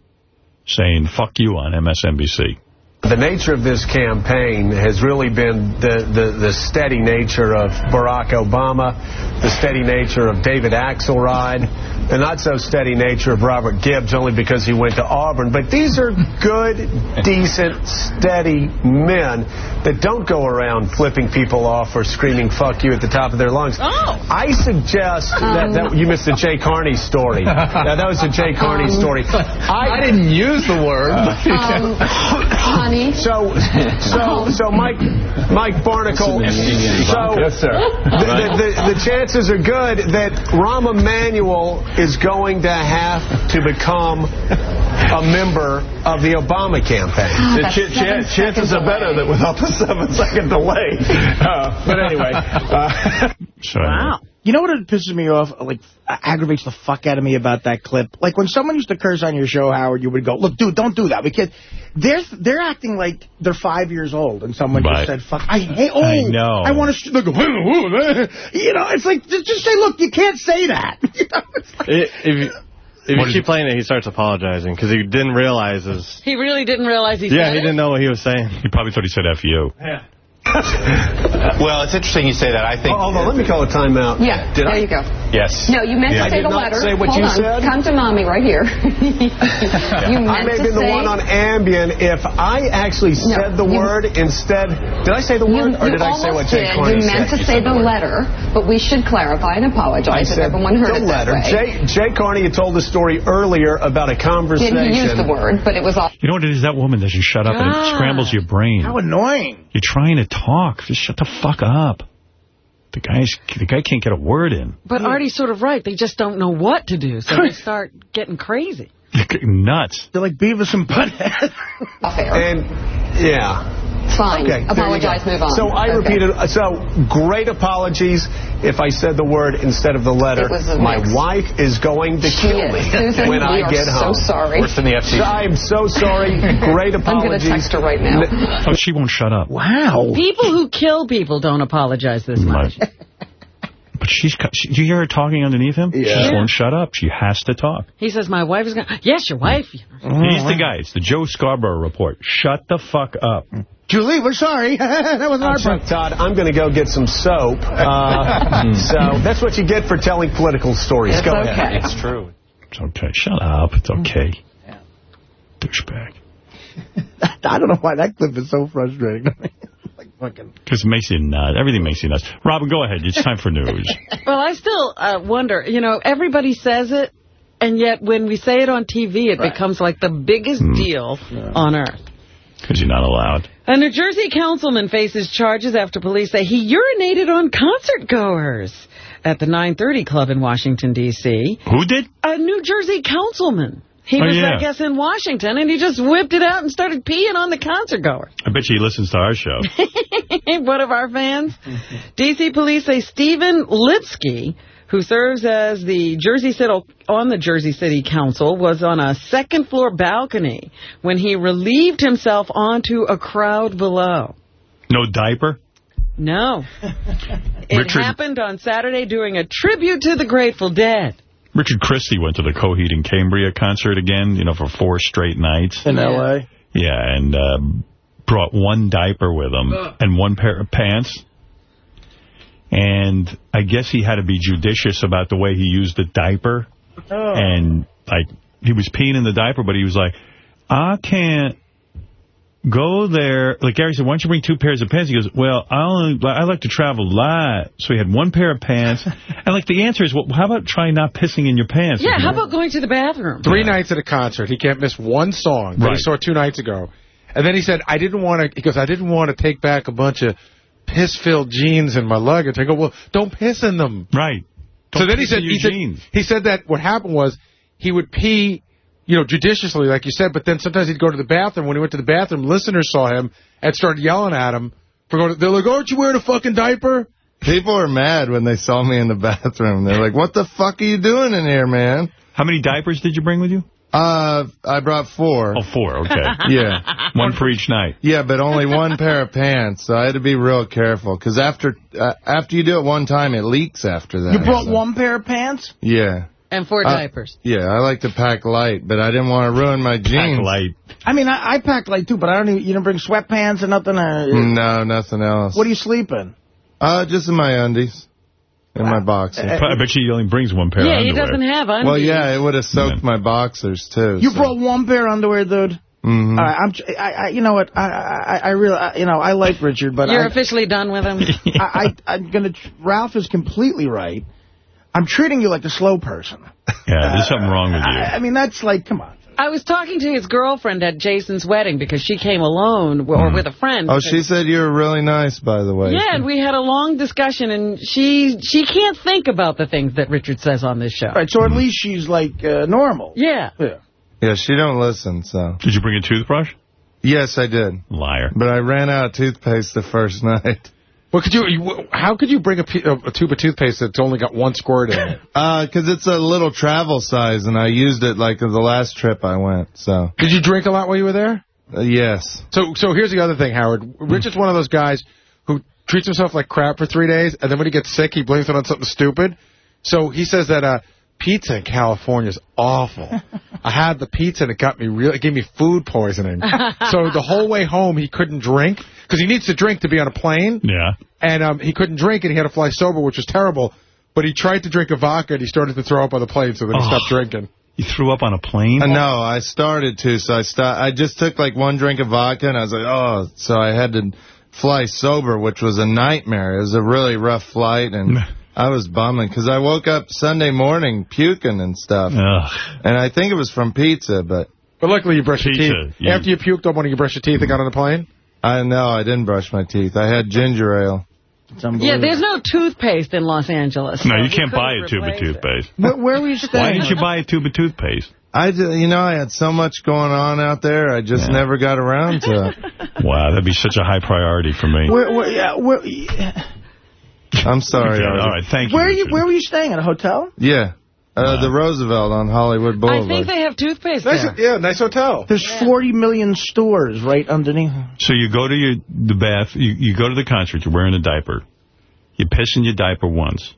saying, fuck you on MSNBC. The nature of this campaign has really been the, the, the steady nature of Barack Obama, the steady nature of David Axelrod, the not-so-steady nature of Robert Gibbs, only because he went to Auburn. But these are good, decent, steady men that don't go around flipping people off or screaming fuck you at the top of their lungs. Oh. I suggest that, that you missed the Jay Carney story. Now, that was the Jay Carney story. I, didn't use the word. Um, honey. So, so, so, Mike, Mike Barnicle. So, Yes, sir. The, the, the, the chances are good that Rahm Emanuel is going to have to become a member of the Obama campaign. Oh, that's seven seconds away. that without the seven-second delay. Uh, but anyway. Uh, Wow. You know what it pisses me off, like, aggravates the fuck out of me about that clip? Like, when someone used to curse on your show, Howard, you would go, look, dude, don't do that. Because they're, they're acting like they're five years old, and someone Right. just said, fuck, I hate, oh, I know. I want to, they go, you know, it's like, just, just say, look, you can't say that. You know, it's like- I- If you, if you keep playing it, he starts apologizing because he didn't realize his... He really didn't realize he Yeah, said he it? didn't know what he was saying. He probably thought he said F you. Yeah. well, it's interesting you say that. I think. hold on, let me call a timeout. Yeah, Did there I? you go. Yes. No, you meant Yeah. to say I did the not letter. say what Hold you on. said. Come to mommy right here. you meant I may have to been the one on Ambien. If I actually said the you- word instead, did I say the You, word or did I say what almost Jay did. Carney You meant said? to say the letter, but we should clarify and I apologize if everyone heard the it that letter. way. Jay, Jay Carney had told the story earlier about a conversation. Didn't use the word, but it was all. You know what it is? That woman doesn't shut up, and it ah. scrambles your brain. How annoying. You're trying to talk. Just shut the fuck up. The guy's the guy can't get a word in. But Artie's sort of right. They just don't know what to do, so they start getting crazy. Nuts. They're like Beavis and Butthead. And yeah. Fine. Okay, Apologize, move on. So I Okay. repeated. Uh, so great apologies if I said the word instead of the letter. It was a My mix. wife is going to She kill is. me Susan, when I are get so home. sorry. Worse than the FCC. I'm so sorry. Great apologies. I'm going apologies. to text her right now. Oh, she won't shut up. Wow. People who kill people don't apologize this much. But she's, she, you hear her talking underneath him? Yeah. She just won't shut up. She has to talk. He says, my wife is going to... Yes, your wife. He's the guy. It's the Joe Scarborough report. Shut the fuck up. Julie, we're sorry. that wasn't our Chuck Todd, I'm going to go get some soap. Uh, so that's what you get for telling political stories. It's go okay. ahead. It's true. It's okay. Shut up. It's okay. Douchebag. I don't know why that clip is so frustrating. like fucking. Because it makes you nuts. Everything makes you nuts. Robin, go ahead. It's time for news. Well, I still uh, wonder, you know, everybody says it, and yet when we say it on TV, it becomes like the biggest deal on earth. Because you're not allowed. A New Jersey councilman faces charges after police say he urinated on concert goers at the 930 Club in Washington, D.C. Who did? A New Jersey councilman. He Oh, was, yeah. I guess, in Washington, and he just whipped it out and started peeing on the concert goers. I bet you he listens to our show. One of our fans. D.C. police say Stephen Lipski, who serves as the Jersey City on the Jersey City Council, was on a second floor balcony when he relieved himself onto a crowd below. No diaper? No. It Richard- happened on Saturday during a tribute to the Grateful Dead. Richard Christie went to the Coheed and Cambria concert again, you know, for four straight nights. In L.A.? Yeah, and um, brought one diaper with him and one pair of pants. And I guess he had to be judicious about the way he used the diaper. Oh. And, like, he was peeing in the diaper, but he was like, I can't go there. Like Gary said, why don't you bring two pairs of pants? He goes, well, I only I like to travel light. So he had one pair of pants. and, like, the answer is, well, how about trying not pissing in your pants? Yeah, how about going to the bathroom? Three nights at a concert. He can't miss one song that Right. he saw two nights ago. And then he said, I didn't want to, he goes, I didn't want to take back a bunch of piss-filled jeans in my luggage. I go, well, don't piss in them. Right. so Don't then he said, he said, jeans. he said that what happened was he would pee, you know, judiciously, like you said, but then sometimes he'd go to the bathroom. When he went to the bathroom, listeners saw him and started yelling at him for going, they're like, aren't you wearing a fucking diaper? People were mad when they saw me in the bathroom. They're like, what the fuck are you doing in here, man? How many diapers did you bring with you? Uh, I brought four. Oh, four, okay. yeah. One for each night. Yeah, but only one pair of pants, so I had to be real careful. Because after uh, after you do it one time, it leaks after that. You brought so- one pair of pants? Yeah. And four Uh, diapers. Yeah, I like to pack light, but I didn't want to ruin my jeans. light. I mean, I, I packed light too, but I don't even, you didn't bring sweatpants or nothing? Uh, No, nothing else. What are you sleeping? Uh, just in my undies. In my boxers. I bet you he only brings one pair Yeah, of he doesn't have undies. Well, yeah, it would have soaked my boxers, too. You so. brought one pair of underwear, dude? Mhm. All right, I'm, I, I, you know what? I, I, I really, I, you know, I like Richard, but You're I, officially done with him? I, I, I'm gonna. Ralph is completely right. I'm treating you like a slow person. Yeah, there's something wrong with you. I, I mean, that's like, come on. I was talking to his girlfriend at Jason's wedding because she came alone w- or with a friend. Oh, she said you were really nice, by the way. Yeah, and we had a long discussion, and she she can't think about the things that Richard says on this show. All right, so at least she's like uh, normal. Yeah. Yeah. Yeah, she don't listen, so. Did you bring a toothbrush? Yes, I did. Liar. But I ran out of toothpaste the first night. Well, could you, how could you bring a, a tube of toothpaste that's only got one squirt in it? Uh, 'cause it's a little travel size, and I used it like the last trip I went, so. Did you drink a lot while you were there? Uh, yes. So, so here's the other thing, Howard. Richard's one of those guys who treats himself like crap for three days, and then when he gets sick, he blames it on something stupid. So he says that uh, pizza in California is awful. I had the pizza and it got me real. It gave me food poisoning. so the whole way home, he couldn't drink because he needs to drink to be on a plane. Yeah. And um, he couldn't drink, and he had to fly sober, which was terrible. But he tried to drink a vodka, and he started to throw up on the plane, so then he Oh. stopped drinking. You threw up on a plane? Uh, no, I started to, so I st- I just took like one drink of vodka, and I was like, oh, so I had to fly sober, which was a nightmare. It was a really rough flight, and I was bumming, because I woke up Sunday morning puking and stuff. And I think it was from pizza, but... But luckily you brushed Pizza, your teeth. you- After you puked up when you brushed your teeth and got on the plane? I know, I didn't brush my teeth. I had ginger ale. Yeah, there's no toothpaste in Los Angeles. No, you can't buy a tube of toothpaste. Where, where were you staying? Why didn't you buy a tube of toothpaste? I ju- you know, I had so much going on out there, I just never got around to it. Wow, that'd be such a high priority for me. Where, where, yeah, where, I'm sorry. Okay, all right, thank you. where, you, where were you staying? At a hotel? Yeah. Uh, the Roosevelt on Hollywood Boulevard. I think they have toothpaste Nice, there. yeah, nice hotel. There's 40 million stores right underneath. So you go to your the bath, you, you go to the concert, you're wearing a diaper. You piss in your diaper once.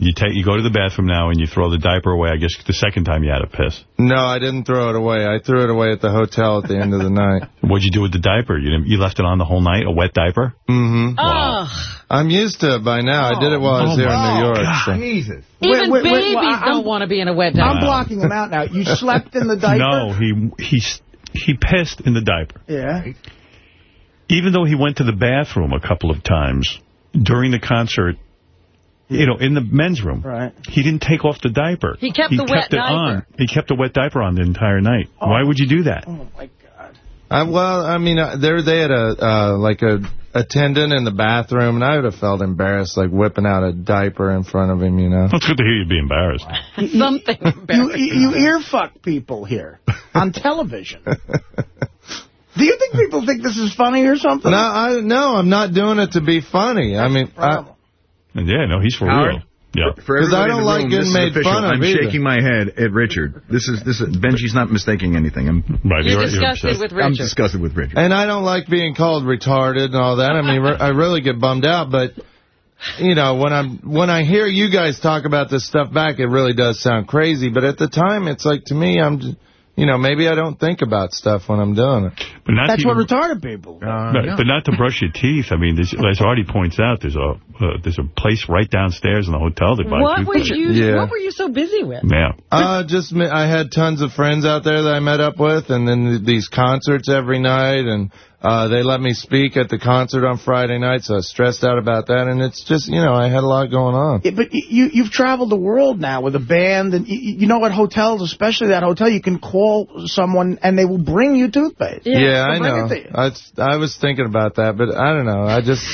You take you go to the bathroom now and you throw the diaper away. I guess the second time you had a piss. No, I didn't throw it away. I threw it away at the hotel at the end of the night. What'd you do with the diaper? You didn't, you left it on the whole night, a wet diaper? Mm-hmm. Oh, I'm used to it by now. I did it while I was Oh, here in. New York. so- Jesus. even wait, wait, babies well, I- don't want to be in a wet diaper. I'm blocking him out now. You slept in the diaper? No, he he he pissed in the diaper. Yeah. Even though he went to the bathroom a couple of times during the concert, you know, in the men's room. Right. He didn't take off the diaper. He kept the wet kept it diaper. on. He kept a wet diaper on the entire night. Why would you do that? Oh, my God. I, well, I mean, uh, there they had a uh, like a attendant in the bathroom, and I would have felt embarrassed, like whipping out a diaper in front of him. You know. It's good to hear you be embarrassed. Something You, embarrassing. you, you ear fuck people here on television. Do you think people think this is funny or something? No, I no, I'm not doing it to be funny. I mean, I, Yeah, no, he's for Howard? real. Yeah. For Because I don't the like room, getting made fun of I'm either. shaking my head at Richard. This is this is Benji's not mistaking anything. I'm right. You're disgusted with Richard. I'm disgusted with Richard. And I don't like being called retarded and all that. I mean, I really get bummed out, but you know, when I'm when I hear you guys talk about this stuff back, it really does sound crazy. But at the time, it's like to me, I'm, j- you know, maybe I don't think about stuff when I'm doing it. But not That's to what even- retarded people. Uh, but, but not to brush your teeth. I mean, there's, as Artie points out, there's a uh, there's a place right downstairs in the hotel that buys What were toothpaste. you? Yeah. What were you so busy with? Yeah. Uh, just I had tons of friends out there that I met up with, and then these concerts every night, and uh, they let me speak at the concert on Friday night, so I was stressed out about that, and it's just, you know, I had a lot going on. Yeah, but you, you've traveled the world now with a band, and you, you know at hotels, especially that hotel, you can call someone and they will bring you toothpaste. Yeah, I know. it to you. I, I was thinking about that, but I don't know. I just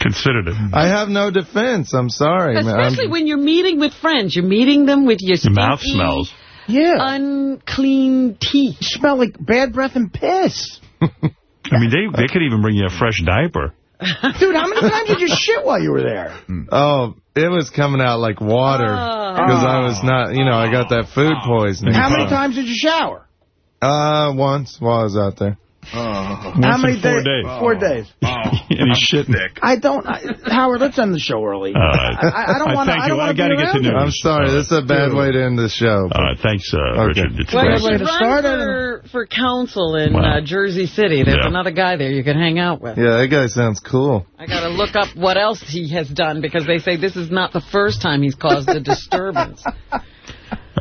considered it. I have no defense. I'm sorry. man. I'm- Especially when you're meeting with friends. You're meeting them with your Your mouth smells. Yeah. unclean teeth. You smell like bad breath and piss. I mean, they they could even bring you a fresh diaper. Dude, how many times did you shit while you were there? Oh, it was coming out like water because I was not, you know, I got that food poisoning. How many times did you shower? Uh, once while I was out there. How many four days? days. Four days. and he's shitting. I don't. I, Howard, let's end the show early. All right. I, I don't want to. thank I don't. I want to got to get to around you. news. I'm sorry. This is a bad way to end the show. All right. Thanks, uh, Richard. It's Well, great. you should run for, for council in Wow. uh, Jersey City. There's Yeah. another guy there you can hang out with. Yeah, that guy sounds cool. I got to look up what else he has done because they say this is not the first time he's caused a disturbance. All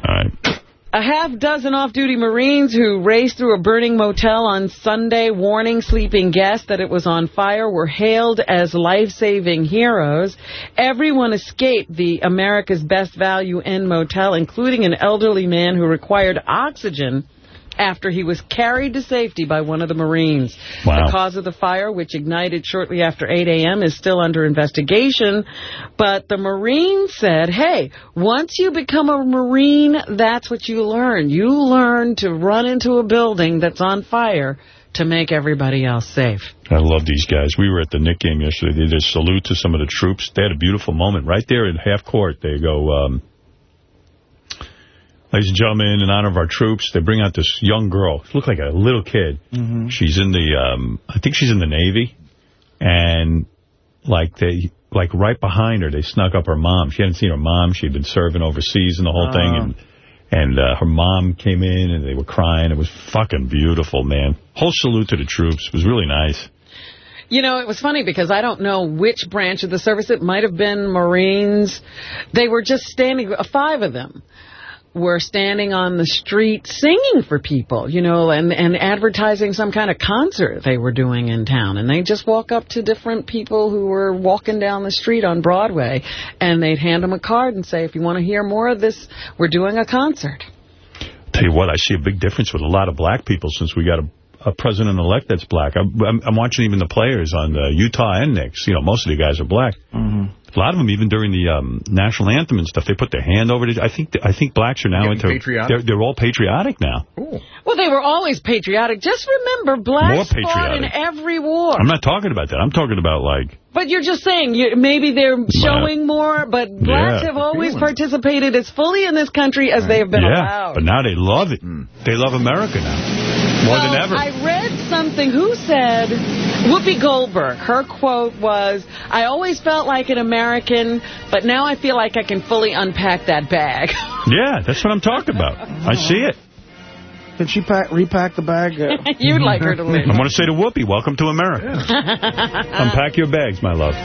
right. A half dozen off-duty Marines who raced through a burning motel on Sunday warning sleeping guests that it was on fire were hailed as life-saving heroes. Everyone escaped the America's Best Value Inn motel, including an elderly man who required oxygen after he was carried to safety by one of the Marines. Wow. The cause of the fire, which ignited shortly after 8 a.m., is still under investigation. But the Marines said, hey, once you become a Marine, that's what you learn. You learn to run into a building that's on fire to make everybody else safe. I love these guys. We were at the Knick game yesterday. They did a salute to some of the troops. They had a beautiful moment right there in half court. They go, um, ladies and gentlemen, in honor of our troops, they bring out this young girl. She looked like a little kid. She's in the, um, I think she's in the Navy. And like they, like right behind her, they snuck up her mom. She hadn't seen her mom. She'd been serving overseas and the whole thing. And and uh, her mom came in and they were crying. It was fucking beautiful, man. Whole salute to the troops. It was really nice. You know, it was funny because I don't know which branch of the service. It might have been Marines. They were just standing, uh, five of them were standing on the street singing for people, you know, and, and advertising some kind of concert they were doing in town. And they just walk up to different people who were walking down the street on Broadway, and they'd hand them a card and say, if you want to hear more of this, we're doing a concert. Tell you what, I see a big difference with a lot of black people since we got a, a president-elect that's black. I'm, I'm, I'm watching even the players on the Utah and Knicks. You know, most of the guys are black. Mm-hmm. A lot of them, even during the um, national anthem and stuff, they put their hand over it. I think I think blacks are now Getting into patriotic? They're, they're all patriotic now. Well, they were always patriotic. Just remember, More blacks fought in every war. I'm not talking about that. I'm talking about like But you're just saying you, maybe they're showing more, but blacks Yeah. have always participated as fully in this country as they have been yeah, allowed. but now they love it. They love America now more than ever. I read something. Who said? Whoopi Goldberg. Her quote was, I always felt like an American, but now I feel like I can fully unpack that bag. yeah, that's what I'm talking about. I see it. Did she pack, repack the bag? Uh, You'd like her to leave. I live. want to say to Whoopi, welcome to America. Unpack your bags, my love.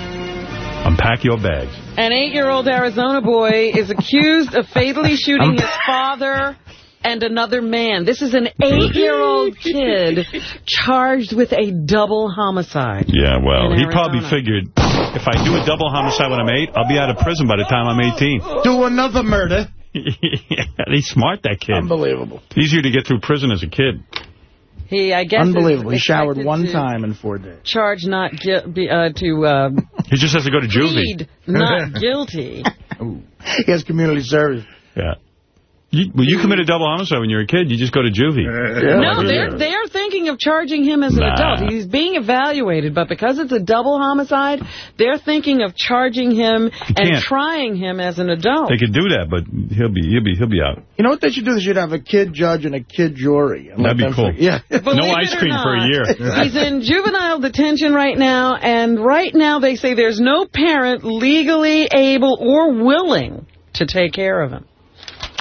Unpack your bags. An eight-year-old Arizona boy is accused of fatally shooting his father and another man. This is an eight-year-old kid charged with a double homicide. Yeah, well, he probably figured if I do a double homicide when I'm eight, I'll be out of prison by the time I'm 18. Do another murder. yeah, He's smart, that kid. Unbelievable. Easier to get through prison as a kid. He, I guess, is Unbelievable. He showered one time in four days. Charge not gui- be, uh, to uh, He just has to go to juvie. plead not guilty. He has community service. Yeah. You, well, you committed double homicide when you were a kid. You just go to juvie. Uh, no, they're they're thinking of charging him as an Nah. adult. He's being evaluated, but because it's a double homicide, they're thinking of charging him and can't. trying him as an adult. They could do that, but he'll be he'll be he'll be out. You know what they should do? They should have a kid judge and a kid jury. and That'd be cool. fig- Yeah. no ice it or cream for a year. He's in juvenile detention right now, and right now they say there's no parent legally able or willing to take care of him.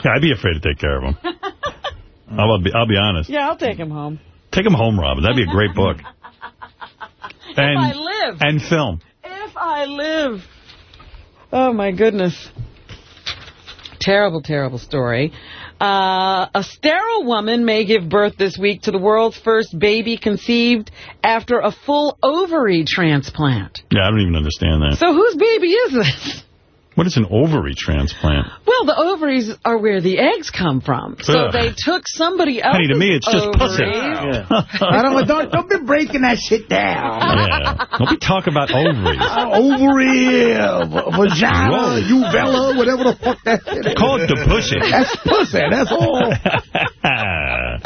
Yeah, I'd be afraid to take care of him. I'll be I'll be honest. Yeah, I'll take him home. Take him home, Robin. That'd be a great book. And if I live. and film. If I live. Oh, my goodness. Terrible, terrible story. Uh, a sterile woman may give birth this week to the world's first baby conceived after a full ovary transplant. Yeah, I don't even understand that. So whose baby is this? What is an ovary transplant? Well, the ovaries are where the eggs come from. So Ugh. they took somebody else's Honey, to me, it's just pussy. ovaries. I don't, don't, don't be breaking that shit down. Yeah. Don't be talking about ovaries. Uh, ovary, uh, vagina, Whoa. uvula, whatever the fuck that shit is. Call it the pussy. That's pussy, that's all.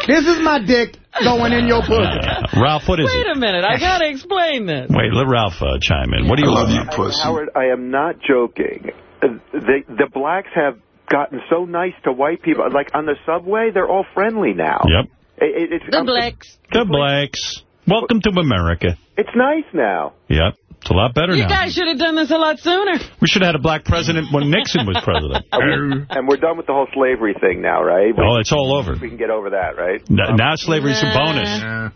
This is my dick going in your pussy. Ralph, what is Wait it? a minute. I got to explain this. Wait, let Ralph uh, chime in. What do you love you pussy? Howard, I am not joking. Uh, The the blacks have gotten so nice to white people. Like on the subway, they're all friendly now. Yep. It, it, it's, The I'm- blacks. The blacks. Welcome to America. It's nice now. Yep. It's a lot better You now. guys should have done this a lot sooner. We should have had a black president when Nixon was president. And we're done with the whole slavery thing now, right? We, Oh, it's all over. we can get over that, right? N- Now slavery's a bonus.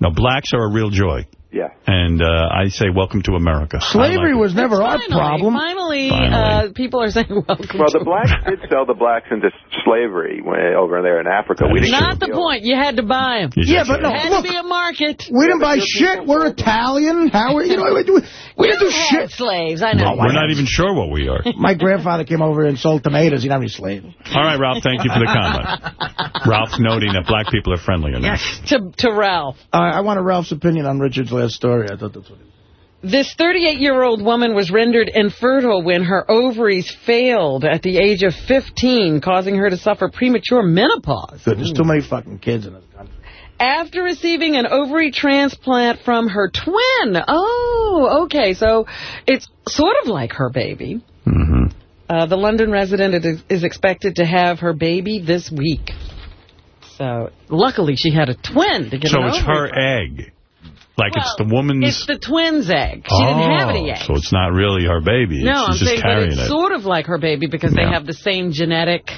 Now blacks are a real joy. Yeah. And uh, I say welcome to America. Slavery like was never our Finally, problem. Finally, Finally. Uh, people are saying welcome Well, to the blacks did sell the blacks into slavery when, over there in Africa. We didn't Not the point. You had to buy them. Yeah, but no, There had look, to be a market. we didn't buy shit. We're Italian. How are you know? We, we didn't do shit. slaves. I know. We're not even sure what we are. My grandfather came over and sold tomatoes. He didn't have any slaves. All right, Ralph, thank you for the comment. Ralph noting that black people are friendlier now. To, to Ralph. Uh, I wanted Ralph's opinion on Richard's last story. I thought that's what. This 38-year-old woman was rendered infertile when her ovaries failed at the age of 15, causing her to suffer premature menopause. Good. There's too many fucking kids in this country. After receiving an ovary transplant from her twin. Oh, okay. So it's sort of like her baby. Mm-hmm. Uh, the London resident is, is expected to have her baby this week. So luckily she had a twin to get So an it's her from. egg. Like it's the woman's... It's the twin's egg. She didn't oh, have any Oh, eggs. So it's not really her baby. No, She's I'm just saying that it's it. sort of like her baby because they have the same genetic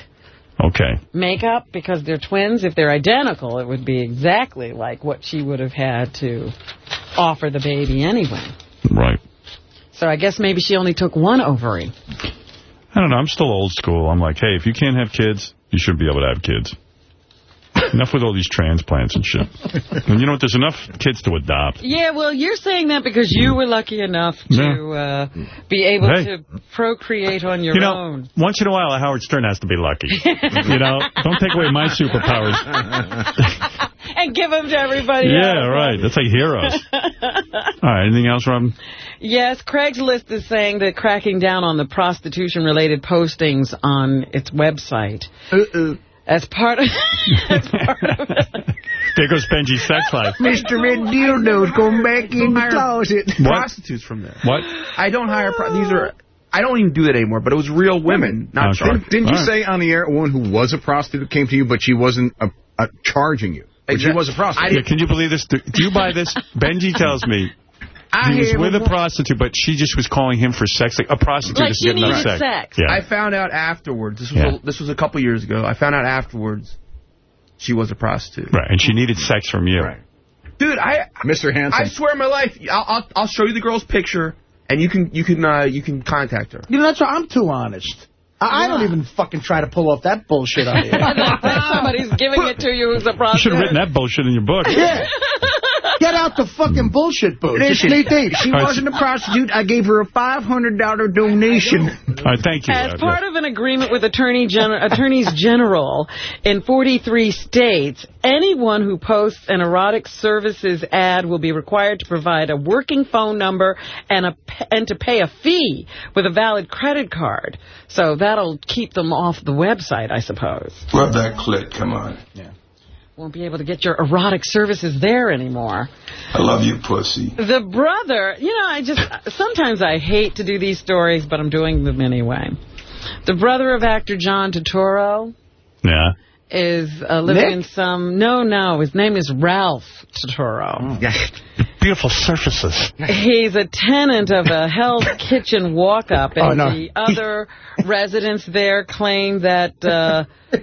Okay. makeup because they're twins. If they're identical, it would be exactly like what she would have had to offer the baby anyway. Right. So I guess maybe she only took one ovary. I don't know. I'm still old school. I'm like, hey, if you can't have kids, you should be able to have kids. Enough with all these transplants and shit. And you know what? There's enough kids to adopt. Yeah, well, you're saying that because you were lucky enough to uh, be able Hey. to procreate on your You know, own. once in a while, a Howard Stern has to be lucky. you know, don't take away my superpowers. and give them to everybody yeah, else. right. That's like heroes. All right, anything else, Robin? Yes, Craigslist is saying that cracking down on the prostitution-related postings on its website. As part of... as part of There goes Benji's sex life. Mr. Red Dildo's going back in the closet. What? Prostitutes from there. What? I don't hire. Pro- these are. I don't even do that anymore. But it was real women, not Didn't, didn't you say on the air a woman who was a prostitute came to you, but she wasn't uh uh charging you? But she was a prostitute. Yeah, can you believe this? Do do you buy this? Benji tells me I he was with a prostitute, but she just was calling him for sex. Like a prostitute Like is getting enough sex. sex. Yeah. I found out afterwards. This was Yeah. a, this was a couple years ago. I found out afterwards she was a prostitute. Right, and she needed sex from you. Right. Dude, I Mr. Hanson. I swear on my life, I'll, I'll I'll show you the girl's picture, and you can you can uh, you can contact her. You know, that's why I'm too honest. I, I don't even fucking try to pull off that bullshit on you. Somebody's giving it to you who's a prostitute. You should have written that bullshit in your book. Yeah. Get out the fucking bullshit booth. It's Listen, knee she wasn't a prostitute. I gave her a $500 donation. All right, thank you. As Uh, part of an agreement with attorney gen attorneys general in 43 states, anyone who posts an erotic services ad will be required to provide a working phone number and a and to pay a fee with a valid credit card. So that'll keep them off the website, I suppose. Rub that clit, come on. Won't be able to get your erotic services there anymore. I love you, pussy. The brother, you know, I just, sometimes I hate to do these stories, but I'm doing them anyway. The brother of actor John Turturro Yeah. is uh, living Nick? in some, no, no, his name is Ralph Turturro. Yeah. Beautiful surfaces. He's a tenant of a Hell's Kitchen walk-up, and Oh, no. the other residents there claim that uh,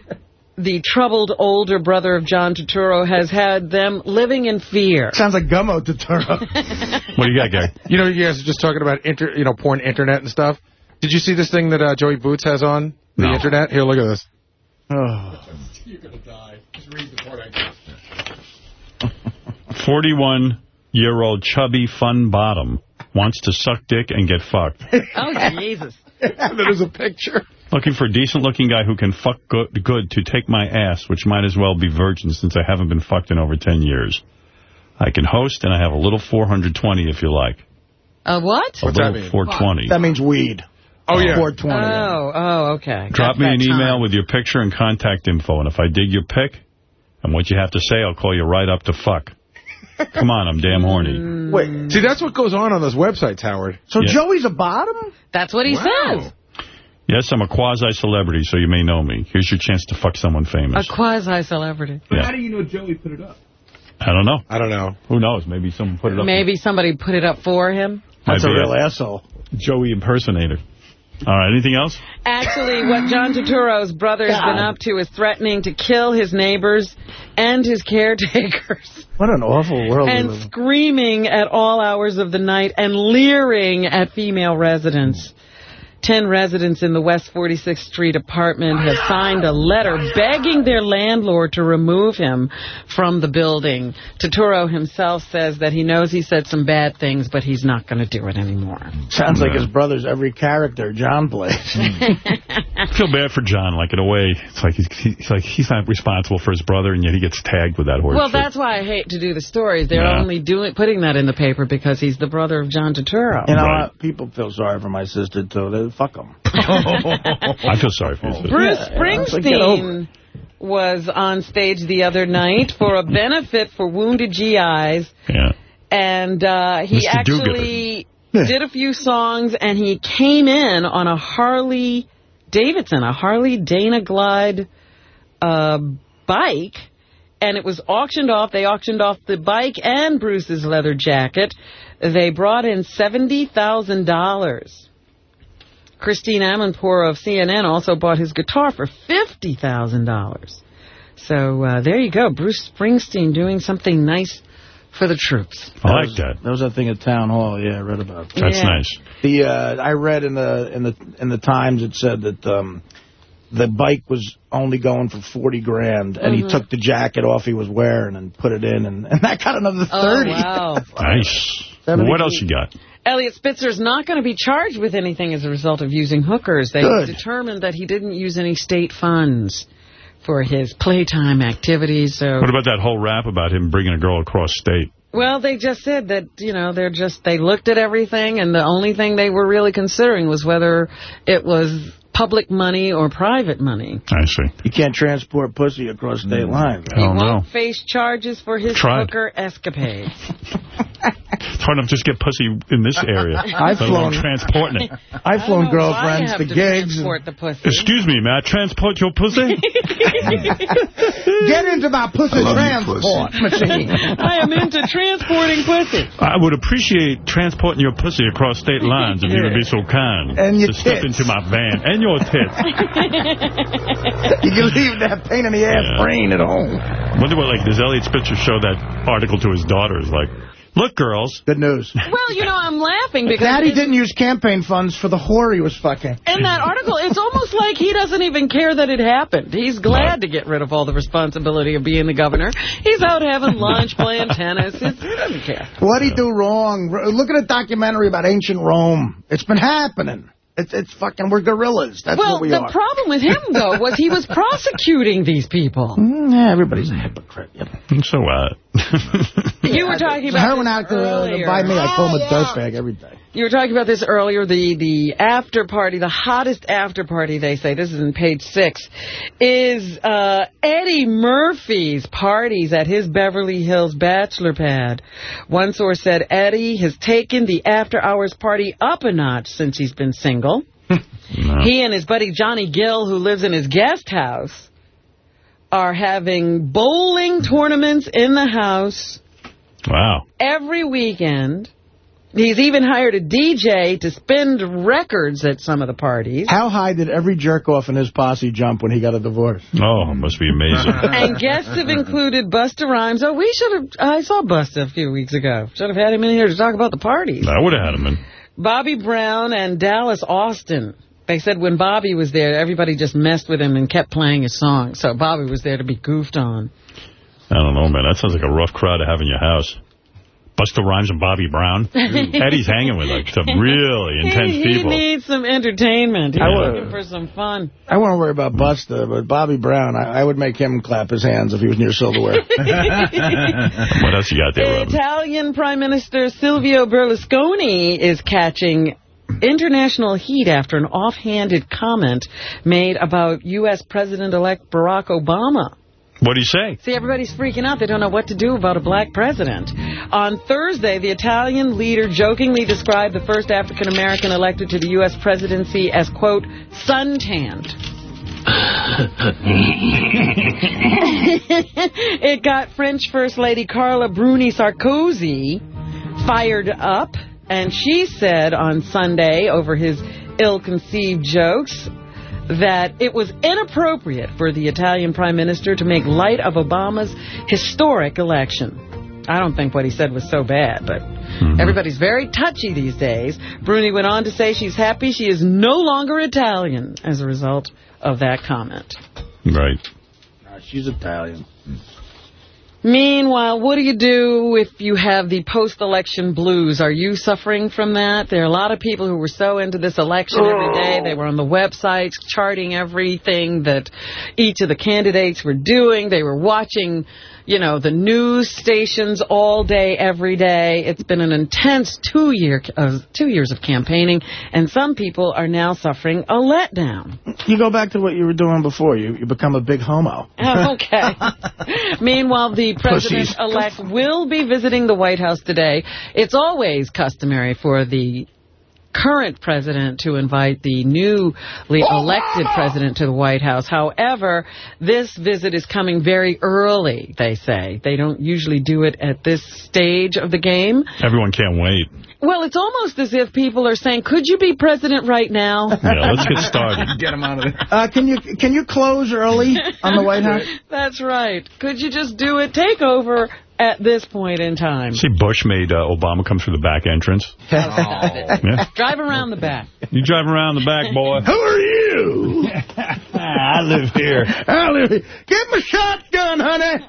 the troubled older brother of John Turturro has had them living in fear. Sounds like Gummo Turturro. What do you got, Gary? You know, you guys are just talking about inter, you know, porn internet and stuff. Did you see this thing that uh, Joey Boots has on the No. internet? Here, look at this. Oh. You're going to die. Just read the part I 41-year-old chubby fun bottom wants to suck dick and get fucked. Oh, Jesus. There's a picture. Looking for a decent-looking guy who can fuck good, good to take my ass, which might as well be virgin since I haven't been fucked in over 10 years. I can host, and I have a little 420 if you like. A what? A little 420. That means weed. Oh, yeah. 420. Oh, oh, okay. Drop Got me that an email time. with your picture and contact info, and if I dig your pic and what you have to say, I'll call you right up to fuck. Come on, I'm damn horny. Wait. See, that's what goes on on those websites, Howard. So Yeah. Joey's a bottom? That's what he says. Yes, I'm a quasi-celebrity, so you may know me. Here's your chance to fuck someone famous. A quasi-celebrity. But Yeah. How do you know Joey put it up? I don't know. I don't know. Who knows? Maybe someone put it up. Maybe somebody put it up for him. That's a be real asshole. Joey impersonator. All right, anything else? Actually, what John Turturro's brother has been up to is threatening to kill his neighbors and his caretakers. What an awful world and screaming at all hours of the night and leering at female residents. Ten residents in the West 46th Street apartment have signed a letter begging their landlord to remove him from the building. Turturro himself says that he knows he said some bad things, but he's not going to do it anymore. Sounds like his brother's every character John plays. Hmm. I feel bad for John, like, in a way. It's like he's, he's like he's not responsible for his brother, and yet he gets tagged with that horse. Well, that's why I hate to do the stories. They're Yeah. only doing putting that in the paper because he's the brother of John Turturro. You know what? People feel sorry for my sister, too. They fuck them. I feel sorry for his sister. Bruce Yeah, it's like, Springsteen was on stage the other night for a benefit for wounded GIs. Yeah. And uh, he Mr. actually Yeah. did a few songs, and he came in on a Harley Davidson, a Harley Dyna Glide uh, bike, and it was auctioned off. They auctioned off the bike and Bruce's leather jacket. They brought in $70,000. Christine Amanpour of CNN also bought his guitar for $50,000. So uh, there you go. Bruce Springsteen doing something nice for the troops. I like that. That was that thing at town hall. Yeah, I read about. It. That's Yeah. nice. The uh, I read in the in the in the Times it said that um, the bike was only going for forty grand, and Mhm. he took the jacket off he was wearing and put it in, and, and that got another Oh, thirty. wow. Nice. Seventy What else you got? Eliot Spitzer is not going to be charged with anything as a result of using hookers. They Good. determined that he didn't use any state funds for his playtime activities. So, What about that whole rap about him bringing a girl across state? well, they just said that you know they're just they looked at everything, and the only thing they were really considering was whether it was public money or private money. I see. You can't transport pussy across state mm. lines. He won't no. face charges for his Tried. hooker escapades. It's hard enough to just get pussy in this area. I've flown- transporting it. I've flown girlfriends Why to to gigs. transport the pussy? Excuse me, may I transport your pussy? Get into my pussy I love you, transport machine. I am into transporting pussy. I would appreciate transporting your pussy across state lines if you would be so kind. And your to step into my van. And your tits. you can leave that pain in the ass Yeah. brain at home. I Wonder what, like, does Eliot Spitzer show that article to his daughters? Like, Look, girls. Good news. Well, you know, I'm laughing because... Daddy didn't use campaign funds for the whore he was fucking. In that article, it's almost like he doesn't even care that it happened. He's glad to get rid of all the responsibility of being the governor. He's out having lunch, playing tennis. It's, he doesn't care. What'd he do wrong? Look at a documentary about ancient Rome. It's been happening. It's, it's fucking, we're gorillas. That's well, what we the are. problem with him, though, was he was prosecuting these people. Mm, yeah, everybody's a hypocrite. You, know. So what? You were talking about heroin this actor earlier. by me, I call him a dirtbag every day. You were talking about this earlier, the, the after party, the hottest after party, they say, this is in page six, is uh, Eddie Murphy's parties at his Beverly Hills bachelor pad. One source said Eddie has taken the after-hours party up a notch since he's been single. He and his buddy Johnny Gill, who lives in his guest house, are having bowling tournaments in the house Wow. every weekend. He's even hired a DJ to spin records at some of the parties. How high did every jerk off in his posse jump when he got a divorce? Oh, it must be amazing. And guests have included Busta Rhymes. Oh, we should have, I saw Busta a few weeks ago. Should have had him in here to talk about the parties. I would have had him in. Bobby Brown and Dallas Austin. They said when Bobby was there, everybody just messed with him and kept playing his song. So Bobby was there to be goofed on. I don't know, man. That sounds like a rough crowd to have in your house. Busta Rhymes and Bobby Brown. Eddie's hanging with like some really intense he, he people. needs some entertainment. He's I would- looking for some fun. I won't worry about Busta, but Bobby Brown, I, I would make him clap his hands if he was near silverware. What else you got there, Robin? Italian Prime Minister Silvio Berlusconi is catching international heat after an offhanded comment made about U.S. President-elect Barack Obama. What do you say? See, everybody's freaking out. They don't know what to do about a black president. On Thursday, the Italian leader jokingly described the first African-American elected to the U.S. presidency as, quote, suntanned. it got French First Lady Carla Bruni Sarkozy fired up, and she said on Sunday over his ill-conceived jokes that it was inappropriate for the Italian prime minister to make light of Obama's historic election. I don't think what he said was so bad, but mm-hmm. everybody's very touchy these days. Bruni went on to say she's happy she is no longer Italian as a result of that comment. Right. Nah, she's Italian. Mm. Meanwhile, what do you do if you have the post-election blues? Are you suffering from that? There are a lot of people who were so into this election every day. They were on the websites charting everything that each of the candidates were doing. They were watching, you know, the news stations all day, every day. It's been an intense two year uh, two years of campaigning, and some people are now suffering a letdown. You go back to what you were doing before. You, you become a big homo. Okay. Meanwhile, the president-elect will be visiting the White House today. It's always customary for the current president to invite the newly elected president to the White House. However, this visit is coming very early, they say. They don't usually do it at this stage of the game. Everyone can't wait. Well, it's almost as if people are saying, could you be president right now? Yeah, let's get started. Get him out of there. Uh, can you can you close early on the White House? That's right. Could you just do it? Take over at this point in time. See, Bush made uh, Obama come through the back entrance. Yeah. Drive around the back. You drive around the back, boy. Who are you? I live here. I live here. Get my shotgun, honey.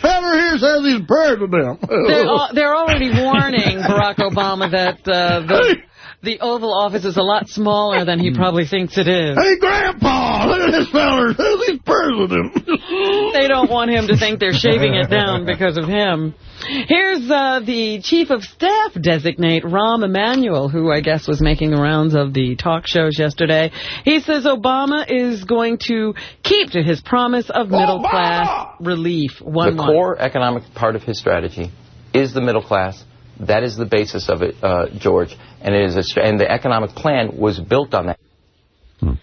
Fella here says he's bird with them. They're, al- they're already warning Barack Obama that uh, the, the Oval Office is a lot smaller than he probably thinks it is. Hey, Grandpa, look at this fella. Says he's bird with him. They don't want him to think they're shaving it down because of him. Here's uh, the chief of staff designate, Rahm Emanuel, who I guess was making the rounds of the talk shows yesterday. He says Obama is going to keep to his promise of middle class relief. One the one. core economic part of his strategy is the middle class. That is the basis of it, uh, George, and it is a, and the economic plan was built on that.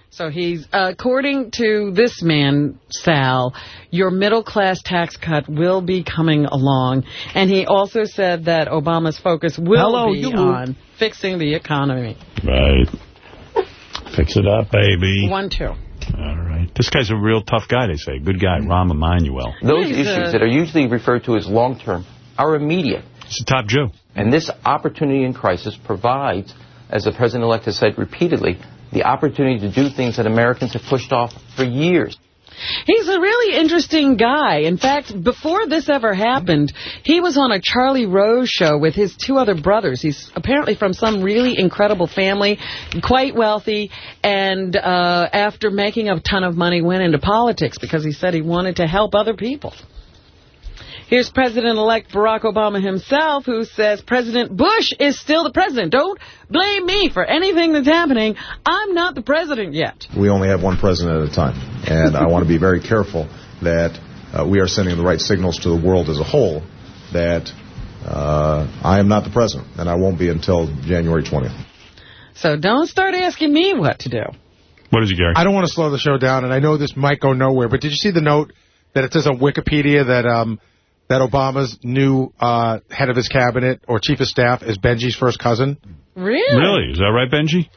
So he's, according to this man, Sal, your middle class tax cut will be coming along. And he also said that Obama's focus will Hello, be you. on fixing the economy. Right. Fix it up, baby. One, two. All right. This guy's a real tough guy, they say. Good guy, Rahm Emanuel. Those He's, issues uh, that are usually referred to as long-term are immediate. It's the top Jew. And this opportunity in crisis provides, as the president-elect has said repeatedly, the opportunity to do things that Americans have pushed off for years. He's a really interesting guy. In fact, before this ever happened, he was on a Charlie Rose show with his two other brothers. He's apparently from some really incredible family, quite wealthy, and uh, after making a ton of money, went into politics because he said he wanted to help other people. Here's President-elect Barack Obama himself, who says President Bush is still the president. Don't blame me for anything that's happening. I'm not the president yet. We only have one president at a time, and I want to be very careful that uh, we are sending the right signals to the world as a whole that uh, I am not the president, and I won't be until January 20th. So don't start asking me what to do. What is it, Gary? I don't want to slow the show down, and I know this might go nowhere, but did you see the note that it says on Wikipedia that um, that Obama's new uh, head of his cabinet or chief of staff is Benji's first cousin? Really? Really? Is that right, Benji?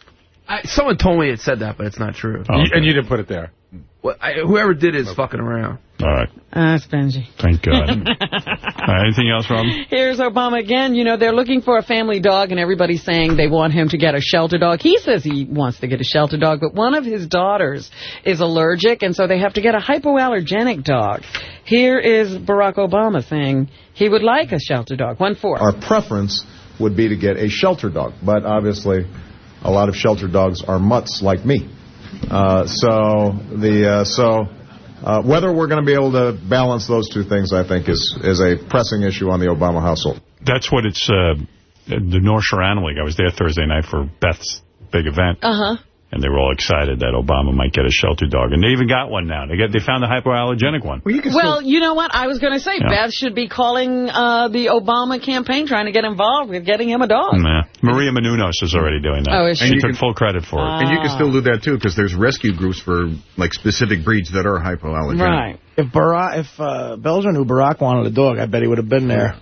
I, someone told me it said that, but it's not true. Oh, okay. And you didn't put it there. Well, I, whoever did it is fucking around. All right. Uh, that's Benji. Thank God. uh, anything else, Robin? Here's Obama again. You know, they're looking for a family dog, and everybody's saying they want him to get a shelter dog. He says he wants to get a shelter dog, but one of his daughters is allergic, and so they have to get a hypoallergenic dog. Here is Barack Obama saying he would like a shelter dog. One four. Our preference would be to get a shelter dog, but obviously a lot of shelter dogs are mutts like me. Uh, so the uh, so uh, whether we're going to be able to balance those two things, I think, is is a pressing issue on the Obama household. That's what it's, uh, the North Shore Animal League. I was there Thursday night for Beth's big event. Uh-huh. And they were all excited that Obama might get a shelter dog. And they even got one now. They get they found the hypoallergenic one. Well, you, well, you know what? I was going to say, Yeah. Beth should be calling uh, the Obama campaign, trying to get involved with getting him a dog. Nah. Maria Menounos is already doing that. Oh, is she she? took full credit for it. And you can still do that, too, because there's rescue groups for, like, specific breeds that are hypoallergenic. Right. If Barack, if uh, Belgium knew Barack wanted a dog, I bet he would have been there.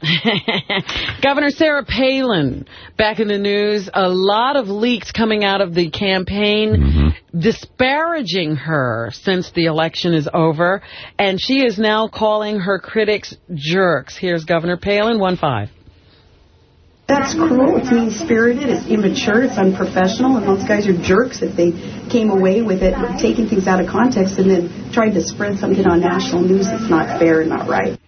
Governor Sarah Palin, back in the news, a lot of leaks coming out of the campaign disparaging her since the election is over, and she is now calling her critics jerks. Here's Governor Palin, 1-5. That's cruel. It's mean-spirited. It's immature. It's unprofessional. And those guys are jerks if they came away with it, taking things out of context, and then tried to spread something on national news that's not fair and not right.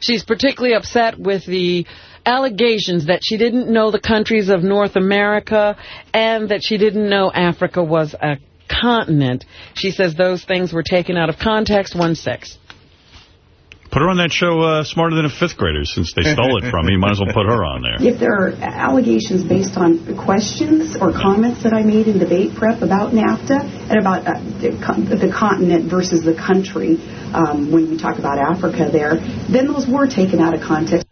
She's particularly upset with the allegations that she didn't know the countries of North America and that she didn't know Africa was a continent. She says those things were taken out of context. 1-6. Put her on that show, uh, Smarter Than a Fifth Grader, since they stole it from me. Might as well put her on there. If there are allegations based on questions or comments that I made in debate prep about NAFTA and about uh, the, con- the continent versus the country, um, when we talk about Africa there, then those were taken out of context.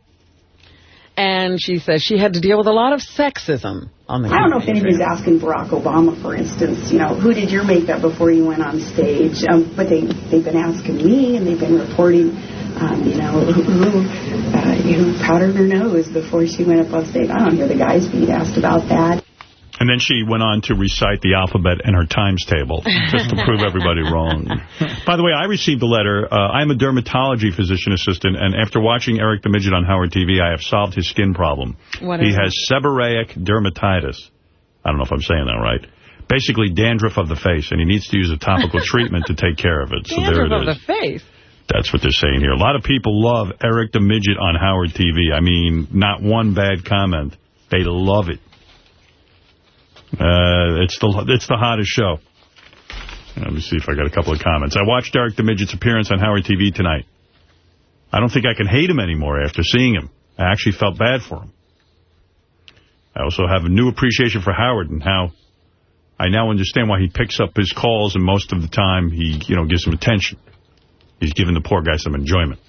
And she says she had to deal with a lot of sexism on the I don't know if anybody's asking Barack Obama, for instance, you know, who did your makeup before you went on stage? Um, but they, they've been asking me, and they've been reporting, um, you know, who, who, uh, who powdered her nose before she went up on stage. I don't hear the guys being asked about that. And then she went on to recite the alphabet and her times table, just to prove everybody wrong. By the way, I received a letter. Uh, I'm a dermatology physician assistant, and after watching Eric the Midget on Howard TV, I have solved his skin problem. What he is has seborrheic dermatitis. I don't know if I'm saying that right. Basically, dandruff of the face, and he needs to use a topical treatment to take care of it. So there Dandruff it of is. the face. That's what they're saying here. A lot of people love Eric the Midget on Howard TV. I mean, not one bad comment. They love it. Uh, it's the it's the hottest show. Let me see if I got a couple of comments. I watched Eric the Midget's appearance on Howard TV tonight. I don't think I can hate him anymore after seeing him. I actually felt bad for him. I also have a new appreciation for Howard and how I now understand why he picks up his calls and most of the time he, you know, gives him attention. He's giving the poor guy some enjoyment.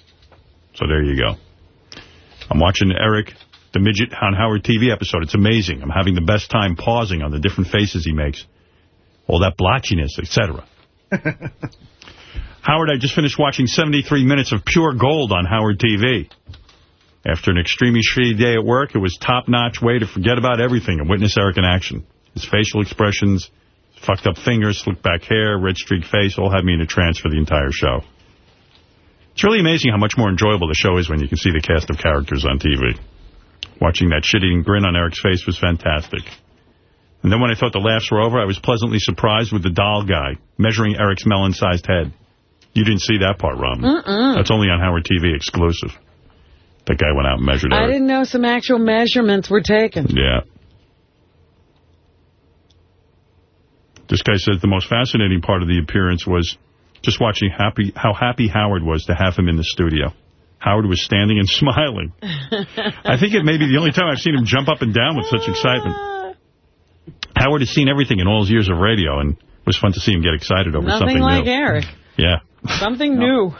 So there you go. I'm watching Eric, the Midget on Howard TV episode. It's amazing. I'm having the best time pausing on the different faces he makes. All that blotchiness, etc. Howard, I just finished watching 73 minutes of pure gold on Howard TV. After an extremely shitty day at work, it was top-notch way to forget about everything and witness Eric in action. His facial expressions, fucked up fingers, slicked back hair, red streaked face, all had me in a trance for the entire show. It's really amazing how much more enjoyable the show is when you can see the cast of characters on TV. Watching that shit-eating grin on Eric's face was fantastic. And then when I thought the laughs were over, I was pleasantly surprised with the doll guy measuring Eric's melon-sized head. You didn't see that part, Robin. Mm-mm. That's only on Howard TV exclusive. That guy went out and measured it. I didn't know some actual measurements were taken. Yeah. This guy says the most fascinating part of the appearance was just watching happy how happy Howard was to have him in the studio. Howard was standing and smiling. I think it may be the only time I've seen him jump up and down with such excitement. Howard has seen everything in all his years of radio, and it was fun to see him get excited over Nothing something like new. Eric. Yeah, Something new.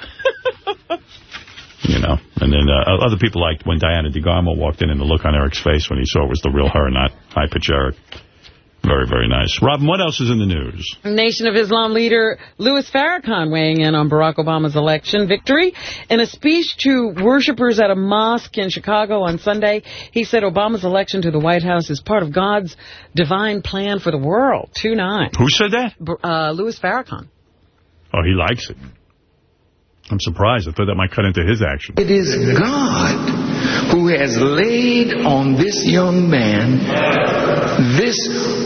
you know. And then uh, other people liked when Diana DeGarmo walked in and the look on Eric's face when he saw it was the real her, not high-pitch Eric. Very, very nice. Robin, what else is in the news? Nation of Islam leader Louis Farrakhan weighing in on Barack Obama's election victory. In a speech to worshippers at a mosque in Chicago on Sunday, he said Obama's election to the White House is part of God's divine plan for the world. 2-9. Who said that? Uh, Louis Farrakhan. Oh, he likes it. I'm surprised. I thought that might cut into his action. It is God who has laid on this young man this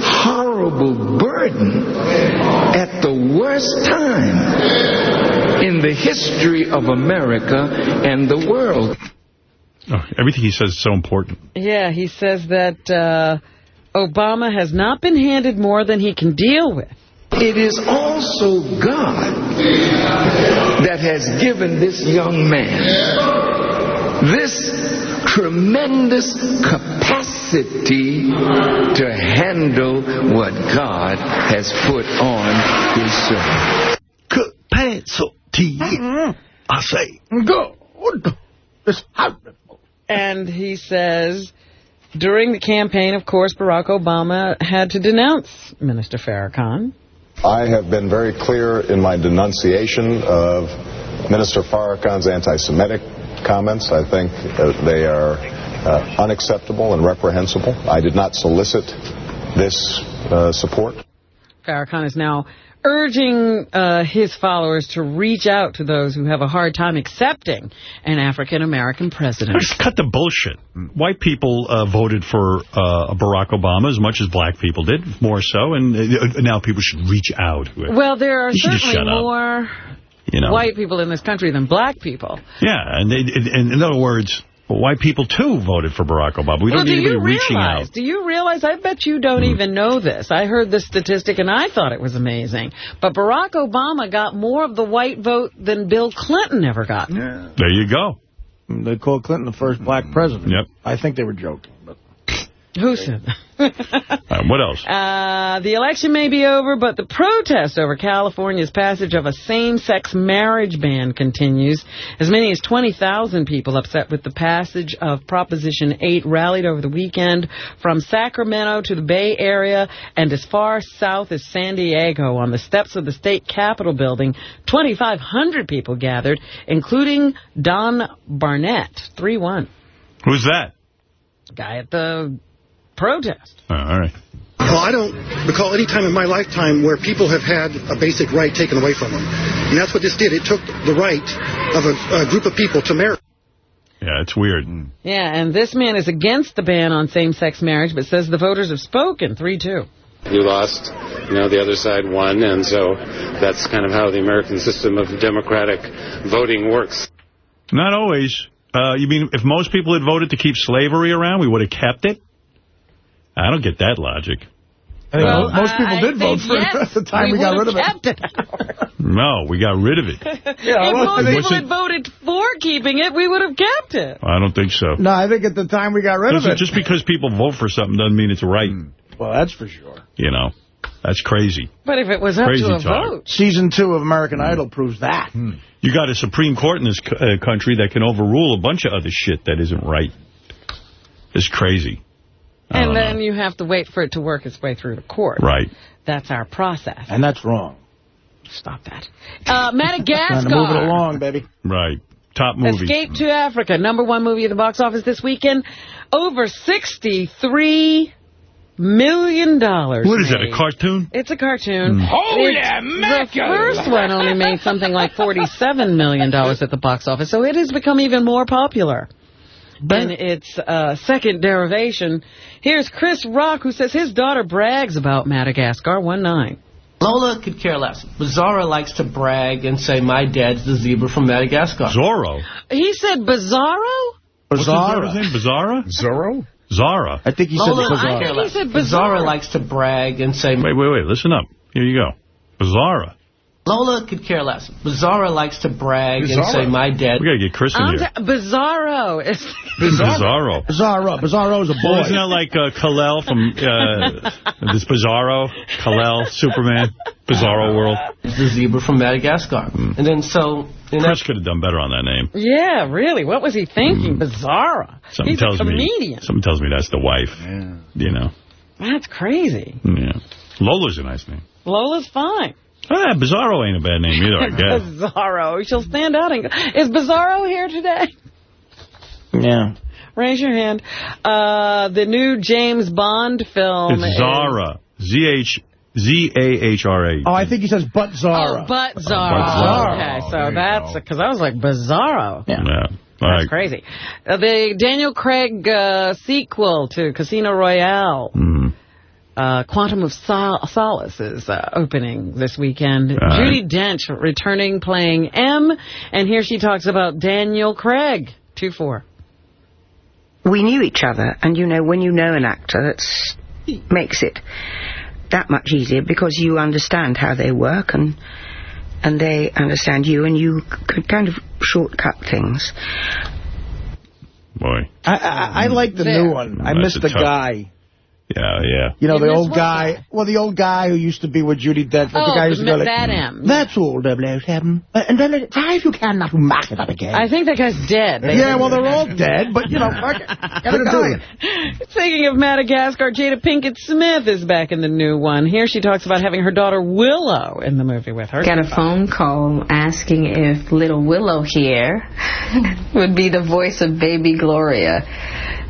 horrible burden at the worst time in the history of America and the world. Oh, everything he says is so important. Yeah, he says that uh, Obama has not been handed more than he can deal with. It is also God that has given this young man this tremendous capacity to handle what God has put on his servant. Capacity, mm-hmm. I say. Good. It's And he says, during the campaign, of course, Barack Obama had to denounce Minister Farrakhan. I have been very clear in my denunciation of Minister Farrakhan's anti-Semitic comments. I think they are uh, unacceptable and reprehensible. I did not solicit this uh, support. Farrakhan is now urging uh, his followers to reach out to those who have a hard time accepting an African-American president. Just cut the bullshit. White people uh, voted for uh, Barack Obama as much as black people did, more so, and uh, now people should reach out. Well, there are You certainly more You know. white people in this country than black people. Yeah, and, they, and in other words, white people, too, voted for Barack Obama. We well, don't do need you anybody reaching realize, out. Do you realize? I bet you don't mm-hmm. even know this. I heard this statistic and I thought it was amazing. But Barack Obama got more of the white vote than Bill Clinton ever got. There you go. They called Clinton the first black president. Yep. I think they were joking. Who said that? Uh, what else? Uh, the election may be over, but the protest over California's passage of a same-sex marriage ban continues. As many as 20,000 people upset with the passage of Proposition 8 rallied over the weekend from Sacramento to the Bay Area and as far south as San Diego on the steps of the state capitol building. 2,500 people gathered, including Don Barnett, 3-1, Who's that? guy at the protest. Oh, all right. Well, I don't recall any time in my lifetime where people have had a basic right taken away from them. And that's what this did. It took the right of a, a group of people to marry. Yeah, it's weird. Yeah, and this man is against the ban on same-sex marriage, but says the voters have spoken 3-2. You lost, you know, the other side won, and so that's kind of how the American system of democratic voting works. Not always. Uh, you mean if most people had voted to keep slavery around, we would have kept it? I don't get that logic. I think Well, most people I did vote for yes, it at the time we, we got rid of it. it. No, we got rid of it. Yeah, if well, most people had voted for keeping it, we would have kept it. I don't think so. No, I think at the time we got rid of it. just because people vote for something doesn't mean it's right. Well, that's for sure. You know, that's crazy. But if it was up Crazy to a talk. vote. Season two of American Idol proves that. You got a Supreme Court in this co- uh, country that can overrule a bunch of other shit that isn't right. It's crazy. I And don't then you have to wait for it to work its way through the court. Right. That's our process. And that's wrong. Stop that. Uh, Trying to move it Madagascar. along, baby. Right. Top movie. Escape to Africa, number one movie at the box office this weekend. Over 63 million. dollars What is that, a cartoon? It's a cartoon. Mm. Holy It's- mackerel! The first one only made something like $47 million at the box office, so it has become even more popular. In its uh, second derivation. Here's Chris Rock, who says his daughter brags about Madagascar 1-9. Lola could care less. But Zahra likes to brag and say, my dad's the zebra from Madagascar. Zorro? He said Bizarro? What's his daughter's name? Bizarra? Zorro? Zahra. I think he Lola, said I Bizarro. care He said But Zahra Bizarro. likes to brag and say, Wait, wait, wait. Listen up. Here you go. Bizarra. Lola could care less. Bizarro likes to brag and say, my dad... We got to get Chris in I'm here. ta- Bizarro. It's Bizarro. Bizarro. is a Well, boy. isn't that like uh, Kal-El from uh, this Bizarro? Kal-El, Superman, Bizarro World. It's the zebra from Madagascar. And then so... in Chris could have done better on that name. Yeah, really. What was he thinking? Bizarro. Something He's tells a me. comedian. Something tells me that's the wife. You know. That's crazy. Yeah. Lola's a nice name. Lola's fine. Ah, Bizarro ain't a bad name either, I guess. Bizarro. She'll stand out and go, is Bizarro here today? Yeah. Raise your hand. Uh, the new James Bond film. It's Zahra. Z-H... Z-A-H-R-A. Oh, I think he says but Zahra. Oh, but But Zorro. Zorro. Okay, so that's because I was like Bizarro. Yeah. All That's right. crazy. Uh, the Daniel Craig uh, sequel to Casino Royale, Mm-hmm. Uh, Quantum of Sol- Solace, is uh, opening this weekend. right. Judi Dench returning playing M, and here she talks about Daniel Craig. 2-4. we knew each other, and you know, when you know an actor, that makes it that much easier because you understand how they work and and they understand you, and you could kind of shortcut things. Boy. I, I, I like the There. new one. I That's miss the tough- guy. Yeah, yeah. You know, You the old what guy. Well, the old guy who used to be with Judi Dench. the Oh, guy who used to go like, that M. That's all, 007. Uh, And then it- try if you can not to mark it up again. I think that guy's dead. They- yeah, well, they're all dead, but, you know, fuck it. Get it. Speaking of Madagascar, Jada Pinkett Smith is back in the new one. Here she talks about having her daughter Willow in the movie with her. Got a phone call asking if little Willow here would be the voice of baby Gloria.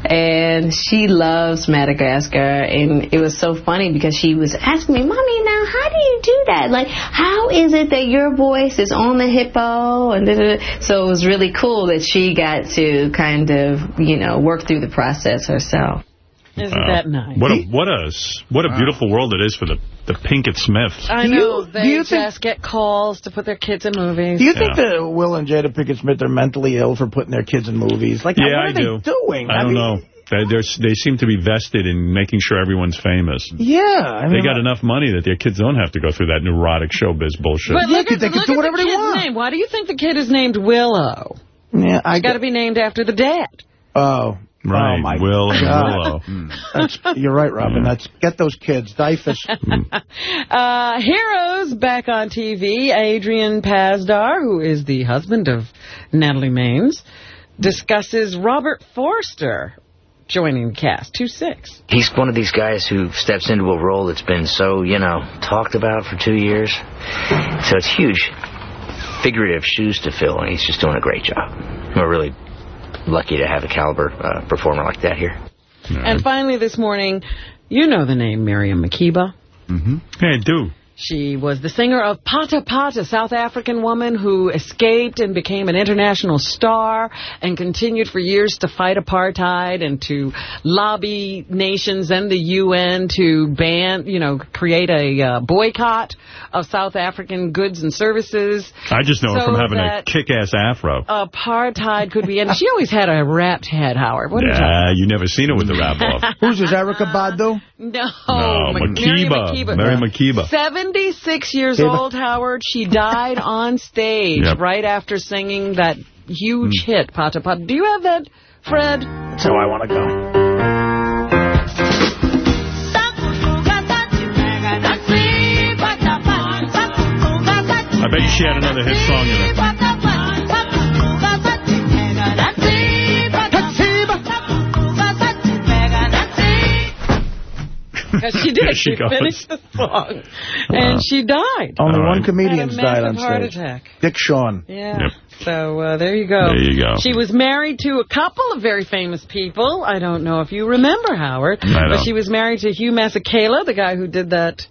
And she loves Madagascar. And it was so funny because she was asking me, Mommy, now how do you do that? Like, how is it that your voice is on the hippo? And da, da, da. So it was really cool that she got to kind of, you know, work through the process herself. Isn't Wow. that nice? What a what a s- what a beautiful world it is for the the Pinkett Smiths. I Do know. you- they do you just get calls to put their kids in movies. Do you think that Will and Jada Pinkett Smith are mentally ill for putting their kids in movies? Like, yeah, what are I they do. doing? I, don't mean, know. They they're, they seem to be vested in making sure everyone's famous. Yeah, I they mean, got enough money that their kids don't have to go through that neurotic showbiz bullshit. But look at, they can look do at whatever the they kid's want. name. Why do you think the kid is named Willow? Yeah, I It's got to be named after the dad. Oh. Right, Oh, my Will and God. Uh, Willow. Hmm. That's, you're right, Robin. That's Get those kids. Dyfus. Hmm. Uh, Heroes back on TV. Adrian Pasdar, who is the husband of Natalie Maines, discusses Robert Forster joining the cast. 2-6. He's one of these guys who steps into a role that's been so, you know, talked about for two years. So it's huge figurative shoes to fill, and he's just doing a great job. We're really lucky to have a caliber uh, performer like that here. And finally this morning, you know the name Miriam Makeba. Mm-hmm. Hey, do. She was the singer of Pata Pata, South African woman who escaped and became an international star and continued for years to fight apartheid and to lobby nations and the UN to ban, you know, create a uh, boycott of South African goods and services. I just know her from having a kick-ass afro. Apartheid could be ended. She always had a wrapped head, Howard. What are you talking Yeah, you never seen her with the wrap off. Who's this, Erykah Badu? No, No, Mc- Makeba. Miriam Mary Makeba. 76 years old, Howard. She died on stage Yep. right after singing that huge hmm. hit, Pata Pata. Do you have that, Fred? That's how I want to go. I bet you she had another hit song in it. Because she did. she she finished the song. And she died. Only All one right. comedian's died on massive heart stage. attack. Dick Shawn. Yeah. Yep. So uh, there you go. There you go. She was married to a couple of very famous people. I don't know if you remember, Howard. I But don't. she was married to Hugh Masekela, the guy who did that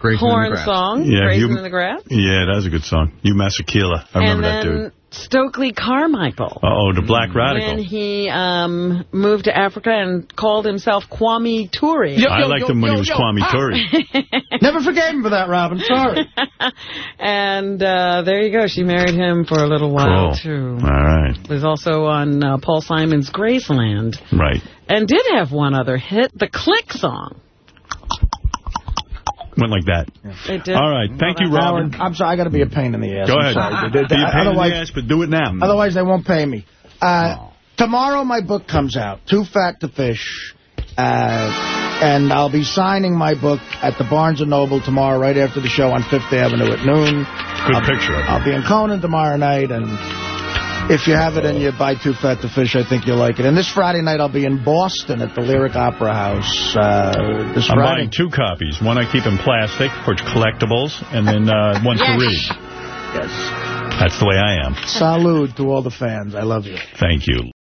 Grazing in the horn song, Yeah, Grazing Hugh- in the Grass. Yeah, that was a good song. You Masekela. I remember and that dude. Stokely Carmichael. Uh-oh, the black radical. When he um, moved to Africa and called himself Kwame Ture. I liked him when he was Kwame Ture. Never forgave him for that, Robin. Sorry. and uh, there you go. She married him for a little while, Cool. too. All right. Was also on uh, Paul Simon's Graceland. Right. And did have one other hit, the Click song. Went like that. It did. All right. Thank you, Robin. Howard, I'm sorry. I got to be a pain in the ass. Go ahead. Be a pain in the ass, but do it now. Otherwise, they won't pay me. Uh, tomorrow, my book comes out, Too Fat to Fish. Uh, and I'll be signing my book at the Barnes & Noble tomorrow, right after the show on Fifth Avenue at noon. Good I'll, picture. I'll be in Conan tomorrow night, and if you have it and you buy Too Fat to Fish, I think you'll like it. And this Friday night, I'll be in Boston at the Lyric Opera House. Uh, this I'm Friday. buying two copies. One I keep in plastic for collectibles, and then uh, one to read. Yes. That's the way I am. Salute to all the fans. I love you. Thank you.